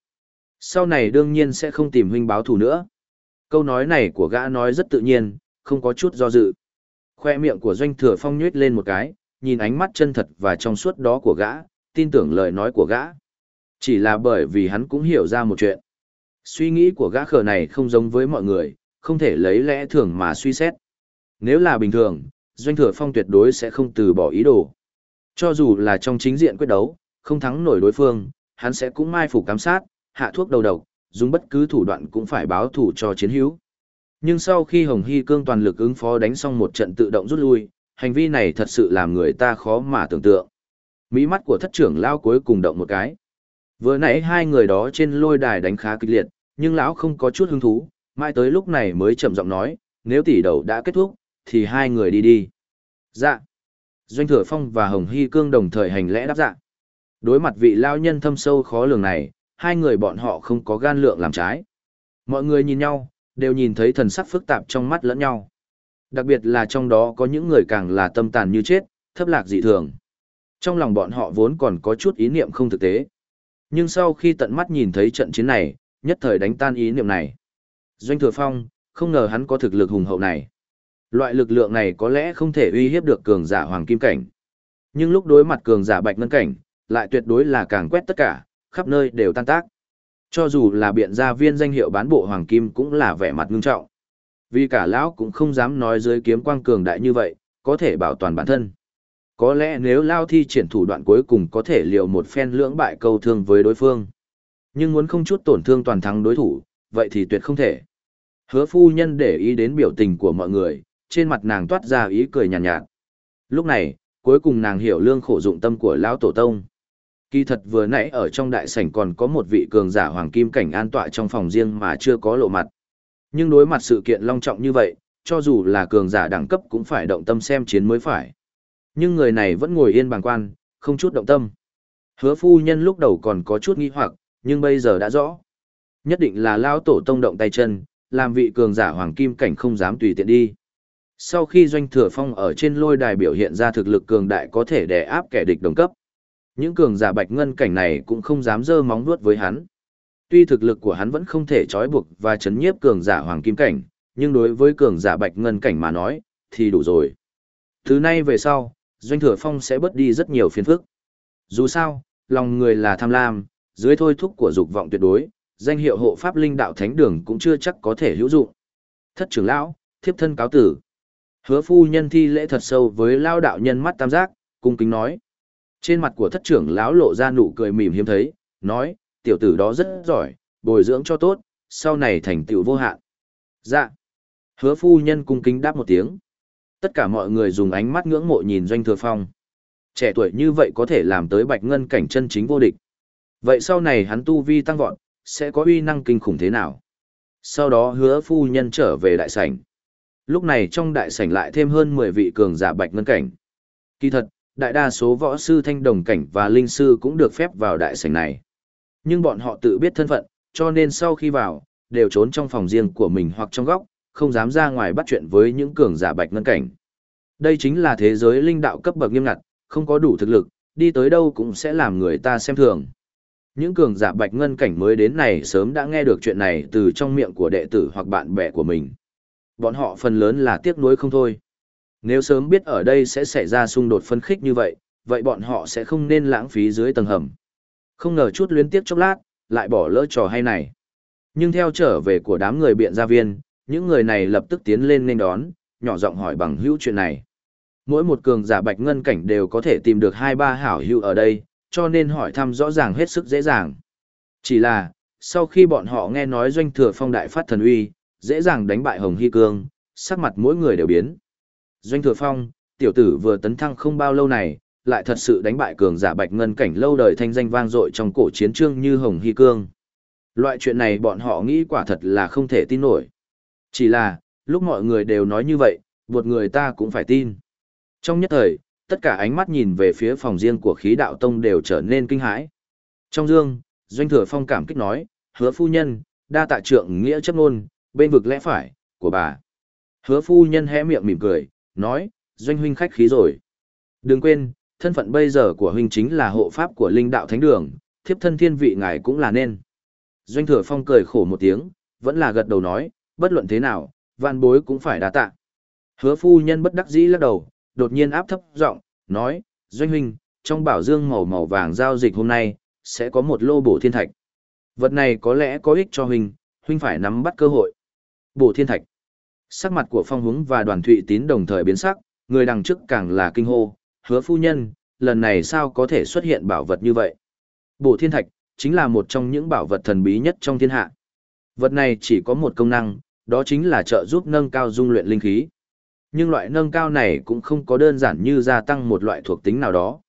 Sau này đương nhiên sẽ không tìm huynh báo thù nữa. Câu nói này của gã nói rất tự nhiên, không có chút do dự. Khoe miệng của doanh thừa phong nhuyết lên một cái, nhìn ánh mắt chân thật và trong suốt đó của gã, tin tưởng lời nói của gã. Chỉ là bởi vì hắn cũng hiểu ra một chuyện. Suy nghĩ của gã khờ này không giống với mọi người, không thể lấy lẽ thường mà suy xét. Nếu là bình thường, doanh thừa phong tuyệt đối sẽ không từ bỏ ý đồ. Cho dù là trong chính diện quyết đấu, không thắng nổi đối phương, hắn sẽ cũng mai phục cám sát, hạ thuốc đầu độc, dùng bất cứ thủ đoạn cũng phải báo thủ cho chiến hữu. Nhưng sau khi Hồng Hy Cương toàn lực ứng phó đánh xong một trận tự động rút lui, hành vi này thật sự làm người ta khó mà tưởng tượng. Mỹ mắt của thất trưởng lao cuối cùng động một cái. Vừa nãy hai người đó trên lôi đài đánh khá kịch liệt, nhưng lão không có chút hứng thú, mãi tới lúc này mới chậm giọng nói, nếu tỷ đầu đã kết thúc, thì hai người đi đi. Dạ. Doanh Thừa Phong và Hồng Hy Cương đồng thời hành lẽ đáp dạ. Đối mặt vị lao nhân thâm sâu khó lường này, hai người bọn họ không có gan lượng làm trái. Mọi người nhìn nhau, đều nhìn thấy thần sắc phức tạp trong mắt lẫn nhau. Đặc biệt là trong đó có những người càng là tâm tàn như chết, thấp lạc dị thường. Trong lòng bọn họ vốn còn có chút ý niệm không thực tế. Nhưng sau khi tận mắt nhìn thấy trận chiến này, nhất thời đánh tan ý niệm này. Doanh Thừa Phong, không ngờ hắn có thực lực hùng hậu này. Loại lực lượng này có lẽ không thể uy hiếp được cường giả hoàng kim cảnh. Nhưng lúc đối mặt cường giả bạch ngân cảnh, lại tuyệt đối là càng quét tất cả, khắp nơi đều tan tác. Cho dù là biện gia viên danh hiệu bán bộ hoàng kim cũng là vẻ mặt ngưng trọng. Vì cả lão cũng không dám nói dưới kiếm quang cường đại như vậy, có thể bảo toàn bản thân. Có lẽ nếu lao thi triển thủ đoạn cuối cùng có thể liều một phen lưỡng bại câu thương với đối phương. Nhưng muốn không chút tổn thương toàn thắng đối thủ, vậy thì tuyệt không thể. Hứa phu nhân để ý đến biểu tình của mọi người, trên mặt nàng toát ra ý cười nhàn nhạt, nhạt. Lúc này, cuối cùng nàng hiểu lương khổ dụng tâm của lão tổ tông. Kỳ thật vừa nãy ở trong đại sảnh còn có một vị cường giả hoàng kim cảnh an tọa trong phòng riêng mà chưa có lộ mặt. Nhưng đối mặt sự kiện long trọng như vậy, cho dù là cường giả đẳng cấp cũng phải động tâm xem chiến mới phải. Nhưng người này vẫn ngồi yên bàng quan, không chút động tâm. Hứa phu nhân lúc đầu còn có chút nghi hoặc, nhưng bây giờ đã rõ. Nhất định là lao tổ tông động tay chân, làm vị cường giả hoàng kim cảnh không dám tùy tiện đi. Sau khi doanh thừa phong ở trên lôi đài biểu hiện ra thực lực cường đại có thể đè áp kẻ địch đồng cấp. Những cường giả bạch ngân cảnh này cũng không dám dơ móng vuốt với hắn. Tuy thực lực của hắn vẫn không thể trói buộc và chấn nhiếp cường giả hoàng kim cảnh, nhưng đối với cường giả bạch ngân cảnh mà nói, thì đủ rồi. Từ nay về sau, Doanh Thừa Phong sẽ bớt đi rất nhiều phiền phức. Dù sao, lòng người là tham lam, dưới thôi thúc của dục vọng tuyệt đối, danh hiệu hộ pháp linh đạo thánh đường cũng chưa chắc có thể hữu dụng. Thất trưởng lão, thiếp thân cáo tử. Hứa phu nhân thi lễ thật sâu với lao đạo nhân mắt tam giác, cung kính nói. Trên mặt của thất trưởng lão lộ ra nụ cười mỉm hiếm thấy, nói, tiểu tử đó rất giỏi, bồi dưỡng cho tốt, sau này thành tựu vô hạn. Dạ. Hứa phu nhân cung kính đáp một tiếng. Tất cả mọi người dùng ánh mắt ngưỡng mộ nhìn Doanh Thừa Phong. Trẻ tuổi như vậy có thể làm tới bạch ngân cảnh chân chính vô địch. Vậy sau này hắn tu vi tăng vọt, sẽ có uy năng kinh khủng thế nào? Sau đó hứa phu nhân trở về đại sảnh. Lúc này trong đại sảnh lại thêm hơn 10 vị cường giả bạch ngân cảnh. Kỳ thật, đại đa số võ sư thanh đồng cảnh và linh sư cũng được phép vào đại sảnh này. Nhưng bọn họ tự biết thân phận, cho nên sau khi vào, đều trốn trong phòng riêng của mình hoặc trong góc, không dám ra ngoài bắt chuyện với những cường giả bạch ngân cảnh. Đây chính là thế giới linh đạo cấp bậc nghiêm ngặt, không có đủ thực lực, đi tới đâu cũng sẽ làm người ta xem thường. Những cường giả bạch ngân cảnh mới đến này sớm đã nghe được chuyện này từ trong miệng của đệ tử hoặc bạn bè của mình. Bọn họ phần lớn là tiếc nuối không thôi. Nếu sớm biết ở đây sẽ xảy ra xung đột phân khích như vậy, vậy bọn họ sẽ không nên lãng phí dưới tầng hầm. Không ngờ chút luyến tiếc chốc lát, lại bỏ lỡ trò hay này. Nhưng theo trở về của đám người biện gia viên, những người này lập tức tiến lên nên đón, nhỏ giọng hỏi bằng hữu chuyện này. Mỗi một cường giả bạch ngân cảnh đều có thể tìm được hai ba hảo hữu ở đây, cho nên hỏi thăm rõ ràng hết sức dễ dàng. Chỉ là, sau khi bọn họ nghe nói doanh thừa phong đại phát thần uy, dễ dàng đánh bại Hồng Hy Cương, sắc mặt mỗi người đều biến. Doanh thừa phong, tiểu tử vừa tấn thăng không bao lâu này, lại thật sự đánh bại cường giả bạch ngân cảnh lâu đời thanh danh vang dội trong cổ chiến trương như Hồng Hy Cương. Loại chuyện này bọn họ nghĩ quả thật là không thể tin nổi. Chỉ là, lúc mọi người đều nói như vậy, một người ta cũng phải tin. Trong nhất thời, tất cả ánh mắt nhìn về phía phòng riêng của khí đạo tông đều trở nên kinh hãi. Trong dương, Doanh Thừa Phong cảm kích nói, hứa phu nhân, đa tạ trượng nghĩa chấp ngôn, bên vực lẽ phải, của bà. Hứa phu nhân hé miệng mỉm cười, nói, Doanh huynh khách khí rồi. Đừng quên, thân phận bây giờ của huynh chính là hộ pháp của linh đạo thánh đường, thiếp thân thiên vị ngài cũng là nên. Doanh Thừa Phong cười khổ một tiếng, vẫn là gật đầu nói, bất luận thế nào, vạn bối cũng phải đa tạ. Hứa phu nhân bất đắc dĩ lắc đầu, đột nhiên áp thấp giọng, nói, Doanh huynh, trong bảo dương màu màu vàng giao dịch hôm nay, sẽ có một lô bổ thiên thạch. Vật này có lẽ có ích cho huynh, huynh phải nắm bắt cơ hội. Bổ thiên thạch. Sắc mặt của phong hướng và đoàn thụy tín đồng thời biến sắc, người đằng trước càng là kinh hô, hứa phu nhân, lần này sao có thể xuất hiện bảo vật như vậy. Bổ thiên thạch, chính là một trong những bảo vật thần bí nhất trong thiên hạ. Vật này chỉ có một công năng, đó chính là trợ giúp nâng cao dung luyện linh khí. Nhưng loại nâng cao này cũng không có đơn giản như gia tăng một loại thuộc tính nào đó,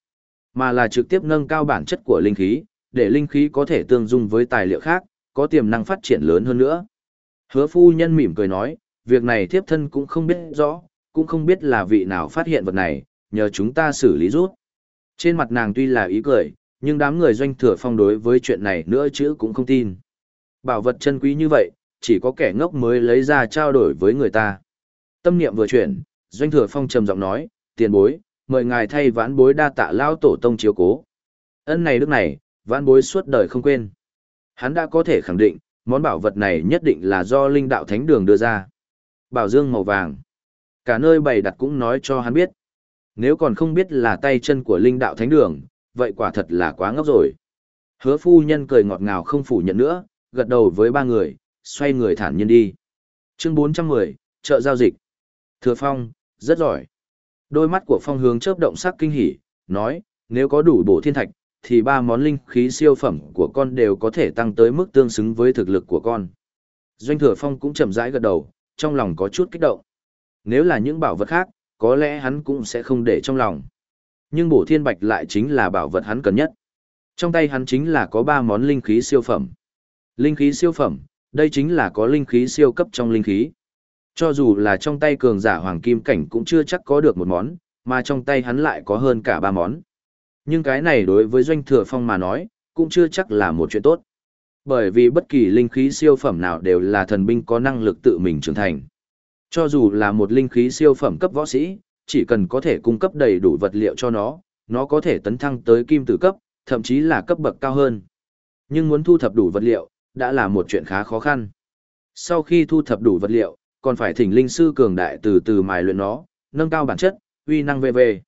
mà là trực tiếp nâng cao bản chất của linh khí, để linh khí có thể tương dung với tài liệu khác, có tiềm năng phát triển lớn hơn nữa. Hứa phu nhân mỉm cười nói, việc này thiếp thân cũng không biết rõ, cũng không biết là vị nào phát hiện vật này, nhờ chúng ta xử lý rút. Trên mặt nàng tuy là ý cười, nhưng đám người doanh thừa phong đối với chuyện này nữa chứ cũng không tin. Bảo vật chân quý như vậy, chỉ có kẻ ngốc mới lấy ra trao đổi với người ta. Tâm niệm vừa chuyển, doanh thừa phong trầm giọng nói, tiền bối, mời ngài thay vãn bối đa tạ lao tổ tông chiếu cố. Ân này đức này, vãn bối suốt đời không quên. Hắn đã có thể khẳng định, món bảo vật này nhất định là do linh đạo thánh đường đưa ra. Bảo dương màu vàng. Cả nơi bày đặt cũng nói cho hắn biết. Nếu còn không biết là tay chân của linh đạo thánh đường, vậy quả thật là quá ngốc rồi. Hứa phu nhân cười ngọt ngào không phủ nhận nữa, gật đầu với ba người, xoay người thản nhiên đi. Chương 410, chợ giao dịch. Thừa Phong, rất giỏi. Đôi mắt của Phong hướng chớp động sắc kinh hỉ, nói, nếu có đủ bổ thiên thạch, thì ba món linh khí siêu phẩm của con đều có thể tăng tới mức tương xứng với thực lực của con. Doanh Thừa Phong cũng chậm rãi gật đầu, trong lòng có chút kích động. Nếu là những bảo vật khác, có lẽ hắn cũng sẽ không để trong lòng. Nhưng bổ thiên bạch lại chính là bảo vật hắn cần nhất. Trong tay hắn chính là có ba món linh khí siêu phẩm. Linh khí siêu phẩm, đây chính là có linh khí siêu cấp trong linh khí. Cho dù là trong tay cường giả hoàng kim cảnh cũng chưa chắc có được một món, mà trong tay hắn lại có hơn cả ba món. Nhưng cái này đối với doanh thừa phong mà nói, cũng chưa chắc là một chuyện tốt. Bởi vì bất kỳ linh khí siêu phẩm nào đều là thần binh có năng lực tự mình trưởng thành. Cho dù là một linh khí siêu phẩm cấp võ sĩ, chỉ cần có thể cung cấp đầy đủ vật liệu cho nó, nó có thể tấn thăng tới kim tử cấp, thậm chí là cấp bậc cao hơn. Nhưng muốn thu thập đủ vật liệu, đã là một chuyện khá khó khăn. Sau khi thu thập đủ vật liệu, còn phải thỉnh linh sư cường đại từ từ mài luyện nó, nâng cao bản chất, uy năng về về.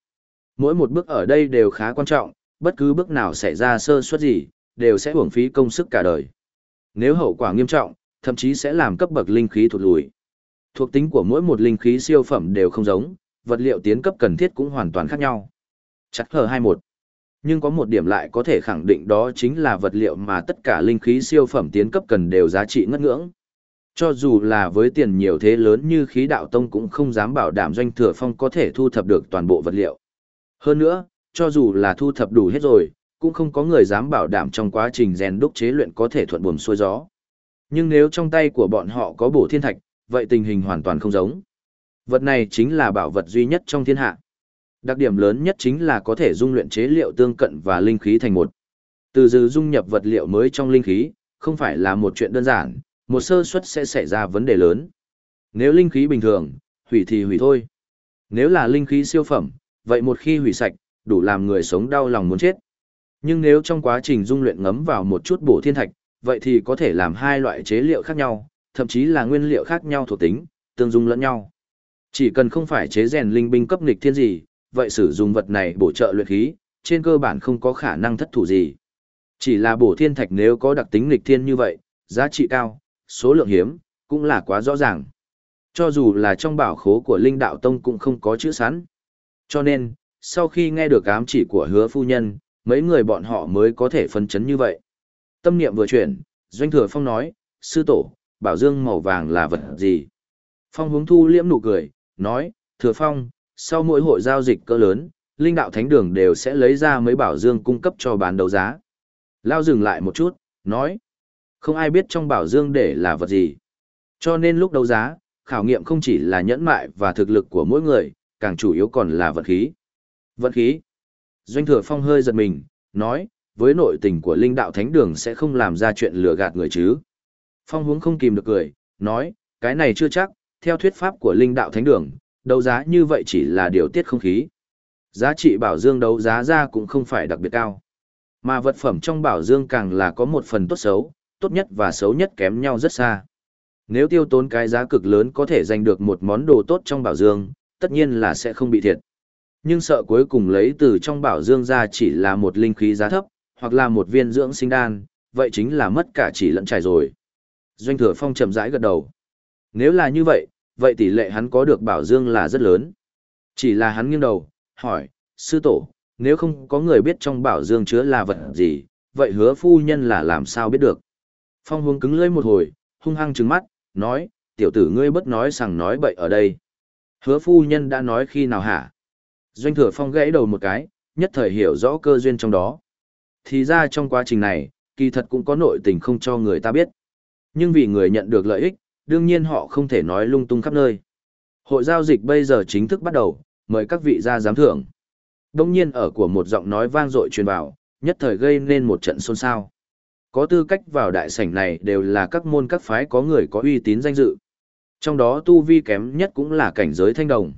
Mỗi một bước ở đây đều khá quan trọng, bất cứ bước nào xảy ra sơ suất gì, đều sẽ hưởng phí công sức cả đời. Nếu hậu quả nghiêm trọng, thậm chí sẽ làm cấp bậc linh khí thụt lùi. Thuộc tính của mỗi một linh khí siêu phẩm đều không giống, vật liệu tiến cấp cần thiết cũng hoàn toàn khác nhau. Chắc hờ 21. Nhưng có một điểm lại có thể khẳng định đó chính là vật liệu mà tất cả linh khí siêu phẩm tiến cấp cần đều giá trị ngất ngưỡng. Cho dù là với tiền nhiều thế lớn như khí đạo tông cũng không dám bảo đảm doanh thừa phong có thể thu thập được toàn bộ vật liệu. Hơn nữa, cho dù là thu thập đủ hết rồi, cũng không có người dám bảo đảm trong quá trình rèn đúc chế luyện có thể thuận buồm xuôi gió. Nhưng nếu trong tay của bọn họ có bổ thiên thạch, vậy tình hình hoàn toàn không giống. Vật này chính là bảo vật duy nhất trong thiên hạ. Đặc điểm lớn nhất chính là có thể dung luyện chế liệu tương cận và linh khí thành một. Từ từ dung nhập vật liệu mới trong linh khí, không phải là một chuyện đơn giản, một sơ suất sẽ xảy ra vấn đề lớn. Nếu linh khí bình thường, hủy thì hủy thôi. Nếu là linh khí siêu phẩm, vậy một khi hủy sạch, đủ làm người sống đau lòng muốn chết. Nhưng nếu trong quá trình dung luyện ngấm vào một chút bổ thiên thạch, vậy thì có thể làm hai loại chế liệu khác nhau, thậm chí là nguyên liệu khác nhau thuộc tính, tương dung lẫn nhau. Chỉ cần không phải chế rèn linh binh cấp nghịch thiên gì, vậy sử dụng vật này bổ trợ luyện khí, trên cơ bản không có khả năng thất thủ gì. Chỉ là bổ thiên thạch nếu có đặc tính nghịch thiên như vậy, giá trị cao, số lượng hiếm, cũng là quá rõ ràng. Cho dù là trong bảo khố của Linh Đạo Tông cũng không có chữ sẵn. Cho nên, sau khi nghe được ám chỉ của hứa phu nhân, mấy người bọn họ mới có thể phân chấn như vậy. Tâm niệm vừa chuyển, Doanh Thừa Phong nói, sư tổ, bảo dương màu vàng là vật gì? Phong hướng thu liễm nụ cười, nói, Thừa Phong, sau mỗi hội giao dịch cỡ lớn, linh đạo thánh đường đều sẽ lấy ra mấy bảo dương cung cấp cho bán đấu giá. Lao dừng lại một chút, nói, không ai biết trong bảo dương để là vật gì. Cho nên lúc đấu giá, khảo nghiệm không chỉ là nhẫn mại và thực lực của mỗi người, càng chủ yếu còn là vật khí. Vật khí. Doanh thừa phong hơi giật mình, nói, với nội tình của linh đạo thánh đường sẽ không làm ra chuyện lừa gạt người chứ. Phong hướng không kìm được cười, nói, cái này chưa chắc, theo thuyết pháp của linh đạo thánh đường, đấu giá như vậy chỉ là điều tiết không khí. Giá trị bảo dương đấu giá ra cũng không phải đặc biệt cao. Mà vật phẩm trong bảo dương càng là có một phần tốt xấu, tốt nhất và xấu nhất kém nhau rất xa. Nếu tiêu tốn cái giá cực lớn có thể giành được một món đồ tốt trong bảo dương, tất nhiên là sẽ không bị thiệt. Nhưng sợ cuối cùng lấy từ trong bảo dương ra chỉ là một linh khí giá thấp, hoặc là một viên dưỡng sinh đan, vậy chính là mất cả chỉ lẫn trải rồi. Doanh thừa phong chậm rãi gật đầu. Nếu là như vậy, vậy tỷ lệ hắn có được bảo dương là rất lớn. Chỉ là hắn nghiêng đầu, hỏi, sư tổ, nếu không có người biết trong bảo dương chứa là vật gì, vậy hứa phu nhân là làm sao biết được. Phong hướng cứng lưỡi một hồi, hung hăng trừng mắt, nói, tiểu tử ngươi bất nói sằng nói bậy ở đây. Hứa phu nhân đã nói khi nào hả? Doanh thừa phong gãy đầu một cái, nhất thời hiểu rõ cơ duyên trong đó. Thì ra trong quá trình này, kỳ thật cũng có nội tình không cho người ta biết. Nhưng vì người nhận được lợi ích, đương nhiên họ không thể nói lung tung khắp nơi. Hội giao dịch bây giờ chính thức bắt đầu, mời các vị ra giám thưởng. Đông nhiên ở của một giọng nói vang dội truyền vào, nhất thời gây nên một trận xôn xao. Có tư cách vào đại sảnh này đều là các môn các phái có người có uy tín danh dự. Trong đó tu vi kém nhất cũng là cảnh giới thanh đồng.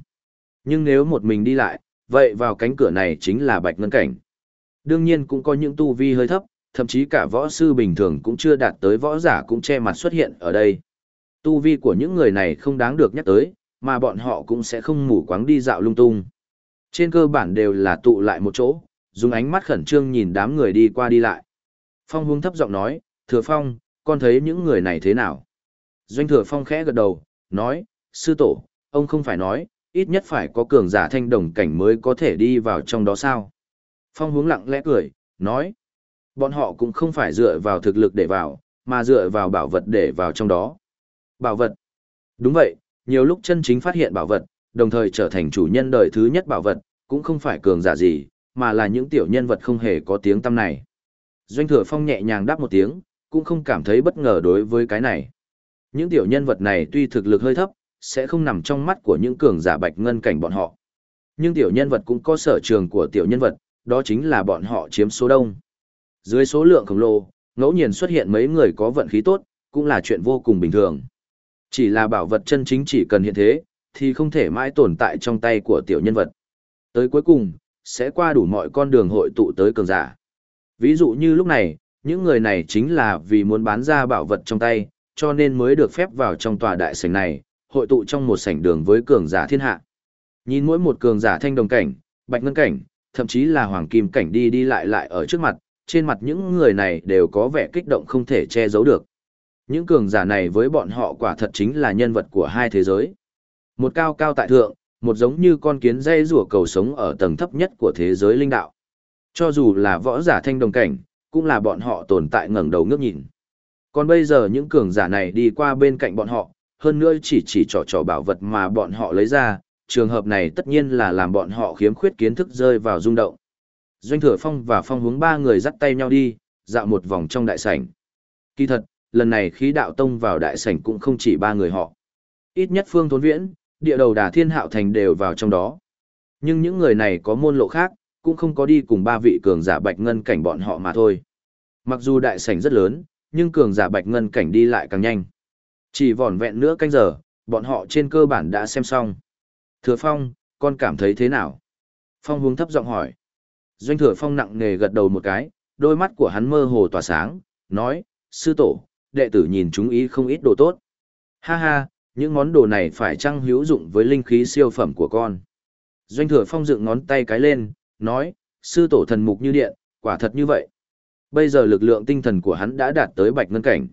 Nhưng nếu một mình đi lại, vậy vào cánh cửa này chính là bạch ngân cảnh. Đương nhiên cũng có những tu vi hơi thấp, thậm chí cả võ sư bình thường cũng chưa đạt tới võ giả cũng che mặt xuất hiện ở đây. Tu vi của những người này không đáng được nhắc tới, mà bọn họ cũng sẽ không mù quáng đi dạo lung tung. Trên cơ bản đều là tụ lại một chỗ, dùng ánh mắt khẩn trương nhìn đám người đi qua đi lại. Phong hướng thấp giọng nói, thừa phong, con thấy những người này thế nào? Doanh thừa phong khẽ gật đầu, nói, sư tổ, ông không phải nói, ít nhất phải có cường giả thanh đồng cảnh mới có thể đi vào trong đó sao? Phong hướng lặng lẽ cười, nói, bọn họ cũng không phải dựa vào thực lực để vào, mà dựa vào bảo vật để vào trong đó. Bảo vật. Đúng vậy, nhiều lúc chân chính phát hiện bảo vật, đồng thời trở thành chủ nhân đời thứ nhất bảo vật, cũng không phải cường giả gì, mà là những tiểu nhân vật không hề có tiếng tâm này. Doanh thừa phong nhẹ nhàng đáp một tiếng, cũng không cảm thấy bất ngờ đối với cái này. Những tiểu nhân vật này tuy thực lực hơi thấp, sẽ không nằm trong mắt của những cường giả bạch ngân cảnh bọn họ. Nhưng tiểu nhân vật cũng có sở trường của tiểu nhân vật, đó chính là bọn họ chiếm số đông. Dưới số lượng khổng lồ, ngẫu nhiên xuất hiện mấy người có vận khí tốt, cũng là chuyện vô cùng bình thường. Chỉ là bảo vật chân chính chỉ cần hiện thế, thì không thể mãi tồn tại trong tay của tiểu nhân vật. Tới cuối cùng, sẽ qua đủ mọi con đường hội tụ tới cường giả. Ví dụ như lúc này, những người này chính là vì muốn bán ra bảo vật trong tay, cho nên mới được phép vào trong tòa đại sảnh này, hội tụ trong một sảnh đường với cường giả thiên hạ. Nhìn mỗi một cường giả thanh đồng cảnh, bạch ngân cảnh, thậm chí là hoàng kim cảnh đi đi lại lại ở trước mặt, trên mặt những người này đều có vẻ kích động không thể che giấu được. Những cường giả này với bọn họ quả thật chính là nhân vật của hai thế giới. Một cao cao tại thượng, một giống như con kiến dây rùa cầu sống ở tầng thấp nhất của thế giới linh đạo. Cho dù là võ giả thanh đồng cảnh, cũng là bọn họ tồn tại ngẩng đầu ngước nhìn. Còn bây giờ những cường giả này đi qua bên cạnh bọn họ, hơn nữa chỉ chỉ trò trò bảo vật mà bọn họ lấy ra, trường hợp này tất nhiên là làm bọn họ khiếm khuyết kiến thức rơi vào rung động. Doanh Thừa Phong và Phong hướng ba người dắt tay nhau đi, dạo một vòng trong đại sảnh. Kỳ thật, lần này khí đạo tông vào đại sảnh cũng không chỉ ba người họ. Ít nhất Phương Thốn Viễn, địa đầu đà thiên hạo thành đều vào trong đó. Nhưng những người này có môn lộ khác, cũng không có đi cùng ba vị cường giả bạch ngân cảnh bọn họ mà thôi. Mặc dù đại sảnh rất lớn, nhưng cường giả bạch ngân cảnh đi lại càng nhanh. Chỉ vỏn vẹn nữa canh giờ, bọn họ trên cơ bản đã xem xong. Thừa Phong, con cảm thấy thế nào? Phong hướng thấp giọng hỏi. Doanh thừa phong nặng nề gật đầu một cái, đôi mắt của hắn mơ hồ tỏa sáng, nói, sư tổ, đệ tử nhìn chúng ý không ít đồ tốt. Ha ha, những món đồ này phải chăng hữu dụng với linh khí siêu phẩm của con. Doanh thừa phong dựng ngón tay cái lên, nói, sư tổ thần mục như điện, quả thật như vậy. Bây giờ lực lượng tinh thần của hắn đã đạt tới bạch ngân cảnh.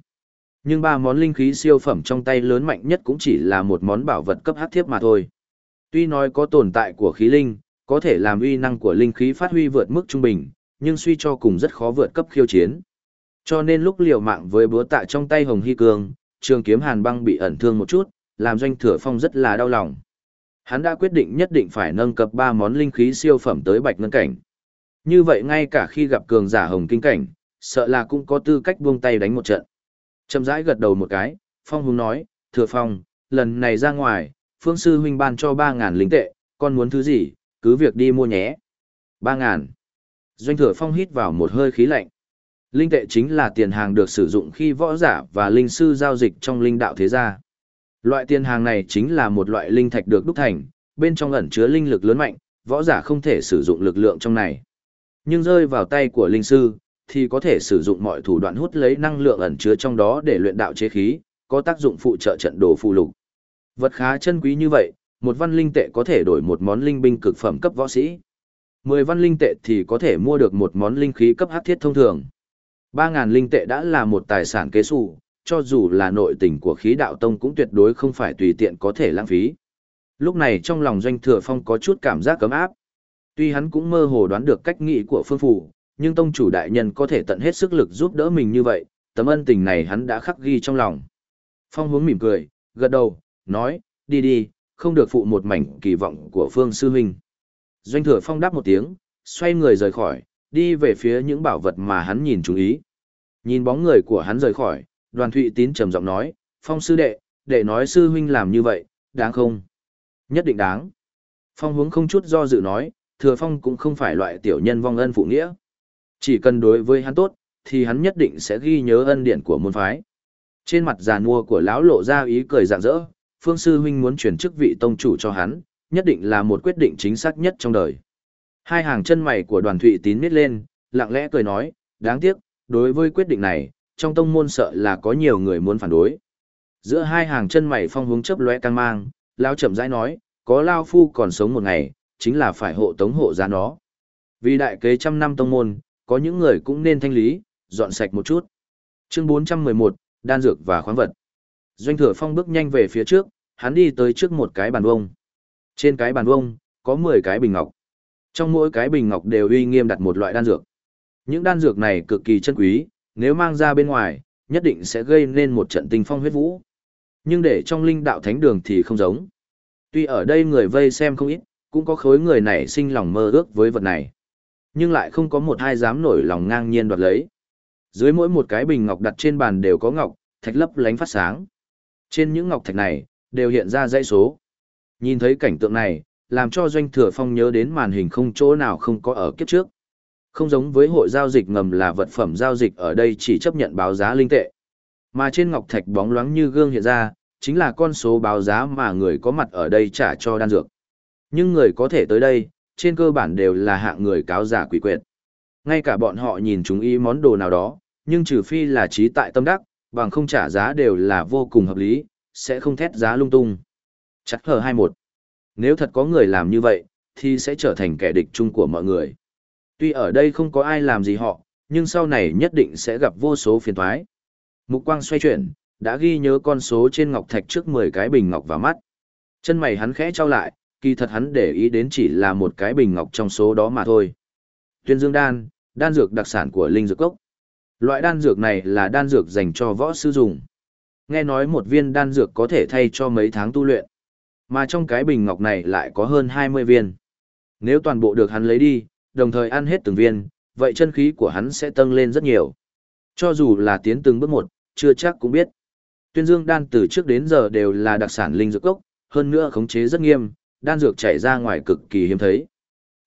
Nhưng ba món linh khí siêu phẩm trong tay lớn mạnh nhất cũng chỉ là một món bảo vật cấp hát thiếp mà thôi. Tuy nói có tồn tại của khí linh, có thể làm uy năng của linh khí phát huy vượt mức trung bình, nhưng suy cho cùng rất khó vượt cấp khiêu chiến. Cho nên lúc liều mạng với búa tạ trong tay Hồng Hy Cương, trường kiếm hàn băng bị ẩn thương một chút, làm doanh thừa phong rất là đau lòng. Hắn đã quyết định nhất định phải nâng cấp ba món linh khí siêu phẩm tới bạch ngân cảnh. Như vậy ngay cả khi gặp cường giả hồng kinh cảnh, sợ là cũng có tư cách buông tay đánh một trận. Chậm rãi gật đầu một cái, Phong Hùng nói, thừa Phong, lần này ra ngoài, Phương Sư Huynh ban cho ba ngàn linh tệ, con muốn thứ gì, cứ việc đi mua nhé. Ba ngàn. Doanh thừa Phong hít vào một hơi khí lạnh. Linh tệ chính là tiền hàng được sử dụng khi võ giả và linh sư giao dịch trong linh đạo thế gia. Loại tiền hàng này chính là một loại linh thạch được đúc thành, bên trong ẩn chứa linh lực lớn mạnh, võ giả không thể sử dụng lực lượng trong này. Nhưng rơi vào tay của linh sư, thì có thể sử dụng mọi thủ đoạn hút lấy năng lượng ẩn chứa trong đó để luyện đạo chế khí, có tác dụng phụ trợ trận đồ phụ lục. Vật khá chân quý như vậy, một văn linh tệ có thể đổi một món linh binh cực phẩm cấp võ sĩ. Mười văn linh tệ thì có thể mua được một món linh khí cấp hắc thiết thông thường. Ba ngàn linh tệ đã là một tài sản kế sủ, cho dù là nội tình của khí đạo tông cũng tuyệt đối không phải tùy tiện có thể lãng phí. Lúc này trong lòng doanh thừa phong có chút cảm giác cấm áp. Tuy hắn cũng mơ hồ đoán được cách nghĩ của phương phủ, nhưng tông chủ đại nhân có thể tận hết sức lực giúp đỡ mình như vậy, tấm ân tình này hắn đã khắc ghi trong lòng. Phong hướng mỉm cười, gật đầu, nói, đi đi, không được phụ một mảnh kỳ vọng của phương sư huynh. Doanh thừa phong đáp một tiếng, xoay người rời khỏi, đi về phía những bảo vật mà hắn nhìn chú ý. Nhìn bóng người của hắn rời khỏi, đoàn thụy tín trầm giọng nói, phong sư đệ, đệ nói sư huynh làm như vậy, đáng không? Nhất định đáng. Phong hướng không chút do dự nói, thừa phong cũng không phải loại tiểu nhân vong ân phụ nghĩa. Chỉ cần đối với hắn tốt, thì hắn nhất định sẽ ghi nhớ ân điển của môn phái. Trên mặt già nua của lão lộ ra ý cười rạng rỡ, phương sư huynh muốn chuyển chức vị tông chủ cho hắn, nhất định là một quyết định chính xác nhất trong đời. Hai hàng chân mày của đoàn thụy tín nít lên, lặng lẽ cười nói, đáng tiếc, đối với quyết định này, trong tông môn sợ là có nhiều người muốn phản đối. Giữa hai hàng chân mày phong hướng chấp lóe căng mang, lão chậm rãi nói, có lao phu còn sống một ngày, chính là phải hộ tống hộ giá nó. Vì đại kế trăm năm tông môn, có những người cũng nên thanh lý, dọn sạch một chút. Chương 411, đan dược và khoáng vật. Doanh thừa phong bước nhanh về phía trước, hắn đi tới trước một cái bàn vông. Trên cái bàn vông, có 10 cái bình ngọc. Trong mỗi cái bình ngọc đều uy nghiêm đặt một loại đan dược. Những đan dược này cực kỳ chân quý, nếu mang ra bên ngoài, nhất định sẽ gây nên một trận tình phong huyết vũ. Nhưng để trong linh đạo thánh đường thì không giống. Tuy ở đây người vây xem không ít, cũng có khối người này sinh lòng mơ ước với vật này. Nhưng lại không có một hai dám nổi lòng ngang nhiên đoạt lấy. Dưới mỗi một cái bình ngọc đặt trên bàn đều có ngọc, thạch lấp lánh phát sáng. Trên những ngọc thạch này, đều hiện ra dãy số. Nhìn thấy cảnh tượng này, làm cho doanh thừa phong nhớ đến màn hình không chỗ nào không có ở kiếp trước. Không giống với hội giao dịch ngầm là vật phẩm giao dịch ở đây chỉ chấp nhận báo giá linh tệ. Mà trên ngọc thạch bóng loáng như gương hiện ra, chính là con số báo giá mà người có mặt ở đây trả cho đan dược. Nhưng người có thể tới đây, trên cơ bản đều là hạng người cáo giả quỷ quyệt. Ngay cả bọn họ nhìn chúng ý món đồ nào đó, nhưng trừ phi là trí tại tâm đắc, bằng không trả giá đều là vô cùng hợp lý, sẽ không thét giá lung tung. Chắc hờ 21. Nếu thật có người làm như vậy, thì sẽ trở thành kẻ địch chung của mọi người. Tuy ở đây không có ai làm gì họ, nhưng sau này nhất định sẽ gặp vô số phiền toái. Mục quang xoay chuyển, đã ghi nhớ con số trên ngọc thạch trước 10 cái bình ngọc vào mắt. Chân mày hắn khẽ trao lại, kỳ thật hắn để ý đến chỉ là một cái bình ngọc trong số đó mà thôi. Tuyên dương đan, đan dược đặc sản của linh dược cốc. Loại đan dược này là đan dược dành cho võ sư dùng. Nghe nói một viên đan dược có thể thay cho mấy tháng tu luyện. Mà trong cái bình ngọc này lại có hơn 20 viên. Nếu toàn bộ được hắn lấy đi, đồng thời ăn hết từng viên, vậy chân khí của hắn sẽ tăng lên rất nhiều. Cho dù là tiến từng bước một, chưa chắc cũng biết. Tuyên dương đan từ trước đến giờ đều là đặc sản linh dược cốc, hơn nữa khống chế rất nghiêm, đan dược chảy ra ngoài cực kỳ hiếm thấy.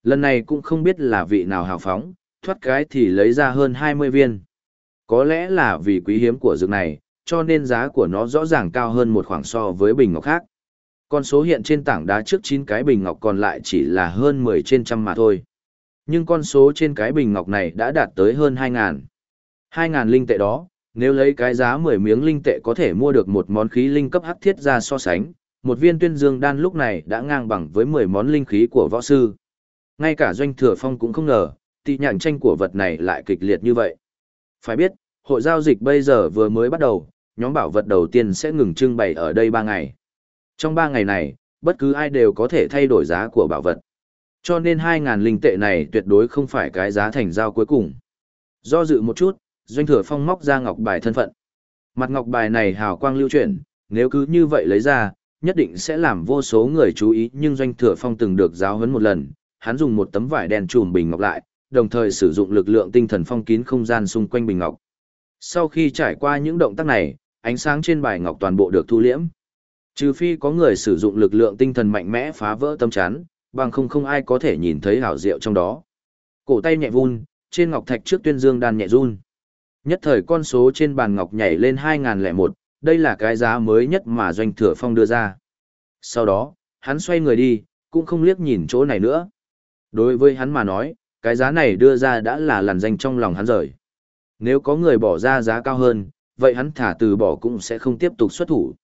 Lần này cũng không biết là vị nào hào phóng, thoát cái thì lấy ra hơn 20 viên. Có lẽ là vì quý hiếm của dược này, cho nên giá của nó rõ ràng cao hơn một khoảng so với bình ngọc khác. Con số hiện trên tảng đá trước 9 cái bình ngọc còn lại chỉ là hơn 10 trên trăm mà thôi. Nhưng con số trên cái bình ngọc này đã đạt tới hơn 2.000. 2.000 linh tệ đó, nếu lấy cái giá 10 miếng linh tệ có thể mua được một món khí linh cấp hắc thiết ra so sánh, một viên tuyên dương đan lúc này đã ngang bằng với 10 món linh khí của võ sư. Ngay cả doanh thừa phong cũng không ngờ, tị nhạn tranh của vật này lại kịch liệt như vậy. Phải biết, hội giao dịch bây giờ vừa mới bắt đầu, nhóm bảo vật đầu tiên sẽ ngừng trưng bày ở đây 3 ngày. Trong 3 ngày này, bất cứ ai đều có thể thay đổi giá của bảo vật. Cho nên 2.000 linh tệ này tuyệt đối không phải cái giá thành giao cuối cùng. Do dự một chút, Doanh Thừa Phong móc ra ngọc bài thân phận. Mặt ngọc bài này hào quang lưu chuyển, nếu cứ như vậy lấy ra, nhất định sẽ làm vô số người chú ý nhưng Doanh Thừa Phong từng được giáo huấn một lần, hắn dùng một tấm vải đen trùm bình ngọc lại, đồng thời sử dụng lực lượng tinh thần phong kín không gian xung quanh bình ngọc. Sau khi trải qua những động tác này, ánh sáng trên bài ngọc toàn bộ được thu liễm. Trừ phi có người sử dụng lực lượng tinh thần mạnh mẽ phá vỡ tâm chắn, bằng không không ai có thể nhìn thấy hảo diệu trong đó. Cổ tay nhẹ vun, trên ngọc thạch trước tuyên dương đan nhẹ run. Nhất thời con số trên bàn ngọc nhảy lên 2001, đây là cái giá mới nhất mà doanh thừa phong đưa ra. Sau đó, hắn xoay người đi, cũng không liếc nhìn chỗ này nữa. Đối với hắn mà nói, cái giá này đưa ra đã là làn danh trong lòng hắn rời. Nếu có người bỏ ra giá cao hơn, vậy hắn thả từ bỏ cũng sẽ không tiếp tục xuất thủ.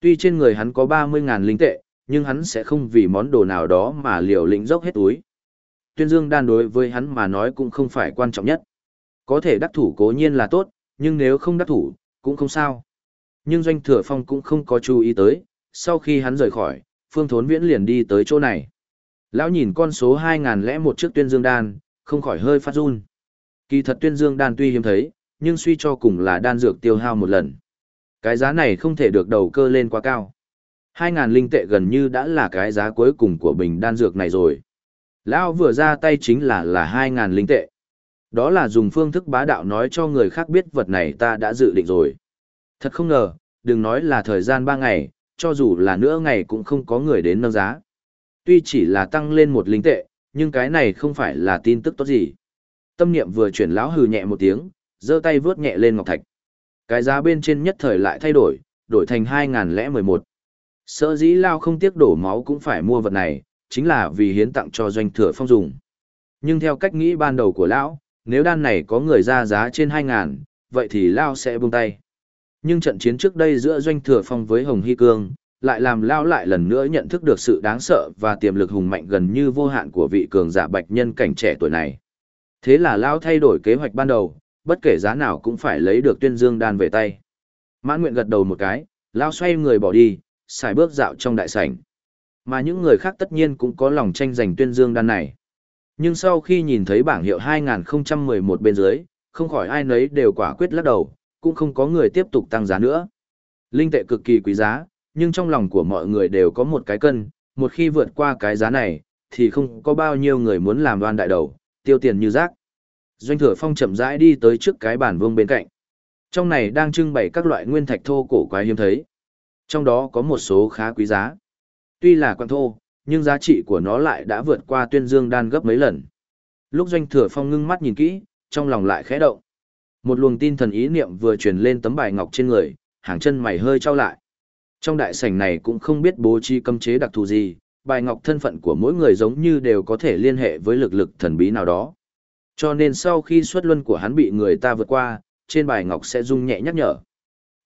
Tuy trên người hắn có 30.000 linh tệ, nhưng hắn sẽ không vì món đồ nào đó mà liều lĩnh dốc hết túi. Tuyên dương đan đối với hắn mà nói cũng không phải quan trọng nhất. Có thể đắc thủ cố nhiên là tốt, nhưng nếu không đắc thủ, cũng không sao. Nhưng doanh thừa phong cũng không có chú ý tới, sau khi hắn rời khỏi, phương thốn viễn liền đi tới chỗ này. Lão nhìn con số 2001 trước tuyên dương đan, không khỏi hơi phát run. Kỳ thật tuyên dương đan tuy hiếm thấy, nhưng suy cho cùng là đan dược tiêu hao một lần. Cái giá này không thể được đầu cơ lên quá cao. 2.000 linh tệ gần như đã là cái giá cuối cùng của bình đan dược này rồi. Lão vừa ra tay chính là là 2.000 linh tệ. Đó là dùng phương thức bá đạo nói cho người khác biết vật này ta đã dự định rồi. Thật không ngờ, đừng nói là thời gian 3 ngày, cho dù là nửa ngày cũng không có người đến nâng giá. Tuy chỉ là tăng lên một linh tệ, nhưng cái này không phải là tin tức tốt gì. Tâm niệm vừa chuyển lão hừ nhẹ một tiếng, giơ tay vướt nhẹ lên ngọc thạch. Cái giá bên trên nhất thời lại thay đổi, đổi thành 2011. Sợ dĩ lao không tiếc đổ máu cũng phải mua vật này, chính là vì hiến tặng cho doanh thừa phong dùng. Nhưng theo cách nghĩ ban đầu của lão, nếu đan này có người ra giá trên 2.000, vậy thì lao sẽ buông tay. Nhưng trận chiến trước đây giữa doanh thừa phong với Hồng Hy Cương, lại làm lao lại lần nữa nhận thức được sự đáng sợ và tiềm lực hùng mạnh gần như vô hạn của vị cường giả bạch nhân cảnh trẻ tuổi này. Thế là lao thay đổi kế hoạch ban đầu, bất kể giá nào cũng phải lấy được tuyên dương đan về tay. Mãn nguyện gật đầu một cái, lao xoay người bỏ đi, xài bước dạo trong đại sảnh. Mà những người khác tất nhiên cũng có lòng tranh giành tuyên dương đan này. Nhưng sau khi nhìn thấy bảng hiệu 2011 bên dưới, không khỏi ai nấy đều quả quyết lắc đầu, cũng không có người tiếp tục tăng giá nữa. Linh tệ cực kỳ quý giá, nhưng trong lòng của mọi người đều có một cái cân, một khi vượt qua cái giá này, thì không có bao nhiêu người muốn làm đoan đại đầu, tiêu tiền như rác. Doanh thừa phong chậm rãi đi tới trước cái bàn vương bên cạnh. Trong này đang trưng bày các loại nguyên thạch thô cổ quái hiếm thấy. Trong đó có một số khá quý giá. Tuy là quan thô, nhưng giá trị của nó lại đã vượt qua tuyên dương đan gấp mấy lần. Lúc doanh thừa phong ngưng mắt nhìn kỹ, trong lòng lại khẽ động. Một luồng tin thần ý niệm vừa truyền lên tấm bài ngọc trên người, hàng chân mày hơi trao lại. Trong đại sảnh này cũng không biết bố trí cấm chế đặc thù gì, bài ngọc thân phận của mỗi người giống như đều có thể liên hệ với lực lực thần bí nào đó. Cho nên sau khi xuất luân của hắn bị người ta vượt qua, trên bài ngọc sẽ rung nhẹ nhắc nhở.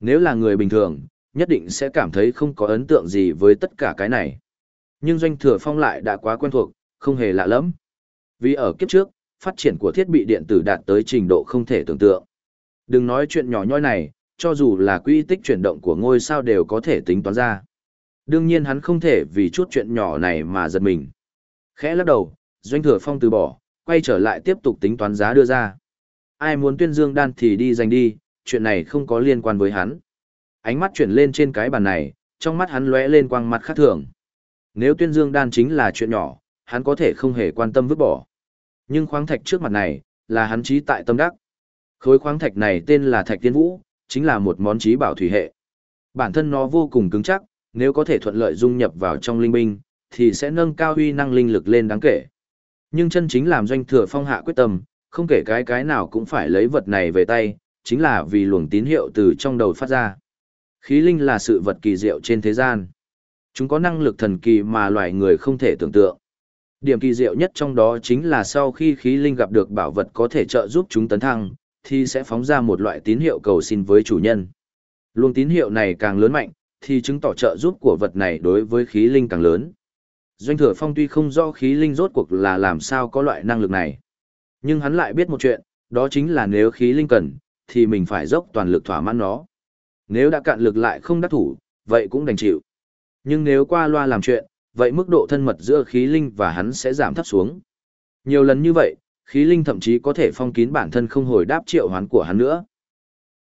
Nếu là người bình thường, nhất định sẽ cảm thấy không có ấn tượng gì với tất cả cái này. Nhưng doanh thừa phong lại đã quá quen thuộc, không hề lạ lắm. Vì ở kiếp trước, phát triển của thiết bị điện tử đạt tới trình độ không thể tưởng tượng. Đừng nói chuyện nhỏ nhoi này, cho dù là quỹ tích chuyển động của ngôi sao đều có thể tính toán ra. Đương nhiên hắn không thể vì chút chuyện nhỏ này mà giật mình. Khẽ lắc đầu, doanh thừa phong từ bỏ, quay trở lại tiếp tục tính toán giá đưa ra. Ai muốn tuyên dương đan thì đi giành đi, chuyện này không có liên quan với hắn. Ánh mắt chuyển lên trên cái bàn này, trong mắt hắn lóe lên quang mặt khác thường. Nếu tuyên dương đan chính là chuyện nhỏ, hắn có thể không hề quan tâm vứt bỏ. Nhưng khoáng thạch trước mặt này, là hắn trí tại tâm đắc. Khối khoáng thạch này tên là thạch tiên vũ, chính là một món trí bảo thủy hệ. Bản thân nó vô cùng cứng chắc, nếu có thể thuận lợi dung nhập vào trong linh binh, thì sẽ nâng cao uy năng linh lực lên đáng kể. Nhưng chân chính làm doanh thừa phong hạ quyết tâm, không kể cái cái nào cũng phải lấy vật này về tay, chính là vì luồng tín hiệu từ trong đầu phát ra. Khí linh là sự vật kỳ diệu trên thế gian. Chúng có năng lực thần kỳ mà loài người không thể tưởng tượng. Điểm kỳ diệu nhất trong đó chính là sau khi khí linh gặp được bảo vật có thể trợ giúp chúng tấn thăng, thì sẽ phóng ra một loại tín hiệu cầu xin với chủ nhân. Luồng tín hiệu này càng lớn mạnh, thì chứng tỏ trợ giúp của vật này đối với khí linh càng lớn. Doanh thừa phong tuy không rõ khí linh rốt cuộc là làm sao có loại năng lực này. Nhưng hắn lại biết một chuyện, đó chính là nếu khí linh cần, thì mình phải dốc toàn lực thỏa mãn nó. Nếu đã cạn lực lại không đắc thủ, vậy cũng đành chịu. Nhưng nếu qua loa làm chuyện, vậy mức độ thân mật giữa khí linh và hắn sẽ giảm thấp xuống. Nhiều lần như vậy, khí linh thậm chí có thể phong kín bản thân không hồi đáp triệu hoán của hắn nữa.